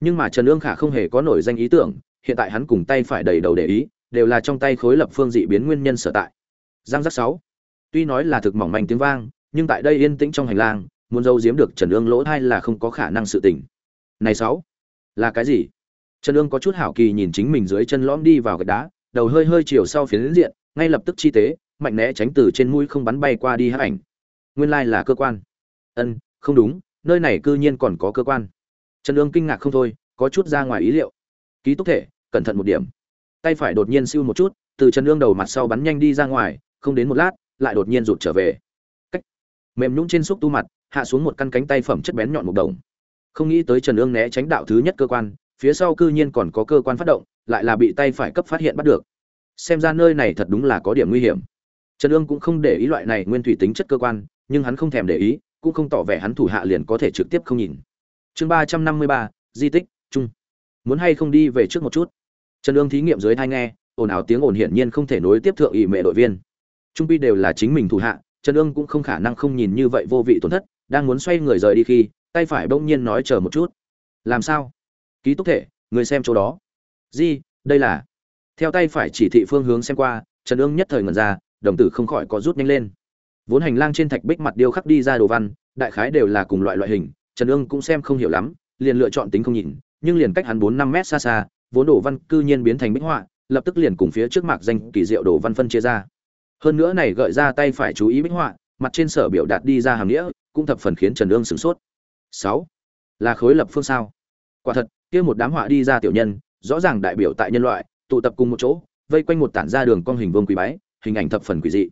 A: Nhưng mà trần ương khả không hề có nổi danh ý tưởng, hiện tại hắn cùng tay phải đầy đầu để ý, đều là trong tay khối lập phương dị biến nguyên nhân sở tại. Giang giác sáu. Tuy nói là thực mỏng manh tiếng vang, nhưng tại đây yên tĩnh trong hành lang, muốn giấu giếm được trần ương lỗ hay là không có khả năng sự tình. Này sáu, là cái gì? Trần Dương có chút hảo kỳ nhìn chính mình dưới chân lõm đi vào gạch đá, đầu hơi hơi chiều sau phía diện, ngay lập tức chi tế, mạnh mẽ tránh từ trên mũi không bắn bay qua đi hắc ảnh. Nguyên lai là cơ quan. Ân, không đúng, nơi này cư nhiên còn có cơ quan. Trần Dương kinh ngạc không thôi, có chút ra ngoài ý liệu. Ký túc thể, cẩn thận một điểm. Tay phải đột nhiên siêu một chút, từ trần Dương đầu mặt sau bắn nhanh đi ra ngoài, không đến một lát, lại đột nhiên rụt trở về. Cách. Mềm nhũn trên xúc tu mặt, hạ xuống một căn cánh tay phẩm chất bén nhọn một đồng. Không nghĩ tới trần Dương né tránh đạo thứ nhất cơ quan phía sau cư nhiên còn có cơ quan phát động, lại là bị tay phải cấp phát hiện bắt được. Xem ra nơi này thật đúng là có điểm nguy hiểm. Trần ương cũng không để ý loại này nguyên thủy tính chất cơ quan, nhưng hắn không thèm để ý, cũng không tỏ vẻ hắn thủ hạ liền có thể trực tiếp không nhìn. Chương ba trăm năm mươi ba, di tích trung muốn hay không đi về trước một chút? Trần ương thí nghiệm dưới thai nghe, ồn ào tiếng ồn hiển nhiên không thể nối tiếp thượng ỵ mệ đội viên. Trung pi đều là chính mình thủ hạ, trần ương cũng không khả năng không nhìn như vậy vô vị tổn thất, đang muốn xoay người rời đi khi, tay phải bỗng nhiên nói chờ một chút. Làm sao? Ký túc thể, người xem chỗ đó. Di, đây là. Theo tay phải chỉ thị phương hướng xem qua, trần ương nhất thời ngẩn ra, đồng tử không khỏi có rút nhanh lên. Vốn hành lang trên thạch bích mặt điêu khắc đi ra đồ văn, đại khái đều là cùng loại loại hình, trần ương cũng xem không hiểu lắm, liền lựa chọn tính không nhìn, nhưng liền cách hắn bốn năm mét xa xa, vốn đồ văn cư nhiên biến thành bích họa, lập tức liền cùng phía trước mặt danh kỳ diệu đồ văn phân chia ra. Hơn nữa này gợi ra tay phải chú ý bích họa, mặt trên sở biểu đạt đi ra hàm nghĩa, cũng thập phần khiến trần ương sửng sốt. Sáu, là khối lập phương sao? Quả thật kia một đám họa đi ra tiểu nhân, rõ ràng đại biểu tại nhân loại, tụ tập cùng một chỗ, vây quanh một tản ra đường con hình vương quỷ bái, hình ảnh thập phần quỷ dị.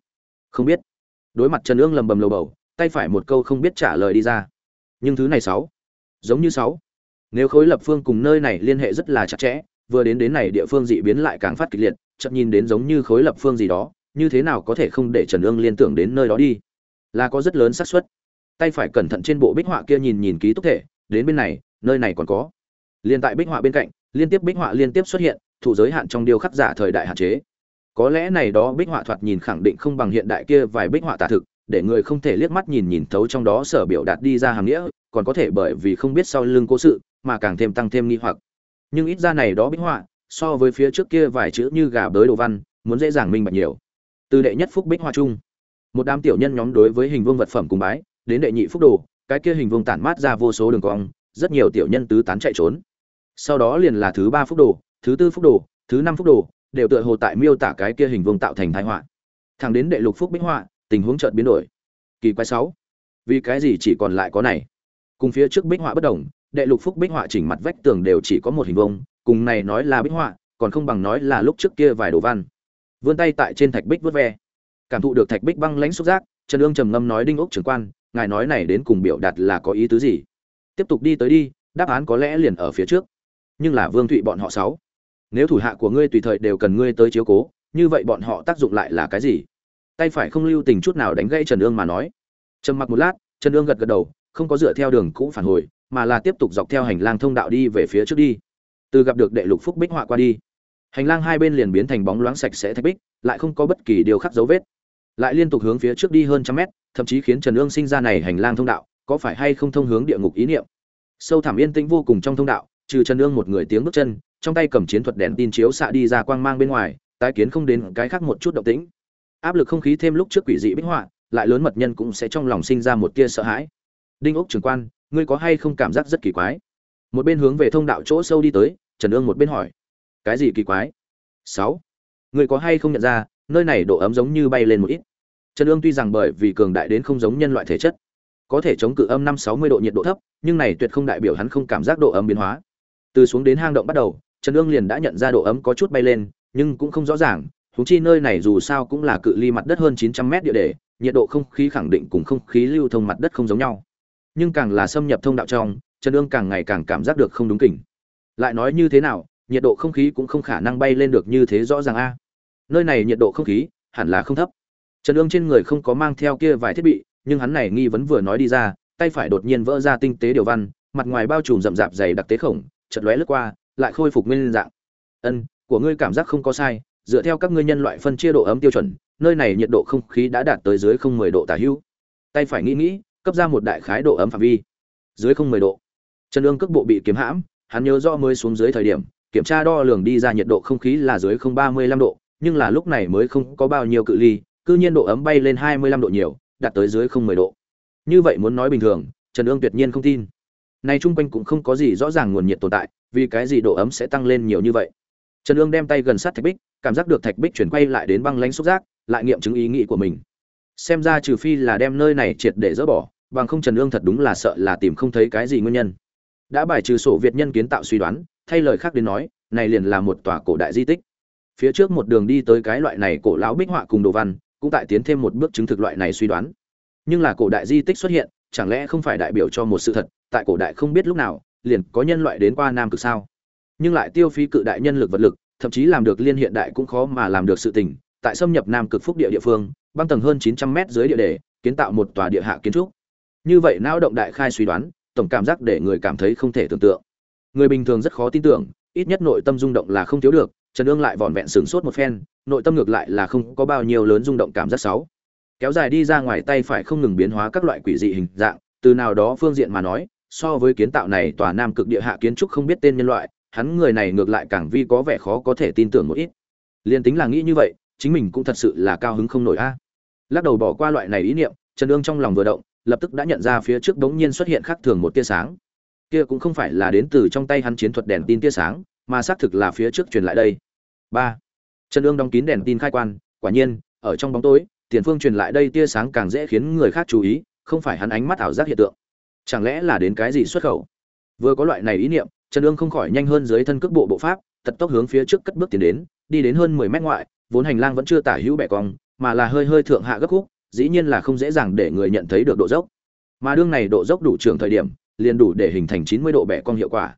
A: Không biết. Đối mặt trần ương lầm bầm lầu bầu, tay phải một câu không biết trả lời đi ra. Nhưng thứ này sáu, giống như sáu. Nếu khối lập phương cùng nơi này liên hệ rất là chặt chẽ, vừa đến đến này địa phương dị biến lại càng phát kịch liệt chậm nhìn đến giống như khối lập phương gì đó, như thế nào có thể không để trần ương liên tưởng đến nơi đó đi? Là có rất lớn xác suất. Tay phải cẩn thận trên bộ bích họa kia nhìn nhìn ký túc thể, đến bên này, nơi này còn có liên tại bích họa bên cạnh, liên tiếp bích họa liên tiếp xuất hiện, thủ giới hạn trong điều khắc giả thời đại hạn chế. Có lẽ này đó bích họa thoạt nhìn khẳng định không bằng hiện đại kia vài bích họa tả thực, để người không thể liếc mắt nhìn nhìn thấu trong đó sở biểu đạt đi ra hàm nghĩa, còn có thể bởi vì không biết sau lưng cố sự, mà càng thêm tăng thêm nghi hoặc. Nhưng ít ra này đó bích họa, so với phía trước kia vài chữ như gà bới đồ văn, muốn dễ dàng minh bạch nhiều. Từ đệ nhất phúc bích họa chung, một đám tiểu nhân nhóm đối với hình vương vật phẩm cùng bái, đến đệ nhị phúc đồ, cái kia hình vương tản mát ra vô số đường cong, rất nhiều tiểu nhân tứ tán chạy trốn sau đó liền là thứ ba phúc đồ, thứ tư phúc đồ, thứ năm phúc đồ, đều tựa hồ tại miêu tả cái kia hình vương tạo thành thái họa. Thẳng đến đệ lục phúc bích họa, tình huống chợt biến đổi. Kỳ quái sáu. Vì cái gì chỉ còn lại có này? Cùng phía trước bích họa bất đồng, đệ lục phúc bích họa chỉnh mặt vách tường đều chỉ có một hình vông cùng này nói là bích họa, còn không bằng nói là lúc trước kia vài đồ văn. Vươn tay tại trên thạch bích vớt ve. Cảm thụ được thạch bích băng lãnh xúc giác, trần ương trầm ngâm nói đinh ốc trưởng quan, ngài nói này đến cùng biểu đạt là có ý tứ gì? Tiếp tục đi tới đi, đáp án có lẽ liền ở phía trước nhưng là vương thụy bọn họ sáu. Nếu thủ hạ của ngươi tùy thời đều cần ngươi tới chiếu cố, như vậy bọn họ tác dụng lại là cái gì? Tay phải không lưu tình chút nào đánh gãy trần ương mà nói. Trầm mặc một lát, trần ương gật gật đầu, không có dựa theo đường cũ phản hồi, mà là tiếp tục dọc theo hành lang thông đạo đi về phía trước đi. Từ gặp được đệ lục phúc bích họa qua đi. Hành lang hai bên liền biến thành bóng loáng sạch sẽ thạch bích, lại không có bất kỳ điều khắc dấu vết. Lại liên tục hướng phía trước đi hơn trăm mét, thậm chí khiến trần ương sinh ra này hành lang thông đạo, có phải hay không thông hướng địa ngục ý niệm? Sâu thẳm yên tĩnh vô cùng trong thông đạo trừ trần Nương một người tiếng bước chân, trong tay cầm chiến thuật đèn tin chiếu xạ đi ra quang mang bên ngoài, tái kiến không đến cái khác một chút động tĩnh. Áp lực không khí thêm lúc trước quỷ dị bích họa, lại lớn mật nhân cũng sẽ trong lòng sinh ra một tia sợ hãi. Đinh ốc trưởng quan, ngươi có hay không cảm giác rất kỳ quái? Một bên hướng về thông đạo chỗ sâu đi tới, trần Nương một bên hỏi. Cái gì kỳ quái? Sáu. Ngươi có hay không nhận ra, nơi này độ ấm giống như bay lên một ít? Trần Nương tuy rằng bởi vì cường đại đến không giống nhân loại thể chất, có thể chống cự âm năm sáu mươi độ nhiệt độ thấp, nhưng này tuyệt không đại biểu hắn không cảm giác độ ấm biến hóa từ xuống đến hang động bắt đầu, trần ương liền đã nhận ra độ ấm có chút bay lên, nhưng cũng không rõ ràng húng chi nơi này dù sao cũng là cự ly mặt đất hơn chín trăm mét địa đề nhiệt độ không khí khẳng định cùng không khí lưu thông mặt đất không giống nhau. Nhưng càng là xâm nhập thông đạo trong, trần ương càng ngày càng cảm giác được không đúng kỉnh. Lại nói như thế nào, nhiệt độ không khí cũng không khả năng bay lên được như thế rõ ràng a. Nơi này nhiệt độ không khí, hẳn là không thấp. Trần ương trên người không có mang theo kia vài thiết bị, nhưng hắn này nghi vấn vừa nói đi ra, tay phải đột nhiên vỡ ra tinh tế điều văn, mặt ngoài bao trùm rậm rạp dày đặc tế khổng chật lóe lướt qua, lại khôi phục nguyên dạng. Ân, của ngươi cảm giác không có sai, dựa theo các ngươi nhân loại phân chia độ ấm tiêu chuẩn, nơi này nhiệt độ không khí đã đạt tới dưới không mười độ tả hữu. Tay phải nghĩ nghĩ, cấp ra một đại khái độ ấm phạm vi. Dưới không mười độ. Trần Dương cước bộ bị kiếm hãm, hắn nhớ rõ mới xuống dưới thời điểm, kiểm tra đo lường đi ra nhiệt độ không khí là dưới không ba mươi lăm độ, nhưng là lúc này mới không có bao nhiêu cự ly, cư nhiên độ ấm bay lên hai mươi lăm độ nhiều, đạt tới dưới không mười độ. Như vậy muốn nói bình thường, trần ương tuyệt nhiên không tin nay chung quanh cũng không có gì rõ ràng nguồn nhiệt tồn tại, vì cái gì độ ấm sẽ tăng lên nhiều như vậy? Trần ương đem tay gần sát thạch bích, cảm giác được thạch bích chuyển quay lại đến băng lánh xúc giác, lại nghiệm chứng ý nghĩ của mình. Xem ra trừ phi là đem nơi này triệt để dỡ bỏ, bằng không trần ương thật đúng là sợ là tìm không thấy cái gì nguyên nhân. Đã bài trừ sổ việt nhân kiến tạo suy đoán, thay lời khác đến nói, này liền là một tòa cổ đại di tích. Phía trước một đường đi tới cái loại này cổ lão bích họa cùng đồ văn, cũng tại tiến thêm một bước chứng thực loại này suy đoán. Nhưng là cổ đại di tích xuất hiện chẳng lẽ không phải đại biểu cho một sự thật, tại cổ đại không biết lúc nào, liền có nhân loại đến qua nam cực sao? Nhưng lại tiêu phí cự đại nhân lực vật lực, thậm chí làm được liên hiện đại cũng khó mà làm được sự tình, tại xâm nhập nam cực phúc địa địa phương, băng tầng hơn 900 mét dưới địa đề, kiến tạo một tòa địa hạ kiến trúc. Như vậy não động đại khai suy đoán, tổng cảm giác để người cảm thấy không thể tưởng tượng. Người bình thường rất khó tin tưởng, ít nhất nội tâm rung động là không thiếu được, trần ương lại vỏn vẹn sửng sốt một phen, nội tâm ngược lại là không có bao nhiêu lớn rung động cảm giác xấu kéo dài đi ra ngoài tay phải không ngừng biến hóa các loại quỷ dị hình dạng, từ nào đó phương diện mà nói, so với kiến tạo này tòa nam cực địa hạ kiến trúc không biết tên nhân loại, hắn người này ngược lại càng vi có vẻ khó có thể tin tưởng một ít. Liền tính là nghĩ như vậy, chính mình cũng thật sự là cao hứng không nổi a. Lắc đầu bỏ qua loại này ý niệm, trần ương trong lòng vừa động, lập tức đã nhận ra phía trước đống nhiên xuất hiện khác thường một tia sáng. Kia cũng không phải là đến từ trong tay hắn chiến thuật đèn tin tia sáng, mà xác thực là phía trước truyền lại đây. Ba. Trần ương đóng kín đèn tin khai quan, quả nhiên, ở trong bóng tối tiền phương truyền lại đây tia sáng càng dễ khiến người khác chú ý, không phải hắn ánh mắt ảo giác hiện tượng. Chẳng lẽ là đến cái gì xuất khẩu? Vừa có loại này ý niệm, trần ương không khỏi nhanh hơn dưới thân cước bộ bộ pháp tật tốc hướng phía trước cất bước tiến đến, đi đến hơn mười mét ngoại, vốn hành lang vẫn chưa tả hữu bẻ cong, mà là hơi hơi thượng hạ gấp khúc, dĩ nhiên là không dễ dàng để người nhận thấy được độ dốc. Mà đương này độ dốc đủ trường thời điểm, liền đủ để hình thành chín mươi độ bẻ cong hiệu quả.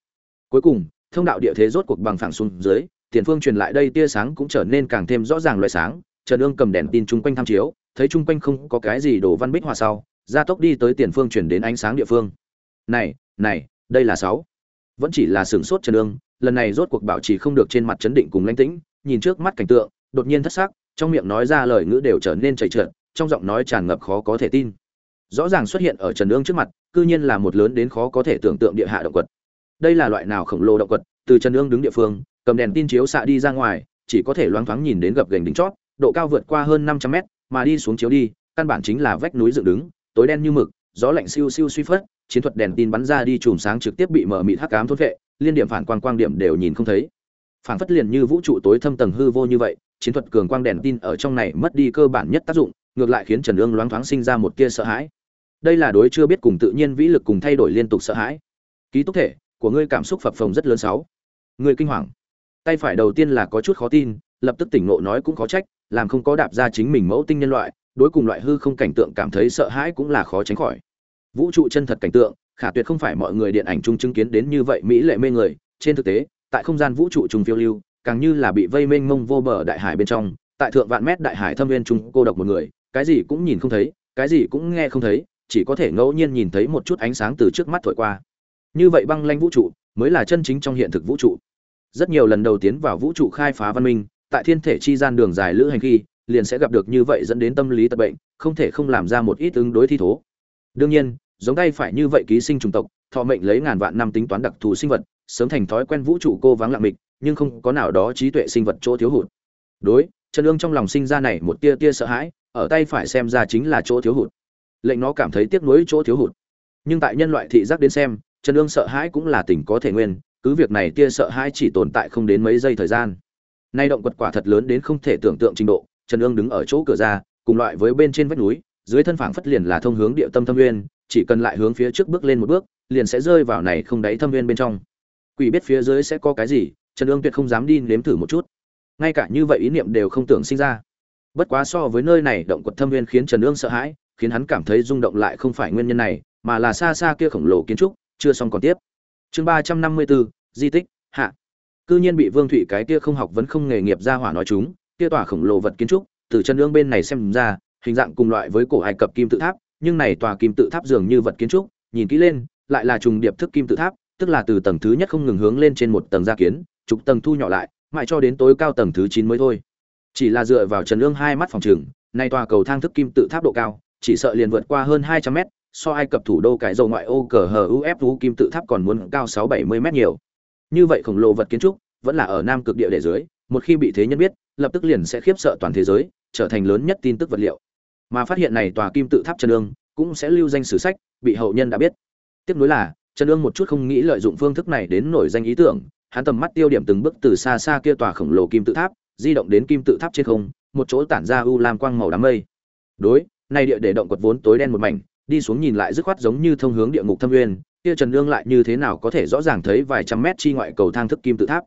A: Cuối cùng, thông đạo địa thế rốt cuộc bằng phẳng xuống dưới, tiền phương truyền lại đây tia sáng cũng trở nên càng thêm rõ ràng loại sáng trần ương cầm đèn tin chung quanh tham chiếu, thấy chung quanh không có cái gì đồ văn bích hòa sau, gia tốc đi tới tiền phương chuyển đến ánh sáng địa phương. Này này, đây là sáu. Vẫn chỉ là sửng sốt trần ương, lần này rốt cuộc bảo trì không được trên mặt chấn định cùng lãnh tĩnh, nhìn trước mắt cảnh tượng, đột nhiên thất sắc, trong miệng nói ra lời ngữ đều trở nên chảy trượt, trong giọng nói tràn ngập khó có thể tin. Rõ ràng xuất hiện ở trần ương trước mặt, cư nhiên là một lớn đến khó có thể tưởng tượng địa hạ động quật. Đây là loại nào khổng lồ động quật, từ trần ương đứng địa phương, cầm đèn tin chiếu xạ đi ra ngoài, chỉ có thể loáng thoáng nhìn đến gập gành đỉnh chót độ cao vượt qua hơn năm trăm mét, mà đi xuống chiếu đi, căn bản chính là vách núi dựng đứng, tối đen như mực, gió lạnh siêu siêu suy phất chiến thuật đèn tin bắn ra đi chùm sáng trực tiếp bị mở mịt hắc ám thôn vệ, liên điểm phản quang quang điểm đều nhìn không thấy. Phản phất liền như vũ trụ tối thâm tầng hư vô như vậy, chiến thuật cường quang đèn tin ở trong này mất đi cơ bản nhất tác dụng, ngược lại khiến trần ương loáng thoáng sinh ra một tia sợ hãi. Đây là đối chưa biết cùng tự nhiên vĩ lực cùng thay đổi liên tục sợ hãi. Ký túc thể của ngươi cảm xúc phập phồng rất lớn sáu. Ngươi kinh hoàng. Tay phải đầu tiên là có chút khó tin, lập tức tỉnh ngộ nói cũng khó trách làm không có đạp ra chính mình mẫu tinh nhân loại, đối cùng loại hư không cảnh tượng cảm thấy sợ hãi cũng là khó tránh khỏi. Vũ trụ chân thật cảnh tượng, khả tuyệt không phải mọi người điện ảnh chung chứng kiến đến như vậy mỹ lệ mê người, trên thực tế, tại không gian vũ trụ trùng phiêu lưu, càng như là bị vây mênh mông vô bờ đại hải bên trong, tại thượng vạn mét đại hải thâm viên trung cô độc một người, cái gì cũng nhìn không thấy, cái gì cũng nghe không thấy, chỉ có thể ngẫu nhiên nhìn thấy một chút ánh sáng từ trước mắt thổi qua. Như vậy băng lanh vũ trụ, mới là chân chính trong hiện thực vũ trụ. Rất nhiều lần đầu tiến vào vũ trụ khai phá văn minh tại thiên thể chi gian đường dài lữ hành khi, liền sẽ gặp được như vậy dẫn đến tâm lý tật bệnh, không thể không làm ra một ít ứng đối thi thố. Đương nhiên, giống tay phải như vậy ký sinh trùng tộc, thọ mệnh lấy ngàn vạn năm tính toán đặc thù sinh vật, sớm thành thói quen vũ trụ cô vắng lặng mịch, nhưng không có nào đó trí tuệ sinh vật chỗ thiếu hụt. Đối chân ương trong lòng sinh ra này một tia tia sợ hãi, ở tay phải xem ra chính là chỗ thiếu hụt. Lệnh nó cảm thấy tiếc nuối chỗ thiếu hụt. Nhưng tại nhân loại thị giác đến xem chân ương sợ hãi cũng là tình có thể nguyên, cứ việc này tia sợ hãi chỉ tồn tại không đến mấy giây thời gian nay động quật quả thật lớn đến không thể tưởng tượng trình độ, trần ương đứng ở chỗ cửa ra, cùng loại với bên trên vách núi, dưới thân phảng phất liền là thông hướng địa tâm thâm nguyên, chỉ cần lại hướng phía trước bước lên một bước, liền sẽ rơi vào này không đáy thâm nguyên bên trong. Quỷ biết phía dưới sẽ có cái gì, trần ương tuyệt không dám đi nếm thử một chút. Ngay cả như vậy ý niệm đều không tưởng sinh ra. Bất quá so với nơi này, động quật thâm nguyên khiến trần ương sợ hãi, khiến hắn cảm thấy rung động lại không phải nguyên nhân này, mà là xa xa kia khổng lồ kiến trúc, chưa xong còn tiếp. Chương ba trăm năm mươi bốn di tích, hạ cư nhiên bị vương thụy cái kia không học vẫn không nghề nghiệp ra hỏa nói chúng, kia tòa khổng lồ vật kiến trúc, từ chân ương bên này xem ra, hình dạng cùng loại với cổ ai cập kim tự tháp, nhưng này tòa kim tự tháp dường như vật kiến trúc, nhìn kỹ lên, lại là trùng điệp thức kim tự tháp, tức là từ tầng thứ nhất không ngừng hướng lên trên một tầng gia kiến, trục tầng thu nhỏ lại, mãi cho đến tối cao tầng thứ chín mới thôi. Chỉ là dựa vào trần Nương hai mắt phòng trường, nay tòa cầu thang thức kim tự tháp độ cao, chỉ sợ liền vượt qua hơn hai trăm mét, so ai cập thủ đô cái dầu ngoại ô cờ hờ ufu kim tự tháp còn muốn cao sáu bảy mươi mét nhiều như vậy khổng lồ vật kiến trúc vẫn là ở nam cực địa để dưới, một khi bị thế nhân biết, lập tức liền sẽ khiếp sợ toàn thế giới, trở thành lớn nhất tin tức vật liệu. Mà phát hiện này tòa kim tự tháp chân ương cũng sẽ lưu danh sử sách, bị hậu nhân đã biết. Tiếp nối là chân ương một chút không nghĩ lợi dụng phương thức này đến nổi danh ý tưởng, hắn tầm mắt tiêu điểm từng bước từ xa xa kia tòa khổng lồ kim tự tháp, di động đến kim tự tháp trên không, một chỗ tản ra u lam quang màu đám mây. Đối, này địa để động quật vốn tối đen một mảnh, đi xuống nhìn lại dứt khoát giống như thông hướng địa ngục thâm nguyên kia trần Nương lại như thế nào có thể rõ ràng thấy vài trăm mét chi ngoại cầu thang thức kim tự tháp?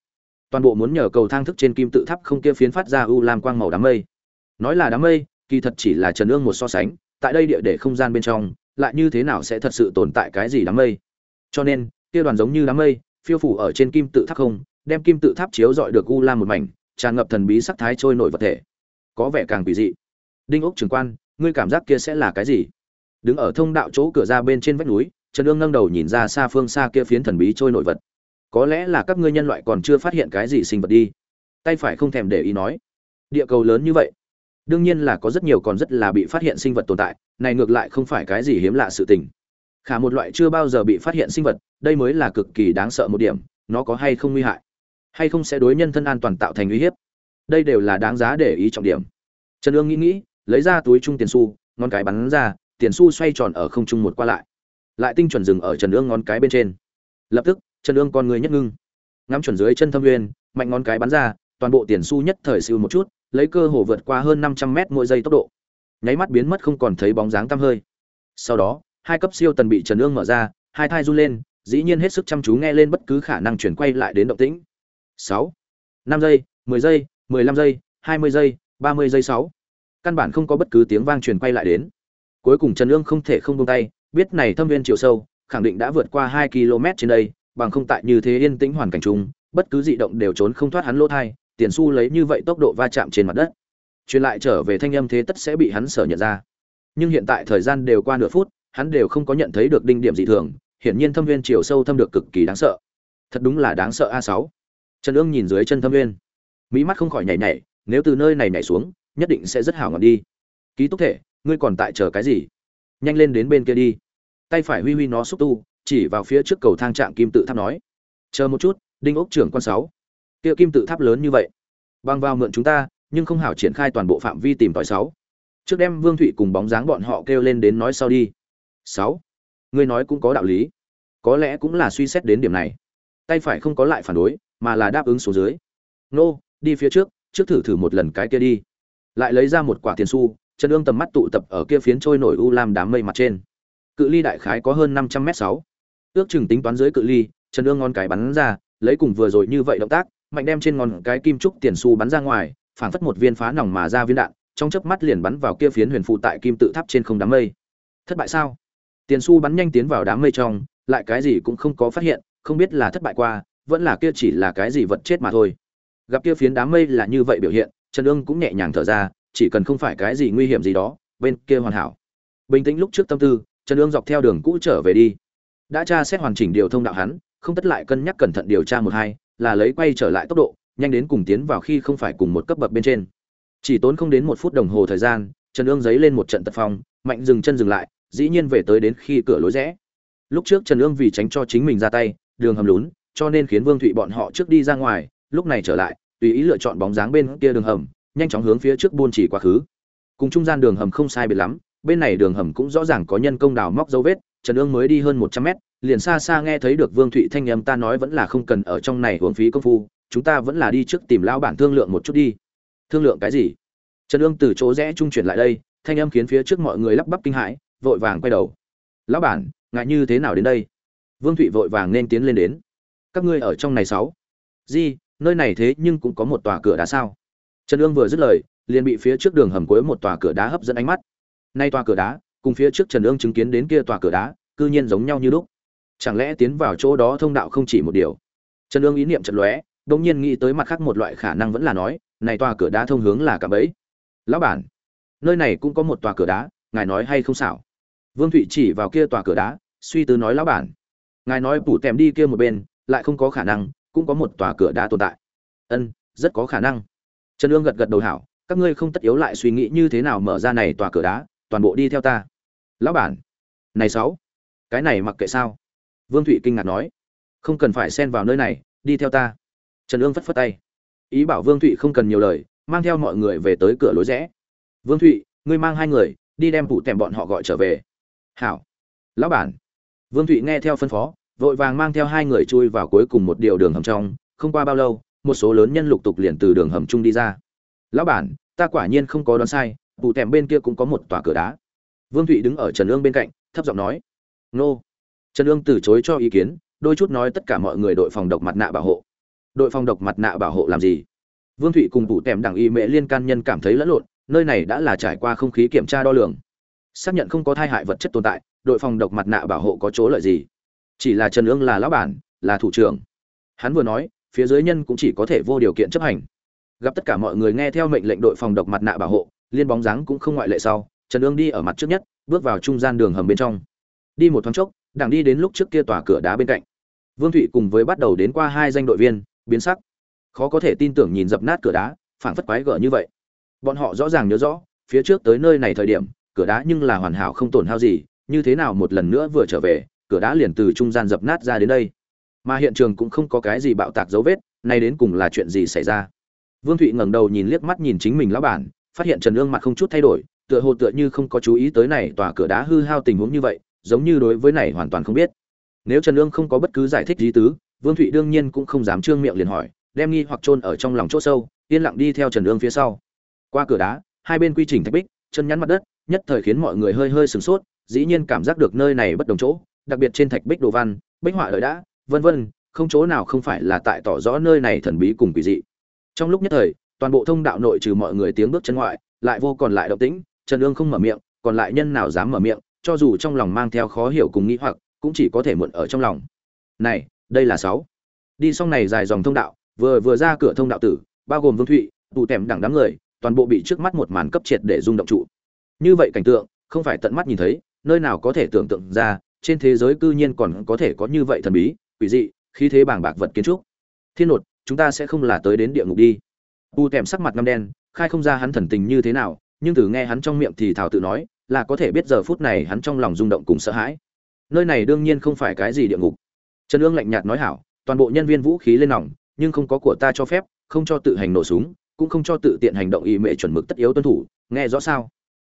A: Toàn bộ muốn nhờ cầu thang thức trên kim tự tháp không kia phiến phát ra u lam quang màu đám mây. Nói là đám mây, kỳ thật chỉ là trần Nương một so sánh, tại đây địa để không gian bên trong, lại như thế nào sẽ thật sự tồn tại cái gì đám mây? Cho nên, kia đoàn giống như đám mây, phiêu phủ ở trên kim tự tháp không, đem kim tự tháp chiếu dọi được u lam một mảnh, tràn ngập thần bí sắc thái trôi nổi vật thể. Có vẻ càng kỳ dị. Đinh ốc trường quan, ngươi cảm giác kia sẽ là cái gì? Đứng ở thông đạo chỗ cửa ra bên trên vách núi trần ương ngâng đầu nhìn ra xa phương xa kia phiến thần bí trôi nổi vật. Có lẽ là các ngươi nhân loại còn chưa phát hiện cái gì sinh vật đi. Tay phải không thèm để ý nói. Địa cầu lớn như vậy. Đương nhiên là có rất nhiều còn rất là bị phát hiện sinh vật tồn tại, này ngược lại không phải cái gì hiếm lạ sự tình. Khả một loại chưa bao giờ bị phát hiện sinh vật, đây mới là cực kỳ đáng sợ một điểm, nó có hay không nguy hại? Hay không sẽ đối nhân thân an toàn tạo thành uy hiếp? Đây đều là đáng giá để ý trọng điểm. Trần ương nghĩ nghĩ, lấy ra túi trung tiền xu, ngón cái bắn ra, tiền xu xoay tròn ở không trung một qua lại lại tinh chuẩn dừng ở trần ương ngón cái bên trên. Lập tức, trần ương con người nhất ngưng. Ngắm chuẩn dưới chân thâm nguyên, mạnh ngón cái bắn ra, toàn bộ tiền xu nhất thời siêu một chút, lấy cơ hồ vượt qua hơn năm trăm mét mỗi giây tốc độ. Nháy mắt biến mất không còn thấy bóng dáng tăm hơi. Sau đó, hai cấp siêu tần bị trần ương mở ra, hai thai run lên, dĩ nhiên hết sức chăm chú nghe lên bất cứ khả năng chuyển quay lại đến động tĩnh. Sáu, năm giây, mười giây, mười lăm giây, hai mươi giây, ba mươi giây sáu. Căn bản không có bất cứ tiếng vang truyền quay lại đến. Cuối cùng trần ương không thể không buông tay biết này thâm viên chiều sâu, khẳng định đã vượt qua hai km trên đây, bằng không tại như thế yên tĩnh hoàn cảnh chung, bất cứ dị động đều trốn không thoát hắn lỗ thai, tiền su lấy như vậy tốc độ va chạm trên mặt đất. Truyền lại trở về thanh âm thế tất sẽ bị hắn sở nhận ra. Nhưng hiện tại thời gian đều qua nửa phút, hắn đều không có nhận thấy được đinh điểm dị thường, hiển nhiên thâm viên chiều sâu thâm được cực kỳ đáng sợ. Thật đúng là đáng sợ a sáu. Trần ương nhìn dưới chân thâm viên. Mỹ mắt không khỏi nhảy nhảy, nếu từ nơi này nhảy xuống, nhất định sẽ rất hảo ngọt đi. Ký túc thể, ngươi còn tại chờ cái gì? Nhanh lên đến bên kia đi. Tay phải huy huy nó xúc tu, chỉ vào phía trước cầu thang trạm kim tự tháp nói, chờ một chút, đinh ốc trưởng quan sáu. Kia kim tự tháp lớn như vậy băng vào mượn chúng ta, nhưng không hảo triển khai toàn bộ phạm vi tìm tòi sáu. Trước đem vương thụy cùng bóng dáng bọn họ kêu lên đến nói sau đi. Sáu. Ngươi nói cũng có đạo lý. Có lẽ cũng là suy xét đến điểm này. Tay phải không có lại phản đối, mà là đáp ứng số dưới. Nô, đi phía trước trước thử thử một lần cái kia đi. Lại lấy ra một quả tiền xu trần Dương tầm mắt tụ tập ở kia phiến trôi nổi u lam đám mây mặt trên. Cự ly đại khái có hơn năm trăm m sáu. Ước chừng tính toán dưới cự ly, trần Dương ngon cái bắn ra, lấy cùng vừa rồi như vậy động tác, mạnh đem trên ngón cái kim trúc tiền xu bắn ra ngoài, phảng phất một viên phá nòng mà ra viên đạn, trong chớp mắt liền bắn vào kia phiến huyền phù tại kim tự tháp trên không đám mây. Thất bại sao? Tiền xu bắn nhanh tiến vào đám mây trong, lại cái gì cũng không có phát hiện, không biết là thất bại qua, vẫn là kia chỉ là cái gì vật chết mà thôi. Gặp kia phiến đám mây là như vậy biểu hiện, trần Dương cũng nhẹ nhàng thở ra chỉ cần không phải cái gì nguy hiểm gì đó, bên kia hoàn hảo. Bình tĩnh lúc trước tâm tư, trần ương dọc theo đường cũ trở về đi. Đã tra xét hoàn chỉnh điều thông đạo hắn, không tất lại cân nhắc cẩn thận điều tra một hai, là lấy quay trở lại tốc độ, nhanh đến cùng tiến vào khi không phải cùng một cấp bậc bên trên. Chỉ tốn không đến một phút đồng hồ thời gian, trần ương giấy lên một trận tật phong, mạnh dừng chân dừng lại, dĩ nhiên về tới đến khi cửa lối rẽ. Lúc trước trần ương vì tránh cho chính mình ra tay, đường hầm lún, cho nên khiến vương thụy bọn họ trước đi ra ngoài, lúc này trở lại, tùy ý lựa chọn bóng dáng bên kia đường hầm nhanh chóng hướng phía trước buôn chỉ quá khứ. Cùng trung gian đường hầm không sai biệt lắm, bên này đường hầm cũng rõ ràng có nhân công đào móc dấu vết, trần ương mới đi hơn một trăm mét, liền xa xa nghe thấy được vương thụy thanh âm ta nói vẫn là không cần ở trong này hưởng phí công phu, chúng ta vẫn là đi trước tìm lão bản thương lượng một chút đi. Thương lượng cái gì? Trần ương từ chỗ rẽ trung chuyển lại đây, thanh âm khiến phía trước mọi người lắp bắp kinh hãi, vội vàng quay đầu. Lão bản ngại như thế nào đến đây? Vương thụy vội vàng nên tiến lên đến. Các ngươi ở trong này sáu. Di, nơi này thế nhưng cũng có một tòa cửa đá sao? Trần ương vừa dứt lời, liền bị phía trước đường hầm cuối một tòa cửa đá hấp dẫn ánh mắt. Nay tòa cửa đá, cùng phía trước trần ương chứng kiến đến kia tòa cửa đá, cư nhiên giống nhau như lúc. Chẳng lẽ tiến vào chỗ đó thông đạo không chỉ một điều? Trần ương ý niệm chợt lóe, đột nhiên nghĩ tới mặt khác một loại khả năng vẫn là nói, này tòa cửa đá thông hướng là cả bẫy. Lão bản, nơi này cũng có một tòa cửa đá, ngài nói hay không xảo? Vương thụy chỉ vào kia tòa cửa đá, suy tư nói, lão bản, ngài nói phủ tèm đi kia một bên, lại không có khả năng, cũng có một tòa cửa đá tồn tại. Ân rất có khả năng trần ương gật gật đầu hảo, các ngươi không tất yếu lại suy nghĩ như thế nào mở ra này tòa cửa đá, toàn bộ đi theo ta. Lão bản, này sáu, cái này mặc kệ sao? Vương thụy kinh ngạc nói, không cần phải xen vào nơi này, đi theo ta. Trần ương phất phất tay. Ý bảo vương thụy không cần nhiều lời, mang theo mọi người về tới cửa lối rẽ. Vương thụy, ngươi mang hai người, đi đem phụ tèm bọn họ gọi trở về. Hảo. Lão bản. Vương thụy nghe theo phân phó, vội vàng mang theo hai người chui vào cuối cùng một điều đường hầm trong, không qua bao lâu một số lớn nhân lục tục liền từ đường hầm chung đi ra. Lão bản, ta quả nhiên không có đoán sai phụ tèm bên kia cũng có một tòa cửa đá. Vương thụy đứng ở trần ương bên cạnh, thấp giọng nói, nô. Trần ương từ chối cho ý kiến, đôi chút nói tất cả mọi người đội phòng độc mặt nạ bảo hộ. Đội phòng độc mặt nạ bảo hộ làm gì? Vương thụy cùng phụ tèm đảng y mễ liên can nhân cảm thấy lẫn lộn, nơi này đã là trải qua không khí kiểm tra đo lường. Xác nhận không có thai hại vật chất tồn tại, đội phòng độc mặt nạ bảo hộ có chỗ lợi gì? Chỉ là trần ương là lão bản, là thủ trưởng. Hắn vừa nói phía dưới nhân cũng chỉ có thể vô điều kiện chấp hành. Gặp tất cả mọi người nghe theo mệnh lệnh đội phòng độc mặt nạ bảo hộ, liên bóng dáng cũng không ngoại lệ sau, trần ương đi ở mặt trước nhất, bước vào trung gian đường hầm bên trong. Đi một thoáng chốc, đảng đi đến lúc trước kia tòa cửa đá bên cạnh. Vương thụy cùng với bắt đầu đến qua hai danh đội viên, biến sắc. Khó có thể tin tưởng nhìn dập nát cửa đá, phảng phất quái gở như vậy. Bọn họ rõ ràng nhớ rõ, phía trước tới nơi này thời điểm, cửa đá nhưng là hoàn hảo không tổn hao gì, như thế nào một lần nữa vừa trở về, cửa đá liền từ trung gian dập nát ra đến đây mà hiện trường cũng không có cái gì bạo tạc dấu vết, nay đến cùng là chuyện gì xảy ra? Vương thụy ngẩng đầu nhìn liếc mắt nhìn chính mình lão bản, phát hiện trần ương mặt không chút thay đổi, tựa hồ tựa như không có chú ý tới này tòa cửa đá hư hao tình huống như vậy, giống như đối với này hoàn toàn không biết. Nếu trần ương không có bất cứ giải thích gì tứ, vương thụy đương nhiên cũng không dám trương miệng liền hỏi, đem nghi hoặc chôn ở trong lòng chỗ sâu, yên lặng đi theo trần ương phía sau. Qua cửa đá, hai bên quy trình thạch bích, chân nhắn mặt đất, nhất thời khiến mọi người hơi hơi sửng sốt, dĩ nhiên cảm giác được nơi này bất đồng chỗ, đặc biệt trên thạch bích đồ văn, bích họa lợi đã vân vân, không chỗ nào không phải là tại tỏ rõ nơi này thần bí cùng kỳ dị. Trong lúc nhất thời, toàn bộ thông đạo nội trừ mọi người tiếng bước chân ngoại, lại vô còn lại động tĩnh, trần Dương không mở miệng, còn lại nhân nào dám mở miệng, cho dù trong lòng mang theo khó hiểu cùng nghĩ hoặc, cũng chỉ có thể muộn ở trong lòng. Này, đây là sáu. Đi xong này dài dòng thông đạo, vừa vừa ra cửa thông đạo tử, bao gồm vương thụy, tụ tèm đẳng đám người, toàn bộ bị trước mắt một màn cấp triệt để rung động trụ. Như vậy cảnh tượng, không phải tận mắt nhìn thấy, nơi nào có thể tưởng tượng ra, trên thế giới cư nhiên còn có thể có như vậy thần bí quỷ dị, khí thế bảng bạc vật kiến trúc. Thiên nột, chúng ta sẽ không là tới đến địa ngục đi. U tèm sắc mặt ngăm đen, khai không ra hắn thần tình như thế nào, nhưng từ nghe hắn trong miệng thì thảo tự nói, là có thể biết giờ phút này hắn trong lòng rung động cùng sợ hãi. Nơi này đương nhiên không phải cái gì địa ngục. Trần ương lạnh nhạt nói hảo, toàn bộ nhân viên vũ khí lên nòng, nhưng không có của ta cho phép, không cho tự hành nổ súng, cũng không cho tự tiện hành động y mệ chuẩn mực tất yếu tuân thủ, nghe rõ sao?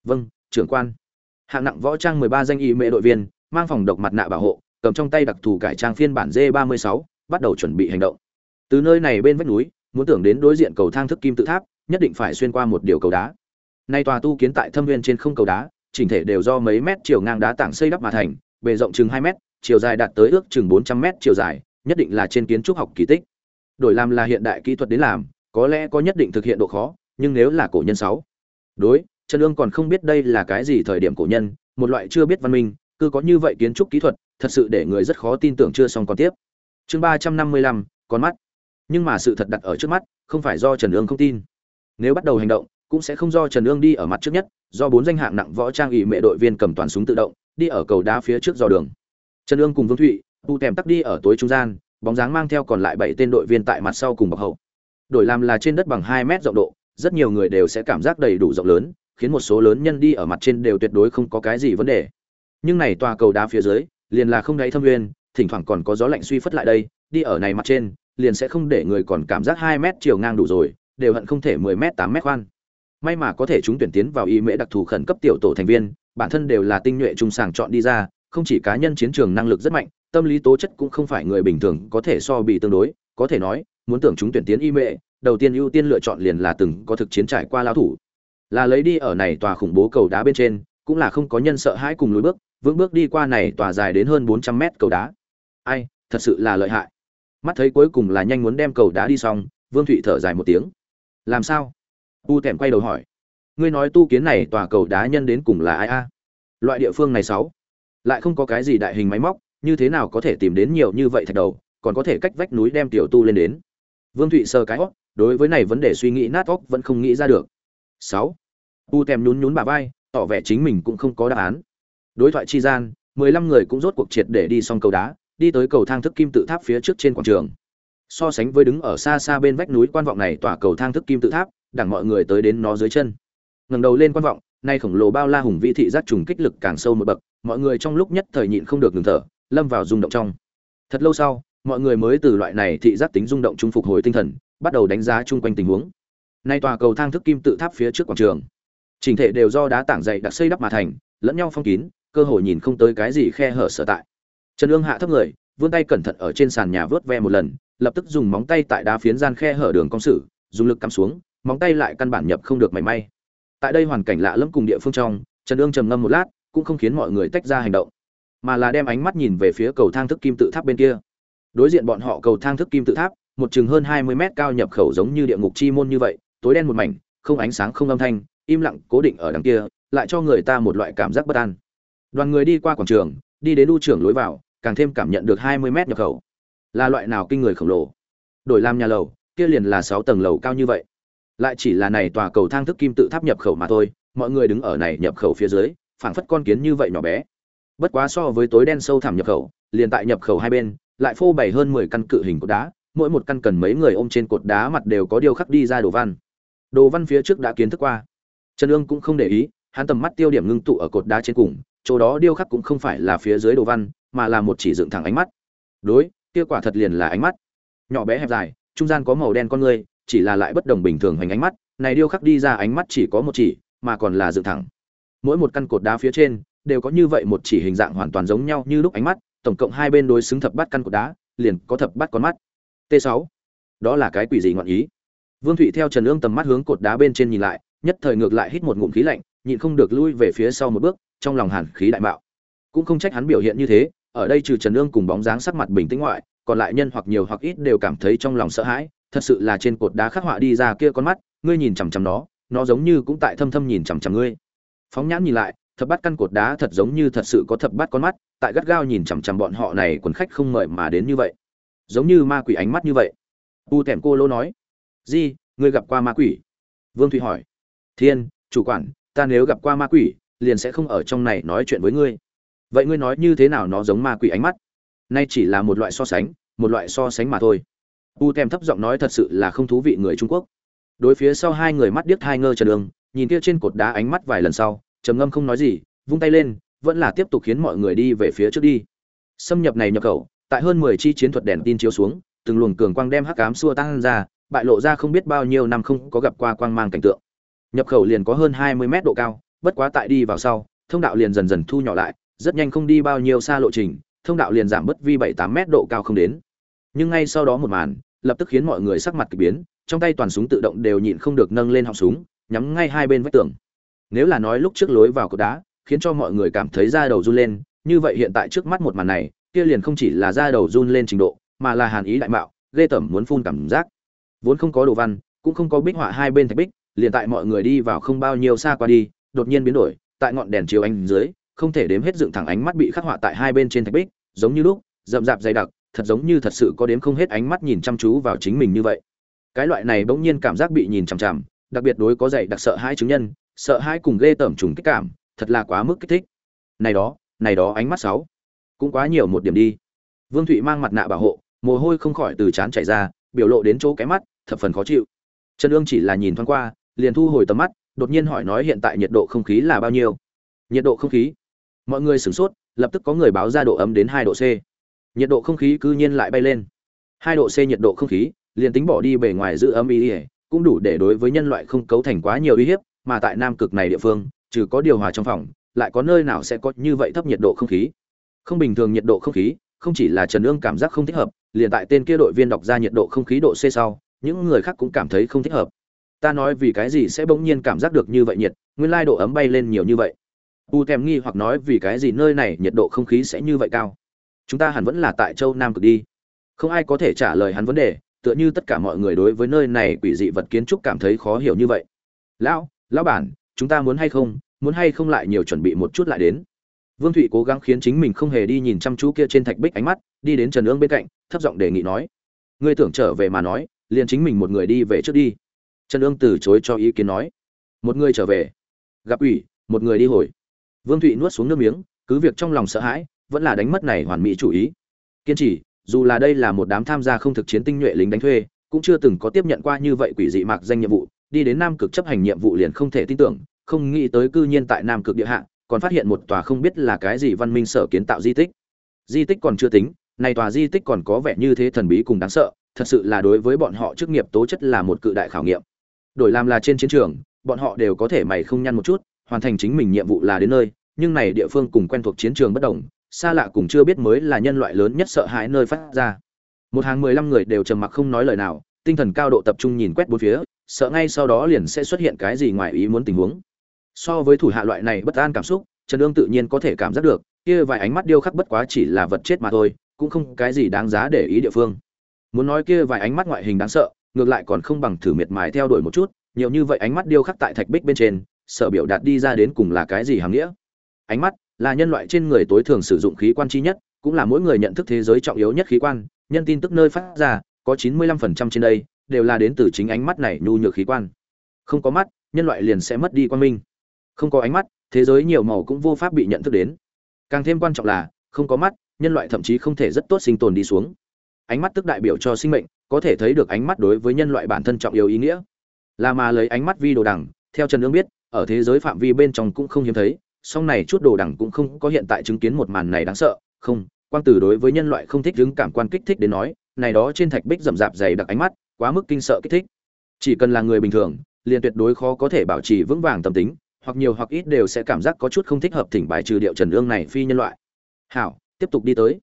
A: Vâng trưởng quan. Hạng nặng võ trang mười ba danh y mệ đội viên, mang phòng độc mặt nạ bảo hộ cầm trong tay đặc thù cải trang phiên bản d ba mươi sáu, bắt đầu chuẩn bị hành động. Từ nơi này bên vách núi, muốn tưởng đến đối diện cầu thang thức kim tự tháp, nhất định phải xuyên qua một điều cầu đá. Nay tòa tu kiến tại thâm viên trên không cầu đá, chỉnh thể đều do mấy mét chiều ngang đá tảng xây đắp mà thành, bề rộng chừng hai mét, chiều dài đạt tới ước chừng bốn trăm mét chiều dài, nhất định là trên kiến trúc học kỳ tích. Đổi làm là hiện đại kỹ thuật đến làm, có lẽ có nhất định thực hiện độ khó, nhưng nếu là cổ nhân sáu. Đối, trần ương còn không biết đây là cái gì thời điểm cổ nhân, một loại chưa biết văn minh, cứ có như vậy kiến trúc kỹ thuật thật sự để người rất khó tin tưởng chưa xong còn tiếp. Chương ba trăm năm mươi lăm, con mắt. Nhưng mà sự thật đặt ở trước mắt, không phải do trần ương không tin. Nếu bắt đầu hành động, cũng sẽ không do trần ương đi ở mặt trước nhất, do bốn danh hạng nặng võ trang ủy mệ đội viên cầm toàn súng tự động, đi ở cầu đá phía trước dò đường. Trần ương cùng vương thụy, tu tèm tắc đi ở tối trung gian, bóng dáng mang theo còn lại bảy tên đội viên tại mặt sau cùng bọc hậu. Đổi làm là trên đất bằng hai mét rộng độ, rất nhiều người đều sẽ cảm giác đầy đủ rộng lớn, khiến một số lớn nhân đi ở mặt trên đều tuyệt đối không có cái gì vấn đề. Nhưng này tòa cầu đá phía dưới liền là không đáy thâm nguyên, thỉnh thoảng còn có gió lạnh suy phất lại đây, đi ở này mặt trên, liền sẽ không để người còn cảm giác hai mét chiều ngang đủ rồi, đều hận không thể mười mét, tám mét khoan. May mà có thể chúng tuyển tiến vào y mễ đặc thù khẩn cấp tiểu tổ thành viên, bản thân đều là tinh nhuệ trung sàng chọn đi ra, không chỉ cá nhân chiến trường năng lực rất mạnh, tâm lý tố chất cũng không phải người bình thường có thể so bị tương đối, có thể nói, muốn tưởng chúng tuyển tiến y mễ, đầu tiên ưu tiên lựa chọn liền là từng có thực chiến trải qua lao thủ. Là lấy đi ở này tòa khủng bố cầu đá bên trên, cũng là không có nhân sợ hãi cùng lối bước vững bước đi qua này tòa dài đến hơn bốn trăm mét cầu đá. Ai thật sự là lợi hại. Mắt thấy cuối cùng là nhanh muốn đem cầu đá đi xong vương thụy thở dài một tiếng. Làm sao? U tèm quay đầu hỏi. Ngươi nói tu kiến này tòa cầu đá nhân đến cùng là ai a? Loại địa phương này sáu. Lại không có cái gì đại hình máy móc như thế nào có thể tìm đến nhiều như vậy thạch đầu còn có thể cách vách núi đem tiểu tu lên đến. Vương thụy sờ cái óc, đối với này vấn đề suy nghĩ nát óc vẫn không nghĩ ra được. Sáu. U tèm nhún nhún bà vai tỏ vẻ chính mình cũng không có đáp án đối thoại chi gian, mười lăm người cũng rốt cuộc triệt để đi xong cầu đá, đi tới cầu thang thức kim tự tháp phía trước trên quảng trường. So sánh với đứng ở xa xa bên vách núi quan vọng này tỏa cầu thang thức kim tự tháp, đẳng mọi người tới đến nó dưới chân. Ngẩng đầu lên quan vọng, nay khổng lồ bao la hùng vĩ thị giác trùng kích lực càng sâu một bậc, mọi người trong lúc nhất thời nhịn không được ngừng thở, lâm vào rung động trong. Thật lâu sau, mọi người mới từ loại này thị giác tính rung động trung phục hồi tinh thần, bắt đầu đánh giá chung quanh tình huống. Nay tòa cầu thang thức kim tự tháp phía trước quảng trường, chỉnh thể đều do đá tảng dày đặc xây đắp mà thành, lẫn nhau phong kín cơ hội nhìn không tới cái gì khe hở sở tại. Trần ương hạ thấp người, vươn tay cẩn thận ở trên sàn nhà vớt ve một lần, lập tức dùng móng tay tại đá phiến gian khe hở đường công sử dùng lực cắm xuống, móng tay lại căn bản nhập không được mảy may. Tại đây hoàn cảnh lạ lẫm cùng địa phương trong, trần ương trầm ngâm một lát, cũng không khiến mọi người tách ra hành động, mà là đem ánh mắt nhìn về phía cầu thang thức kim tự tháp bên kia. Đối diện bọn họ cầu thang thức kim tự tháp, một chừng hơn hai mươi mét cao nhập khẩu giống như địa ngục chi môn như vậy, tối đen một mảnh, không ánh sáng không âm thanh, im lặng cố định ở đằng kia, lại cho người ta một loại cảm giác bất an đoàn người đi qua quảng trường, đi đến đu trưởng lối vào, càng thêm cảm nhận được hai mươi mét nhập khẩu. Là loại nào kinh người khổng lồ? Đổi làm nhà lầu, kia liền là sáu tầng lầu cao như vậy. Lại chỉ là này tòa cầu thang thức kim tự tháp nhập khẩu mà thôi, mọi người đứng ở này nhập khẩu phía dưới, phảng phất con kiến như vậy nhỏ bé. Bất quá so với tối đen sâu thẳm nhập khẩu, liền tại nhập khẩu hai bên, lại phô bày hơn mười căn cự hình cột đá, mỗi một căn cần mấy người ôm trên cột đá mặt đều có điêu khắc đi ra đồ văn. Đồ văn phía trước đã kiến thức qua. Trần ương cũng không để ý, hắn tầm mắt tiêu điểm ngưng tụ ở cột đá trên cùng chỗ đó điêu khắc cũng không phải là phía dưới đồ văn, mà là một chỉ dựng thẳng ánh mắt. Đối, kia quả thật liền là ánh mắt. Nhỏ bé hẹp dài, trung gian có màu đen con người, chỉ là lại bất đồng bình thường hoành ánh mắt. Này điêu khắc đi ra ánh mắt chỉ có một chỉ, mà còn là dựng thẳng. Mỗi một căn cột đá phía trên, đều có như vậy một chỉ hình dạng hoàn toàn giống nhau như lúc ánh mắt, tổng cộng hai bên đối xứng thập bát căn cột đá, liền có thập bát con mắt. T 6 đó là cái quỷ gì ngọn ý? Vương thụy theo trần ương tầm mắt hướng cột đá bên trên nhìn lại, nhất thời ngược lại hít một ngụm khí lạnh, nhịn không được lui về phía sau một bước trong lòng hàn khí đại mạo. Cũng không trách hắn biểu hiện như thế, ở đây trừ trần ương cùng bóng dáng sắc mặt bình tĩnh ngoại, còn lại nhân hoặc nhiều hoặc ít đều cảm thấy trong lòng sợ hãi, thật sự là trên cột đá khắc họa đi ra kia con mắt, ngươi nhìn chằm chằm nó nó giống như cũng tại thâm thâm nhìn chằm chằm ngươi. Phóng nhãn nhìn lại, thập bát căn cột đá thật giống như thật sự có thập bát con mắt, tại gắt gao nhìn chằm chằm bọn họ này quần khách không mời mà đến như vậy. Giống như ma quỷ ánh mắt như vậy. U thèm cô lô nói, di, ngươi gặp qua ma quỷ? Vương thụy hỏi, thiên, chủ quản, ta nếu gặp qua ma quỷ liền sẽ không ở trong này nói chuyện với ngươi. Vậy ngươi nói như thế nào nó giống ma quỷ ánh mắt? Nay chỉ là một loại so sánh, một loại so sánh mà thôi. U thèm thấp giọng nói thật sự là không thú vị người trung quốc. Đối phía sau hai người mắt điếc hai ngơ trần đường, nhìn kia trên cột đá ánh mắt vài lần sau, trầm ngâm không nói gì, vung tay lên, vẫn là tiếp tục khiến mọi người đi về phía trước đi. Xâm nhập này nhập khẩu, tại hơn mười chi chiến thuật đèn tin chiếu xuống, từng luồng cường quang đem hắc ám xua tan ra, bại lộ ra không biết bao nhiêu năm không có gặp qua quang mang cảnh tượng. Nhập khẩu liền có hơn hai mươi mét độ cao bất quá tại đi vào sau, thông đạo liền dần dần thu nhỏ lại, rất nhanh không đi bao nhiêu xa lộ trình, thông đạo liền giảm bất vi bảy tám mét độ cao không đến. Nhưng ngay sau đó một màn, lập tức khiến mọi người sắc mặt kỳ biến, trong tay toàn súng tự động đều nhịn không được nâng lên họng súng, nhắm ngay hai bên vách tường. Nếu là nói lúc trước lối vào cột đá, khiến cho mọi người cảm thấy da đầu run lên, như vậy hiện tại trước mắt một màn này, kia liền không chỉ là da đầu run lên trình độ, mà là hàn ý đại mạo, ghê tởm muốn phun cảm giác. Vốn không có đồ văn, cũng không có bích họa hai bên thạch bích, liền tại mọi người đi vào không bao nhiêu xa qua đi đột nhiên biến đổi, tại ngọn đèn chiếu ánh dưới, không thể đếm hết dựng thẳng ánh mắt bị khắc họa tại hai bên trên thạch bích, giống như lúc, rậm rạp dày đặc, thật giống như thật sự có đếm không hết ánh mắt nhìn chăm chú vào chính mình như vậy. Cái loại này bỗng nhiên cảm giác bị nhìn chằm chằm, đặc biệt đối có dạy đặc sợ hai chứng nhân, sợ hai cùng ghê tởm trùng kích cảm, thật là quá mức kích thích. Này đó này đó ánh mắt sáu, cũng quá nhiều một điểm đi. Vương thụy mang mặt nạ bảo hộ, mồ hôi không khỏi từ trán chảy ra, biểu lộ đến chỗ cái mắt, thập phần khó chịu. Trần ương chỉ là nhìn thoáng qua, liền thu hồi tầm mắt đột nhiên hỏi nói hiện tại nhiệt độ không khí là bao nhiêu? Nhiệt độ không khí. Mọi người sửng sốt, lập tức có người báo ra độ ấm đến hai độ c. Nhiệt độ không khí cư nhiên lại bay lên. Hai độ c nhiệt độ không khí, liền tính bỏ đi bề ngoài giữ ấm ý ỉa cũng đủ để đối với nhân loại không cấu thành quá nhiều uy hiếp, mà tại nam cực này địa phương, trừ có điều hòa trong phòng, lại có nơi nào sẽ có như vậy thấp nhiệt độ không khí? Không bình thường nhiệt độ không khí, không chỉ là trần ương cảm giác không thích hợp, liền tại tên kia đội viên đọc ra nhiệt độ không khí độ c sau, những người khác cũng cảm thấy không thích hợp ta nói vì cái gì sẽ bỗng nhiên cảm giác được như vậy nhiệt, nguyên lai độ ấm bay lên nhiều như vậy. U thèm nghi hoặc nói vì cái gì nơi này nhiệt độ không khí sẽ như vậy cao? Chúng ta hẳn vẫn là tại châu nam cực đi. Không ai có thể trả lời hắn vấn đề, tựa như tất cả mọi người đối với nơi này quỷ dị vật kiến trúc cảm thấy khó hiểu như vậy. Lão lão bản, chúng ta muốn hay không? Muốn hay không lại nhiều chuẩn bị một chút lại đến? Vương thụy cố gắng khiến chính mình không hề đi nhìn chăm chú kia trên thạch bích ánh mắt, đi đến trần ương bên cạnh, thấp giọng đề nghị nói. Ngươi tưởng trở về mà nói, liền chính mình một người đi về trước đi trần ương từ chối cho ý kiến nói. Một người trở về. Gặp ủy, một người đi hồi. Vương thụy nuốt xuống nước miếng, cứ việc trong lòng sợ hãi, vẫn là đánh mất này hoàn mỹ chủ ý. Kiên trì, dù là đây là một đám tham gia không thực chiến tinh nhuệ lính đánh thuê, cũng chưa từng có tiếp nhận qua như vậy quỷ dị mạc danh nhiệm vụ, đi đến nam cực chấp hành nhiệm vụ liền không thể tin tưởng, không nghĩ tới cư nhiên tại nam cực địa hạ, còn phát hiện một tòa không biết là cái gì văn minh sở kiến tạo di tích. Di tích còn chưa tính, này tòa di tích còn có vẻ như thế thần bí cùng đáng sợ, thật sự là đối với bọn họ chức nghiệp tố chất là một cự đại khảo nghiệm đổi làm là trên chiến trường, bọn họ đều có thể mày không nhăn một chút, hoàn thành chính mình nhiệm vụ là đến nơi, nhưng này địa phương cùng quen thuộc chiến trường bất đồng, xa lạ cùng chưa biết mới là nhân loại lớn nhất sợ hãi nơi phát ra. Một hàng mười lăm người đều trầm mặc không nói lời nào, tinh thần cao độ tập trung nhìn quét bốn phía, sợ ngay sau đó liền sẽ xuất hiện cái gì ngoài ý muốn tình huống. So với thủ hạ loại này bất an cảm xúc, trần ương tự nhiên có thể cảm giác được, kia vài ánh mắt điêu khắc bất quá chỉ là vật chết mà thôi, cũng không cái gì đáng giá để ý địa phương. Muốn nói kia vài ánh mắt ngoại hình đáng sợ ngược lại còn không bằng thử miệt mài theo đuổi một chút, nhiều như vậy ánh mắt điêu khắc tại thạch bích bên trên, sở biểu đạt đi ra đến cùng là cái gì hàm nghĩa. Ánh mắt là nhân loại trên người tối thường sử dụng khí quan chi nhất, cũng là mỗi người nhận thức thế giới trọng yếu nhất khí quan, nhân tin tức nơi phát ra, có chín mươi lăm phần trăm trên đây đều là đến từ chính ánh mắt này nhu nhược khí quan. Không có mắt, nhân loại liền sẽ mất đi quan minh. Không có ánh mắt, thế giới nhiều màu cũng vô pháp bị nhận thức đến. Càng thêm quan trọng là, không có mắt, nhân loại thậm chí không thể rất tốt sinh tồn đi xuống. Ánh mắt tức đại biểu cho sinh mệnh có thể thấy được ánh mắt đối với nhân loại bản thân trọng yếu ý nghĩa. Là mà lấy ánh mắt vi đồ đẳng theo trần ương biết, ở thế giới phạm vi bên trong cũng không hiếm thấy, song này chút đồ đẳng cũng không có hiện tại chứng kiến một màn này đáng sợ. Không, quang tử đối với nhân loại không thích đứng cảm quan kích thích đến nói, này đó trên thạch bích rậm rạp dày đặc ánh mắt, quá mức kinh sợ kích thích. Chỉ cần là người bình thường, liền tuyệt đối khó có thể bảo trì vững vàng tâm tính, hoặc nhiều hoặc ít đều sẽ cảm giác có chút không thích hợp thỉnh bài trừ điệu trần ương này phi nhân loại. Hảo, tiếp tục đi tới.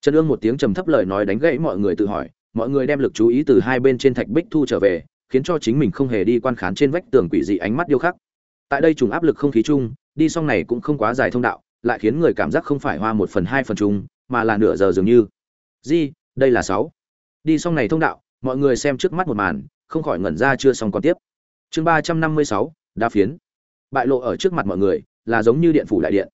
A: Trần ương một tiếng trầm thấp lời nói đánh gãy mọi người tự hỏi mọi người đem lực chú ý từ hai bên trên thạch bích thu trở về, khiến cho chính mình không hề đi quan khán trên vách tường quỷ dị ánh mắt điêu khắc. Tại đây trùng áp lực không khí chung, đi xong này cũng không quá dài thông đạo, lại khiến người cảm giác không phải hoa một phần hai phần chung, mà là nửa giờ dường như. Di, đây là sáu. Đi xong này thông đạo, mọi người xem trước mắt một màn, không khỏi ngẩn ra chưa xong còn tiếp. Chương ba trăm năm mươi sáu, đa phiến. Bại lộ ở trước mặt mọi người, là giống như điện phủ đại điện.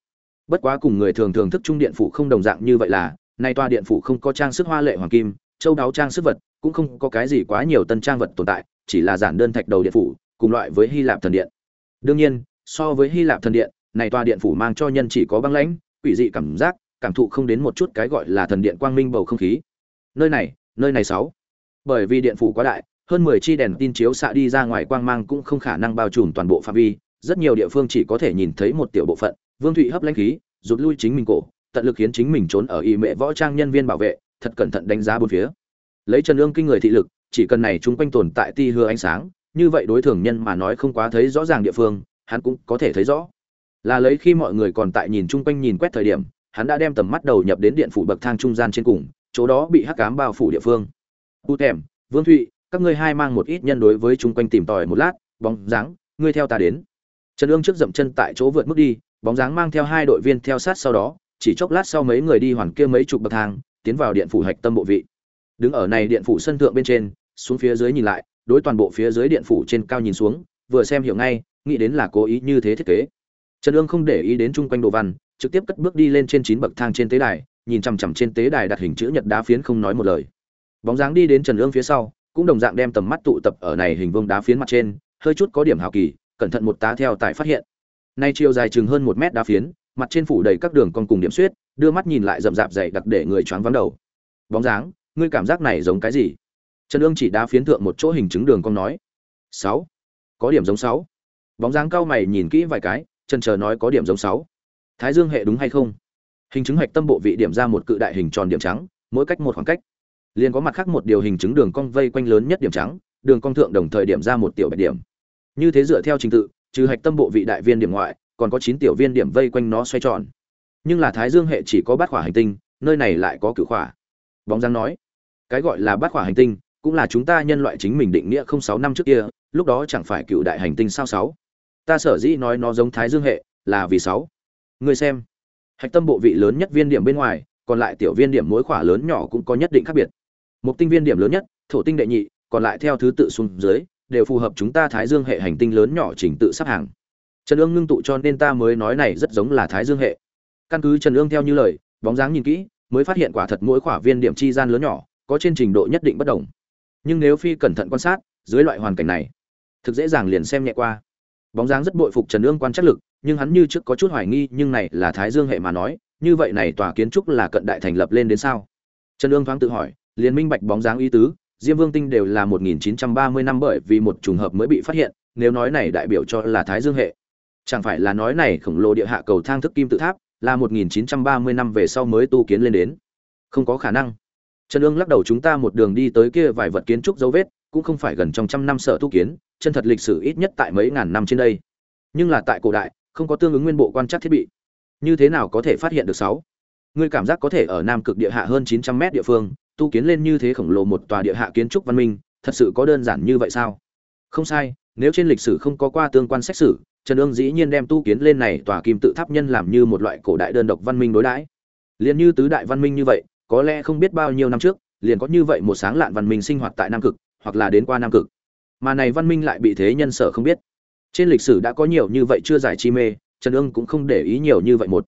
A: Bất quá cùng người thường thường thức trung điện phủ không đồng dạng như vậy là, nay toa điện phủ không có trang sức hoa lệ hoàng kim châu đáo trang sức vật, cũng không có cái gì quá nhiều tân trang vật tồn tại, chỉ là giản đơn thạch đầu điện phủ, cùng loại với hy lạp thần điện. Đương nhiên, so với hy lạp thần điện, này tòa điện phủ mang cho nhân chỉ có băng lãnh, quỷ dị cảm giác, cảm thụ không đến một chút cái gọi là thần điện quang minh bầu không khí. Nơi này nơi này sáu. Bởi vì điện phủ quá đại, hơn mười chi đèn tin chiếu xạ đi ra ngoài quang mang cũng không khả năng bao trùm toàn bộ phạm vi, rất nhiều địa phương chỉ có thể nhìn thấy một tiểu bộ phận, vương thụy hấp lãnh khí, rụt lui chính mình cổ, tận lực khiến chính mình trốn ở y mệ võ trang nhân viên bảo vệ thật cẩn thận đánh giá bốn phía. Lấy trần ương kinh người thị lực, chỉ cần này chúng quanh tồn tại ti hứa ánh sáng, như vậy đối thường nhân mà nói không quá thấy rõ ràng địa phương, hắn cũng có thể thấy rõ. Là lấy khi mọi người còn tại nhìn chung quanh nhìn quét thời điểm, hắn đã đem tầm mắt đầu nhập đến điện phủ bậc thang trung gian trên cùng, chỗ đó bị hắc cám bao phủ địa phương. U thèm, vương thụy, các ngươi hai mang một ít nhân đối với chung quanh tìm tòi một lát, bóng dáng, ngươi theo ta đến. Trần ương trước dậm chân tại chỗ vượt mức đi, bóng dáng mang theo hai đội viên theo sát sau đó, chỉ chốc lát sau mấy người đi hoàn kia mấy chục bậc thang tiến vào điện phủ hạch tâm bộ vị. Đứng ở này điện phủ sân thượng bên trên, xuống phía dưới nhìn lại, đối toàn bộ phía dưới điện phủ trên cao nhìn xuống, vừa xem hiểu ngay, nghĩ đến là cố ý như thế thiết kế. Trần ương không để ý đến chung quanh đồ văn, trực tiếp cất bước đi lên trên chín bậc thang trên tế đài, nhìn chằm chằm trên tế đài đặt hình chữ nhật đá phiến không nói một lời. Bóng dáng đi đến trần ương phía sau, cũng đồng dạng đem tầm mắt tụ tập ở này hình vương đá phiến mặt trên, hơi chút có điểm hào kỳ, cẩn thận một tá theo tại phát hiện. Nay chiều dài chừng hơn một mét đá phiến, mặt trên phủ đầy các đường con cùng điểm xuyết đưa mắt nhìn lại rậm rạp dày đặc để người choáng vắng đầu. Bóng dáng, ngươi cảm giác này giống cái gì? Trần ương chỉ đá phiến thượng một chỗ hình chứng đường cong nói. Sáu. Có điểm giống sáu. Bóng dáng cao mày nhìn kỹ vài cái, chân chờ nói có điểm giống sáu. Thái dương hệ đúng hay không? Hình chứng hạch tâm bộ vị điểm ra một cự đại hình tròn điểm trắng, mỗi cách một khoảng cách. Liền có mặt khác một điều hình chứng đường cong vây quanh lớn nhất điểm trắng, đường cong thượng đồng thời điểm ra một tiểu bạch điểm. Như thế dựa theo trình tự, trừ hạch tâm bộ vị đại viên điểm ngoại, còn có chín tiểu viên điểm vây quanh nó xoay tròn nhưng là thái dương hệ chỉ có bát khỏa hành tinh, nơi này lại có cửu khỏa. Bóng giang nói, cái gọi là bát khỏa hành tinh, cũng là chúng ta nhân loại chính mình định nghĩa không sáu năm trước kia, lúc đó chẳng phải cựu đại hành tinh sao sáu? Ta sở dĩ nói nó giống thái dương hệ, là vì sáu. Người xem, hạch tâm bộ vị lớn nhất viên điểm bên ngoài, còn lại tiểu viên điểm mỗi khỏa lớn nhỏ cũng có nhất định khác biệt. Một tinh viên điểm lớn nhất, thổ tinh đệ nhị, còn lại theo thứ tự xuống dưới, đều phù hợp chúng ta thái dương hệ hành tinh lớn nhỏ trình tự sắp hàng. Trần ương ngưng tụ cho nên ta mới nói này rất giống là thái dương hệ căn cứ trần ương theo như lời, bóng dáng nhìn kỹ, mới phát hiện quả thật mỗi khỏa viên điểm chi gian lớn nhỏ, có trên trình độ nhất định bất đồng. Nhưng nếu phi cẩn thận quan sát, dưới loại hoàn cảnh này, thực dễ dàng liền xem nhẹ qua. Bóng dáng rất bội phục trần ương quan trắc lực, nhưng hắn như trước có chút hoài nghi, nhưng này là thái dương hệ mà nói, như vậy này tòa kiến trúc là cận đại thành lập lên đến sao? Trần ương thoáng tự hỏi, liền minh bạch bóng dáng ý tứ, diêm vương tinh đều là 1930 năm bởi vì một trùng hợp mới bị phát hiện, nếu nói này đại biểu cho là thái dương hệ, chẳng phải là nói này khổng lồ địa hạ cầu thang thức kim tự tháp là 1930 năm về sau mới tu kiến lên đến. Không có khả năng. Trần ương lắc đầu chúng ta một đường đi tới kia vài vật kiến trúc dấu vết, cũng không phải gần trong trăm năm sở tu kiến, chân thật lịch sử ít nhất tại mấy ngàn năm trên đây. Nhưng là tại cổ đại, không có tương ứng nguyên bộ quan trắc thiết bị. Như thế nào có thể phát hiện được sáu? Ngươi cảm giác có thể ở nam cực địa hạ hơn 900 mét địa phương, tu kiến lên như thế khổng lồ một tòa địa hạ kiến trúc văn minh, thật sự có đơn giản như vậy sao? Không sai, nếu trên lịch sử không có qua tương quan xét xử trần ương dĩ nhiên đem tu kiến lên này tòa kim tự tháp nhân làm như một loại cổ đại đơn độc văn minh đối đãi. Liên như tứ đại văn minh như vậy, có lẽ không biết bao nhiêu năm trước, liền có như vậy một sáng lạn văn minh sinh hoạt tại nam cực, hoặc là đến qua nam cực. Mà này văn minh lại bị thế nhân sở không biết. Trên lịch sử đã có nhiều như vậy chưa giải chi mê, trần ương cũng không để ý nhiều như vậy một.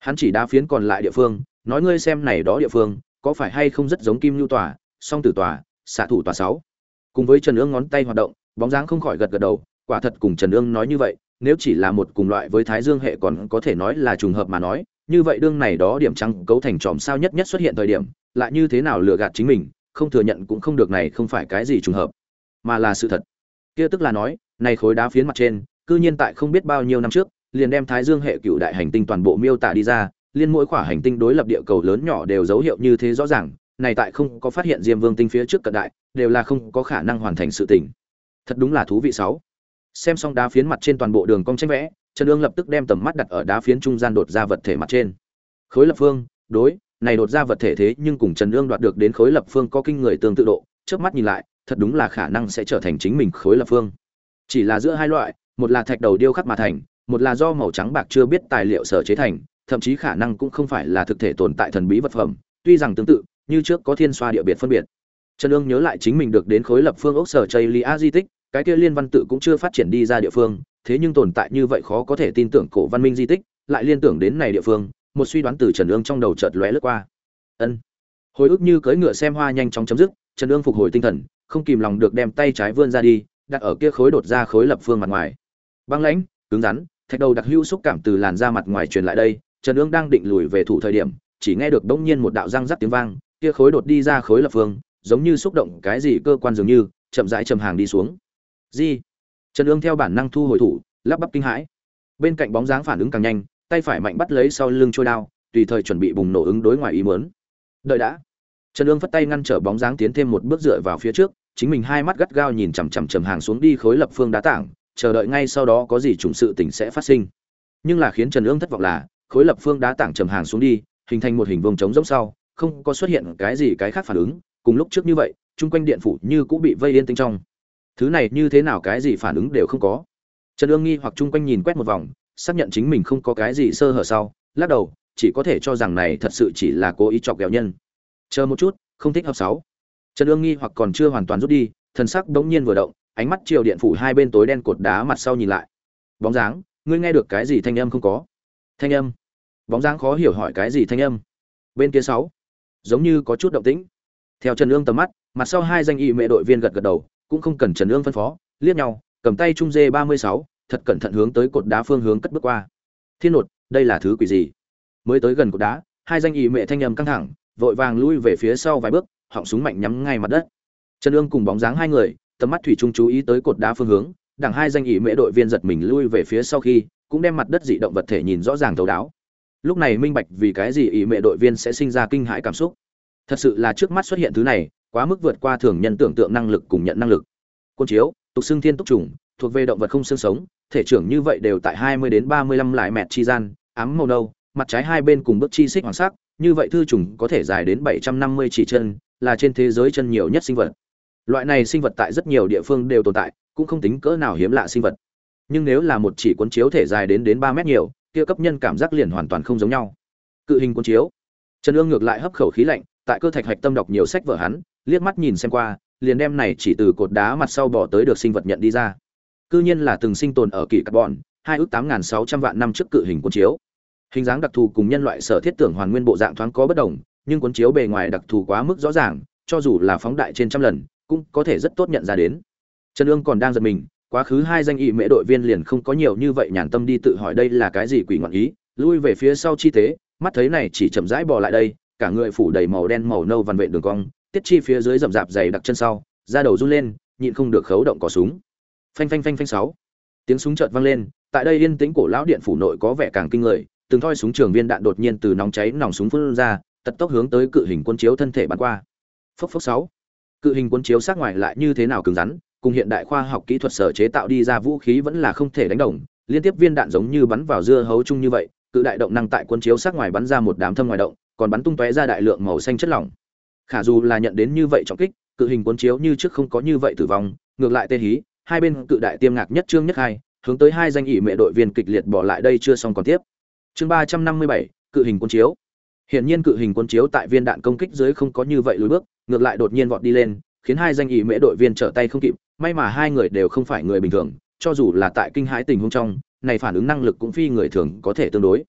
A: Hắn chỉ đá phiến còn lại địa phương, nói ngươi xem này đó địa phương, có phải hay không rất giống kim lưu tòa, song tử tòa xạ thủ tòa sáu. Cùng với trần ương ngón tay hoạt động, bóng dáng không khỏi gật gật đầu, quả thật cùng trần ương nói như vậy nếu chỉ là một cùng loại với thái dương hệ còn có thể nói là trùng hợp mà nói, như vậy đương này đó điểm trăng cấu thành tròm sao nhất nhất xuất hiện thời điểm, lại như thế nào lừa gạt chính mình, không thừa nhận cũng không được này không phải cái gì trùng hợp, mà là sự thật. Kia tức là nói, này khối đá phiến mặt trên, cư nhiên tại không biết bao nhiêu năm trước, liền đem thái dương hệ cựu đại hành tinh toàn bộ miêu tả đi ra, liên mỗi khỏa hành tinh đối lập địa cầu lớn nhỏ đều dấu hiệu như thế rõ ràng, này tại không có phát hiện diêm vương tinh phía trước cận đại, đều là không có khả năng hoàn thành sự tình. Thật đúng là thú vị sáu xem xong đá phiến mặt trên toàn bộ đường cong tranh vẽ, trần ương lập tức đem tầm mắt đặt ở đá phiến trung gian đột ra vật thể mặt trên. Khối lập phương, đối, này đột ra vật thể thế nhưng cùng trần ương đoạt được đến khối lập phương có kinh người tương tự độ trước mắt nhìn lại, thật đúng là khả năng sẽ trở thành chính mình khối lập phương. Chỉ là giữa hai loại, một là thạch đầu điêu khắc mà thành, một là do màu trắng bạc chưa biết tài liệu sở chế thành, thậm chí khả năng cũng không phải là thực thể tồn tại thần bí vật phẩm, tuy rằng tương tự, như trước có thiên xoa địa biệt phân biệt. Trần ương nhớ lại chính mình được đến khối lập phương ốc sở chây li a di tích cái kia liên văn tự cũng chưa phát triển đi ra địa phương, thế nhưng tồn tại như vậy khó có thể tin tưởng cổ văn minh di tích, lại liên tưởng đến này địa phương, một suy đoán từ trần ương trong đầu chợt lóe lướt qua. Ân. Hồi ức như cưỡi ngựa xem hoa nhanh chóng chấm dứt, trần ương phục hồi tinh thần, không kìm lòng được đem tay trái vươn ra đi, đặt ở kia khối đột ra khối lập phương mặt ngoài. Băng lãnh, cứng rắn, thạch đầu đặc hữu xúc cảm từ làn da mặt ngoài truyền lại đây, trần ương đang định lùi về thủ thời điểm, chỉ nghe được bỗng nhiên một đạo răng rắc tiếng vang, kia khối đột đi ra khối lập phương, giống như xúc động cái gì cơ quan dường như, chậm rãi chầm hàng đi xuống gì trần Dương theo bản năng thu hồi thủ, lắp bắp kinh hãi. Bên cạnh bóng dáng phản ứng càng nhanh, tay phải mạnh bắt lấy sau lưng chôi đao, tùy thời chuẩn bị bùng nổ ứng đối ngoài ý muốn. Đợi đã. Trần Dương phất tay ngăn trở bóng dáng tiến thêm một bước dựa vào phía trước, chính mình hai mắt gắt gao nhìn chằm chằm chầm hàng xuống đi khối lập phương đá tảng, chờ đợi ngay sau đó có gì trùng sự tình sẽ phát sinh. Nhưng là khiến trần Dương thất vọng là, khối lập phương đá tảng chầm hàng xuống đi, hình thành một hình vuông trống rỗng sau, không có xuất hiện cái gì cái khác phản ứng, cùng lúc trước như vậy, chung quanh điện phủ như cũng bị vây yên tĩnh trong thứ này như thế nào cái gì phản ứng đều không có. Trần ương nghi hoặc chung quanh nhìn quét một vòng, xác nhận chính mình không có cái gì sơ hở sau, lắc đầu, chỉ có thể cho rằng này thật sự chỉ là cố ý chọc ghẹo nhân. Chờ một chút, không thích hợp sáu. Trần ương nghi hoặc còn chưa hoàn toàn rút đi, thần sắc bỗng nhiên vừa động, ánh mắt chiều điện phủ hai bên tối đen cột đá mặt sau nhìn lại. Bóng dáng, ngươi nghe được cái gì thanh âm không có? Thanh âm. Bóng dáng khó hiểu hỏi cái gì thanh âm? Bên kia sáu. Giống như có chút động tĩnh. Theo trần ương tầm mắt, mặt sau hai danh y mẹ đội viên gật gật đầu cũng không cần trần ương phân phó, liếc nhau, cầm tay trung dê ba mươi sáu, thật cẩn thận hướng tới cột đá phương hướng cất bước qua. Thiên nột, đây là thứ quỷ gì? Mới tới gần cột đá, hai danh y mẹ thanh âm căng thẳng, vội vàng lui về phía sau vài bước, họng súng mạnh nhắm ngay mặt đất. Trần ương cùng bóng dáng hai người, tầm mắt thủy chung chú ý tới cột đá phương hướng, đằng hai danh y mẹ đội viên giật mình lui về phía sau khi, cũng đem mặt đất dị động vật thể nhìn rõ ràng thấu đáo. Lúc này minh bạch vì cái gì y mẹ đội viên sẽ sinh ra kinh hãi cảm xúc. Thật sự là trước mắt xuất hiện thứ này quá mức vượt qua thường nhân tưởng tượng năng lực cùng nhận năng lực. Côn chiếu, tục xương thiên túc trùng, thuộc về động vật không xương sống, thể trưởng như vậy đều tại 20 đến 35 lại mẹt chi gian, ám màu nâu, mặt trái hai bên cùng bước chi xích hoàng sắc, như vậy thư trùng có thể dài đến 750 chỉ chân, là trên thế giới chân nhiều nhất sinh vật. Loại này sinh vật tại rất nhiều địa phương đều tồn tại, cũng không tính cỡ nào hiếm lạ sinh vật. Nhưng nếu là một chỉ cuốn chiếu thể dài đến đến ba mét nhiều, kia cấp nhân cảm giác liền hoàn toàn không giống nhau. Cự hình cuốn chiếu. Trần ương ngược lại hấp khẩu khí lạnh, tại cơ thạch hạch tâm đọc nhiều sách vở hắn liếc mắt nhìn xem qua, liền đem này chỉ từ cột đá mặt sau bỏ tới được sinh vật nhận đi ra. Cư nhiên là từng sinh tồn ở kỷ carbon hai ước tám nghìn sáu trăm vạn năm trước cự hình cuốn chiếu. Hình dáng đặc thù cùng nhân loại sở thiết tưởng hoàn nguyên bộ dạng thoáng có bất đồng, nhưng cuốn chiếu bề ngoài đặc thù quá mức rõ ràng, cho dù là phóng đại trên trăm lần, cũng có thể rất tốt nhận ra đến. Trần ương còn đang giật mình, quá khứ hai danh y mễ đội viên liền không có nhiều như vậy nhàn tâm đi tự hỏi đây là cái gì quỷ ngọn ý, lui về phía sau chi tế, mắt thấy này chỉ chậm rãi bò lại đây, cả người phủ đầy màu đen màu nâu vằn vện đường cong tiết chi phía dưới rậm rạp dày đặc chân sau, da đầu run lên, nhịn không được khấu động cò súng. Phanh phanh phanh phanh sáu. Tiếng súng chợt vang lên, tại đây yên tĩnh cổ lão điện phủ nội có vẻ càng kinh người, từng thoi súng trường viên đạn đột nhiên từ nóng cháy nòng súng phun ra, tật tốc hướng tới cự hình quân chiếu thân thể bắn qua. Phốc phốc sáu. Cự hình quân chiếu sát ngoài lại như thế nào cứng rắn, cùng hiện đại khoa học kỹ thuật sở chế tạo đi ra vũ khí vẫn là không thể đánh đồng, liên tiếp viên đạn giống như bắn vào dưa hấu chung như vậy, cự đại động năng tại quân chiếu sát ngoài bắn ra một đám thâm ngoài động, còn bắn tung tóe ra đại lượng màu xanh chất lỏng khả dù là nhận đến như vậy trọng kích cự hình quân chiếu như trước không có như vậy tử vong ngược lại tê hí hai bên cự đại tiêm ngạc nhất trương nhất hai hướng tới hai danh ỷ mẹ đội viên kịch liệt bỏ lại đây chưa xong còn tiếp chương ba trăm năm mươi bảy cự hình quân chiếu Hiển nhiên cự hình quân chiếu tại viên đạn công kích dưới không có như vậy lùi bước, ngược lại đột nhiên vọt đi lên, khiến hai danh ỷ mễ đội viên trở tay không kịp, may mà hai người đều không phải người bình thường, cho dù là tại kinh hãi tình huống trong, này phản ứng năng lực cũng phi người thường có thể tương đối.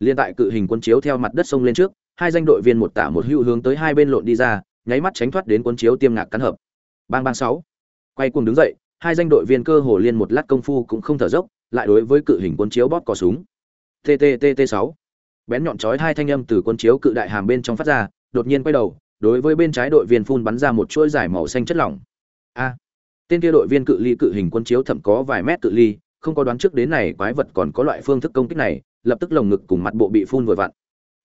A: Liên tại cự hình quân chiếu theo mặt đất sông lên trước, hai danh đội viên một tả một hữu hướng tới hai bên lộn đi ra, nháy mắt tránh thoát đến quân chiếu tiêm ngạc cắn hợp. Bang bang sáu. Quay cuồng đứng dậy, hai danh đội viên cơ hồ liên một lát công phu cũng không thở dốc, lại đối với cự hình quân chiếu bóp cò súng. TTTT 6 bén nhọn chói hai thanh âm từ quân chiếu cự đại hàm bên trong phát ra đột nhiên quay đầu đối với bên trái đội viên phun bắn ra một chuỗi dài màu xanh chất lỏng a tên kia đội viên cự ly cự hình quân chiếu thậm có vài mét cự ly không có đoán trước đến này quái vật còn có loại phương thức công kích này lập tức lồng ngực cùng mặt bộ bị phun vừa vặn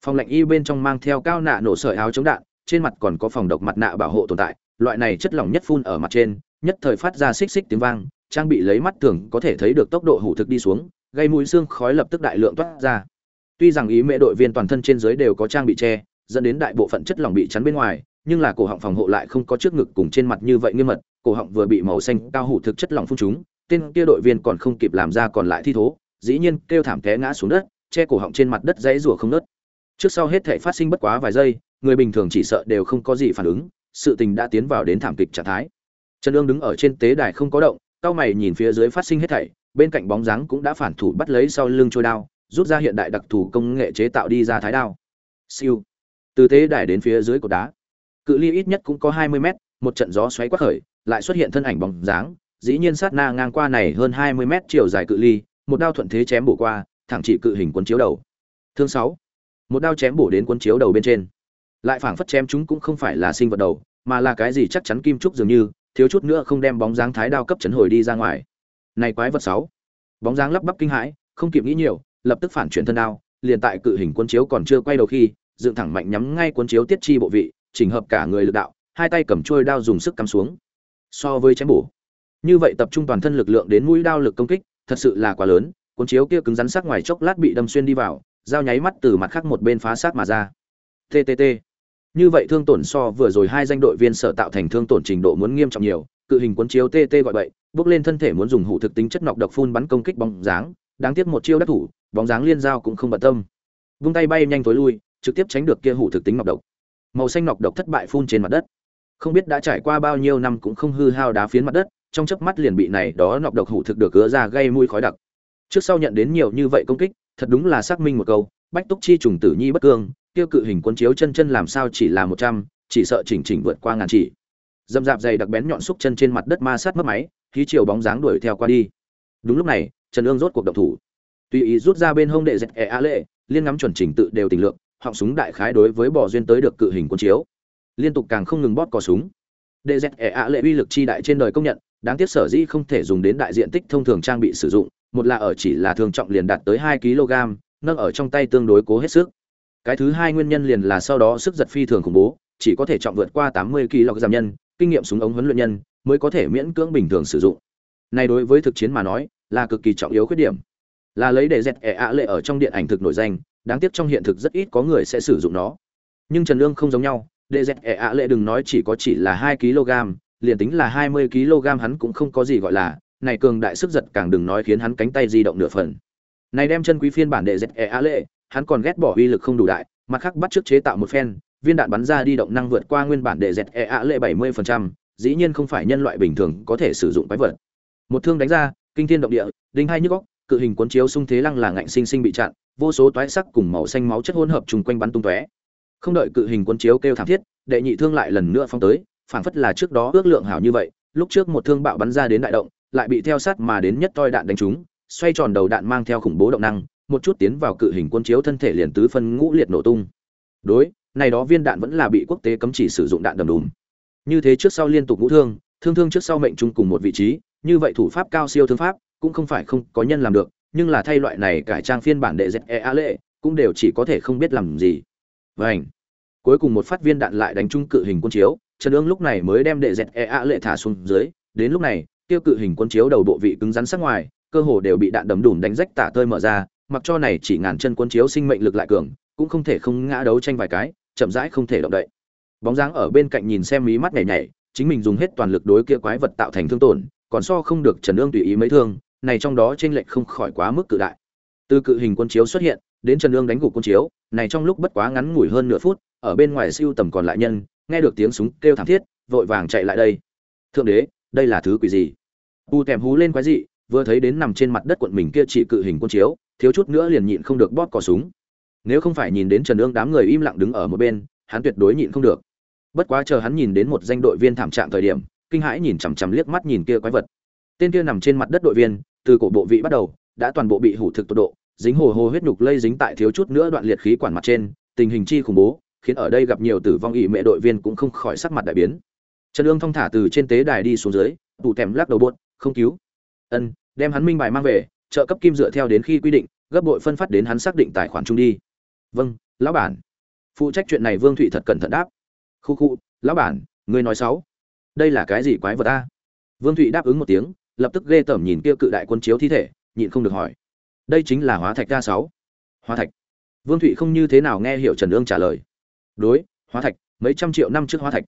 A: phòng lạnh y bên trong mang theo cao nạ nổ sợi áo chống đạn, trên mặt còn có phòng độc mặt nạ bảo hộ tồn tại, loại này chất lỏng nhất phun ở mặt trên, nhất thời phát ra xích xích tiếng vang, trang bị lấy mắt thường có thể thấy được tốc độ hủ thực đi xuống, gây mũi xương khói lập tức đại lượng toát ra. Tuy rằng ý mẹ đội viên toàn thân trên dưới đều có trang bị che, dẫn đến đại bộ phận chất lỏng bị chắn bên ngoài, nhưng là cổ họng phòng hộ lại không có trước ngực cùng trên mặt như vậy nghiêm mật, cổ họng vừa bị màu xanh cao hủ thực chất lỏng phun chúng tên kia đội viên còn không kịp làm ra còn lại thi thố, dĩ nhiên kêu thảm té ngã xuống đất, che cổ họng trên mặt đất dãy rủa không nớt trước sau hết thể phát sinh bất quá vài giây, người bình thường chỉ sợ đều không có gì phản ứng, sự tình đã tiến vào đến thảm kịch trạng thái. Trần ương đứng ở trên tế đài không có động, cao mày nhìn phía dưới phát sinh hết thảy, bên cạnh bóng dáng cũng đã phản thủ bắt lấy sau lưng trôi đao, rút ra hiện đại đặc thù công nghệ chế tạo đi ra thái đao. Siêu. Từ tế đài đến phía dưới cột đá. Cự ly ít nhất cũng có hai mươi mét, một trận gió xoáy quát khởi, lại xuất hiện thân ảnh bóng dáng, dĩ nhiên sát na ngang qua này hơn hai mươi mét chiều dài cự ly, một đao thuận thế chém bổ qua, thẳng chỉ cự hình quấn chiếu đầu. Thương sáu một đao chém bổ đến cuốn chiếu đầu bên trên. Lại phảng phất chém chúng cũng không phải là sinh vật đầu, mà là cái gì chắc chắn kim trúc dường như, thiếu chút nữa không đem bóng dáng thái đao cấp chấn hồi đi ra ngoài. Này quái vật sáu. Bóng dáng lắp bắp kinh hãi, không kịp nghĩ nhiều, lập tức phản chuyển thân đao, liền tại cự hình cuốn chiếu còn chưa quay đầu khi, dựng thẳng mạnh nhắm ngay cuốn chiếu tiết chi bộ vị, chỉnh hợp cả người lực đạo, hai tay cầm chuôi đao dùng sức cắm xuống. So với chém bổ, như vậy tập trung toàn thân lực lượng đến mũi đao lực công kích, thật sự là quá lớn, cuốn chiếu kia cứng rắn sắc ngoài chốc lát bị đâm xuyên đi vào dao nháy mắt từ mặt khác một bên phá sát mà ra. Ttt như vậy thương tổn so vừa rồi hai danh đội viên sở tạo thành thương tổn trình độ muốn nghiêm trọng nhiều, cự hình cuốn chiếu tt gọi vậy bước lên thân thể muốn dùng hủ thực tính chất nọc độc phun bắn công kích bóng dáng, đáng tiếc một chiêu đắc thủ, bóng dáng liên giao cũng không bận tâm. Vung tay bay nhanh tối lui, trực tiếp tránh được kia hủ thực tính nọc độc. Màu xanh nọc độc thất bại phun trên mặt đất. Không biết đã trải qua bao nhiêu năm cũng không hư hao đá phiến mặt đất, trong chớp mắt liền bị này đó nọc độc hủ thực được gỡ ra gây mùi khói đặc. Trước sau nhận đến nhiều như vậy công kích thật đúng là xác minh một câu, bách túc chi trùng tử nhi bất cương tiêu cự hình quân chiếu chân chân làm sao chỉ là một trăm, chỉ sợ chỉnh chỉnh vượt qua ngàn chỉ. Dầm dạp dày đặc bén nhọn xúc chân trên mặt đất ma sát mất máy, khí chiều bóng dáng đuổi theo qua đi. Đúng lúc này, trần ương rốt cuộc động thủ. Tùy ý rút ra bên hông đệ dẹt e a lệ, liên ngắm chuẩn trình tự đều tình lượng, họng súng đại khái đối với bò duyên tới được cự hình quân chiếu. Liên tục càng không ngừng bóp cò súng. Đệ dẹt e a lệ uy lực chi đại trên đời công nhận, đáng tiếc sở dĩ không thể dùng đến đại diện tích thông thường trang bị sử dụng một là ở chỉ là thường trọng liền đạt tới hai kg, nâng ở trong tay tương đối cố hết sức. Cái thứ hai nguyên nhân liền là sau đó sức giật phi thường khủng bố, chỉ có thể trọng vượt qua tám mươi kg nhân, kinh nghiệm súng ống huấn luyện nhân mới có thể miễn cưỡng bình thường sử dụng. Này đối với thực chiến mà nói, là cực kỳ trọng yếu khuyết điểm. Là lấy để dẹt ẻ ạ lệ ở trong điện ảnh thực nổi danh, đáng tiếc trong hiện thực rất ít có người sẽ sử dụng nó. Nhưng trần lương không giống nhau, để dẹt ẻ ạ lệ đừng nói chỉ có chỉ là hai kg, liền tính là hai mươi kg hắn cũng không có gì gọi là này cường đại sức giật càng đừng nói khiến hắn cánh tay di động nửa phần. Này đem chân quý phiên bản đệ dẹt e a lệ hắn còn ghét bỏ uy lực không đủ đại mặt khác bắt trước chế tạo một phen viên đạn bắn ra đi động năng vượt qua nguyên bản đệ dẹt e a lệ 70%, dĩ nhiên không phải nhân loại bình thường có thể sử dụng quái vật. Một thương đánh ra kinh thiên động địa đinh hai nhức óc, cự hình cuốn chiếu xung thế lăng là ngạnh sinh sinh bị chặn vô số toái sắc cùng màu xanh máu chất hỗn hợp trùng quanh bắn tung tóe. Không đợi cự hình cuốn chiếu kêu thảm thiết đệ nhị thương lại lần nữa phong tới phảng phất là trước đó ước lượng hảo như vậy lúc trước một thương bạo bắn ra đến đại động lại bị theo sát mà đến nhất toi đạn đánh trúng, xoay tròn đầu đạn mang theo khủng bố động năng, một chút tiến vào cự hình quân chiếu thân thể liền tứ phân ngũ liệt nổ tung. Đối, này đó viên đạn vẫn là bị quốc tế cấm chỉ sử dụng đạn đầm đùm. Như thế trước sau liên tục ngũ thương thương thương trước sau mệnh trung cùng một vị trí, như vậy thủ pháp cao siêu thương pháp, cũng không phải không có nhân làm được, nhưng là thay loại này cải trang phiên bản đệ dệt e a lệ, cũng đều chỉ có thể không biết làm gì. Vành. cuối cùng một phát viên đạn lại đánh trúng cự hình quân chiếu, trần ương lúc này mới đem đệ dệt e a lệ thả xuống dưới, đến lúc này tiêu cự hình quân chiếu đầu bộ vị cứng rắn sắc ngoài cơ hồ đều bị đạn đấm đùm đánh rách tả tơi mở ra mặc cho này chỉ ngàn chân quân chiếu sinh mệnh lực lại cường, cũng không thể không ngã đấu tranh vài cái, chậm rãi không thể động đậy. Bóng dáng ở bên cạnh nhìn xem mí mắt nhảy nhảy, chính mình dùng hết toàn lực đối kia quái vật tạo thành thương tổn, còn so không được Trần Nương tùy ý mấy thương, này trong đó trên lệch không khỏi quá mức cự đại. Từ cự hình quân chiếu xuất hiện, đến Trần Nương đánh gục quân chiếu, này trong lúc bất quá ngắn ngủi hơn nửa phút, ở bên ngoài siêu tầm còn lại nhân, nghe được tiếng súng kêu thảm thiết, vội vàng chạy lại đây. Thượng đế, đây là thứ quỷ gì? U tèm hú lên quái dị, vừa thấy đến nằm trên mặt đất quận mình kia chỉ cự hình quân chiếu, thiếu chút nữa liền nhịn không được bóp cò súng. Nếu không phải nhìn đến trần ương đám người im lặng đứng ở một bên hắn tuyệt đối nhịn không được. Bất quá chờ hắn nhìn đến một danh đội viên thảm trạng thời điểm kinh hãi nhìn chằm chằm liếc mắt nhìn kia quái vật. Tên kia nằm trên mặt đất đội viên từ cổ bộ vị bắt đầu đã toàn bộ bị hủ thực tột độ dính hồ hồ huyết nhục lây dính tại thiếu chút nữa đoạn liệt khí quản mặt trên tình hình chi khủng bố khiến ở đây gặp nhiều tử vong ỵ mẹ đội viên cũng không khỏi sắc mặt đại biến trần ương thong thả từ trên tế đài đi xuống dưới, tủ tèm lắc đầu bột không cứu. Ân, đem hắn minh bài mang về, trợ cấp kim dựa theo đến khi quy định, gấp bội phân phát đến hắn xác định tài khoản chung đi. Vâng lão bản. Phụ trách chuyện này vương thụy thật cẩn thận đáp. Khu khu, lão bản người nói sáu đây là cái gì quái vật ta vương thụy đáp ứng một tiếng, lập tức ghê tởm nhìn kia cự đại quân chiếu thi thể, nhịn không được hỏi. Đây chính là hóa thạch ga sáu. Hóa thạch? Vương thụy không như thế nào nghe hiểu trần ương trả lời. Đối, hóa thạch, mấy trăm triệu năm trước hóa thạch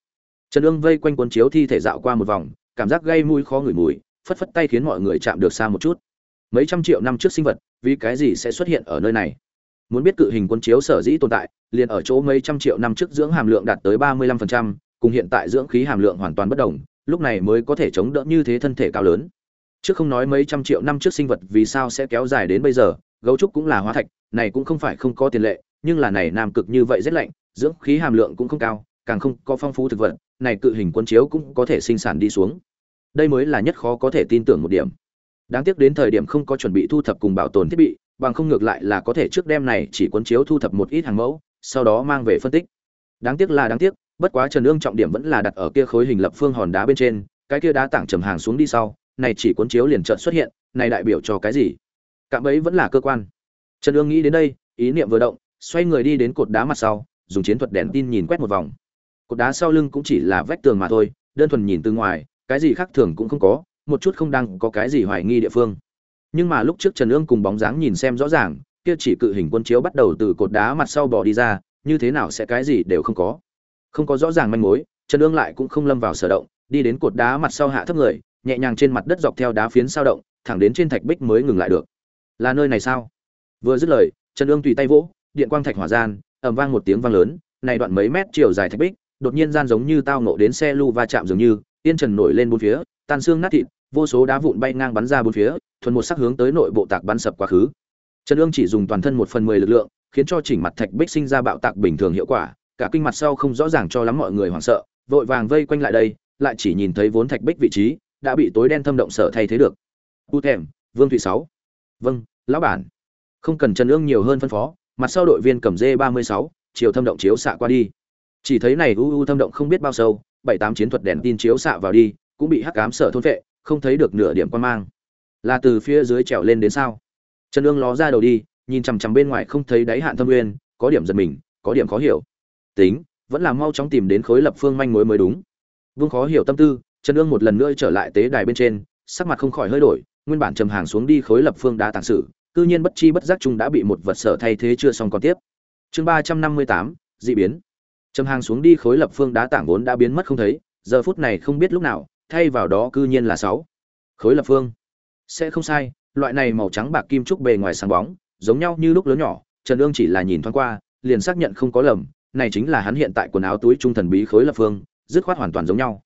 A: trần ương vây quanh cuốn chiếu thi thể dạo qua một vòng cảm giác gây mũi khó ngửi mùi phất phất tay khiến mọi người chạm được xa một chút. Mấy trăm triệu năm trước sinh vật vì cái gì sẽ xuất hiện ở nơi này? Muốn biết cự hình quân chiếu sở dĩ tồn tại liền ở chỗ mấy trăm triệu năm trước dưỡng hàm lượng đạt tới ba mươi lăm phần trăm, cùng hiện tại dưỡng khí hàm lượng hoàn toàn bất đồng lúc này mới có thể chống đỡ như thế thân thể cao lớn. Trước không nói mấy trăm triệu năm trước sinh vật vì sao sẽ kéo dài đến bây giờ gấu trúc cũng là hóa thạch này cũng không phải không có tiền lệ nhưng là này nam cực như vậy rất lạnh dưỡng khí hàm lượng cũng không cao càng không có phong phú thực vật này cự hình quân chiếu cũng có thể sinh sản đi xuống. Đây mới là nhất khó có thể tin tưởng một điểm. Đáng tiếc đến thời điểm không có chuẩn bị thu thập cùng bảo tồn thiết bị, bằng không ngược lại là có thể trước đêm này chỉ cuốn chiếu thu thập một ít hàng mẫu, sau đó mang về phân tích. Đáng tiếc là đáng tiếc, bất quá trần ương trọng điểm vẫn là đặt ở kia khối hình lập phương hòn đá bên trên, cái kia đá tảng trầm hàng xuống đi sau, này chỉ cuốn chiếu liền chợt xuất hiện, này đại biểu cho cái gì? Cạm ấy vẫn là cơ quan. Trần ương nghĩ đến đây, ý niệm vừa động, xoay người đi đến cột đá mặt sau, dùng chiến thuật đèn tin nhìn quét một vòng cột đá sau lưng cũng chỉ là vách tường mà thôi, đơn thuần nhìn từ ngoài, cái gì khác thường cũng không có, một chút không đang có cái gì hoài nghi địa phương. Nhưng mà lúc trước trần ương cùng bóng dáng nhìn xem rõ ràng, kia chỉ cự hình quân chiếu bắt đầu từ cột đá mặt sau bò đi ra, như thế nào sẽ cái gì đều không có. Không có rõ ràng manh mối, trần ương lại cũng không lâm vào sở động, đi đến cột đá mặt sau hạ thấp người, nhẹ nhàng trên mặt đất dọc theo đá phiến sao động, thẳng đến trên thạch bích mới ngừng lại được. Là nơi này sao? Vừa dứt lời, trần ương tùy tay vỗ, điện quang thạch hỏa gian, ầm vang một tiếng vang lớn, này đoạn mấy mét chiều dài thạch bích đột nhiên gian giống như tao nộ đến xe lưu va chạm dường như, yên trần nổi lên bốn phía, tan xương nát thịt, vô số đá vụn bay ngang bắn ra bốn phía, thuần một sắc hướng tới nội bộ tạc bắn sập quá khứ. Trần ương chỉ dùng toàn thân một phần mười lực lượng, khiến cho chỉnh mặt thạch bích sinh ra bạo tạc bình thường hiệu quả, cả kinh mặt sau không rõ ràng cho lắm mọi người hoảng sợ, vội vàng vây quanh lại đây, lại chỉ nhìn thấy vốn thạch bích vị trí, đã bị tối đen thâm động sở thay thế được. U thèm, vương thụy sáu. Vâng lão bản. Không cần trần ương nhiều hơn phân phó, mặt sau đội viên cầm dê ba mươi sáu, chiều thâm động chiếu xạ qua đi chỉ thấy này u u thâm động không biết bao sâu, bảy tám chiến thuật đèn tin chiếu xạ vào đi, cũng bị hắc ám sở thôn vệ không thấy được nửa điểm quan mang. Là từ phía dưới trèo lên đến sao trần ương ló ra đầu đi, nhìn chằm chằm bên ngoài không thấy đáy hạn thâm nguyên, có điểm giật mình, có điểm khó hiểu. Tính, vẫn là mau chóng tìm đến khối lập phương manh mối mới đúng. Vương khó hiểu tâm tư, trần ương một lần nữa trở lại tế đài bên trên, sắc mặt không khỏi hơi đổi, nguyên bản trầm hàng xuống đi khối lập phương đá tàng sử cư nhiên bất chi bất giác chung đã bị một vật sở thay thế chưa xong còn tiếp. Chương ba trăm năm mươi tám, dị biến trầm hàng xuống đi khối lập phương đá tảng vốn đã biến mất không thấy, giờ phút này không biết lúc nào, thay vào đó cư nhiên là sáu. Khối lập phương. Sẽ không sai, loại này màu trắng bạc kim trúc bề ngoài sáng bóng, giống nhau như lúc lớn nhỏ, trần Dương chỉ là nhìn thoáng qua, liền xác nhận không có lầm, này chính là hắn hiện tại quần áo túi trung thần bí khối lập phương, dứt khoát hoàn toàn giống nhau.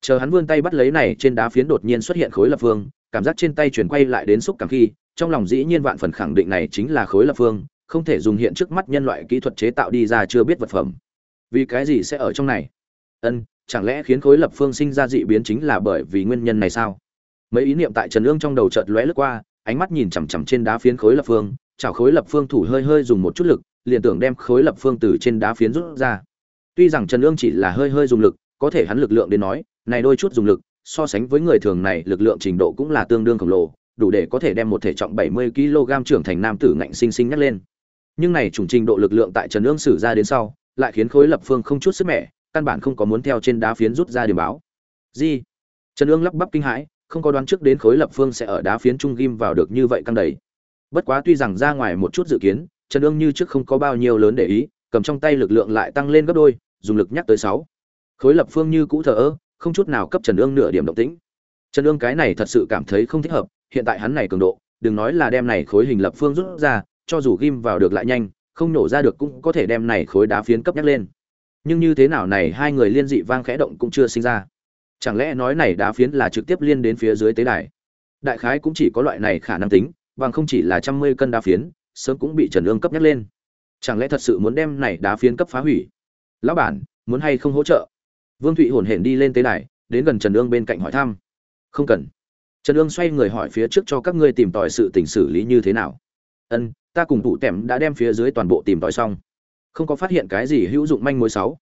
A: Chờ hắn vươn tay bắt lấy này, trên đá phiến đột nhiên xuất hiện khối lập phương, cảm giác trên tay chuyển quay lại đến xúc cảm khi, trong lòng dĩ nhiên vạn phần khẳng định này chính là khối lập phương, không thể dùng hiện trước mắt nhân loại kỹ thuật chế tạo đi ra chưa biết vật phẩm vì cái gì sẽ ở trong này? Ân, chẳng lẽ khiến khối lập phương sinh ra dị biến chính là bởi vì nguyên nhân này sao? Mấy ý niệm tại trần ương trong đầu chợt lóe lướt qua, ánh mắt nhìn chằm chằm trên đá phiến khối lập phương, chảo khối lập phương thủ hơi hơi dùng một chút lực, liền tưởng đem khối lập phương từ trên đá phiến rút ra. Tuy rằng trần ương chỉ là hơi hơi dùng lực, có thể hắn lực lượng đến nói, này đôi chút dùng lực, so sánh với người thường này, lực lượng trình độ cũng là tương đương khổng lồ, đủ để có thể đem một thể trọng 70 kg trưởng thành nam tử ngạnh sinh sinh nhắc lên. Nhưng này chủng trình độ lực lượng tại trần ương sử ra đến sau lại khiến khối lập phương không chút sức mẻ, căn bản không có muốn theo trên đá phiến rút ra điểm báo. Gì? Trần ương lắp bắp kinh hãi, không có đoán trước đến khối lập phương sẽ ở đá phiến trung ghim vào được như vậy căng đầy. Bất quá tuy rằng ra ngoài một chút dự kiến, trần ương như trước không có bao nhiêu lớn để ý, cầm trong tay lực lượng lại tăng lên gấp đôi, dùng lực nhắc tới sáu. Khối lập phương như cũ thờ ơ, không chút nào cấp trần ương nửa điểm động tĩnh. Trần ương cái này thật sự cảm thấy không thích hợp, hiện tại hắn này cường độ, đừng nói là đem này khối hình lập phương rút ra, cho dù ghim vào được lại nhanh không nổ ra được cũng có thể đem này khối đá phiến cấp nhắc lên. Nhưng như thế nào này hai người liên dị vang khẽ động cũng chưa sinh ra. Chẳng lẽ nói này đá phiến là trực tiếp liên đến phía dưới tế đài? Đại khái cũng chỉ có loại này khả năng tính, bằng không chỉ là trăm mươi cân đá phiến, sớm cũng bị trần ương cấp nhắc lên. Chẳng lẽ thật sự muốn đem này đá phiến cấp phá hủy? Lão bản, muốn hay không hỗ trợ? Vương thụy hổn hển đi lên tế đài, đến gần trần ương bên cạnh hỏi thăm. Không cần. Trần ương xoay người hỏi phía trước cho các ngươi tìm tòi sự tình xử lý như thế nào ân, ta cùng tụ tẻm đã đem phía dưới toàn bộ tìm tòi xong. Không có phát hiện cái gì hữu dụng manh mối sáu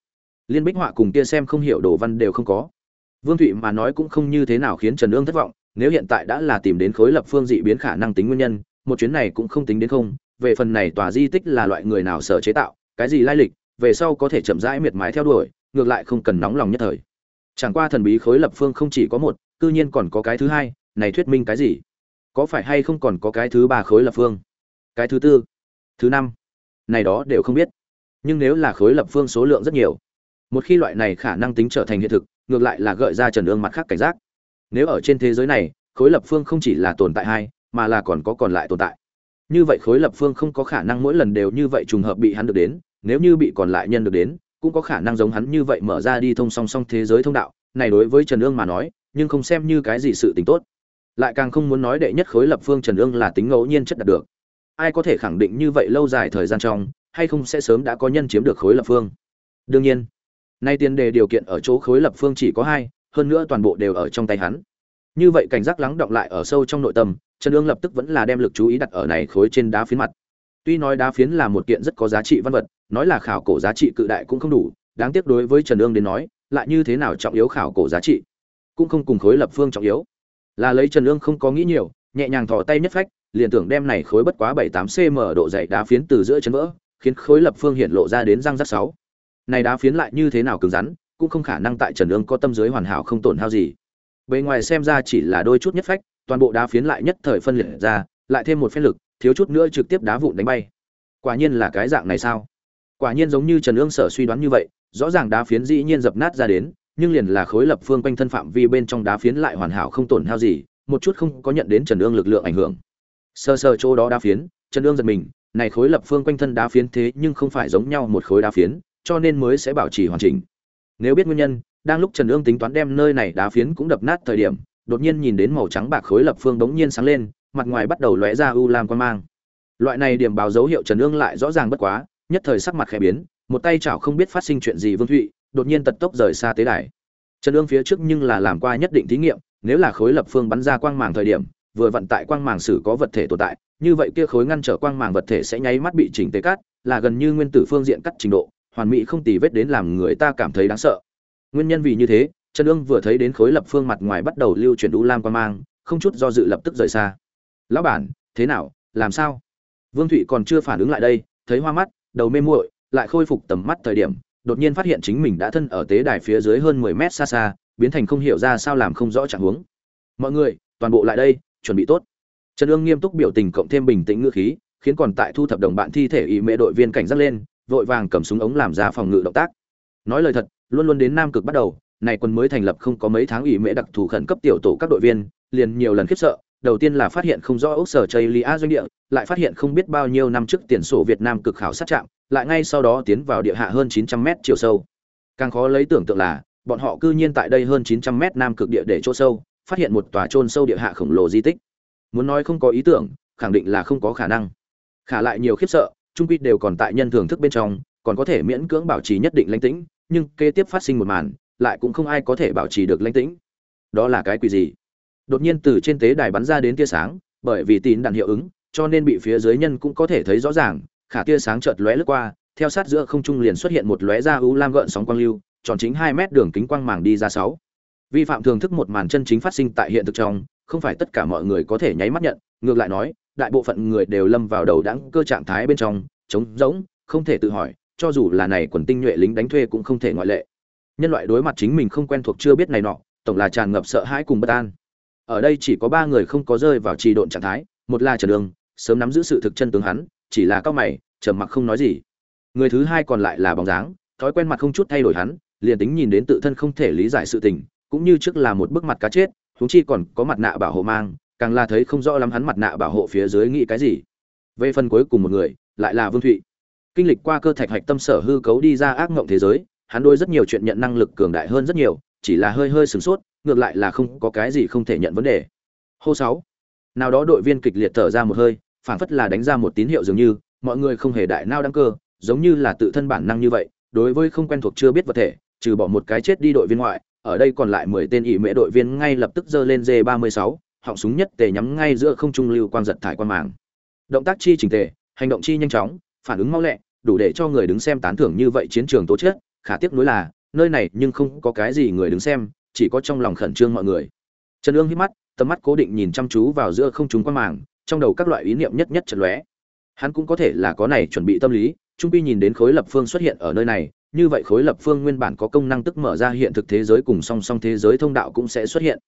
A: liên bích họa cùng kia xem không hiểu đồ văn đều không có. Vương thụy mà nói cũng không như thế nào khiến trần ương thất vọng, nếu hiện tại đã là tìm đến khối lập phương dị biến khả năng tính nguyên nhân, một chuyến này cũng không tính đến không, về phần này tòa di tích là loại người nào sở chế tạo, cái gì lai lịch, về sau có thể chậm rãi miệt mài theo đuổi, ngược lại không cần nóng lòng nhất thời. Chẳng qua thần bí khối lập phương không chỉ có một, cư nhiên còn có cái thứ hai, này thuyết minh cái gì? Có phải hay không còn có cái thứ ba khối lập phương? Cái thứ tư, thứ năm, này đó đều không biết. Nhưng nếu là khối lập phương số lượng rất nhiều, một khi loại này khả năng tính trở thành hiện thực, ngược lại là gợi ra trần ương mặt khác cảnh giác. Nếu ở trên thế giới này, khối lập phương không chỉ là tồn tại hai, mà là còn có còn lại tồn tại. Như vậy khối lập phương không có khả năng mỗi lần đều như vậy trùng hợp bị hắn được đến, nếu như bị còn lại nhân được đến, cũng có khả năng giống hắn như vậy mở ra đi thông song song thế giới thông đạo, này đối với trần ương mà nói, nhưng không xem như cái gì sự tính tốt. Lại càng không muốn nói đệ nhất khối lập phương trần ương là tính ngẫu nhiên chất đạt được ai có thể khẳng định như vậy lâu dài thời gian trong, hay không sẽ sớm đã có nhân chiếm được khối lập phương? Đương nhiên, nay tiền đề điều kiện ở chỗ khối lập phương chỉ có hai, hơn nữa toàn bộ đều ở trong tay hắn. Như vậy cảnh giác lắng động lại ở sâu trong nội tâm, trần ương lập tức vẫn là đem lực chú ý đặt ở này khối trên đá phiến mặt. Tuy nói đá phiến là một kiện rất có giá trị văn vật, nói là khảo cổ giá trị cự đại cũng không đủ, đáng tiếc đối với trần ương đến nói, lại như thế nào trọng yếu khảo cổ giá trị? Cũng không cùng khối lập phương trọng yếu. Là lấy trần ương không có nghĩ nhiều nhẹ nhàng thò tay nhất phách, liền tưởng đem này khối bất quá bảy tám cm độ dày đá phiến từ giữa chân vỡ, khiến khối lập phương hiện lộ ra đến răng rắc sáu. Này đá phiến lại như thế nào cứng rắn, cũng không khả năng tại trần ương có tâm giới hoàn hảo không tổn hao gì. Bề ngoài xem ra chỉ là đôi chút nhất phách, toàn bộ đá phiến lại nhất thời phân liệt ra, lại thêm một phép lực, thiếu chút nữa trực tiếp đá vụn đánh bay. Quả nhiên là cái dạng này sao? Quả nhiên giống như trần ương sở suy đoán như vậy, rõ ràng đá phiến dĩ nhiên dập nát ra đến, nhưng liền là khối lập phương quanh thân phạm vi bên trong đá phiến lại hoàn hảo không tổn hao gì một chút không có nhận đến trần ương lực lượng ảnh hưởng. Sơ sơ chỗ đó đá phiến, trần ương giật mình, này khối lập phương quanh thân đá phiến thế nhưng không phải giống nhau một khối đá phiến, cho nên mới sẽ bảo trì hoàn chỉnh. Nếu biết nguyên nhân, đang lúc trần ương tính toán đem nơi này đá phiến cũng đập nát thời điểm, đột nhiên nhìn đến màu trắng bạc khối lập phương bỗng nhiên sáng lên, mặt ngoài bắt đầu lóe ra u lam quan mang. Loại này điểm báo dấu hiệu trần ương lại rõ ràng bất quá, nhất thời sắc mặt khẽ biến, một tay chảo không biết phát sinh chuyện gì vương thụy, đột nhiên tật tốc rời xa tế đài. Trần ương phía trước nhưng là làm qua nhất định thí nghiệm nếu là khối lập phương bắn ra quang màng thời điểm, vừa vận tại quang màng sử có vật thể tồn tại, như vậy kia khối ngăn trở quang màng vật thể sẽ nháy mắt bị chỉnh tế cắt, là gần như nguyên tử phương diện cắt trình độ, hoàn mỹ không tì vết đến làm người ta cảm thấy đáng sợ. Nguyên nhân vì như thế, trần ương vừa thấy đến khối lập phương mặt ngoài bắt đầu lưu chuyển đũ lam quang mang, không chút do dự lập tức rời xa. Lão bản, thế nào, làm sao? Vương thụy còn chưa phản ứng lại đây, thấy hoa mắt, đầu mê muội, lại khôi phục tầm mắt thời điểm đột nhiên phát hiện chính mình đã thân ở tế đài phía dưới hơn mười mét xa xa, biến thành không hiểu ra sao làm không rõ trạng huống. Mọi người, toàn bộ lại đây, chuẩn bị tốt. Trần Dương nghiêm túc biểu tình cộng thêm bình tĩnh ngữ khí, khiến còn tại thu thập đồng bạn thi thể y mễ đội viên cảnh giác lên, vội vàng cầm súng ống làm ra phòng ngự động tác. Nói lời thật, luôn luôn đến nam cực bắt đầu, này quân mới thành lập không có mấy tháng ủy mễ đặc thù khẩn cấp tiểu tổ các đội viên, liền nhiều lần khiếp sợ. Đầu tiên là phát hiện không rõ ốc sở chây lia doanh địa, lại phát hiện không biết bao nhiêu năm trước tiền sổ việt nam cực khảo sát trạm lại ngay sau đó tiến vào địa hạ hơn 900 mét chiều sâu. Càng khó lấy tưởng tượng là, bọn họ cư nhiên tại đây hơn 900 mét nam cực địa để chỗ sâu, phát hiện một tòa chôn sâu địa hạ khổng lồ di tích. Muốn nói không có ý tưởng, khẳng định là không có khả năng. Khả lại nhiều khiếp sợ trung quy đều còn tại nhân thường thức bên trong, còn có thể miễn cưỡng bảo trì nhất định lãnh tĩnh, nhưng kế tiếp phát sinh một màn, lại cũng không ai có thể bảo trì được lãnh tĩnh. Đó là cái quỷ gì? Đột nhiên từ trên tế đài bắn ra đến tia sáng, bởi vì tín đạn hiệu ứng, cho nên bị phía dưới nhân cũng có thể thấy rõ ràng khả tia sáng chợt lóe lướt qua, theo sát giữa không trung liền xuất hiện một lóe ra u lam gợn sóng quang lưu, tròn chính hai mét đường kính quang màng đi ra sáu. Vi phạm thường thức một màn chân chính phát sinh tại hiện thực trong, không phải tất cả mọi người có thể nháy mắt nhận, ngược lại nói, đại bộ phận người đều lâm vào đầu đãng cơ trạng thái bên trong, trống rỗng, không thể tự hỏi, cho dù là này quần tinh nhuệ lính đánh thuê cũng không thể ngoại lệ. Nhân loại đối mặt chính mình không quen thuộc chưa biết này nọ, tổng là tràn ngập sợ hãi cùng bất an. Ở đây chỉ có ba người không có rơi vào trì độn trạng thái, một là trần đường, sớm nắm giữ sự thực chân tướng hắn chỉ là cao mày, trầm mặc không nói gì. Người thứ hai còn lại là bóng dáng, thói quen mặt không chút thay đổi hắn, liền tính nhìn đến tự thân không thể lý giải sự tình, cũng như trước là một bức mặt cá chết, huống chi còn có mặt nạ bảo hộ mang, càng là thấy không rõ lắm hắn mặt nạ bảo hộ phía dưới nghĩ cái gì. Về phần cuối cùng một người, lại là vương thụy. Kinh lịch qua cơ thạch hạch tâm sở hư cấu đi ra ác ngộng thế giới, hắn đôi rất nhiều chuyện nhận năng lực cường đại hơn rất nhiều, chỉ là hơi hơi sửng sốt, ngược lại là không có cái gì không thể nhận vấn đề. Hô sáu. Nào đó đội viên kịch liệt thở ra một hơi phảng phất là đánh ra một tín hiệu dường như mọi người không hề đại nao đăng cơ giống như là tự thân bản năng như vậy đối với không quen thuộc chưa biết vật thể trừ bỏ một cái chết đi đội viên ngoại ở đây còn lại mười tên ỷ mễ đội viên ngay lập tức giơ lên J36, họng súng nhất tề nhắm ngay giữa không trung lưu quang giật thải quan màng. Động tác chi chỉnh tề, hành động chi nhanh chóng, phản ứng mau lẹ, đủ để cho người đứng xem tán thưởng như vậy chiến trường tố chất, khả tiếc nuối là, nơi này nhưng không có cái gì người đứng xem, chỉ có trong lòng khẩn trương mọi người. Trần ương hít mắt, tầm mắt cố định nhìn chăm chú vào giữa không trung quan màng, trong đầu các loại ý niệm nhất nhất chật lóe. Hắn cũng có thể là có này chuẩn bị tâm lý, trung pi nhìn đến khối lập phương xuất hiện ở nơi này, như vậy khối lập phương nguyên bản có công năng tức mở ra hiện thực thế giới cùng song song thế giới thông đạo cũng sẽ xuất hiện.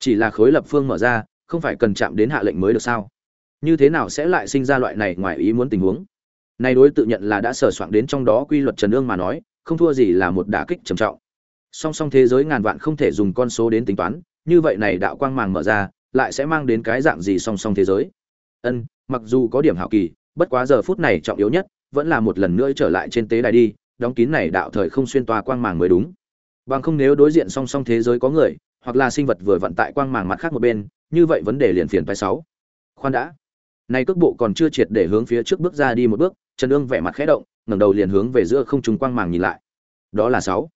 A: Chỉ là khối lập phương mở ra, không phải cần chạm đến hạ lệnh mới được sao? như thế nào sẽ lại sinh ra loại này ngoài ý muốn tình huống Nay đối tự nhận là đã sở soạn đến trong đó quy luật trần ương mà nói không thua gì là một đả kích trầm trọng song song thế giới ngàn vạn không thể dùng con số đến tính toán như vậy này đạo quang màng mở ra lại sẽ mang đến cái dạng gì song song thế giới ân, mặc dù có điểm hảo kỳ, bất quá giờ phút này trọng yếu nhất, vẫn là một lần nữa trở lại trên tế đài đi, đóng kín này đạo thời không xuyên toa quang màng mới đúng. Bằng không nếu đối diện song song thế giới có người, hoặc là sinh vật vừa vận tại quang màng mặt khác một bên, như vậy vấn đề liền phiền phải sáu. Khoan đã. Nay cước bộ còn chưa triệt để hướng phía trước bước ra đi một bước, trần ương vẻ mặt khẽ động, ngẩng đầu liền hướng về giữa không trung quang màng nhìn lại. Đó là sáu.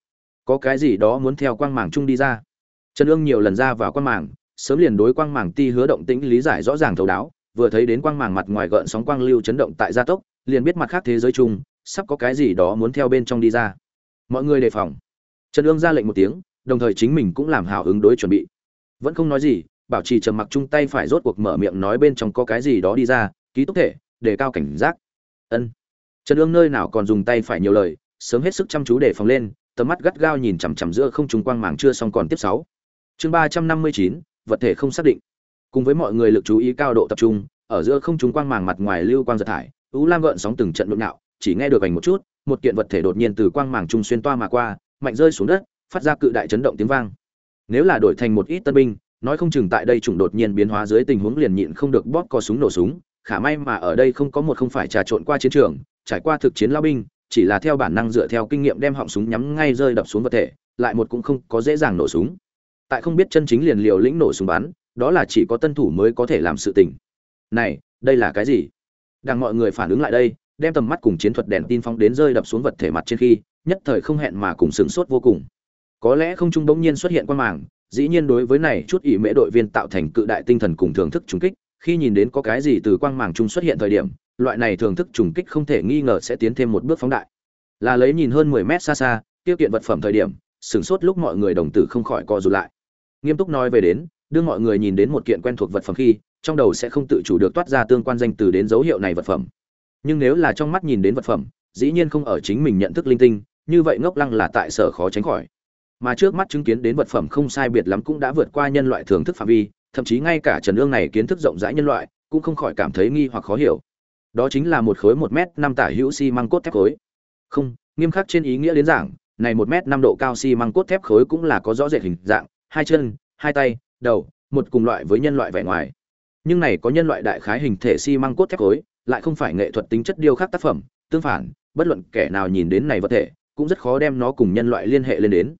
A: Có cái gì đó muốn theo quang màng chung đi ra? Trần ương nhiều lần ra vào quang màng, sớm liền đối quang màng ti hứa động tĩnh lý giải rõ ràng thấu đáo vừa thấy đến quang màng mặt ngoài gợn sóng quang lưu chấn động tại gia tốc, liền biết mặt khác thế giới chung, sắp có cái gì đó muốn theo bên trong đi ra. Mọi người đề phòng. Trần Dương ra lệnh một tiếng, đồng thời chính mình cũng làm hào ứng đối chuẩn bị. Vẫn không nói gì, bảo trì trầm mặc chung tay phải rốt cuộc mở miệng nói bên trong có cái gì đó đi ra, ký túc thể đề cao cảnh giác. Ân. Trần Dương nơi nào còn dùng tay phải nhiều lời, sớm hết sức chăm chú để phòng lên, tầm mắt gắt gao nhìn chằm chằm giữa không trung quang màng chưa xong còn tiếp sáu. Chương ba trăm năm mươi chín, vật thể không xác định cùng với mọi người lực chú ý cao độ tập trung, ở giữa không trung quang màng mặt ngoài lưu quang giật thải, u lam gợn sóng từng trận nhộn nhạo, chỉ nghe được ảnh một chút, một kiện vật thể đột nhiên từ quang màng trung xuyên toa mà qua, mạnh rơi xuống đất, phát ra cự đại chấn động tiếng vang. Nếu là đổi thành một ít tân binh, nói không chừng tại đây chủng đột nhiên biến hóa dưới tình huống liền nhịn không được bóp co súng nổ súng, khả may mà ở đây không có một không phải trà trộn qua chiến trường, trải qua thực chiến lao binh, chỉ là theo bản năng dựa theo kinh nghiệm đem họng súng nhắm ngay rơi đập xuống vật thể, lại một cũng không có dễ dàng nổ súng. Tại không biết chân chính liền liều lĩnh nổ súng bắn đó là chỉ có tân thủ mới có thể làm sự tình. Này, đây là cái gì? Đang mọi người phản ứng lại đây, đem tầm mắt cùng chiến thuật đèn tin phóng đến rơi đập xuống vật thể mặt trên khi, nhất thời không hẹn mà cùng sửng sốt vô cùng. Có lẽ không trung bỗng nhiên xuất hiện quan màng, dĩ nhiên đối với này chút ỷ mễ đội viên tạo thành cự đại tinh thần cùng thưởng thức trùng kích, khi nhìn đến có cái gì từ quang màng trung xuất hiện thời điểm, loại này thưởng thức trùng kích không thể nghi ngờ sẽ tiến thêm một bước phóng đại. Là lấy nhìn hơn 10 mét xa xa, tiêu kiện vật phẩm thời điểm, sửng sốt lúc mọi người đồng tử không khỏi co rụt lại. Nghiêm túc nói về đến đưa mọi người nhìn đến một kiện quen thuộc vật phẩm khi, trong đầu sẽ không tự chủ được toát ra tương quan danh từ đến dấu hiệu này vật phẩm. Nhưng nếu là trong mắt nhìn đến vật phẩm, dĩ nhiên không ở chính mình nhận thức linh tinh, như vậy ngốc lăng là tại sở khó tránh khỏi. Mà trước mắt chứng kiến đến vật phẩm không sai biệt lắm cũng đã vượt qua nhân loại thưởng thức phạm vi, thậm chí ngay cả trần ương này kiến thức rộng rãi nhân loại, cũng không khỏi cảm thấy nghi hoặc khó hiểu. Đó chính là một khối một m năm tả hữu xi măng cốt thép khối. Không, nghiêm khắc trên ý nghĩa đến giảng này một m năm độ cao xi măng cốt thép khối cũng là có rõ rệt hình dạng, hai chân, hai tay đầu, một cùng loại với nhân loại vẻ ngoài. Nhưng này có nhân loại đại khái hình thể xi măng cốt thép khối, lại không phải nghệ thuật tính chất điêu khắc tác phẩm, tương phản, bất luận kẻ nào nhìn đến này vật thể, cũng rất khó đem nó cùng nhân loại liên hệ lên đến.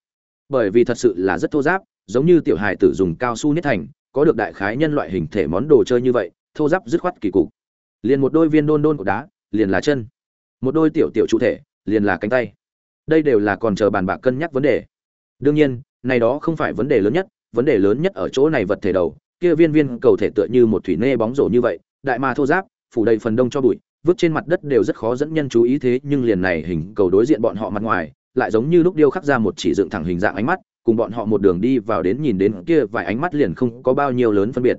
A: Bởi vì thật sự là rất thô giáp, giống như tiểu hài tử dùng cao su nhất thành, có được đại khái nhân loại hình thể món đồ chơi như vậy, thô giáp dứt khoát kỳ cục. Liền một đôi viên đôn đôn của đá, liền là chân. Một đôi tiểu tiểu trụ thể, liền là cánh tay. Đây đều là còn chờ bàn bạc cân nhắc vấn đề. Đương nhiên, này đó không phải vấn đề lớn nhất vấn đề lớn nhất ở chỗ này vật thể đầu, kia viên viên cầu thể tựa như một thủy nê bóng rổ như vậy, đại ma thô giáp, phủ đầy phần đông cho bụi, vứt trên mặt đất đều rất khó dẫn nhân chú ý thế, nhưng liền này hình cầu đối diện bọn họ mặt ngoài, lại giống như lúc điêu khắc ra một chỉ dựng thẳng hình dạng ánh mắt, cùng bọn họ một đường đi vào đến nhìn đến kia vài ánh mắt liền không có bao nhiêu lớn phân biệt.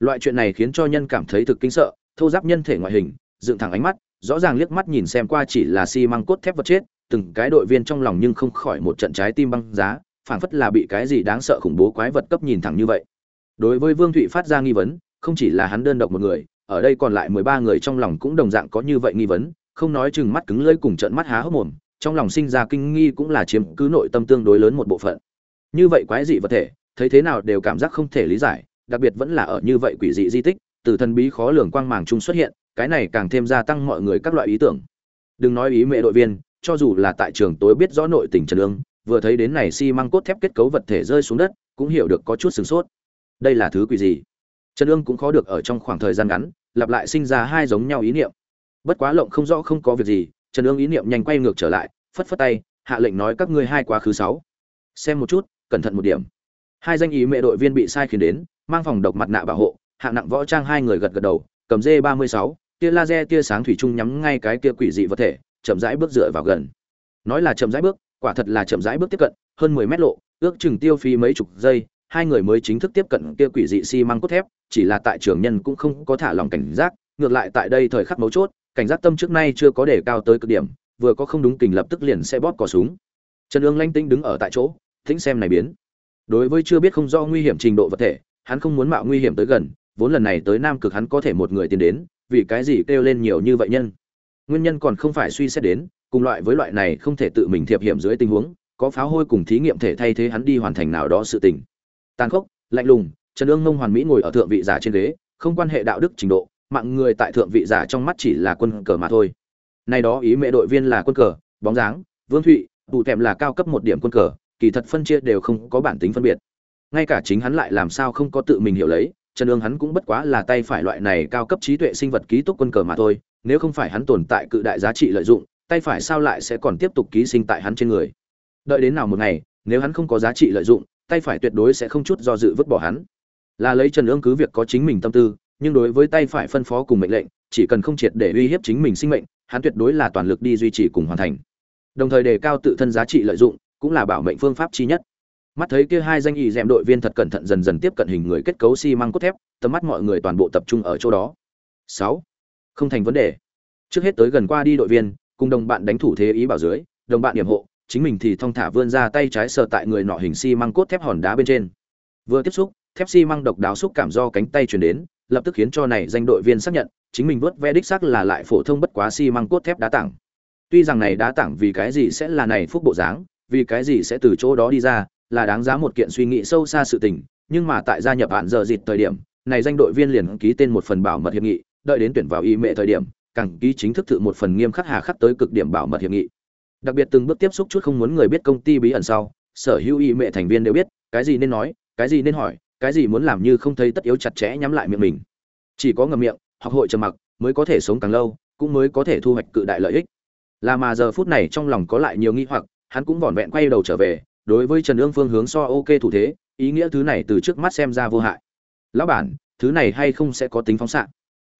A: Loại chuyện này khiến cho nhân cảm thấy thực kinh sợ, thô giáp nhân thể ngoại hình, dựng thẳng ánh mắt, rõ ràng liếc mắt nhìn xem qua chỉ là xi măng cốt thép vật chết, từng cái đội viên trong lòng nhưng không khỏi một trận trái tim băng giá phảng phất là bị cái gì đáng sợ khủng bố quái vật cấp nhìn thẳng như vậy đối với vương thụy phát ra nghi vấn, không chỉ là hắn đơn độc một người, ở đây còn lại mười ba người trong lòng cũng đồng dạng có như vậy nghi vấn, không nói chừng mắt cứng lưỡi cùng trận mắt há hốc mồm, trong lòng sinh ra kinh nghi cũng là chiếm cứ nội tâm tương đối lớn một bộ phận như vậy quái dị vật thể, thấy thế nào đều cảm giác không thể lý giải, đặc biệt vẫn là ở như vậy quỷ dị di tích, từ thần bí khó lường quang màng chung xuất hiện, cái này càng thêm gia tăng mọi người các loại ý tưởng đừng nói ý mẹ đội viên, cho dù là tại trường tối biết rõ nội tình trần lương vừa thấy đến này xi măng cốt thép kết cấu vật thể rơi xuống đất, cũng hiểu được có chút sửng sốt. Đây là thứ quỷ gì? Trần Dương cũng khó được ở trong khoảng thời gian ngắn, lặp lại sinh ra hai giống nhau ý niệm. Bất quá lộng không rõ không có việc gì, trần Dương ý niệm nhanh quay ngược trở lại, phất phất tay, hạ lệnh nói các ngươi hai quá khứ sáu. Xem một chút, cẩn thận một điểm. Hai danh ý mẹ đội viên bị sai khiến đến, mang phòng độc mặt nạ bảo hộ, hạng nặng võ trang hai người gật gật đầu, cầm dê ba mươi sáu, tia laser tia sáng thủy chung nhắm ngay cái kia quỷ dị vật thể, chậm rãi bước dựa vào gần. Nói là chậm rãi bước quả thật là chậm rãi bước tiếp cận, hơn mười mét lộ, ước chừng tiêu phí mấy chục giây, hai người mới chính thức tiếp cận kia quỷ dị xi măng cốt thép, chỉ là tại trường nhân cũng không có thả lòng cảnh giác, ngược lại tại đây thời khắc mấu chốt, cảnh giác tâm trước nay chưa có để cao tới cực điểm, vừa có không đúng kình lập tức liền sẽ bóp cò súng. Trần Dương lanh tinh đứng ở tại chỗ thính xem này biến. Đối với chưa biết không do nguy hiểm trình độ vật thể, hắn không muốn mạo nguy hiểm tới gần, vốn lần này tới nam cực hắn có thể một người tiến đến, vì cái gì kêu lên nhiều như vậy nhân? Nguyên nhân còn không phải suy xét đến cùng loại với loại này không thể tự mình thiệp hiểm dưới tình huống, có pháo hôi cùng thí nghiệm thể thay thế hắn đi hoàn thành nào đó sự tình. Tàn khốc, lạnh lùng, trần ương mông hoàn mỹ ngồi ở thượng vị giả trên ghế, không quan hệ đạo đức trình độ, mạng người tại thượng vị giả trong mắt chỉ là quân cờ mà thôi. Nay đó ý mẹ đội viên là quân cờ, bóng dáng, vương thụy, tụ thèm là cao cấp một điểm quân cờ, kỳ thật phân chia đều không có bản tính phân biệt. Ngay cả chính hắn lại làm sao không có tự mình hiểu lấy, trần ương hắn cũng bất quá là tay phải loại này cao cấp trí tuệ sinh vật ký túc quân cờ mà thôi, nếu không phải hắn tồn tại cự đại giá trị lợi dụng tay phải sao lại sẽ còn tiếp tục ký sinh tại hắn trên người. Đợi đến nào một ngày, nếu hắn không có giá trị lợi dụng, tay phải tuyệt đối sẽ không chút do dự vứt bỏ hắn. Là lấy trần ương cứ việc có chính mình tâm tư, nhưng đối với tay phải phân phó cùng mệnh lệnh, chỉ cần không triệt để uy hiếp chính mình sinh mệnh, hắn tuyệt đối là toàn lực đi duy trì cùng hoàn thành. Đồng thời đề cao tự thân giá trị lợi dụng, cũng là bảo mệnh phương pháp chi nhất. Mắt thấy kia hai danh y dẹm đội viên thật cẩn thận dần dần tiếp cận hình người kết cấu xi măng cốt thép, tầm mắt mọi người toàn bộ tập trung ở chỗ đó. Sáu. Không thành vấn đề. Trước hết tới gần qua đi đội viên cùng đồng bạn đánh thủ thế ý bảo dưới, đồng bạn điểm hộ, chính mình thì thong thả vươn ra tay trái sờ tại người nọ hình xi măng cốt thép hòn đá bên trên. Vừa tiếp xúc, thép xi măng độc đáo xúc cảm do cánh tay truyền đến, lập tức khiến cho này danh đội viên xác nhận, chính mình vớt ve đích xác là lại phổ thông bất quá xi măng cốt thép đá tảng. Tuy rằng này đá tảng vì cái gì sẽ là này phúc bộ dáng, vì cái gì sẽ từ chỗ đó đi ra, là đáng giá một kiện suy nghĩ sâu xa sự tình, nhưng mà tại gia nhập hạn giờ dịt thời điểm, này danh đội viên liền ký tên một phần bảo mật hiệp nghị, đợi đến tuyển vào y mệ thời điểm càng ký chính thức tự một phần nghiêm khắc hà khắc tới cực điểm bảo mật hiệp nghị. Đặc biệt từng bước tiếp xúc chút không muốn người biết công ty bí ẩn sau, sở hữu y mệ thành viên đều biết, cái gì nên nói, cái gì nên hỏi, cái gì muốn làm như không thấy tất yếu chặt chẽ nhắm lại miệng mình. Chỉ có ngậm miệng, học hội trầm mặc, mới có thể sống càng lâu, cũng mới có thể thu hoạch cự đại lợi ích. Là mà giờ phút này trong lòng có lại nhiều nghi hoặc, hắn cũng vỏn vẹn quay đầu trở về, đối với trần ương phương hướng so ok thủ thế, ý nghĩa thứ này từ trước mắt xem ra vô hại. Lão bản, thứ này hay không sẽ có tính phóng xạ?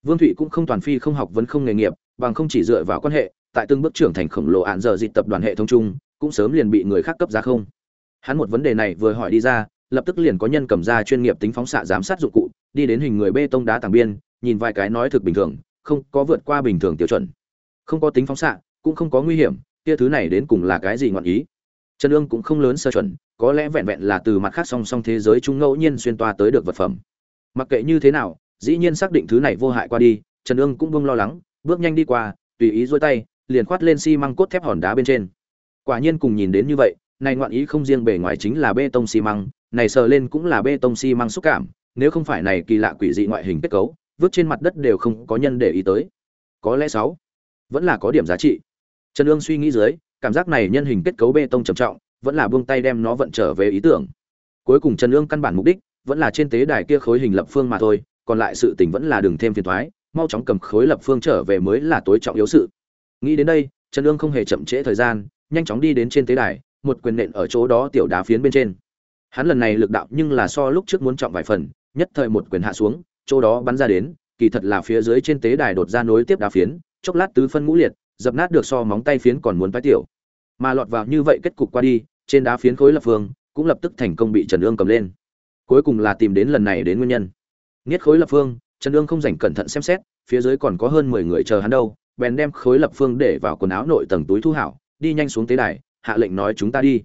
A: Vương thụy cũng không toàn phi không học vấn không nghề nghiệp, bằng không chỉ dựa vào quan hệ, tại từng bước trưởng thành khổng lồ án giờ dịch tập đoàn hệ thống chung, cũng sớm liền bị người khác cấp giá không. Hắn một vấn đề này vừa hỏi đi ra, lập tức liền có nhân cầm ra chuyên nghiệp tính phóng xạ giám sát dụng cụ, đi đến hình người bê tông đá tảng biên, nhìn vài cái nói thực bình thường, không có vượt qua bình thường tiêu chuẩn. Không có tính phóng xạ, cũng không có nguy hiểm, kia thứ này đến cùng là cái gì ngọn ý? Trần ương cũng không lớn sơ chuẩn, có lẽ vẹn vẹn là từ mặt khác song song thế giới chúng ngẫu nhiên xuyên toa tới được vật phẩm. Mặc kệ như thế nào dĩ nhiên xác định thứ này vô hại qua đi, trần ương cũng bông lo lắng, bước nhanh đi qua, tùy ý dôi tay, liền khoát lên xi măng cốt thép hòn đá bên trên. Quả nhiên cùng nhìn đến như vậy, này ngoạn ý không riêng bề ngoài chính là bê tông xi măng, này sờ lên cũng là bê tông xi măng xúc cảm, nếu không phải này kỳ lạ quỷ dị ngoại hình kết cấu, vứt trên mặt đất đều không có nhân để ý tới. Có lẽ sáu, vẫn là có điểm giá trị. Trần ương suy nghĩ dưới, cảm giác này nhân hình kết cấu bê tông trầm trọng, vẫn là buông tay đem nó vận trở về ý tưởng. Cuối cùng trần ương căn bản mục đích vẫn là trên tế đài kia khối hình lập phương mà thôi còn lại sự tình vẫn là đừng thêm phiền toái mau chóng cầm khối lập phương trở về mới là tối trọng yếu sự. Nghĩ đến đây, trần ương không hề chậm trễ thời gian, nhanh chóng đi đến trên tế đài, một quyền nện ở chỗ đó tiểu đá phiến bên trên. Hắn lần này lực đạo nhưng là so lúc trước muốn trọng vài phần, nhất thời một quyền hạ xuống, chỗ đó bắn ra đến, kỳ thật là phía dưới trên tế đài đột ra nối tiếp đá phiến, chốc lát tứ phân ngũ liệt, dập nát được so móng tay phiến còn muốn tái tiểu. Mà lọt vào như vậy kết cục qua đi, trên đá phiến khối lập phương cũng lập tức thành công bị trần ương cầm lên. Cuối cùng là tìm đến lần này đến nguyên nhân niết khối lập phương, trần Dương không rảnh cẩn thận xem xét, phía dưới còn có hơn mười người chờ hắn đâu, bèn đem khối lập phương để vào quần áo nội tầng túi thu hảo, đi nhanh xuống tế đài, hạ lệnh nói chúng ta đi.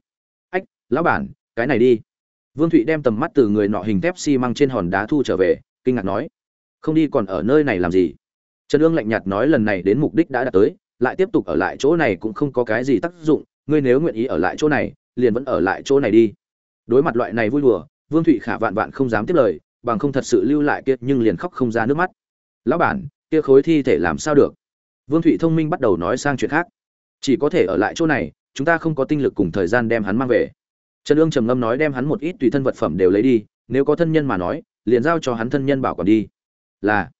A: Ách, lão bản, cái này đi. Vương thụy đem tầm mắt từ người nọ hình thép xi măng trên hòn đá thu trở về, kinh ngạc nói, không đi còn ở nơi này làm gì? Trần Dương lạnh nhạt nói lần này đến mục đích đã đạt tới, lại tiếp tục ở lại chỗ này cũng không có cái gì tác dụng, ngươi nếu nguyện ý ở lại chỗ này, liền vẫn ở lại chỗ này đi. Đối mặt loại này vui đùa, vương thụy khả vạn vạn không dám tiếp lời bằng không thật sự lưu lại kia nhưng liền khóc không ra nước mắt. Lão bản, kia khối thi thể làm sao được? Vương thụy thông minh bắt đầu nói sang chuyện khác. Chỉ có thể ở lại chỗ này, chúng ta không có tinh lực cùng thời gian đem hắn mang về. Trần ương trầm ngâm nói đem hắn một ít tùy thân vật phẩm đều lấy đi, nếu có thân nhân mà nói, liền giao cho hắn thân nhân bảo còn đi. Là,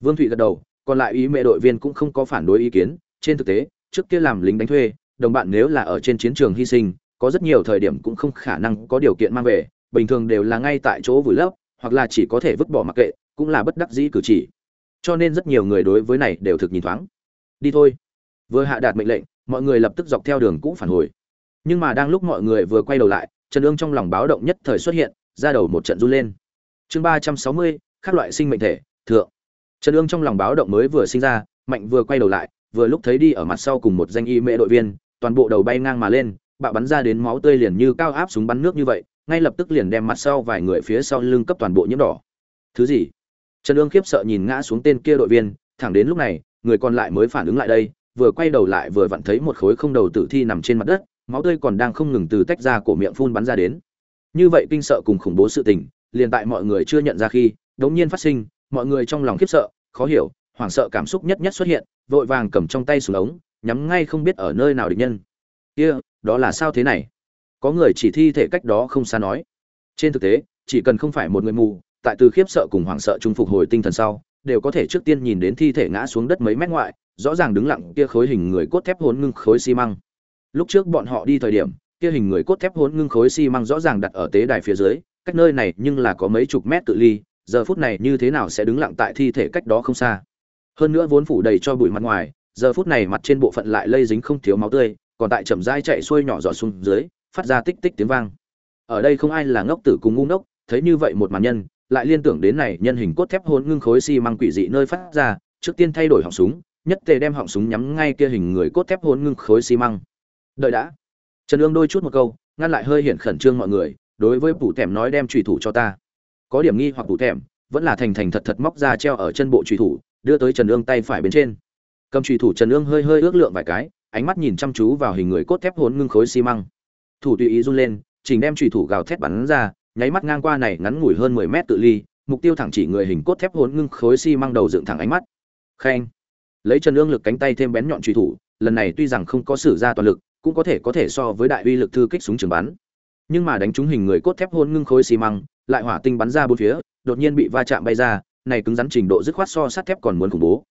A: vương thụy gật đầu, còn lại ý mẹ đội viên cũng không có phản đối ý kiến. Trên thực tế, trước kia làm lính đánh thuê, đồng bạn nếu là ở trên chiến trường hy sinh, có rất nhiều thời điểm cũng không khả năng có điều kiện mang về, bình thường đều là ngay tại chỗ vùi lấp hoặc là chỉ có thể vứt bỏ mặc kệ, cũng là bất đắc dĩ cử chỉ. Cho nên rất nhiều người đối với này đều thực nhìn thoáng. Đi thôi. Vừa hạ đạt mệnh lệnh, mọi người lập tức dọc theo đường cũ phản hồi. Nhưng mà đang lúc mọi người vừa quay đầu lại, trần ương trong lòng báo động nhất thời xuất hiện, ra đầu một trận run lên. Chương ba trăm sáu mươi các loại sinh mệnh thể, thượng. Trần ương trong lòng báo động mới vừa sinh ra, mạnh vừa quay đầu lại, vừa lúc thấy đi ở mặt sau cùng một danh y mễ đội viên, toàn bộ đầu bay ngang mà lên, bạo bắn ra đến máu tươi liền như cao áp súng bắn nước như vậy ngay lập tức liền đem mặt sau vài người phía sau lưng cấp toàn bộ nhiễm đỏ. Thứ gì? Trần ương khiếp sợ nhìn ngã xuống tên kia đội viên, thẳng đến lúc này, người còn lại mới phản ứng lại đây, vừa quay đầu lại vừa vặn thấy một khối không đầu tử thi nằm trên mặt đất, máu tươi còn đang không ngừng từ tách ra cổ miệng phun bắn ra đến. Như vậy kinh sợ cùng khủng bố sự tình, liền tại mọi người chưa nhận ra khi, đống nhiên phát sinh, mọi người trong lòng khiếp sợ, khó hiểu, hoảng sợ cảm xúc nhất nhất xuất hiện, vội vàng cầm trong tay súng ống, nhắm ngay không biết ở nơi nào địch nhân. Kia, đó là sao thế này? Có người chỉ thi thể cách đó không xa nói. Trên thực tế, chỉ cần không phải một người mù, tại từ khiếp sợ cùng hoảng sợ trung phục hồi tinh thần sau, đều có thể trước tiên nhìn đến thi thể ngã xuống đất mấy mét ngoại, rõ ràng đứng lặng kia khối hình người cốt thép hốn ngưng khối xi măng. Lúc trước bọn họ đi thời điểm, kia hình người cốt thép hốn ngưng khối xi măng rõ ràng đặt ở tế đài phía dưới, cách nơi này nhưng là có mấy chục mét tự ly, giờ phút này như thế nào sẽ đứng lặng tại thi thể cách đó không xa? Hơn nữa vốn phủ đầy cho bụi mặt ngoài, giờ phút này mặt trên bộ phận lại lây dính không thiếu máu tươi, còn tại chậm dai chạy xuôi nhỏ giọt xuống dưới phát ra tích tích tiếng vang. Ở đây không ai là ngốc tử cùng ngu ngốc, thấy như vậy một màn nhân, lại liên tưởng đến này nhân hình cốt thép hôn ngưng khối xi măng quỷ dị nơi phát ra, trước tiên thay đổi họng súng, nhất tề đem họng súng nhắm ngay kia hình người cốt thép hôn ngưng khối xi măng. Đợi đã. Trần ương đôi chút một câu, ngăn lại hơi hiện khẩn trương mọi người, đối với phủ thèm nói đem trùy thủ cho ta. Có điểm nghi hoặc phủ thèm vẫn là thành thành thật thật móc ra treo ở chân bộ trùy thủ, đưa tới trần ương tay phải bên trên. Cầm trùy thủ trần ương hơi hơi ước lượng vài cái, ánh mắt nhìn chăm chú vào hình người cốt thép hốn ngưng khối xi măng thủ tùy ý run lên, chỉnh đem trùy thủ gào thét bắn ra, nháy mắt ngang qua này ngắn ngủi hơn mười mét tự ly, mục tiêu thẳng chỉ người hình cốt thép hốn ngưng khối xi măng đầu dựng thẳng ánh mắt. Khen. Lấy trần lương lực cánh tay thêm bén nhọn trùy thủ, lần này tuy rằng không có sử ra toàn lực, cũng có thể có thể so với đại uy lực thư kích súng trường bắn. Nhưng mà đánh trúng hình người cốt thép hôn ngưng khối xi măng, lại hỏa tinh bắn ra bốn phía, đột nhiên bị va chạm bay ra, này cứng rắn trình độ dứt khoát so sắt thép còn muốn khủng bố.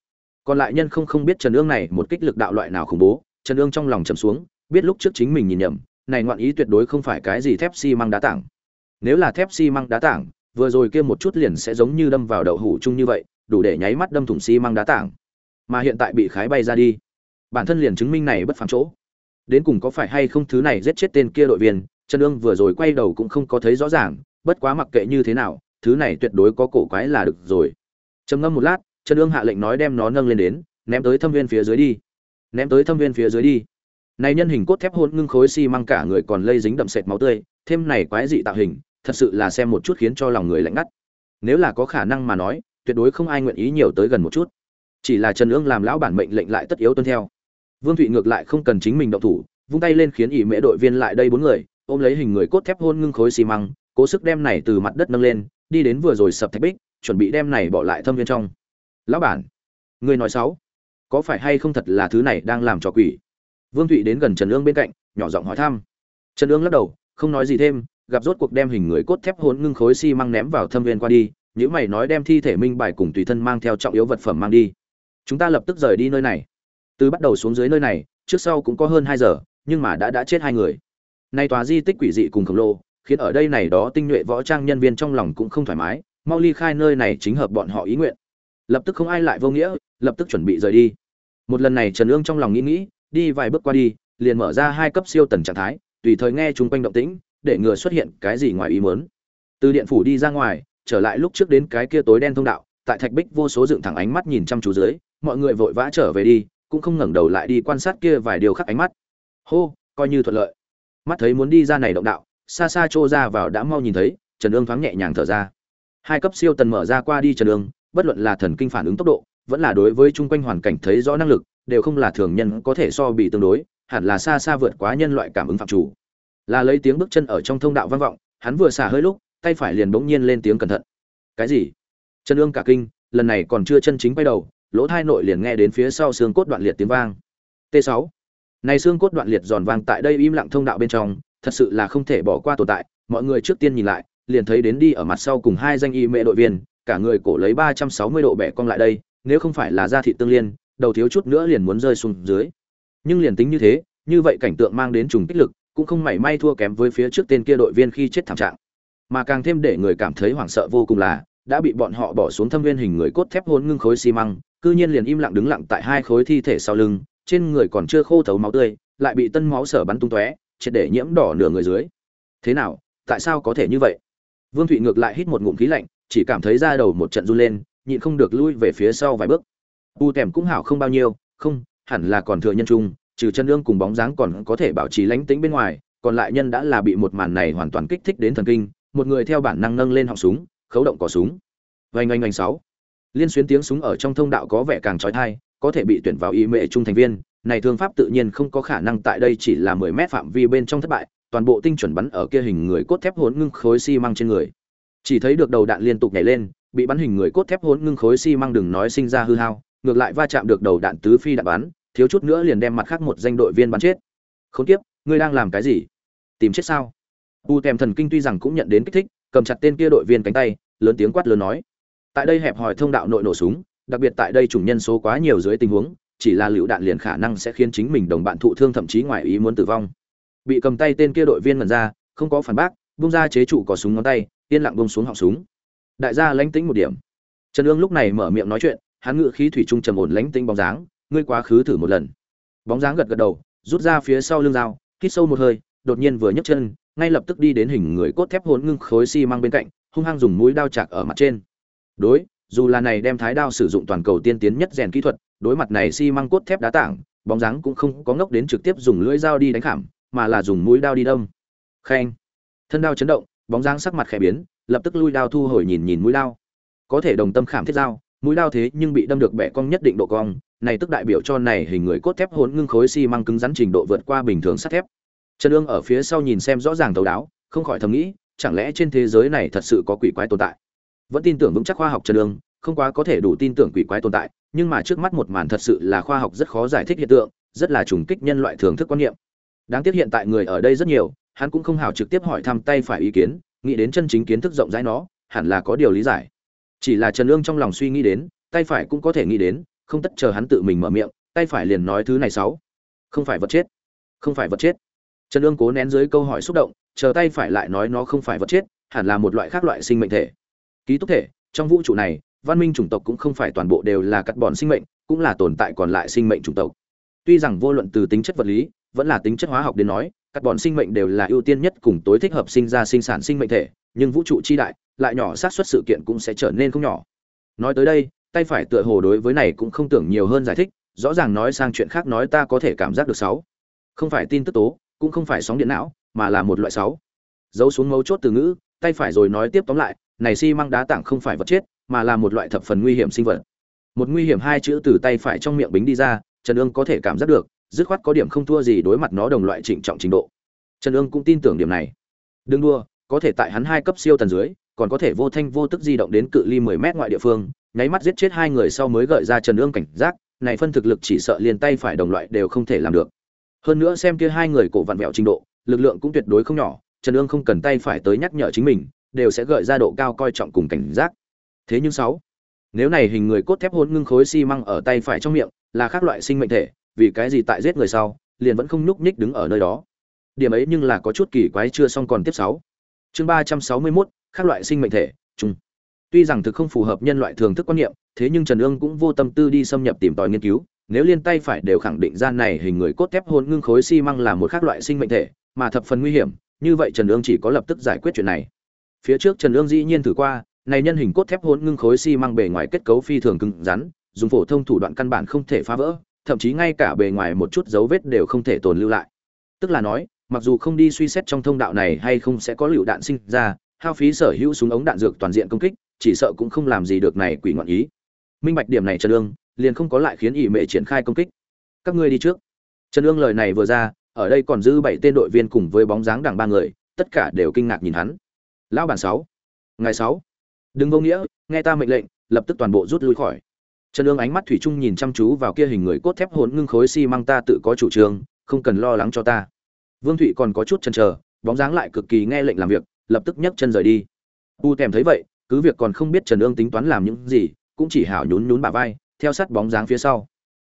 A: Còn lại nhân không không biết trần ương này một kích lực đạo loại nào khủng bố, trần ương trong lòng trầm xuống, biết lúc trước chính mình nhìn nhầm này ngoạn ý tuyệt đối không phải cái gì thép xi măng đá tảng. Nếu là thép xi măng đá tảng, vừa rồi kia một chút liền sẽ giống như đâm vào đậu hủ chung như vậy, đủ để nháy mắt đâm thủng xi măng đá tảng. Mà hiện tại bị khái bay ra đi. Bản thân liền chứng minh này bất phàm chỗ. Đến cùng có phải hay không thứ này giết chết tên kia đội viên, trần ương vừa rồi quay đầu cũng không có thấy rõ ràng, bất quá mặc kệ như thế nào, thứ này tuyệt đối có cổ quái là được rồi. Trầm ngâm một lát, trần ương hạ lệnh nói đem nó nâng lên đến, ném tới thâm viên phía dưới đi. Ném tới thâm viên phía dưới đi này nhân hình cốt thép hôn ngưng khối xi măng cả người còn lây dính đậm sệt máu tươi, thêm này quái dị tạo hình, thật sự là xem một chút khiến cho lòng người lạnh ngắt. Nếu là có khả năng mà nói, tuyệt đối không ai nguyện ý nhiều tới gần một chút. Chỉ là trần ương làm lão bản mệnh lệnh lại tất yếu tuân theo. Vương thụy ngược lại không cần chính mình động thủ, vung tay lên khiến ỷ mễ đội viên lại đây bốn người, ôm lấy hình người cốt thép hôn ngưng khối xi măng, cố sức đem này từ mặt đất nâng lên, đi đến vừa rồi sập thạch bích, chuẩn bị đem này bỏ lại thâm viên trong. Lão bản, người nói sáu có phải hay không thật là thứ này đang làm trò quỷ? Vương thụy đến gần trần ương bên cạnh, nhỏ giọng hỏi thăm. Trần ương lắc đầu, không nói gì thêm, gặp rốt cuộc đem hình người cốt thép hỗn ngưng khối xi măng ném vào thâm viên qua đi những mày nói đem thi thể minh bài cùng tùy thân mang theo trọng yếu vật phẩm mang đi. Chúng ta lập tức rời đi nơi này. Từ bắt đầu xuống dưới nơi này, trước sau cũng có hơn hai giờ, nhưng mà đã đã chết hai người. Nay tòa di tích quỷ dị cùng khổng lồ, khiến ở đây này đó tinh nhuệ võ trang nhân viên trong lòng cũng không thoải mái, mau ly khai nơi này chính hợp bọn họ ý nguyện. Lập tức không ai lại vô nghĩa, lập tức chuẩn bị rời đi. Một lần này trần ương trong lòng nghĩ nghĩ đi vài bước qua đi, liền mở ra hai cấp siêu tần trạng thái, tùy thời nghe chung quanh động tĩnh, để ngừa xuất hiện cái gì ngoài ý muốn. Từ điện phủ đi ra ngoài, trở lại lúc trước đến cái kia tối đen thông đạo, tại thạch bích vô số dựng thẳng ánh mắt nhìn chăm chú dưới, mọi người vội vã trở về đi, cũng không ngẩng đầu lại đi quan sát kia vài điều khắc ánh mắt. Hô, coi như thuận lợi. Mắt thấy muốn đi ra này động đạo, xa xa trô ra vào đã mau nhìn thấy, trần ương thoáng nhẹ nhàng thở ra. Hai cấp siêu tần mở ra qua đi trần ương, bất luận là thần kinh phản ứng tốc độ, vẫn là đối với chung quanh hoàn cảnh thấy rõ năng lực đều không là thường nhân có thể so bị tương đối, hẳn là xa xa vượt quá nhân loại cảm ứng phạm chủ. Là lấy tiếng bước chân ở trong thông đạo vang vọng, hắn vừa xả hơi lúc, tay phải liền bỗng nhiên lên tiếng cẩn thận. Cái gì? Chân ương cả kinh, lần này còn chưa chân chính quay đầu, lỗ thai nội liền nghe đến phía sau xương cốt đoạn liệt tiếng vang. T 6 này xương cốt đoạn liệt giòn vang tại đây im lặng thông đạo bên trong, thật sự là không thể bỏ qua tồn tại, mọi người trước tiên nhìn lại, liền thấy đến đi ở mặt sau cùng hai danh y mẹ đội viên, cả người cổ lấy ba trăm sáu mươi độ bẻ cong lại đây, nếu không phải là da thị tương liên đầu thiếu chút nữa liền muốn rơi xuống dưới. Nhưng liền tính như thế, như vậy cảnh tượng mang đến trùng kích lực, cũng không mảy may thua kém với phía trước tên kia đội viên khi chết thảm trạng. Mà càng thêm để người cảm thấy hoảng sợ vô cùng là, đã bị bọn họ bỏ xuống thâm viên hình người cốt thép hôn ngưng khối xi măng, cư nhiên liền im lặng đứng lặng tại hai khối thi thể sau lưng, trên người còn chưa khô thấu máu tươi, lại bị tân máu sở bắn tung tóe, triệt để nhiễm đỏ nửa người dưới. Thế nào, tại sao có thể như vậy? Vương thụy ngược lại hít một ngụm khí lạnh, chỉ cảm thấy da đầu một trận run lên, nhịn không được lui về phía sau vài bước u tèm cũng hảo không bao nhiêu, không, hẳn là còn thừa nhân trung, trừ chân lương cùng bóng dáng còn có thể bảo trì lánh tính bên ngoài, còn lại nhân đã là bị một màn này hoàn toàn kích thích đến thần kinh, một người theo bản năng nâng lên họng súng, khấu động cỏ súng. Vành oanh oanh sáu. Liên xuyến tiếng súng ở trong thông đạo có vẻ càng trói thai, có thể bị tuyển vào y mệ trung thành viên, này thương pháp tự nhiên không có khả năng tại đây chỉ là 10 mét phạm vi bên trong thất bại, toàn bộ tinh chuẩn bắn ở kia hình người cốt thép hỗn ngưng khối xi măng trên người. Chỉ thấy được đầu đạn liên tục nhảy lên, bị bắn hình người cốt thép hỗn ngưng khối xi măng đừng nói sinh ra hư hao ngược lại va chạm được đầu đạn tứ phi đạn bắn, thiếu chút nữa liền đem mặt khác một danh đội viên bắn chết. Khốn kiếp, ngươi đang làm cái gì? Tìm chết sao? U tèm thần kinh tuy rằng cũng nhận đến kích thích, cầm chặt tên kia đội viên cánh tay, lớn tiếng quát lớn nói. Tại đây hẹp hòi thông đạo nội nổ súng, đặc biệt tại đây chủng nhân số quá nhiều dưới tình huống, chỉ là lựu đạn liền khả năng sẽ khiến chính mình đồng bạn thụ thương thậm chí ngoài ý muốn tử vong. Bị cầm tay tên kia đội viên mần ra, không có phản bác, buông ra chế trụ có súng ngón tay, yên lặng buông xuống họng súng. Đại gia lánh tĩnh một điểm. Trần ương lúc này mở miệng nói chuyện hắn ngự khí thủy trung trầm ổn lánh tinh bóng dáng, ngươi quá khứ thử một lần. Bóng dáng gật gật đầu, rút ra phía sau lưng dao, hít sâu một hơi, đột nhiên vừa nhấc chân, ngay lập tức đi đến hình người cốt thép hỗn ngưng khối xi măng bên cạnh, hung hăng dùng mũi đao chạc ở mặt trên. Đối, dù là này đem thái đao sử dụng toàn cầu tiên tiến nhất rèn kỹ thuật, đối mặt này xi măng cốt thép đá tảng, bóng dáng cũng không có ngốc đến trực tiếp dùng lưỡi dao đi đánh khảm, mà là dùng mũi đao đi đâm. Khen. Thân đao chấn động, bóng dáng sắc mặt khẽ biến, lập tức lui đao thu hồi nhìn nhìn mũi đao. Có thể đồng tâm khảm thiết dao mũi đao thế nhưng bị đâm được bẻ cong nhất định độ cong, này tức đại biểu cho này hình người cốt thép hỗn ngưng khối xi măng cứng rắn trình độ vượt qua bình thường sắt thép. Trần ương ở phía sau nhìn xem rõ ràng thấu đáo, không khỏi thầm nghĩ, chẳng lẽ trên thế giới này thật sự có quỷ quái tồn tại? Vẫn tin tưởng vững chắc khoa học trần ương, không quá có thể đủ tin tưởng quỷ quái tồn tại, nhưng mà trước mắt một màn thật sự là khoa học rất khó giải thích hiện tượng, rất là trùng kích nhân loại thường thức quan niệm. Đáng tiếc hiện tại người ở đây rất nhiều, hắn cũng không hào trực tiếp hỏi thăm tay phải ý kiến, nghĩ đến chân chính kiến thức rộng rãi nó, hẳn là có điều lý giải chỉ là trần ương trong lòng suy nghĩ đến, tay phải cũng có thể nghĩ đến, không tất chờ hắn tự mình mở miệng, tay phải liền nói thứ này sáu. Không phải vật chết. Không phải vật chết. Trần ương cố nén dưới câu hỏi xúc động, chờ tay phải lại nói nó không phải vật chết, hẳn là một loại khác loại sinh mệnh thể. Ký túc thể, trong vũ trụ này, văn minh chủng tộc cũng không phải toàn bộ đều là cắt bòn sinh mệnh, cũng là tồn tại còn lại sinh mệnh chủng tộc. Tuy rằng vô luận từ tính chất vật lý, vẫn là tính chất hóa học đến nói các bọn sinh mệnh đều là ưu tiên nhất cùng tối thích hợp sinh ra sinh sản sinh mệnh thể, nhưng vũ trụ chi đại lại nhỏ xác suất sự kiện cũng sẽ trở nên không nhỏ. Nói tới đây, tay phải tựa hồ đối với này cũng không tưởng nhiều hơn giải thích, rõ ràng nói sang chuyện khác nói ta có thể cảm giác được sáu. Không phải tin tức tố, cũng không phải sóng điện não, mà là một loại sáu. Giấu xuống mấu chốt từ ngữ, tay phải rồi nói tiếp tóm lại, này xi măng đá tảng không phải vật chết, mà là một loại thập phần nguy hiểm sinh vật. Một nguy hiểm hai chữ từ tay phải trong miệng bính đi ra, trần ương có thể cảm giác được, dứt khoát có điểm không thua gì đối mặt nó đồng loại trịnh trọng trình độ. Trần ương cũng tin tưởng điểm này. Đương đua, có thể tại hắn hai cấp siêu tần dưới còn có thể vô thanh vô tức di động đến cự ly 10 mét ngoại địa phương nháy mắt giết chết hai người sau mới gợi ra trần ương cảnh giác này phân thực lực chỉ sợ liền tay phải đồng loại đều không thể làm được. Hơn nữa xem kia hai người cổ vặn vẹo trình độ lực lượng cũng tuyệt đối không nhỏ trần ương không cần tay phải tới nhắc nhở chính mình đều sẽ gợi ra độ cao coi trọng cùng cảnh giác. Thế nhưng sáu nếu này hình người cốt thép hôn ngưng khối xi măng ở tay phải trong miệng là khác loại sinh mệnh thể vì cái gì tại giết người sau liền vẫn không nhúc nhích đứng ở nơi đó? Điểm ấy nhưng là có chút kỳ quái chưa xong còn tiếp sáu. Chương ba trăm sáu mươi 361, khác loại sinh mệnh thể, chung. Tuy rằng thực không phù hợp nhân loại thường thức quan niệm, thế nhưng trần ương cũng vô tâm tư đi xâm nhập tìm tòi nghiên cứu, nếu liên tay phải đều khẳng định ra này hình người cốt thép hôn ngưng khối xi măng là một khác loại sinh mệnh thể, mà thập phần nguy hiểm, như vậy trần ương chỉ có lập tức giải quyết chuyện này. Phía trước trần ương dĩ nhiên thử qua, này nhân hình cốt thép hôn ngưng khối xi măng bề ngoài kết cấu phi thường cứng rắn, dùng phổ thông thủ đoạn căn bản không thể phá vỡ, thậm chí ngay cả bề ngoài một chút dấu vết đều không thể tồn lưu lại. Tức là nói, mặc dù không đi suy xét trong thông đạo này hay không sẽ có lựu đạn sinh ra hao phí sở hữu súng ống đạn dược toàn diện công kích, chỉ sợ cũng không làm gì được này quỷ ngoạn ý. Minh bạch điểm này trần ương liền không có lại khiến ỷ mệ triển khai công kích. Các ngươi đi trước. Trần ương lời này vừa ra, ở đây còn dư bảy tên đội viên cùng với bóng dáng đằng ba người, tất cả đều kinh ngạc nhìn hắn. Lão bản sáu ngày sáu, đừng vô nghĩa, nghe ta mệnh lệnh, lập tức toàn bộ rút lui khỏi. Trần ương ánh mắt thủy chung nhìn chăm chú vào kia hình người cốt thép hồn ngưng khối xi măng ta tự có chủ trương, không cần lo lắng cho ta. Vương thụy còn có chút chần chờ, bóng dáng lại cực kỳ nghe lệnh làm việc lập tức nhấc chân rời đi. U tèm thấy vậy, cứ việc còn không biết trần ương tính toán làm những gì, cũng chỉ hảo nhún nhún bả vai, theo sát bóng dáng phía sau.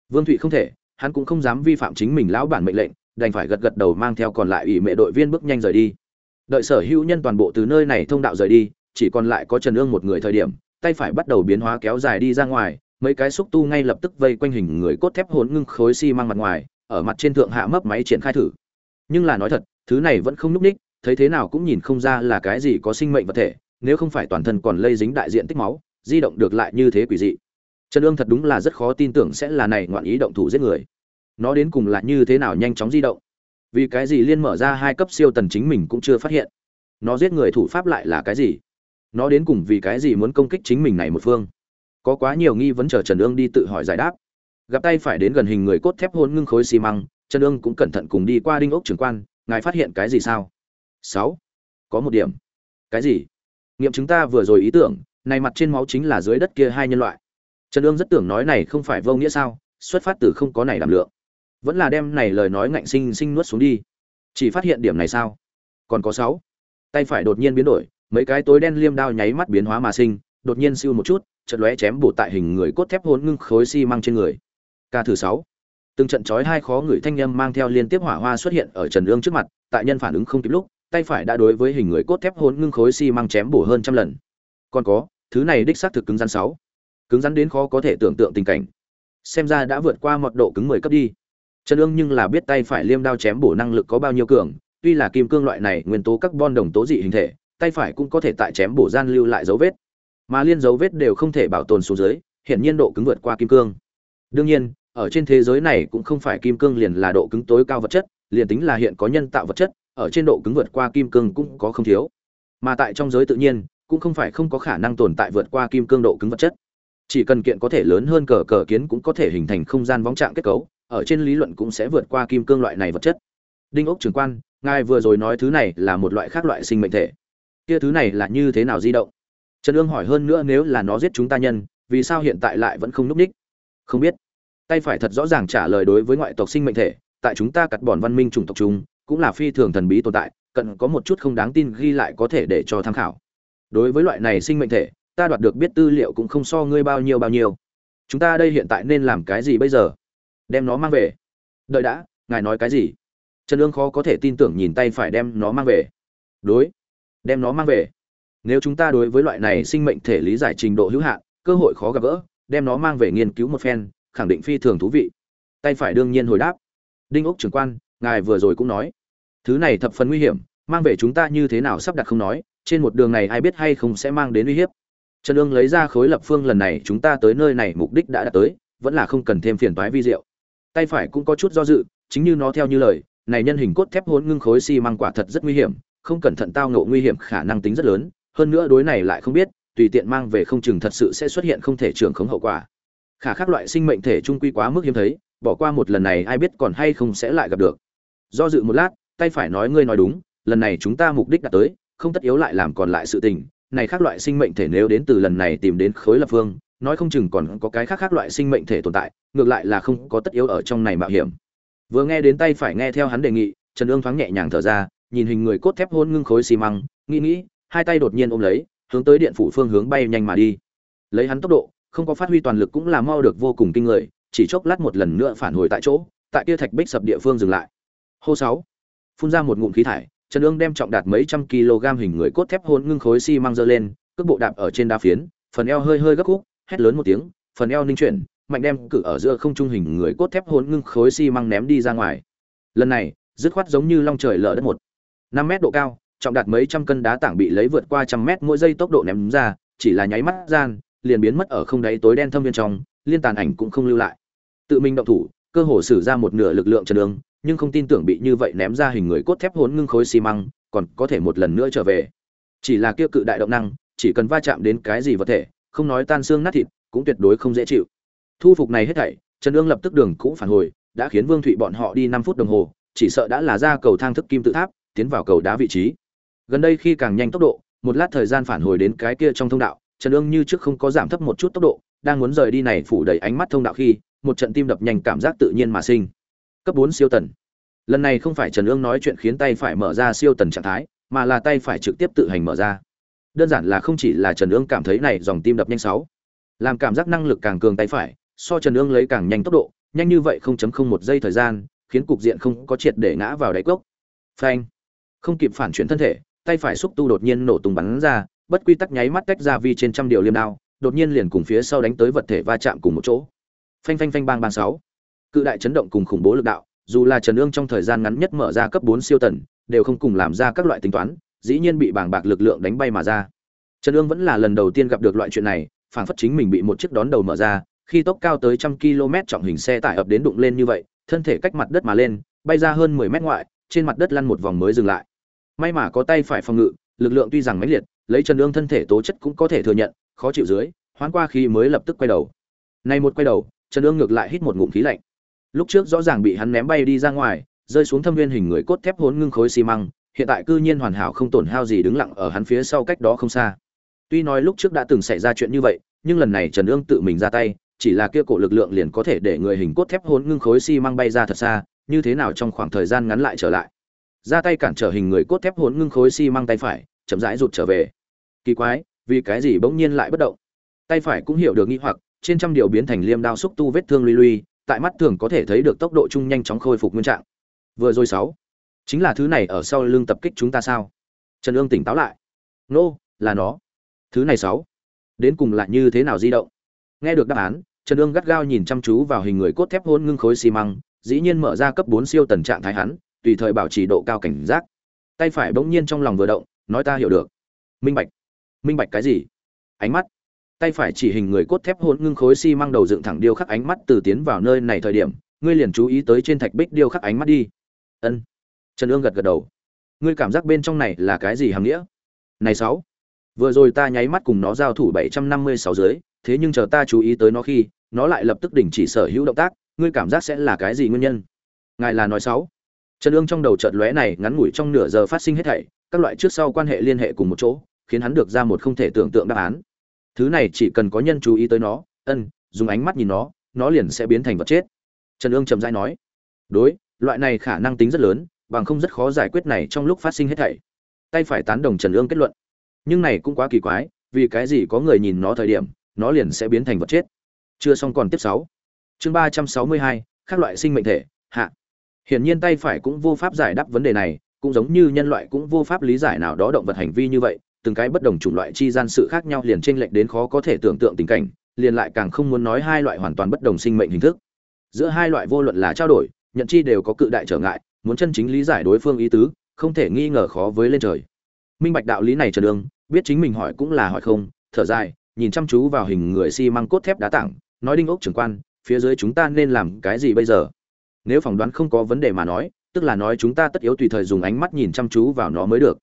A: Vương thụy không thể, hắn cũng không dám vi phạm chính mình lão bản mệnh lệnh, đành phải gật gật đầu mang theo còn lại ủy mẹ đội viên bước nhanh rời đi. Đợi sở hữu nhân toàn bộ từ nơi này thông đạo rời đi, chỉ còn lại có trần ương một người thời điểm, tay phải bắt đầu biến hóa kéo dài đi ra ngoài, mấy cái xúc tu ngay lập tức vây quanh hình người cốt thép hồn ngưng khối xi măng mặt ngoài, ở mặt trên thượng hạ mấp máy triển khai thử. Nhưng là nói thật, thứ này vẫn không núp ních thấy thế nào cũng nhìn không ra là cái gì có sinh mệnh vật thể, nếu không phải toàn thân còn lây dính đại diện tích máu, di động được lại như thế quỷ dị. Trần ương thật đúng là rất khó tin tưởng sẽ là này ngoạn ý động thủ giết người. Nó đến cùng là như thế nào nhanh chóng di động? Vì cái gì liên mở ra hai cấp siêu tần chính mình cũng chưa phát hiện? Nó giết người thủ pháp lại là cái gì? Nó đến cùng vì cái gì muốn công kích chính mình này một phương? Có quá nhiều nghi vấn chờ trần ương đi tự hỏi giải đáp. Gặp tay phải đến gần hình người cốt thép hôn ngưng khối xi măng, trần ương cũng cẩn thận cùng đi qua đinh ốc trưởng quan, ngài phát hiện cái gì sao? Sáu. Có một điểm. Cái gì? Nghiệm chứng ta vừa rồi ý tưởng, này mặt trên máu chính là dưới đất kia hai nhân loại. Trần ương rất tưởng nói này không phải vô nghĩa sao, xuất phát từ không có này đảm lượng. Vẫn là đem này lời nói ngạnh sinh sinh nuốt xuống đi. Chỉ phát hiện điểm này sao? Còn có sáu. Tay phải đột nhiên biến đổi, mấy cái tối đen liêm đao nháy mắt biến hóa mà sinh, đột nhiên siêu một chút, chợt lóe chém bổ tại hình người cốt thép hôn ngưng khối xi măng trên người. Ca thứ sáu. Từng trận chói hai khó người thanh âm mang theo liên tiếp hỏa hoa xuất hiện ở trần ương trước mặt, tại nhân phản ứng không kịp lúc tay phải đã đối với hình người cốt thép hôn ngưng khối xi măng chém bổ hơn trăm lần. Còn có, thứ này đích xác thực cứng rắn sáu. Cứng rắn đến khó có thể tưởng tượng tình cảnh. Xem ra đã vượt qua mật độ cứng mười cấp đi. Trần ương nhưng là biết tay phải liêm đao chém bổ năng lực có bao nhiêu cường, tuy là kim cương loại này nguyên tố carbon đồng tố dị hình thể, tay phải cũng có thể tại chém bổ gian lưu lại dấu vết. Mà liên dấu vết đều không thể bảo tồn xuống dưới hiện nhiên độ cứng vượt qua kim cương. Đương nhiên, ở trên thế giới này cũng không phải kim cương liền là độ cứng tối cao vật chất, liền tính là hiện có nhân tạo vật chất ở trên độ cứng vượt qua kim cương cũng có không thiếu. Mà tại trong giới tự nhiên, cũng không phải không có khả năng tồn tại vượt qua kim cương độ cứng vật chất. Chỉ cần kiện có thể lớn hơn cờ cờ kiến cũng có thể hình thành không gian vóng trạng kết cấu, ở trên lý luận cũng sẽ vượt qua kim cương loại này vật chất. Đinh ốc trưởng quan, ngài vừa rồi nói thứ này là một loại khác loại sinh mệnh thể. Kia thứ này là như thế nào di động? Trần ương hỏi hơn nữa nếu là nó giết chúng ta nhân, vì sao hiện tại lại vẫn không núp ních? Không biết. Tay phải thật rõ ràng trả lời đối với ngoại tộc sinh mệnh thể, tại chúng ta cắt bọn văn minh chủng tộc chúng cũng là phi thường thần bí tồn tại, cần có một chút không đáng tin ghi lại có thể để cho tham khảo. Đối với loại này sinh mệnh thể, ta đoạt được biết tư liệu cũng không so ngươi bao nhiêu bao nhiêu. Chúng ta đây hiện tại nên làm cái gì bây giờ? Đem nó mang về. Đợi đã, ngài nói cái gì? Trần lương khó có thể tin tưởng nhìn tay phải đem nó mang về. Đối, đem nó mang về. Nếu chúng ta đối với loại này sinh mệnh thể lý giải trình độ hữu hạn, cơ hội khó gặp gỡ, đem nó mang về nghiên cứu một phen, khẳng định phi thường thú vị. Tay phải đương nhiên hồi đáp. Đinh ốc trưởng quan ngài vừa rồi cũng nói. Thứ này thập phần nguy hiểm, mang về chúng ta như thế nào sắp đặt không nói, trên một đường này ai biết hay không sẽ mang đến uy hiếp. Trần ương lấy ra khối lập phương lần này, chúng ta tới nơi này mục đích đã đạt tới, vẫn là không cần thêm phiền toái vi diệu. Tay phải cũng có chút do dự, chính như nó theo như lời, này nhân hình cốt thép hỗn ngưng khối xi măng quả thật rất nguy hiểm, không cẩn thận tao ngộ nguy hiểm khả năng tính rất lớn, hơn nữa đối này lại không biết, tùy tiện mang về không chừng thật sự sẽ xuất hiện không thể trưởng khống hậu quả. Khả khắc loại sinh mệnh thể trung quy quá mức hiếm thấy bỏ qua một lần này ai biết còn hay không sẽ lại gặp được. Do dự một lát, tay phải nói ngươi nói đúng, lần này chúng ta mục đích đã tới, không tất yếu lại làm còn lại sự tình. Này khác loại sinh mệnh thể nếu đến từ lần này tìm đến khối lập phương, nói không chừng còn có cái khác khác loại sinh mệnh thể tồn tại, ngược lại là không có tất yếu ở trong này mạo hiểm. Vừa nghe đến tay phải nghe theo hắn đề nghị, trần ương thoáng nhẹ nhàng thở ra, nhìn hình người cốt thép hôn ngưng khối xi măng, nghĩ nghĩ, hai tay đột nhiên ôm lấy, hướng tới điện phủ phương hướng bay nhanh mà đi. Lấy hắn tốc độ, không có phát huy toàn lực cũng là mau được vô cùng kinh người chỉ chốc lát một lần nữa phản hồi tại chỗ, tại kia thạch bích sập địa phương dừng lại. Hô sáu, phun ra một ngụm khí thải, trần ương đem trọng đạt mấy trăm kg hình người cốt thép hôn ngưng khối xi măng dơ lên, cước bộ đạp ở trên đá phiến, phần eo hơi hơi gấp khúc, hét lớn một tiếng, phần eo ninh chuyển, mạnh đem cử ở giữa không trung hình người cốt thép hôn ngưng khối xi măng ném đi ra ngoài. Lần này, dứt khoát giống như long trời lở đất một. Năm mét độ cao, trọng đạt mấy trăm cân đá tảng bị lấy vượt qua trăm mét mỗi giây tốc độ ném ra, chỉ là nháy mắt gian, liền biến mất ở không đáy tối đen thâm viên trong, liên tàn ảnh cũng không lưu lại tự mình động thủ, cơ hồ sử ra một nửa lực lượng trần đường, nhưng không tin tưởng bị như vậy ném ra hình người cốt thép hốn ngưng khối xi măng, còn có thể một lần nữa trở về. Chỉ là kia cự đại động năng, chỉ cần va chạm đến cái gì vật thể, không nói tan xương nát thịt, cũng tuyệt đối không dễ chịu. Thu phục này hết thảy, trần ương lập tức đường cũ phản hồi, đã khiến vương thụy bọn họ đi năm phút đồng hồ, chỉ sợ đã là ra cầu thang thức kim tự tháp, tiến vào cầu đá vị trí. Gần đây khi càng nhanh tốc độ, một lát thời gian phản hồi đến cái kia trong thông đạo, trần ương như trước không có giảm thấp một chút tốc độ, đang muốn rời đi này phủ đầy ánh mắt thông đạo khi một trận tim đập nhanh cảm giác tự nhiên mà sinh. Cấp bốn siêu tần. Lần này không phải trần ương nói chuyện khiến tay phải mở ra siêu tần trạng thái, mà là tay phải trực tiếp tự hành mở ra. Đơn giản là không chỉ là trần ương cảm thấy này dòng tim đập nhanh sáu, làm cảm giác năng lực càng cường tay phải, so trần ương lấy càng nhanh tốc độ, nhanh như vậy không chấm không một giây thời gian, khiến cục diện không có triệt để ngã vào đáy cốc. Phanh. Không kịp phản chuyển thân thể, tay phải xúc tu đột nhiên nổ tung bắn ra, bất quy tắc nháy mắt tách ra vi trên trăm điều liêm đao, đột nhiên liền cùng phía sau đánh tới vật thể va chạm cùng một chỗ phanh phanh phanh bang bang sáu. Cự đại chấn động cùng khủng bố lực đạo, dù là trần ương trong thời gian ngắn nhất mở ra cấp bốn siêu tần, đều không cùng làm ra các loại tính toán, dĩ nhiên bị bảng bạc lực lượng đánh bay mà ra. Trần ương vẫn là lần đầu tiên gặp được loại chuyện này phản phất chính mình bị một chiếc đón đầu mở ra, khi tốc cao tới trăm km trọng hình xe tải ập đến đụng lên như vậy, thân thể cách mặt đất mà lên, bay ra hơn mười mét ngoại, trên mặt đất lăn một vòng mới dừng lại. May mà có tay phải phòng ngự, lực lượng tuy rằng mãnh liệt, lấy trần ương thân thể tố chất cũng có thể thừa nhận, khó chịu dưới, hoán qua khi mới lập tức quay đầu. Nay một quay đầu trần ương ngược lại hít một ngụm khí lạnh. Lúc trước rõ ràng bị hắn ném bay đi ra ngoài, rơi xuống thâm viên hình người cốt thép hốn ngưng khối xi măng, hiện tại cư nhiên hoàn hảo không tổn hao gì đứng lặng ở hắn phía sau cách đó không xa. Tuy nói lúc trước đã từng xảy ra chuyện như vậy, nhưng lần này trần ương tự mình ra tay, chỉ là kia cổ lực lượng liền có thể để người hình cốt thép hốn ngưng khối xi măng bay ra thật xa, như thế nào trong khoảng thời gian ngắn lại trở lại. Ra tay cản trở hình người cốt thép hốn ngưng khối xi măng tay phải, chậm rãi rụt trở về. Kỳ quái, vì cái gì bỗng nhiên lại bất động? Tay phải cũng hiểu được nghi hoặc trên trăm điều biến thành liêm đao xúc tu vết thương luy luy tại mắt thường có thể thấy được tốc độ chung nhanh chóng khôi phục nguyên trạng. Vừa rồi sáu chính là thứ này ở sau lưng tập kích chúng ta sao? Trần ương tỉnh táo lại. Nô、no, là nó. Thứ này sáu đến cùng lại như thế nào di động? Nghe được đáp án trần ương gắt gao nhìn chăm chú vào hình người cốt thép hôn ngưng khối xi măng dĩ nhiên mở ra cấp bốn siêu tần trạng thái hắn tùy thời bảo trì độ cao cảnh giác. Tay phải bỗng nhiên trong lòng vừa động nói ta hiểu được. Minh bạch. Minh bạch cái gì? Ánh mắt tay phải chỉ hình người cốt thép hôn ngưng khối xi măng đầu dựng thẳng điêu khắc ánh mắt từ tiến vào nơi này thời điểm, ngươi liền chú ý tới trên thạch bích điêu khắc ánh mắt đi. Ân. Trần ương gật gật đầu. Ngươi cảm giác bên trong này là cái gì hàm nghĩa? Này sáu. Vừa rồi ta nháy mắt cùng nó giao thủ bảy trăm năm mươi sáu dưới, thế nhưng chờ ta chú ý tới nó khi, nó lại lập tức đình chỉ sở hữu động tác, ngươi cảm giác sẽ là cái gì nguyên nhân? Ngài là nói sáu. Trần ương trong đầu chợt lóe này, ngắn ngủi trong nửa giờ phát sinh hết thảy, các loại trước sau quan hệ liên hệ cùng một chỗ, khiến hắn được ra một không thể tưởng tượng đáp án thứ này chỉ cần có nhân chú ý tới nó, ân, dùng ánh mắt nhìn nó nó liền sẽ biến thành vật chết. Trần ương trầm rãi nói, đối, loại này khả năng tính rất lớn, bằng không rất khó giải quyết này trong lúc phát sinh hết thảy. Tay phải tán đồng trần ương kết luận, nhưng này cũng quá kỳ quái, vì cái gì có người nhìn nó thời điểm, nó liền sẽ biến thành vật chết? Chưa xong còn tiếp sáu. Chương ba trăm sáu mươi hai các loại sinh mệnh thể, hạ. Hiển nhiên tay phải cũng vô pháp giải đáp vấn đề này, cũng giống như nhân loại cũng vô pháp lý giải nào đó động vật hành vi như vậy từng cái bất đồng chủng loại chi gian sự khác nhau liền chênh lệch đến khó có thể tưởng tượng tình cảnh, liền lại càng không muốn nói hai loại hoàn toàn bất đồng sinh mệnh hình thức. Giữa hai loại vô luận là trao đổi, nhận chi đều có cự đại trở ngại, muốn chân chính lý giải đối phương ý tứ, không thể nghi ngờ khó với lên trời. Minh bạch đạo lý này trần đường, biết chính mình hỏi cũng là hỏi không, thở dài, nhìn chăm chú vào hình người xi măng cốt thép đá tảng, nói đinh ốc trưởng quan, phía dưới chúng ta nên làm cái gì bây giờ? Nếu phỏng đoán không có vấn đề mà nói, tức là nói chúng ta tất yếu tùy thời dùng ánh mắt nhìn chăm chú vào nó mới được.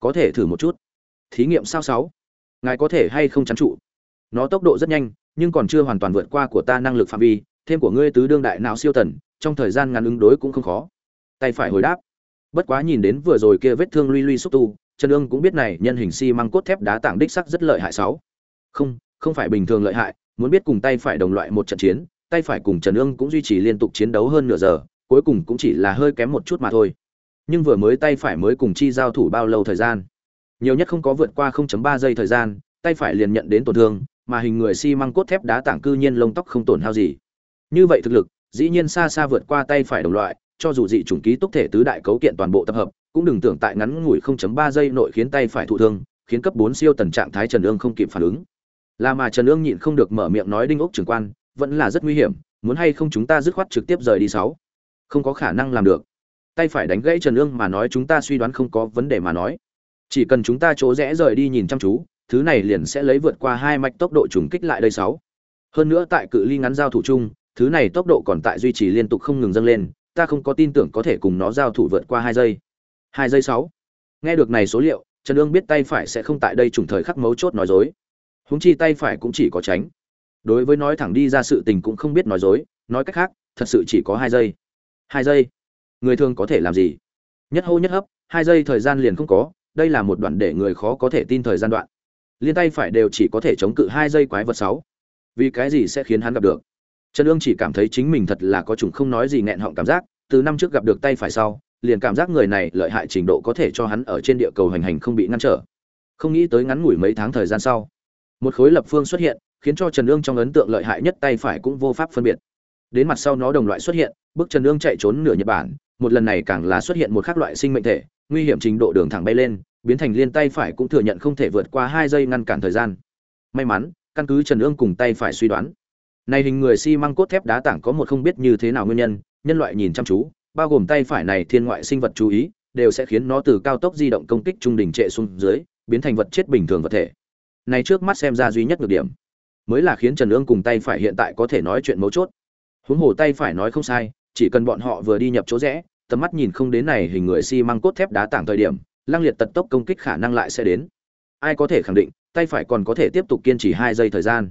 A: Có thể thử một chút thí nghiệm sao sáu. Ngài có thể hay không chắn trụ? Nó tốc độ rất nhanh, nhưng còn chưa hoàn toàn vượt qua của ta năng lực phạm vi, thêm của ngươi tứ đương đại não siêu tần, trong thời gian ngắn ứng đối cũng không khó. Tay phải hồi đáp. Bất quá nhìn đến vừa rồi kia vết thương luy luy xúc tu, trần ương cũng biết này nhân hình xi si măng cốt thép đá tảng đích sắc rất lợi hại sáu. Không không phải bình thường lợi hại, muốn biết cùng tay phải đồng loại một trận chiến, tay phải cùng trần ương cũng duy trì liên tục chiến đấu hơn nửa giờ, cuối cùng cũng chỉ là hơi kém một chút mà thôi. Nhưng vừa mới tay phải mới cùng chi giao thủ bao lâu thời gian? Nhiều nhất không có vượt qua 0.3 giây thời gian, tay phải liền nhận đến tổn thương, mà hình người xi măng cốt thép đá tảng cư nhiên lông tóc không tổn hao gì. Như vậy thực lực, dĩ nhiên xa xa vượt qua tay phải đồng loại, cho dù dị chủng ký túc thể tứ đại cấu kiện toàn bộ tập hợp, cũng đừng tưởng tại ngắn ngủi 0.3 giây nội khiến tay phải thụ thương, khiến cấp 4 siêu tần trạng thái trần ương không kịp phản ứng. Là mà trần ương nhịn không được mở miệng nói đinh ốc trưởng quan, vẫn là rất nguy hiểm, muốn hay không chúng ta dứt khoát trực tiếp rời đi sáu? Không có khả năng làm được. Tay phải đánh gãy trần ương mà nói chúng ta suy đoán không có vấn đề mà nói chỉ cần chúng ta chỗ rẽ rời đi nhìn chăm chú, thứ này liền sẽ lấy vượt qua hai mạch tốc độ trùng kích lại đây sáu. Hơn nữa tại cự ly ngắn giao thủ chung, thứ này tốc độ còn tại duy trì liên tục không ngừng dâng lên, ta không có tin tưởng có thể cùng nó giao thủ vượt qua hai giây. Hai giây sáu. Nghe được này số liệu, trần ương biết tay phải sẽ không tại đây trùng thời khắc mấu chốt nói dối. Húng chi tay phải cũng chỉ có tránh. Đối với nói thẳng đi ra sự tình cũng không biết nói dối, nói cách khác, thật sự chỉ có hai giây. Hai giây. Người thường có thể làm gì? Nhất hô nhất hấp, hai giây thời gian liền không có đây là một đoạn để người khó có thể tin thời gian đoạn. Liên tay phải đều chỉ có thể chống cự hai giây quái vật sáu. Vì cái gì sẽ khiến hắn gặp được? Trần ương chỉ cảm thấy chính mình thật là có chủng không nói gì nghẹn họng cảm giác, từ năm trước gặp được tay phải sau, liền cảm giác người này lợi hại trình độ có thể cho hắn ở trên địa cầu hành hành không bị ngăn trở. Không nghĩ tới ngắn ngủi mấy tháng thời gian sau, một khối lập phương xuất hiện, khiến cho trần ương trong ấn tượng lợi hại nhất tay phải cũng vô pháp phân biệt. Đến mặt sau nó đồng loại xuất hiện, bước trần ương chạy trốn nửa nhật bản, một lần này càng là xuất hiện một khác loại sinh mệnh thể nguy hiểm trình độ đường thẳng bay lên, biến thành liên tay phải cũng thừa nhận không thể vượt qua hai giây ngăn cản thời gian. May mắn, căn cứ trần ương cùng tay phải suy đoán. Này hình người xi măng cốt thép đá tảng có một không biết như thế nào nguyên nhân nhân loại nhìn chăm chú, bao gồm tay phải này thiên ngoại sinh vật chú ý, đều sẽ khiến nó từ cao tốc di động công kích trung đỉnh trệ xuống dưới, biến thành vật chết bình thường vật thể. Này trước mắt xem ra duy nhất nhược điểm, mới là khiến trần ương cùng tay phải hiện tại có thể nói chuyện mấu chốt. Huống hồ tay phải nói không sai, chỉ cần bọn họ vừa đi nhập chỗ rẽ tầm mắt nhìn không đến này hình người xi măng cốt thép đá tảng thời điểm, lăng liệt tật tốc công kích khả năng lại sẽ đến. Ai có thể khẳng định, tay phải còn có thể tiếp tục kiên trì hai giây thời gian.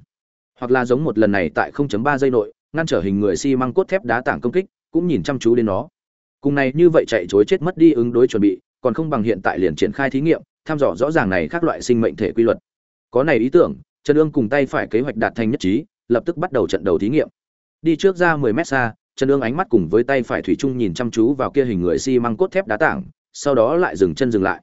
A: Hoặc là giống một lần này tại 0.3 giây nội, ngăn trở hình người xi măng cốt thép đá tảng công kích, cũng nhìn chăm chú đến nó. Cùng này như vậy chạy chối chết mất đi ứng đối chuẩn bị, còn không bằng hiện tại liền triển khai thí nghiệm, tham dò rõ ràng này các loại sinh mệnh thể quy luật. Có này ý tưởng, trần ương cùng tay phải kế hoạch đạt thành nhất trí, lập tức bắt đầu trận đầu thí nghiệm. Đi trước ra 10 mét xa trần ương ánh mắt cùng với tay phải thủy chung nhìn chăm chú vào kia hình người xi măng cốt thép đá tảng, sau đó lại dừng chân dừng lại.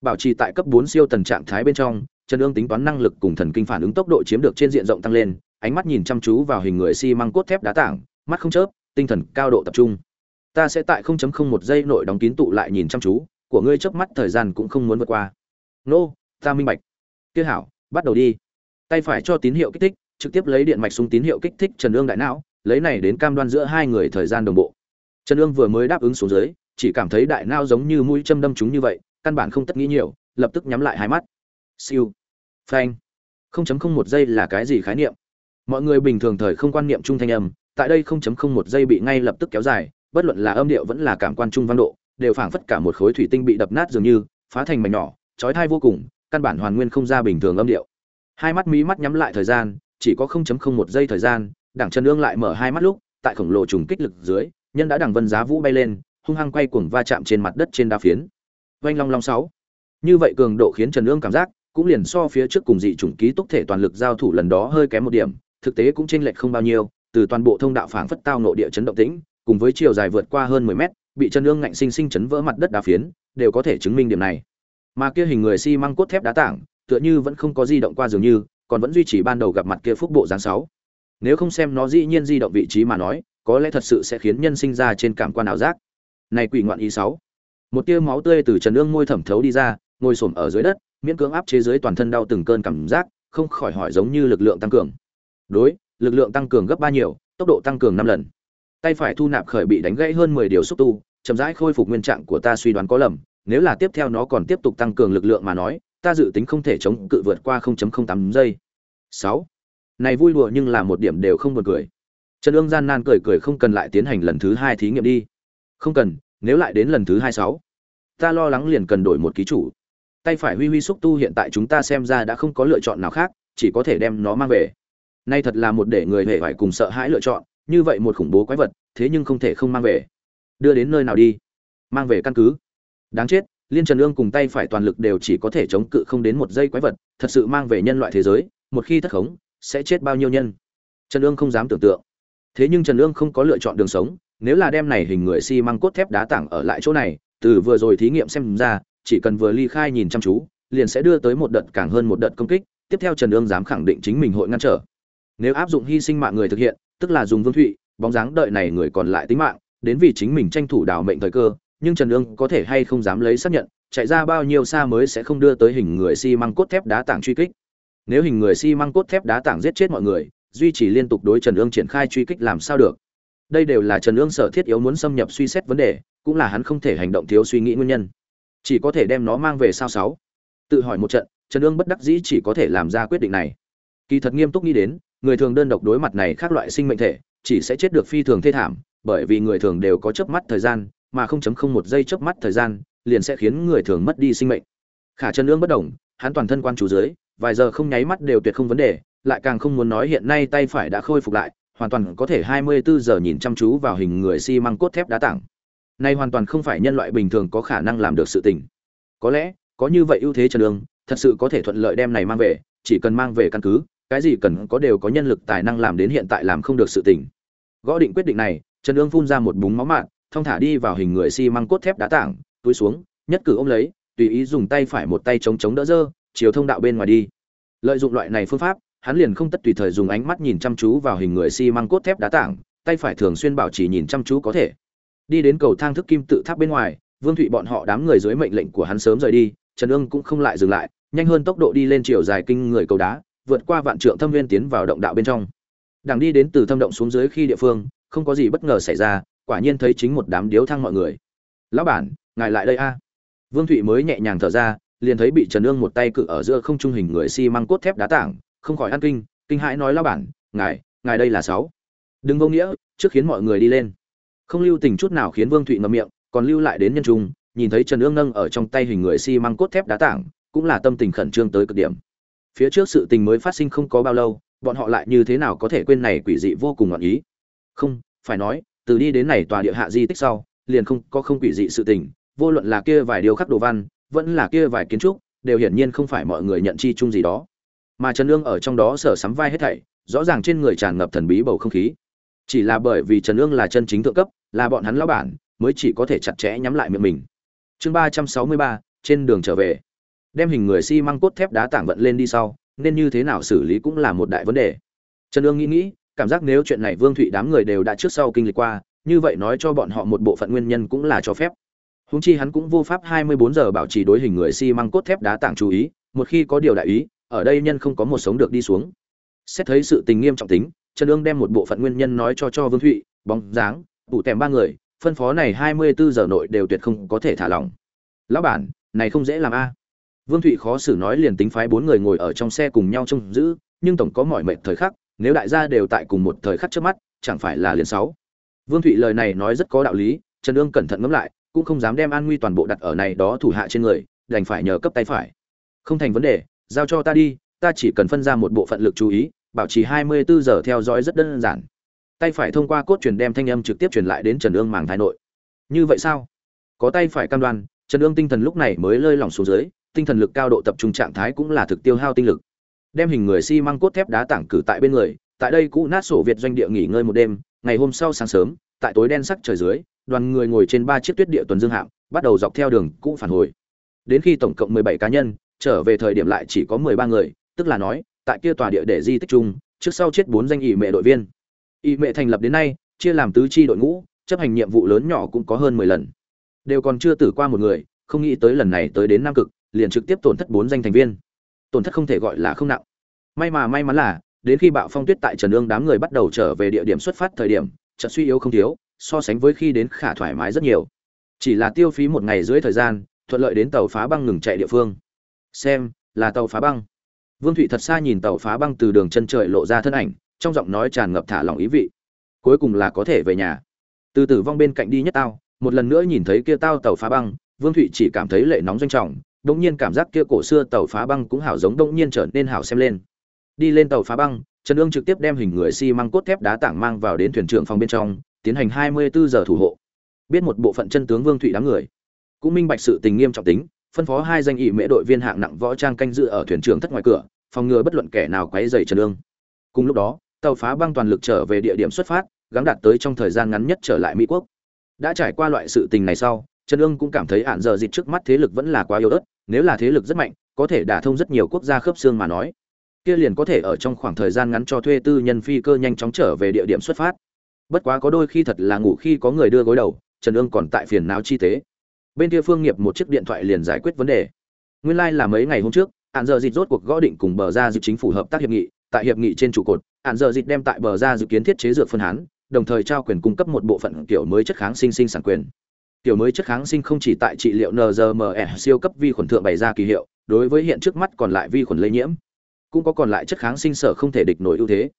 A: Bảo trì tại cấp 4 siêu tần trạng thái bên trong, trần ương tính toán năng lực cùng thần kinh phản ứng tốc độ chiếm được trên diện rộng tăng lên, ánh mắt nhìn chăm chú vào hình người xi măng cốt thép đá tảng, mắt không chớp, tinh thần cao độ tập trung. Ta sẽ tại 0.01 giây nội đóng kín tụ lại nhìn chăm chú, của ngươi chớp mắt thời gian cũng không muốn vượt qua. Nô, ta minh bạch. Kia hảo, bắt đầu đi. Tay phải cho tín hiệu kích thích, trực tiếp lấy điện mạch súng tín hiệu kích thích trần ương đại não lấy này đến cam đoan giữa hai người thời gian đồng bộ. Trần ương vừa mới đáp ứng xuống dưới, chỉ cảm thấy đại não giống như mũi châm đâm chúng như vậy, căn bản không tất nghĩ nhiều, lập tức nhắm lại hai mắt. Siêu. Phanh. 0.01 giây là cái gì khái niệm? Mọi người bình thường thời không quan niệm trung thanh âm, tại đây 0.01 giây bị ngay lập tức kéo dài, bất luận là âm điệu vẫn là cảm quan trung văn độ, đều phảng phất cả một khối thủy tinh bị đập nát dường như, phá thành mảnh nhỏ chói tai vô cùng, căn bản hoàn nguyên không ra bình thường âm điệu. Hai mắt mí mắt nhắm lại thời gian, chỉ có 0.01 giây thời gian đảng trần ương lại mở hai mắt lúc, tại khổng lồ trùng kích lực dưới, nhân đã đằng vân giá vũ bay lên, hung hăng quay cuồng va chạm trên mặt đất trên đa phiến. Vanh long long sáu. Như vậy cường độ khiến trần ương cảm giác, cũng liền so phía trước cùng dị chủng ký túc thể toàn lực giao thủ lần đó hơi kém một điểm, thực tế cũng chênh lệch không bao nhiêu, từ toàn bộ thông đạo phảng phất tao nộ địa chấn động tĩnh, cùng với chiều dài vượt qua hơn 10 mét, bị chân ương ngạnh sinh sinh chấn vỡ mặt đất đá phiến, đều có thể chứng minh điểm này. Mà kia hình người xi măng cốt thép đá tảng, tựa như vẫn không có di động qua dường như, còn vẫn duy trì ban đầu gặp mặt kia phúc bộ dáng sáu nếu không xem nó dĩ nhiên di động vị trí mà nói, có lẽ thật sự sẽ khiến nhân sinh ra trên cảm quan ảo giác này quỷ ngoạn ý sáu một tia máu tươi từ trần ương môi thẩm thấu đi ra, ngồi xổm ở dưới đất, miễn cưỡng áp chế dưới toàn thân đau từng cơn cảm giác, không khỏi hỏi giống như lực lượng tăng cường đối, lực lượng tăng cường gấp ba nhiều, tốc độ tăng cường năm lần tay phải thu nạp khởi bị đánh gãy hơn mười điều xúc tu, chậm rãi khôi phục nguyên trạng của ta suy đoán có lầm, nếu là tiếp theo nó còn tiếp tục tăng cường lực lượng mà nói, ta dự tính không thể chống cự vượt qua 0.08 giây. 6. Này vui đùa nhưng là một điểm đều không buồn cười. Trần Ương gian nan cười cười không cần lại tiến hành lần thứ hai thí nghiệm đi. Không cần, nếu lại đến lần thứ hai sáu, ta lo lắng liền cần đổi một ký chủ. Tay phải Huy Huy xúc tu hiện tại chúng ta xem ra đã không có lựa chọn nào khác, chỉ có thể đem nó mang về. Nay thật là một để người hề phải cùng sợ hãi lựa chọn, như vậy một khủng bố quái vật, thế nhưng không thể không mang về. Đưa đến nơi nào đi? Mang về căn cứ. Đáng chết, liên trần ương cùng tay phải toàn lực đều chỉ có thể chống cự không đến một giây quái vật thật sự mang về nhân loại thế giới một khi thất khống sẽ chết bao nhiêu nhân? Trần ương không dám tưởng tượng. Thế nhưng trần ương không có lựa chọn đường sống nếu là đem này hình người xi cốt thép đá tảng ở lại chỗ này từ vừa rồi thí nghiệm xem ra chỉ cần vừa ly khai nhìn chăm chú liền sẽ đưa tới một đợt càng hơn một đợt công kích tiếp theo trần ương dám khẳng định chính mình hội ngăn trở. Nếu áp dụng hy sinh mạng người thực hiện tức là dùng vương thụy bóng dáng đợi này người còn lại tính mạng đến vì chính mình tranh thủ đào mệnh thời cơ nhưng Trần Ương có thể hay không dám lấy xác nhận, chạy ra bao nhiêu xa mới sẽ không đưa tới hình người xi cốt thép đá tảng truy kích. Nếu hình người xi măng cốt thép đá tảng giết chết mọi người, duy trì liên tục đối Trần Ương triển khai truy kích làm sao được? Đây đều là Trần Ương sở thiết yếu muốn xâm nhập suy xét vấn đề, cũng là hắn không thể hành động thiếu suy nghĩ nguyên nhân. Chỉ có thể đem nó mang về sao sáu. Tự hỏi một trận, Trần Ương bất đắc dĩ chỉ có thể làm ra quyết định này. Kỳ thật nghiêm túc nghĩ đến, người thường đơn độc đối mặt này khác loại sinh mệnh thể, chỉ sẽ chết được phi thường thê thảm, bởi vì người thường đều có chớp mắt thời gian, mà 0.01 giây chớp mắt thời gian, liền sẽ khiến người thường mất đi sinh mệnh. Khả Trần ương bất động, hắn toàn thân quan chú dưới, vài giờ không nháy mắt đều tuyệt không vấn đề, lại càng không muốn nói hiện nay tay phải đã khôi phục lại, hoàn toàn có thể 24 giờ nhìn chăm chú vào hình người xi măng cốt thép đá tảng. Này hoàn toàn không phải nhân loại bình thường có khả năng làm được sự tình. Có lẽ, có như vậy ưu thế Trần Đường, thật sự có thể thuận lợi đem này mang về, chỉ cần mang về căn cứ, cái gì cần có đều có nhân lực tài năng làm đến hiện tại làm không được sự tình. Gõ định quyết định này, Trần Nương phun ra một búng máu mạn, thong thả đi vào hình người xi măng cốt thép đá tảng túi xuống nhất cử ôm lấy tùy ý dùng tay phải một tay chống chống đỡ dơ chiều thông đạo bên ngoài đi. Lợi dụng loại này phương pháp, hắn liền không tất tùy thời dùng ánh mắt nhìn chăm chú vào hình người xi măng cốt thép đá tảng, tay phải thường xuyên bảo trì nhìn chăm chú có thể. Đi đến cầu thang thức kim tự tháp bên ngoài, vương thụy bọn họ đám người dưới mệnh lệnh của hắn sớm rời đi, trần ương cũng không lại dừng lại, nhanh hơn tốc độ đi lên chiều dài kinh người cầu đá, vượt qua vạn trượng thâm viên tiến vào động đạo bên trong. Đằng đi đến từ thâm động xuống dưới khi địa phương, không có gì bất ngờ xảy ra, quả nhiên thấy chính một đám điếu thang mọi người. Lão bản, ngài lại đây a. Vương thụy mới nhẹ nhàng thở ra liền thấy bị trần ương một tay cự ở giữa không trung hình người xi、si、măng cốt thép đá tảng, không khỏi ăn kinh kinh hãi nói lão bản, ngài ngài đây là sáu. Đừng vô nghĩa, trước khiến mọi người đi lên. Không lưu tình chút nào khiến vương thụy ngậm miệng, còn lưu lại đến nhân trung, nhìn thấy trần ương nâng ở trong tay hình người xi、si、măng cốt thép đá tảng, cũng là tâm tình khẩn trương tới cực điểm. Phía trước sự tình mới phát sinh không có bao lâu, bọn họ lại như thế nào có thể quên này quỷ dị vô cùng ngọn ý? Không, phải nói, từ đi đến này tòa địa hạ di tích sau, liền không có không quỷ dị sự tình, vô luận là kia vài điều khắc đồ văn vẫn là kia vài kiến trúc, đều hiển nhiên không phải mọi người nhận chi chung gì đó. Mà trần ương ở trong đó sở sắm vai hết thảy, rõ ràng trên người tràn ngập thần bí bầu không khí. Chỉ là bởi vì trần ương là chân chính thượng cấp, là bọn hắn lão bản, mới chỉ có thể chặt chẽ nhắm lại miệng mình. Chương ba trăm sáu mươi ba, trên đường trở về. Đem hình người xi măng cốt thép đá tảng vận lên đi sau, nên như thế nào xử lý cũng là một đại vấn đề. Trần ương nghĩ nghĩ, cảm giác nếu chuyện này vương thụy đám người đều đã trước sau kinh lịch qua, như vậy nói cho bọn họ một bộ phận nguyên nhân cũng là cho phép. Huống chi hắn cũng vô pháp hai mươi bốn giờ bảo trì đối hình người xi măng cốt thép đá tảng chú ý, một khi có điều đại ý, ở đây nhân không có một sống được đi xuống. Xét thấy sự tình nghiêm trọng tính, trần Dương đem một bộ phận nguyên nhân nói cho cho vương thụy, bóng dáng, tụ tèm ba người, phân phó này hai mươi bốn giờ nội đều tuyệt không có thể thả lỏng. Lão bản, này không dễ làm a. Vương thụy khó xử nói liền tính phái bốn người ngồi ở trong xe cùng nhau trông giữ, nhưng tổng có mọi mệnh thời khắc, nếu đại gia đều tại cùng một thời khắc trước mắt, chẳng phải là liền sáu. Vương thụy lời này nói rất có đạo lý, trần Dương cẩn thận ngẫm lại cũng không dám đem an nguy toàn bộ đặt ở này đó thủ hạ trên người, đành phải nhờ cấp tay phải. Không thành vấn đề, giao cho ta đi, ta chỉ cần phân ra một bộ phận lực chú ý, bảo trì 24 giờ theo dõi rất đơn giản. Tay phải thông qua cốt truyền đem thanh âm trực tiếp truyền lại đến trần ương màng thái nội. Như vậy sao? Có tay phải cam đoan, trần ương tinh thần lúc này mới lơi lỏng xuống dưới, tinh thần lực cao độ tập trung trạng thái cũng là thực tiêu hao tinh lực. Đem hình người xi măng cốt thép đá tảng cử tại bên người, tại đây cũ nát sổ việt doanh địa nghỉ ngơi một đêm, ngày hôm sau sáng sớm, tại tối đen sắc trời dưới đoàn người ngồi trên ba chiếc tuyết địa tuần dương hạm, bắt đầu dọc theo đường cũ phản hồi. Đến khi tổng cộng 17 cá nhân, trở về thời điểm lại chỉ có 13 người, tức là nói, tại kia tòa địa để di tích chung, trước sau chết bốn danh ỷ mẹ đội viên. Ỷ mẹ thành lập đến nay, chia làm tứ chi đội ngũ, chấp hành nhiệm vụ lớn nhỏ cũng có hơn 10 lần. Đều còn chưa tử qua một người, không nghĩ tới lần này tới đến nam cực, liền trực tiếp tổn thất bốn danh thành viên. Tổn thất không thể gọi là không nặng. May mà, may mắn là, đến khi bạo phong tuyết tại trần ương đám người bắt đầu trở về địa điểm xuất phát thời điểm, trận suy yếu không thiếu so sánh với khi đến khả thoải mái rất nhiều. Chỉ là tiêu phí một ngày dưới thời gian, thuận lợi đến tàu phá băng ngừng chạy địa phương. Xem, là tàu phá băng. Vương thụy thật xa nhìn tàu phá băng từ đường chân trời lộ ra thân ảnh, trong giọng nói tràn ngập thả lòng ý vị. Cuối cùng là có thể về nhà. Từ tử vong bên cạnh đi nhất tao, một lần nữa nhìn thấy kia tao tàu phá băng, vương thụy chỉ cảm thấy lệ nóng doanh trọng đông nhiên cảm giác kia cổ xưa tàu phá băng cũng hảo giống đông nhiên trở nên hảo xem lên. Đi lên tàu phá băng, trần ương trực tiếp đem hình người xi cốt thép đá tảng mang vào đến thuyền trưởng phòng bên trong tiến hành 24 giờ thủ hộ. Biết một bộ phận chân tướng Vương Thụy đám người, cũng minh bạch sự tình nghiêm trọng tính, phân phó hai danh ỷ mễ đội viên hạng nặng võ trang canh giữ ở thuyền trưởng thất ngoài cửa, phòng ngừa bất luận kẻ nào quấy rầy Trần Dương. Cùng lúc đó, tàu phá băng toàn lực trở về địa điểm xuất phát, gắng đạt tới trong thời gian ngắn nhất trở lại Mỹ quốc. Đã trải qua loại sự tình này sau, Trần Dương cũng cảm thấy án giờ dịch trước mắt thế lực vẫn là quá yếu ớt, nếu là thế lực rất mạnh, có thể đả thông rất nhiều quốc gia khớp xương mà nói, kia liền có thể ở trong khoảng thời gian ngắn cho thuê tư nhân phi cơ nhanh chóng trở về địa điểm xuất phát bất quá có đôi khi thật là ngủ khi có người đưa gối đầu, trần ương còn tại phiền não chi tế. Bên kia phương nghiệp một chiếc điện thoại liền giải quyết vấn đề. Nguyên lai、like、là mấy ngày hôm trước, hạn giờ dịch rốt cuộc gõ định cùng bờ ra dự chính phủ hợp tác hiệp nghị, tại hiệp nghị trên trụ cột, hạn giờ dịch đem tại bờ ra dự kiến thiết chế dược phân hán, đồng thời trao quyền cung cấp một bộ phận kiểu mới chất kháng sinh sinh sản quyền. Kiểu mới chất kháng sinh không chỉ tại trị liệu nzme siêu cấp vi khuẩn thượng bày ra kỳ hiệu, đối với hiện trước mắt còn lại vi khuẩn lây nhiễm, cũng có còn lại chất kháng sinh sở không thể địch nổi ưu thế.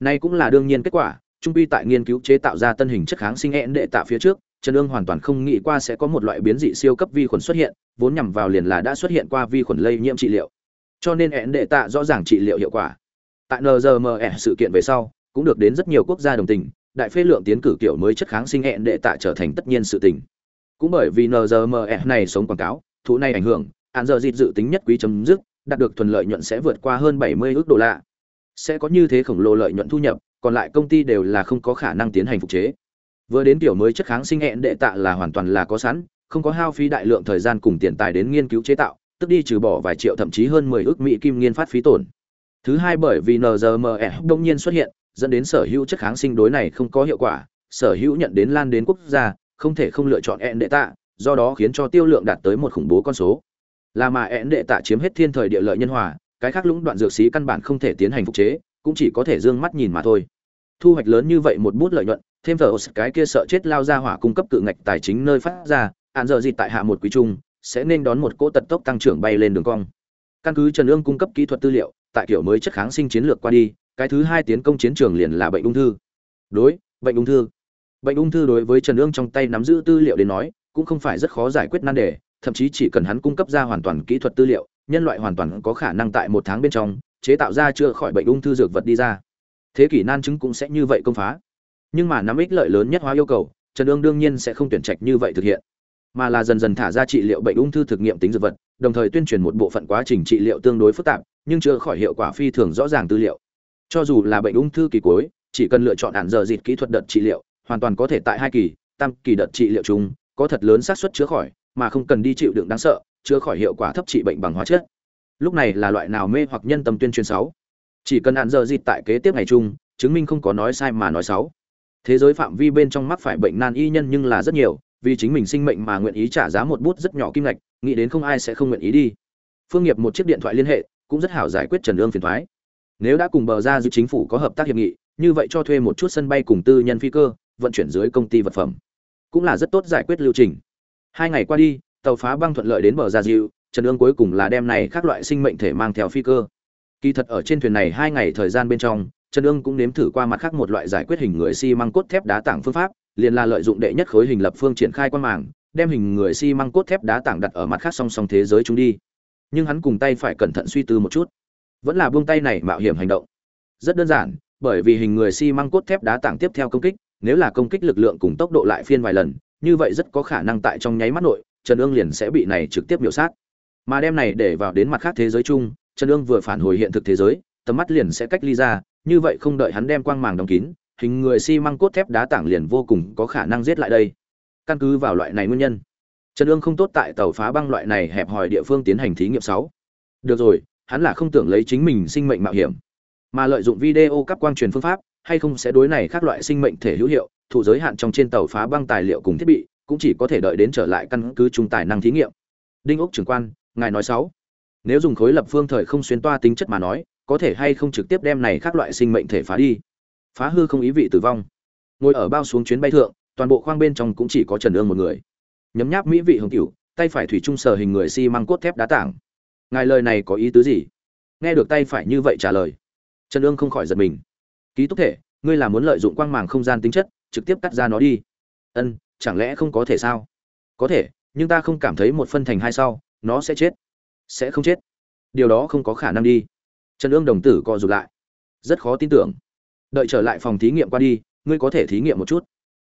A: Nay cũng là đương nhiên kết quả trung quy tại nghiên cứu chế tạo ra tân hình chất kháng sinh hẹn đệ tạ phía trước, trần ương hoàn toàn không nghĩ qua sẽ có một loại biến dị siêu cấp vi khuẩn xuất hiện, vốn nhằm vào liền là đã xuất hiện qua vi khuẩn lây nhiễm trị liệu. Cho nên hẹn đệ tạ rõ ràng trị liệu hiệu quả. Tại nzme sự kiện về sau, cũng được đến rất nhiều quốc gia đồng tình, đại phê lượng tiến cử kiểu mới chất kháng sinh hẹn đệ tạ trở thành tất nhiên sự tình. Cũng bởi vì nzme này sống quảng cáo, thú này ảnh hưởng, hạn giờ dịt dự tính nhất quý chấm dứt, đạt được thuần lợi nhuận sẽ vượt qua hơn 70 ước đô la. Sẽ có như thế khổng lồ lợi nhuận thu nhập còn lại công ty đều là không có khả năng tiến hành phục chế. Vừa đến tiểu mới chất kháng sinh hẹn đệ tạ là hoàn toàn là có sẵn, không có hao phí đại lượng thời gian cùng tiền tài đến nghiên cứu chế tạo, tức đi trừ bỏ vài triệu thậm chí hơn 10 ước mỹ kim nghiên phát phí tổn. Thứ hai bởi vì nzme đông nhiên xuất hiện, dẫn đến sở hữu chất kháng sinh đối này không có hiệu quả, sở hữu nhận đến lan đến quốc gia, không thể không lựa chọn hẹn đệ tạ, do đó khiến cho tiêu lượng đạt tới một khủng bố con số. Là mà hẹn đệ tạ chiếm hết thiên thời địa lợi nhân hòa, cái khác lũng đoạn dược sĩ căn bản không thể tiến hành phục chế, cũng chỉ có thể dương mắt nhìn mà thôi thu hoạch lớn như vậy một bút lợi nhuận, thêm thờ cái kia sợ chết lao ra hỏa cung cấp cự ngạch tài chính nơi phát ra, hạn giờ gì tại hạ một quý trung, sẽ nên đón một cỗ tật tốc tăng trưởng bay lên đường cong. Căn cứ trần ương cung cấp kỹ thuật tư liệu, tại kiểu mới chất kháng sinh chiến lược qua đi, cái thứ hai tiến công chiến trường liền là bệnh ung thư. Đối, bệnh ung thư. Bệnh ung thư đối với trần ương trong tay nắm giữ tư liệu đến nói, cũng không phải rất khó giải quyết nan đề, thậm chí chỉ cần hắn cung cấp ra hoàn toàn kỹ thuật tư liệu, nhân loại hoàn toàn có khả năng tại một tháng bên trong, chế tạo ra chữa khỏi bệnh ung thư dược vật đi ra thế kỷ nan chứng cũng sẽ như vậy công phá. Nhưng mà nắm ích lợi lớn nhất hóa yêu cầu, trần ương đương nhiên sẽ không tuyển trạch như vậy thực hiện. Mà là dần dần thả ra trị liệu bệnh ung thư thực nghiệm tính dược vật, đồng thời tuyên truyền một bộ phận quá trình trị liệu tương đối phức tạp, nhưng chữa khỏi hiệu quả phi thường rõ ràng tư liệu. Cho dù là bệnh ung thư kỳ cuối, chỉ cần lựa chọn hạn giờ dịt kỹ thuật đợt trị liệu, hoàn toàn có thể tại hai kỳ, tam kỳ đợt trị liệu chung, có thật lớn xác suất chữa khỏi, mà không cần đi chịu đựng đáng sợ, chữa khỏi hiệu quả thấp trị bệnh bằng hóa chất. Lúc này là loại nào mê hoặc nhân tâm tuyên truyền sáu chỉ cần hạn giờ dịt tại kế tiếp ngày chung, chứng minh không có nói sai mà nói xấu. Thế giới phạm vi bên trong mắc phải bệnh nan y nhân nhưng là rất nhiều, vì chính mình sinh mệnh mà nguyện ý trả giá một bút rất nhỏ kim ngạch, nghĩ đến không ai sẽ không nguyện ý đi. Phương nghiệp một chiếc điện thoại liên hệ, cũng rất hảo giải quyết trần lương phiền thoái nếu đã cùng bờ ra giữa chính phủ có hợp tác hiệp nghị, như vậy cho thuê một chút sân bay cùng tư nhân phi cơ, vận chuyển dưới công ty vật phẩm. Cũng là rất tốt giải quyết lưu trình. Hai ngày qua đi, tàu phá băng thuận lợi đến bờ ra diệu trần ương cuối cùng là đem này các loại sinh mệnh thể mang theo phi cơ kỳ thật ở trên thuyền này hai ngày thời gian bên trong, trần ương cũng nếm thử qua mặt khác một loại giải quyết hình người xi măng cốt thép đá tảng phương pháp, liền là lợi dụng đệ nhất khối hình lập phương triển khai quan màng, đem hình người xi măng cốt thép đá tảng đặt ở mặt khác song song thế giới chúng đi. Nhưng hắn cùng tay phải cẩn thận suy tư một chút, vẫn là buông tay này mạo hiểm hành động. Rất đơn giản, bởi vì hình người xi măng cốt thép đá tảng tiếp theo công kích, nếu là công kích lực lượng cùng tốc độ lại phiên vài lần, như vậy rất có khả năng tại trong nháy mắt nội, trần ương liền sẽ bị này trực tiếp biểu sát. Mà đem này để vào đến mặt khác thế giới chung trần Dương vừa phản hồi hiện thực thế giới, tầm mắt liền sẽ cách ly ra, như vậy không đợi hắn đem quang màng đóng kín, hình người xi măng cốt thép đá tảng liền vô cùng có khả năng giết lại đây. Căn cứ vào loại này nguyên nhân, trần Dương không tốt tại tàu phá băng loại này hẹp hòi địa phương tiến hành thí nghiệm sáu. Được rồi, hắn là không tưởng lấy chính mình sinh mệnh mạo hiểm, mà lợi dụng video cấp quang truyền phương pháp, hay không sẽ đối này các loại sinh mệnh thể hữu hiệu, thụ giới hạn trong trên tàu phá băng tài liệu cùng thiết bị, cũng chỉ có thể đợi đến trở lại căn cứ trung tài năng thí nghiệm. Đinh ốc trưởng quan, ngài nói sáu nếu dùng khối lập phương thời không xuyên toa tính chất mà nói, có thể hay không trực tiếp đem này các loại sinh mệnh thể phá đi. Phá hư không ý vị tử vong. Ngồi ở bao xuống chuyến bay thượng, toàn bộ khoang bên trong cũng chỉ có trần ương một người. Nhấm nháp mỹ vị hồng cửu tay phải thủy trung sờ hình người xi măng cốt thép đá tảng. Ngài lời này có ý tứ gì? Nghe được tay phải như vậy trả lời, trần ương không khỏi giật mình. Ký túc thể, ngươi là muốn lợi dụng quang màng không gian tính chất, trực tiếp cắt ra nó đi. Ân, chẳng lẽ không có thể sao? Có thể, nhưng ta không cảm thấy một phân thành hai sau, nó sẽ chết sẽ không chết. Điều đó không có khả năng đi. Trần ương đồng tử co rụt lại. Rất khó tin tưởng. Đợi trở lại phòng thí nghiệm qua đi, ngươi có thể thí nghiệm một chút.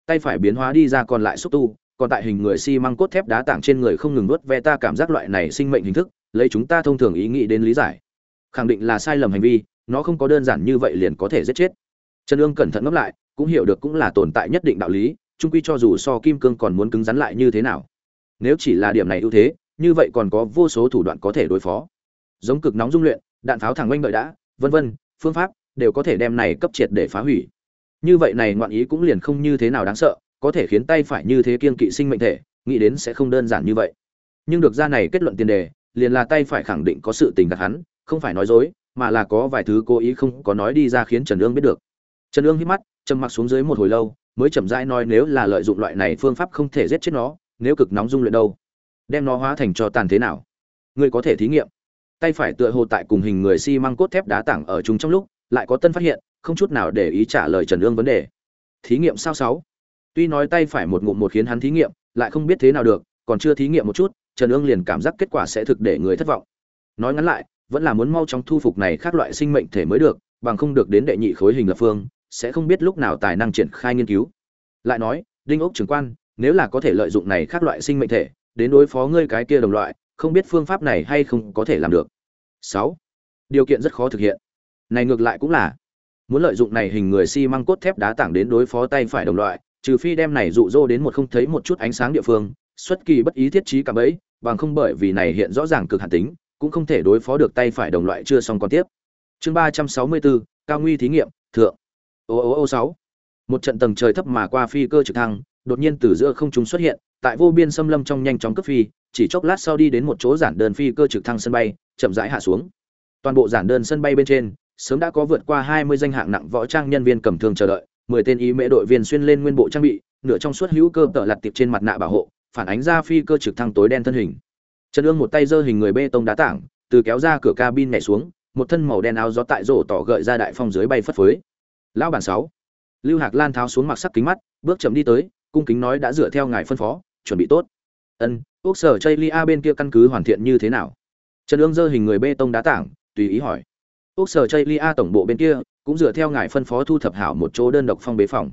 A: Tay phải biến hóa đi ra còn lại xúc tu, còn tại hình người xi măng cốt thép đá tảng trên người không ngừng nuốt ve ta cảm giác loại này sinh mệnh hình thức, lấy chúng ta thông thường ý nghĩ đến lý giải. Khẳng định là sai lầm hành vi, nó không có đơn giản như vậy liền có thể giết chết. Trần ương cẩn thận ngẫm lại, cũng hiểu được cũng là tồn tại nhất định đạo lý trung quy cho dù so kim cương còn muốn cứng rắn lại như thế nào. Nếu chỉ là điểm này ưu thế như vậy còn có vô số thủ đoạn có thể đối phó. Giống cực nóng dung luyện, đạn pháo thẳng oanh đợi đã, vân vân, phương pháp đều có thể đem này cấp triệt để phá hủy. Như vậy này ngoạn ý cũng liền không như thế nào đáng sợ, có thể khiến tay phải như thế kiên kỵ sinh mệnh thể, nghĩ đến sẽ không đơn giản như vậy. Nhưng được ra này kết luận tiền đề, liền là tay phải khẳng định có sự tình đặt hắn, không phải nói dối, mà là có vài thứ cố ý không có nói đi ra khiến trần ương biết được. Trần ương hít mắt, trầm mặc xuống dưới một hồi lâu, mới chậm rãi nói nếu là lợi dụng loại này phương pháp không thể giết chết nó, nếu cực nóng dung luyện đâu đem nó hóa thành cho tàn thế nào? Ngươi có thể thí nghiệm. Tay phải tựa hồ tại cùng hình người xi cốt thép đá tảng ở chúng trong lúc, lại có tân phát hiện, không chút nào để ý trả lời trần ương vấn đề. Thí nghiệm sao sáu? Tuy nói tay phải một ngụm một khiến hắn thí nghiệm, lại không biết thế nào được, còn chưa thí nghiệm một chút, trần ương liền cảm giác kết quả sẽ thực để người thất vọng. Nói ngắn lại, vẫn là muốn mau chóng thu phục này khác loại sinh mệnh thể mới được, bằng không được đến đệ nhị khối hình lập phương, sẽ không biết lúc nào tài năng triển khai nghiên cứu. Lại nói, đinh ốc trưởng quan, nếu là có thể lợi dụng này khác loại sinh mệnh thể đến đối phó ngươi cái kia đồng loại, không biết phương pháp này hay không có thể làm được. Sáu, điều kiện rất khó thực hiện. Này ngược lại cũng là, muốn lợi dụng này hình người xi măng cốt thép đá tảng đến đối phó tay phải đồng loại, trừ phi đem này dụ dỗ đến một không thấy một chút ánh sáng địa phương, xuất kỳ bất ý thiết trí cả bấy bằng không bởi vì này hiện rõ ràng cực hạn tính, cũng không thể đối phó được tay phải đồng loại chưa xong còn tiếp. Chương ba trăm sáu mươi bốn, cao nguy thí nghiệm, thượng. Ô ô ô sáu, một trận tầng trời thấp mà qua phi cơ trực thăng, đột nhiên từ giữa không trung xuất hiện tại vô biên xâm lâm trong nhanh chóng cấp phi, chỉ chốc lát sau đi đến một chỗ giản đơn phi cơ trực thăng sân bay, chậm rãi hạ xuống. Toàn bộ giản đơn sân bay bên trên, sớm đã có vượt qua hai mươi danh hạng nặng võ trang nhân viên cầm thương chờ đợi, mười tên ý mễ đội viên xuyên lên nguyên bộ trang bị, nửa trong suốt hữu cơ tợ lặt tiệp trên mặt nạ bảo hộ, phản ánh ra phi cơ trực thăng tối đen thân hình. Trần ương một tay giơ hình người bê tông đá tảng, từ kéo ra cửa cabin nhảy xuống, một thân màu đen áo gió tại rổ tỏ gợi ra đại phong dưới bay phất phới. Lão bản sáu, lưu hạc lan tháo xuống mặc sắc kính mắt, bước chậm đi tới cung kính nói đã dựa theo ngài phân phó, chuẩn bị tốt. Ân úc sở chây lia bên kia căn cứ hoàn thiện như thế nào? Trần ương giơ hình người bê tông đá tảng, tùy ý hỏi. Úc sở chây lia tổng bộ bên kia cũng dựa theo ngài phân phó thu thập hảo một chỗ đơn độc phong bế phòng.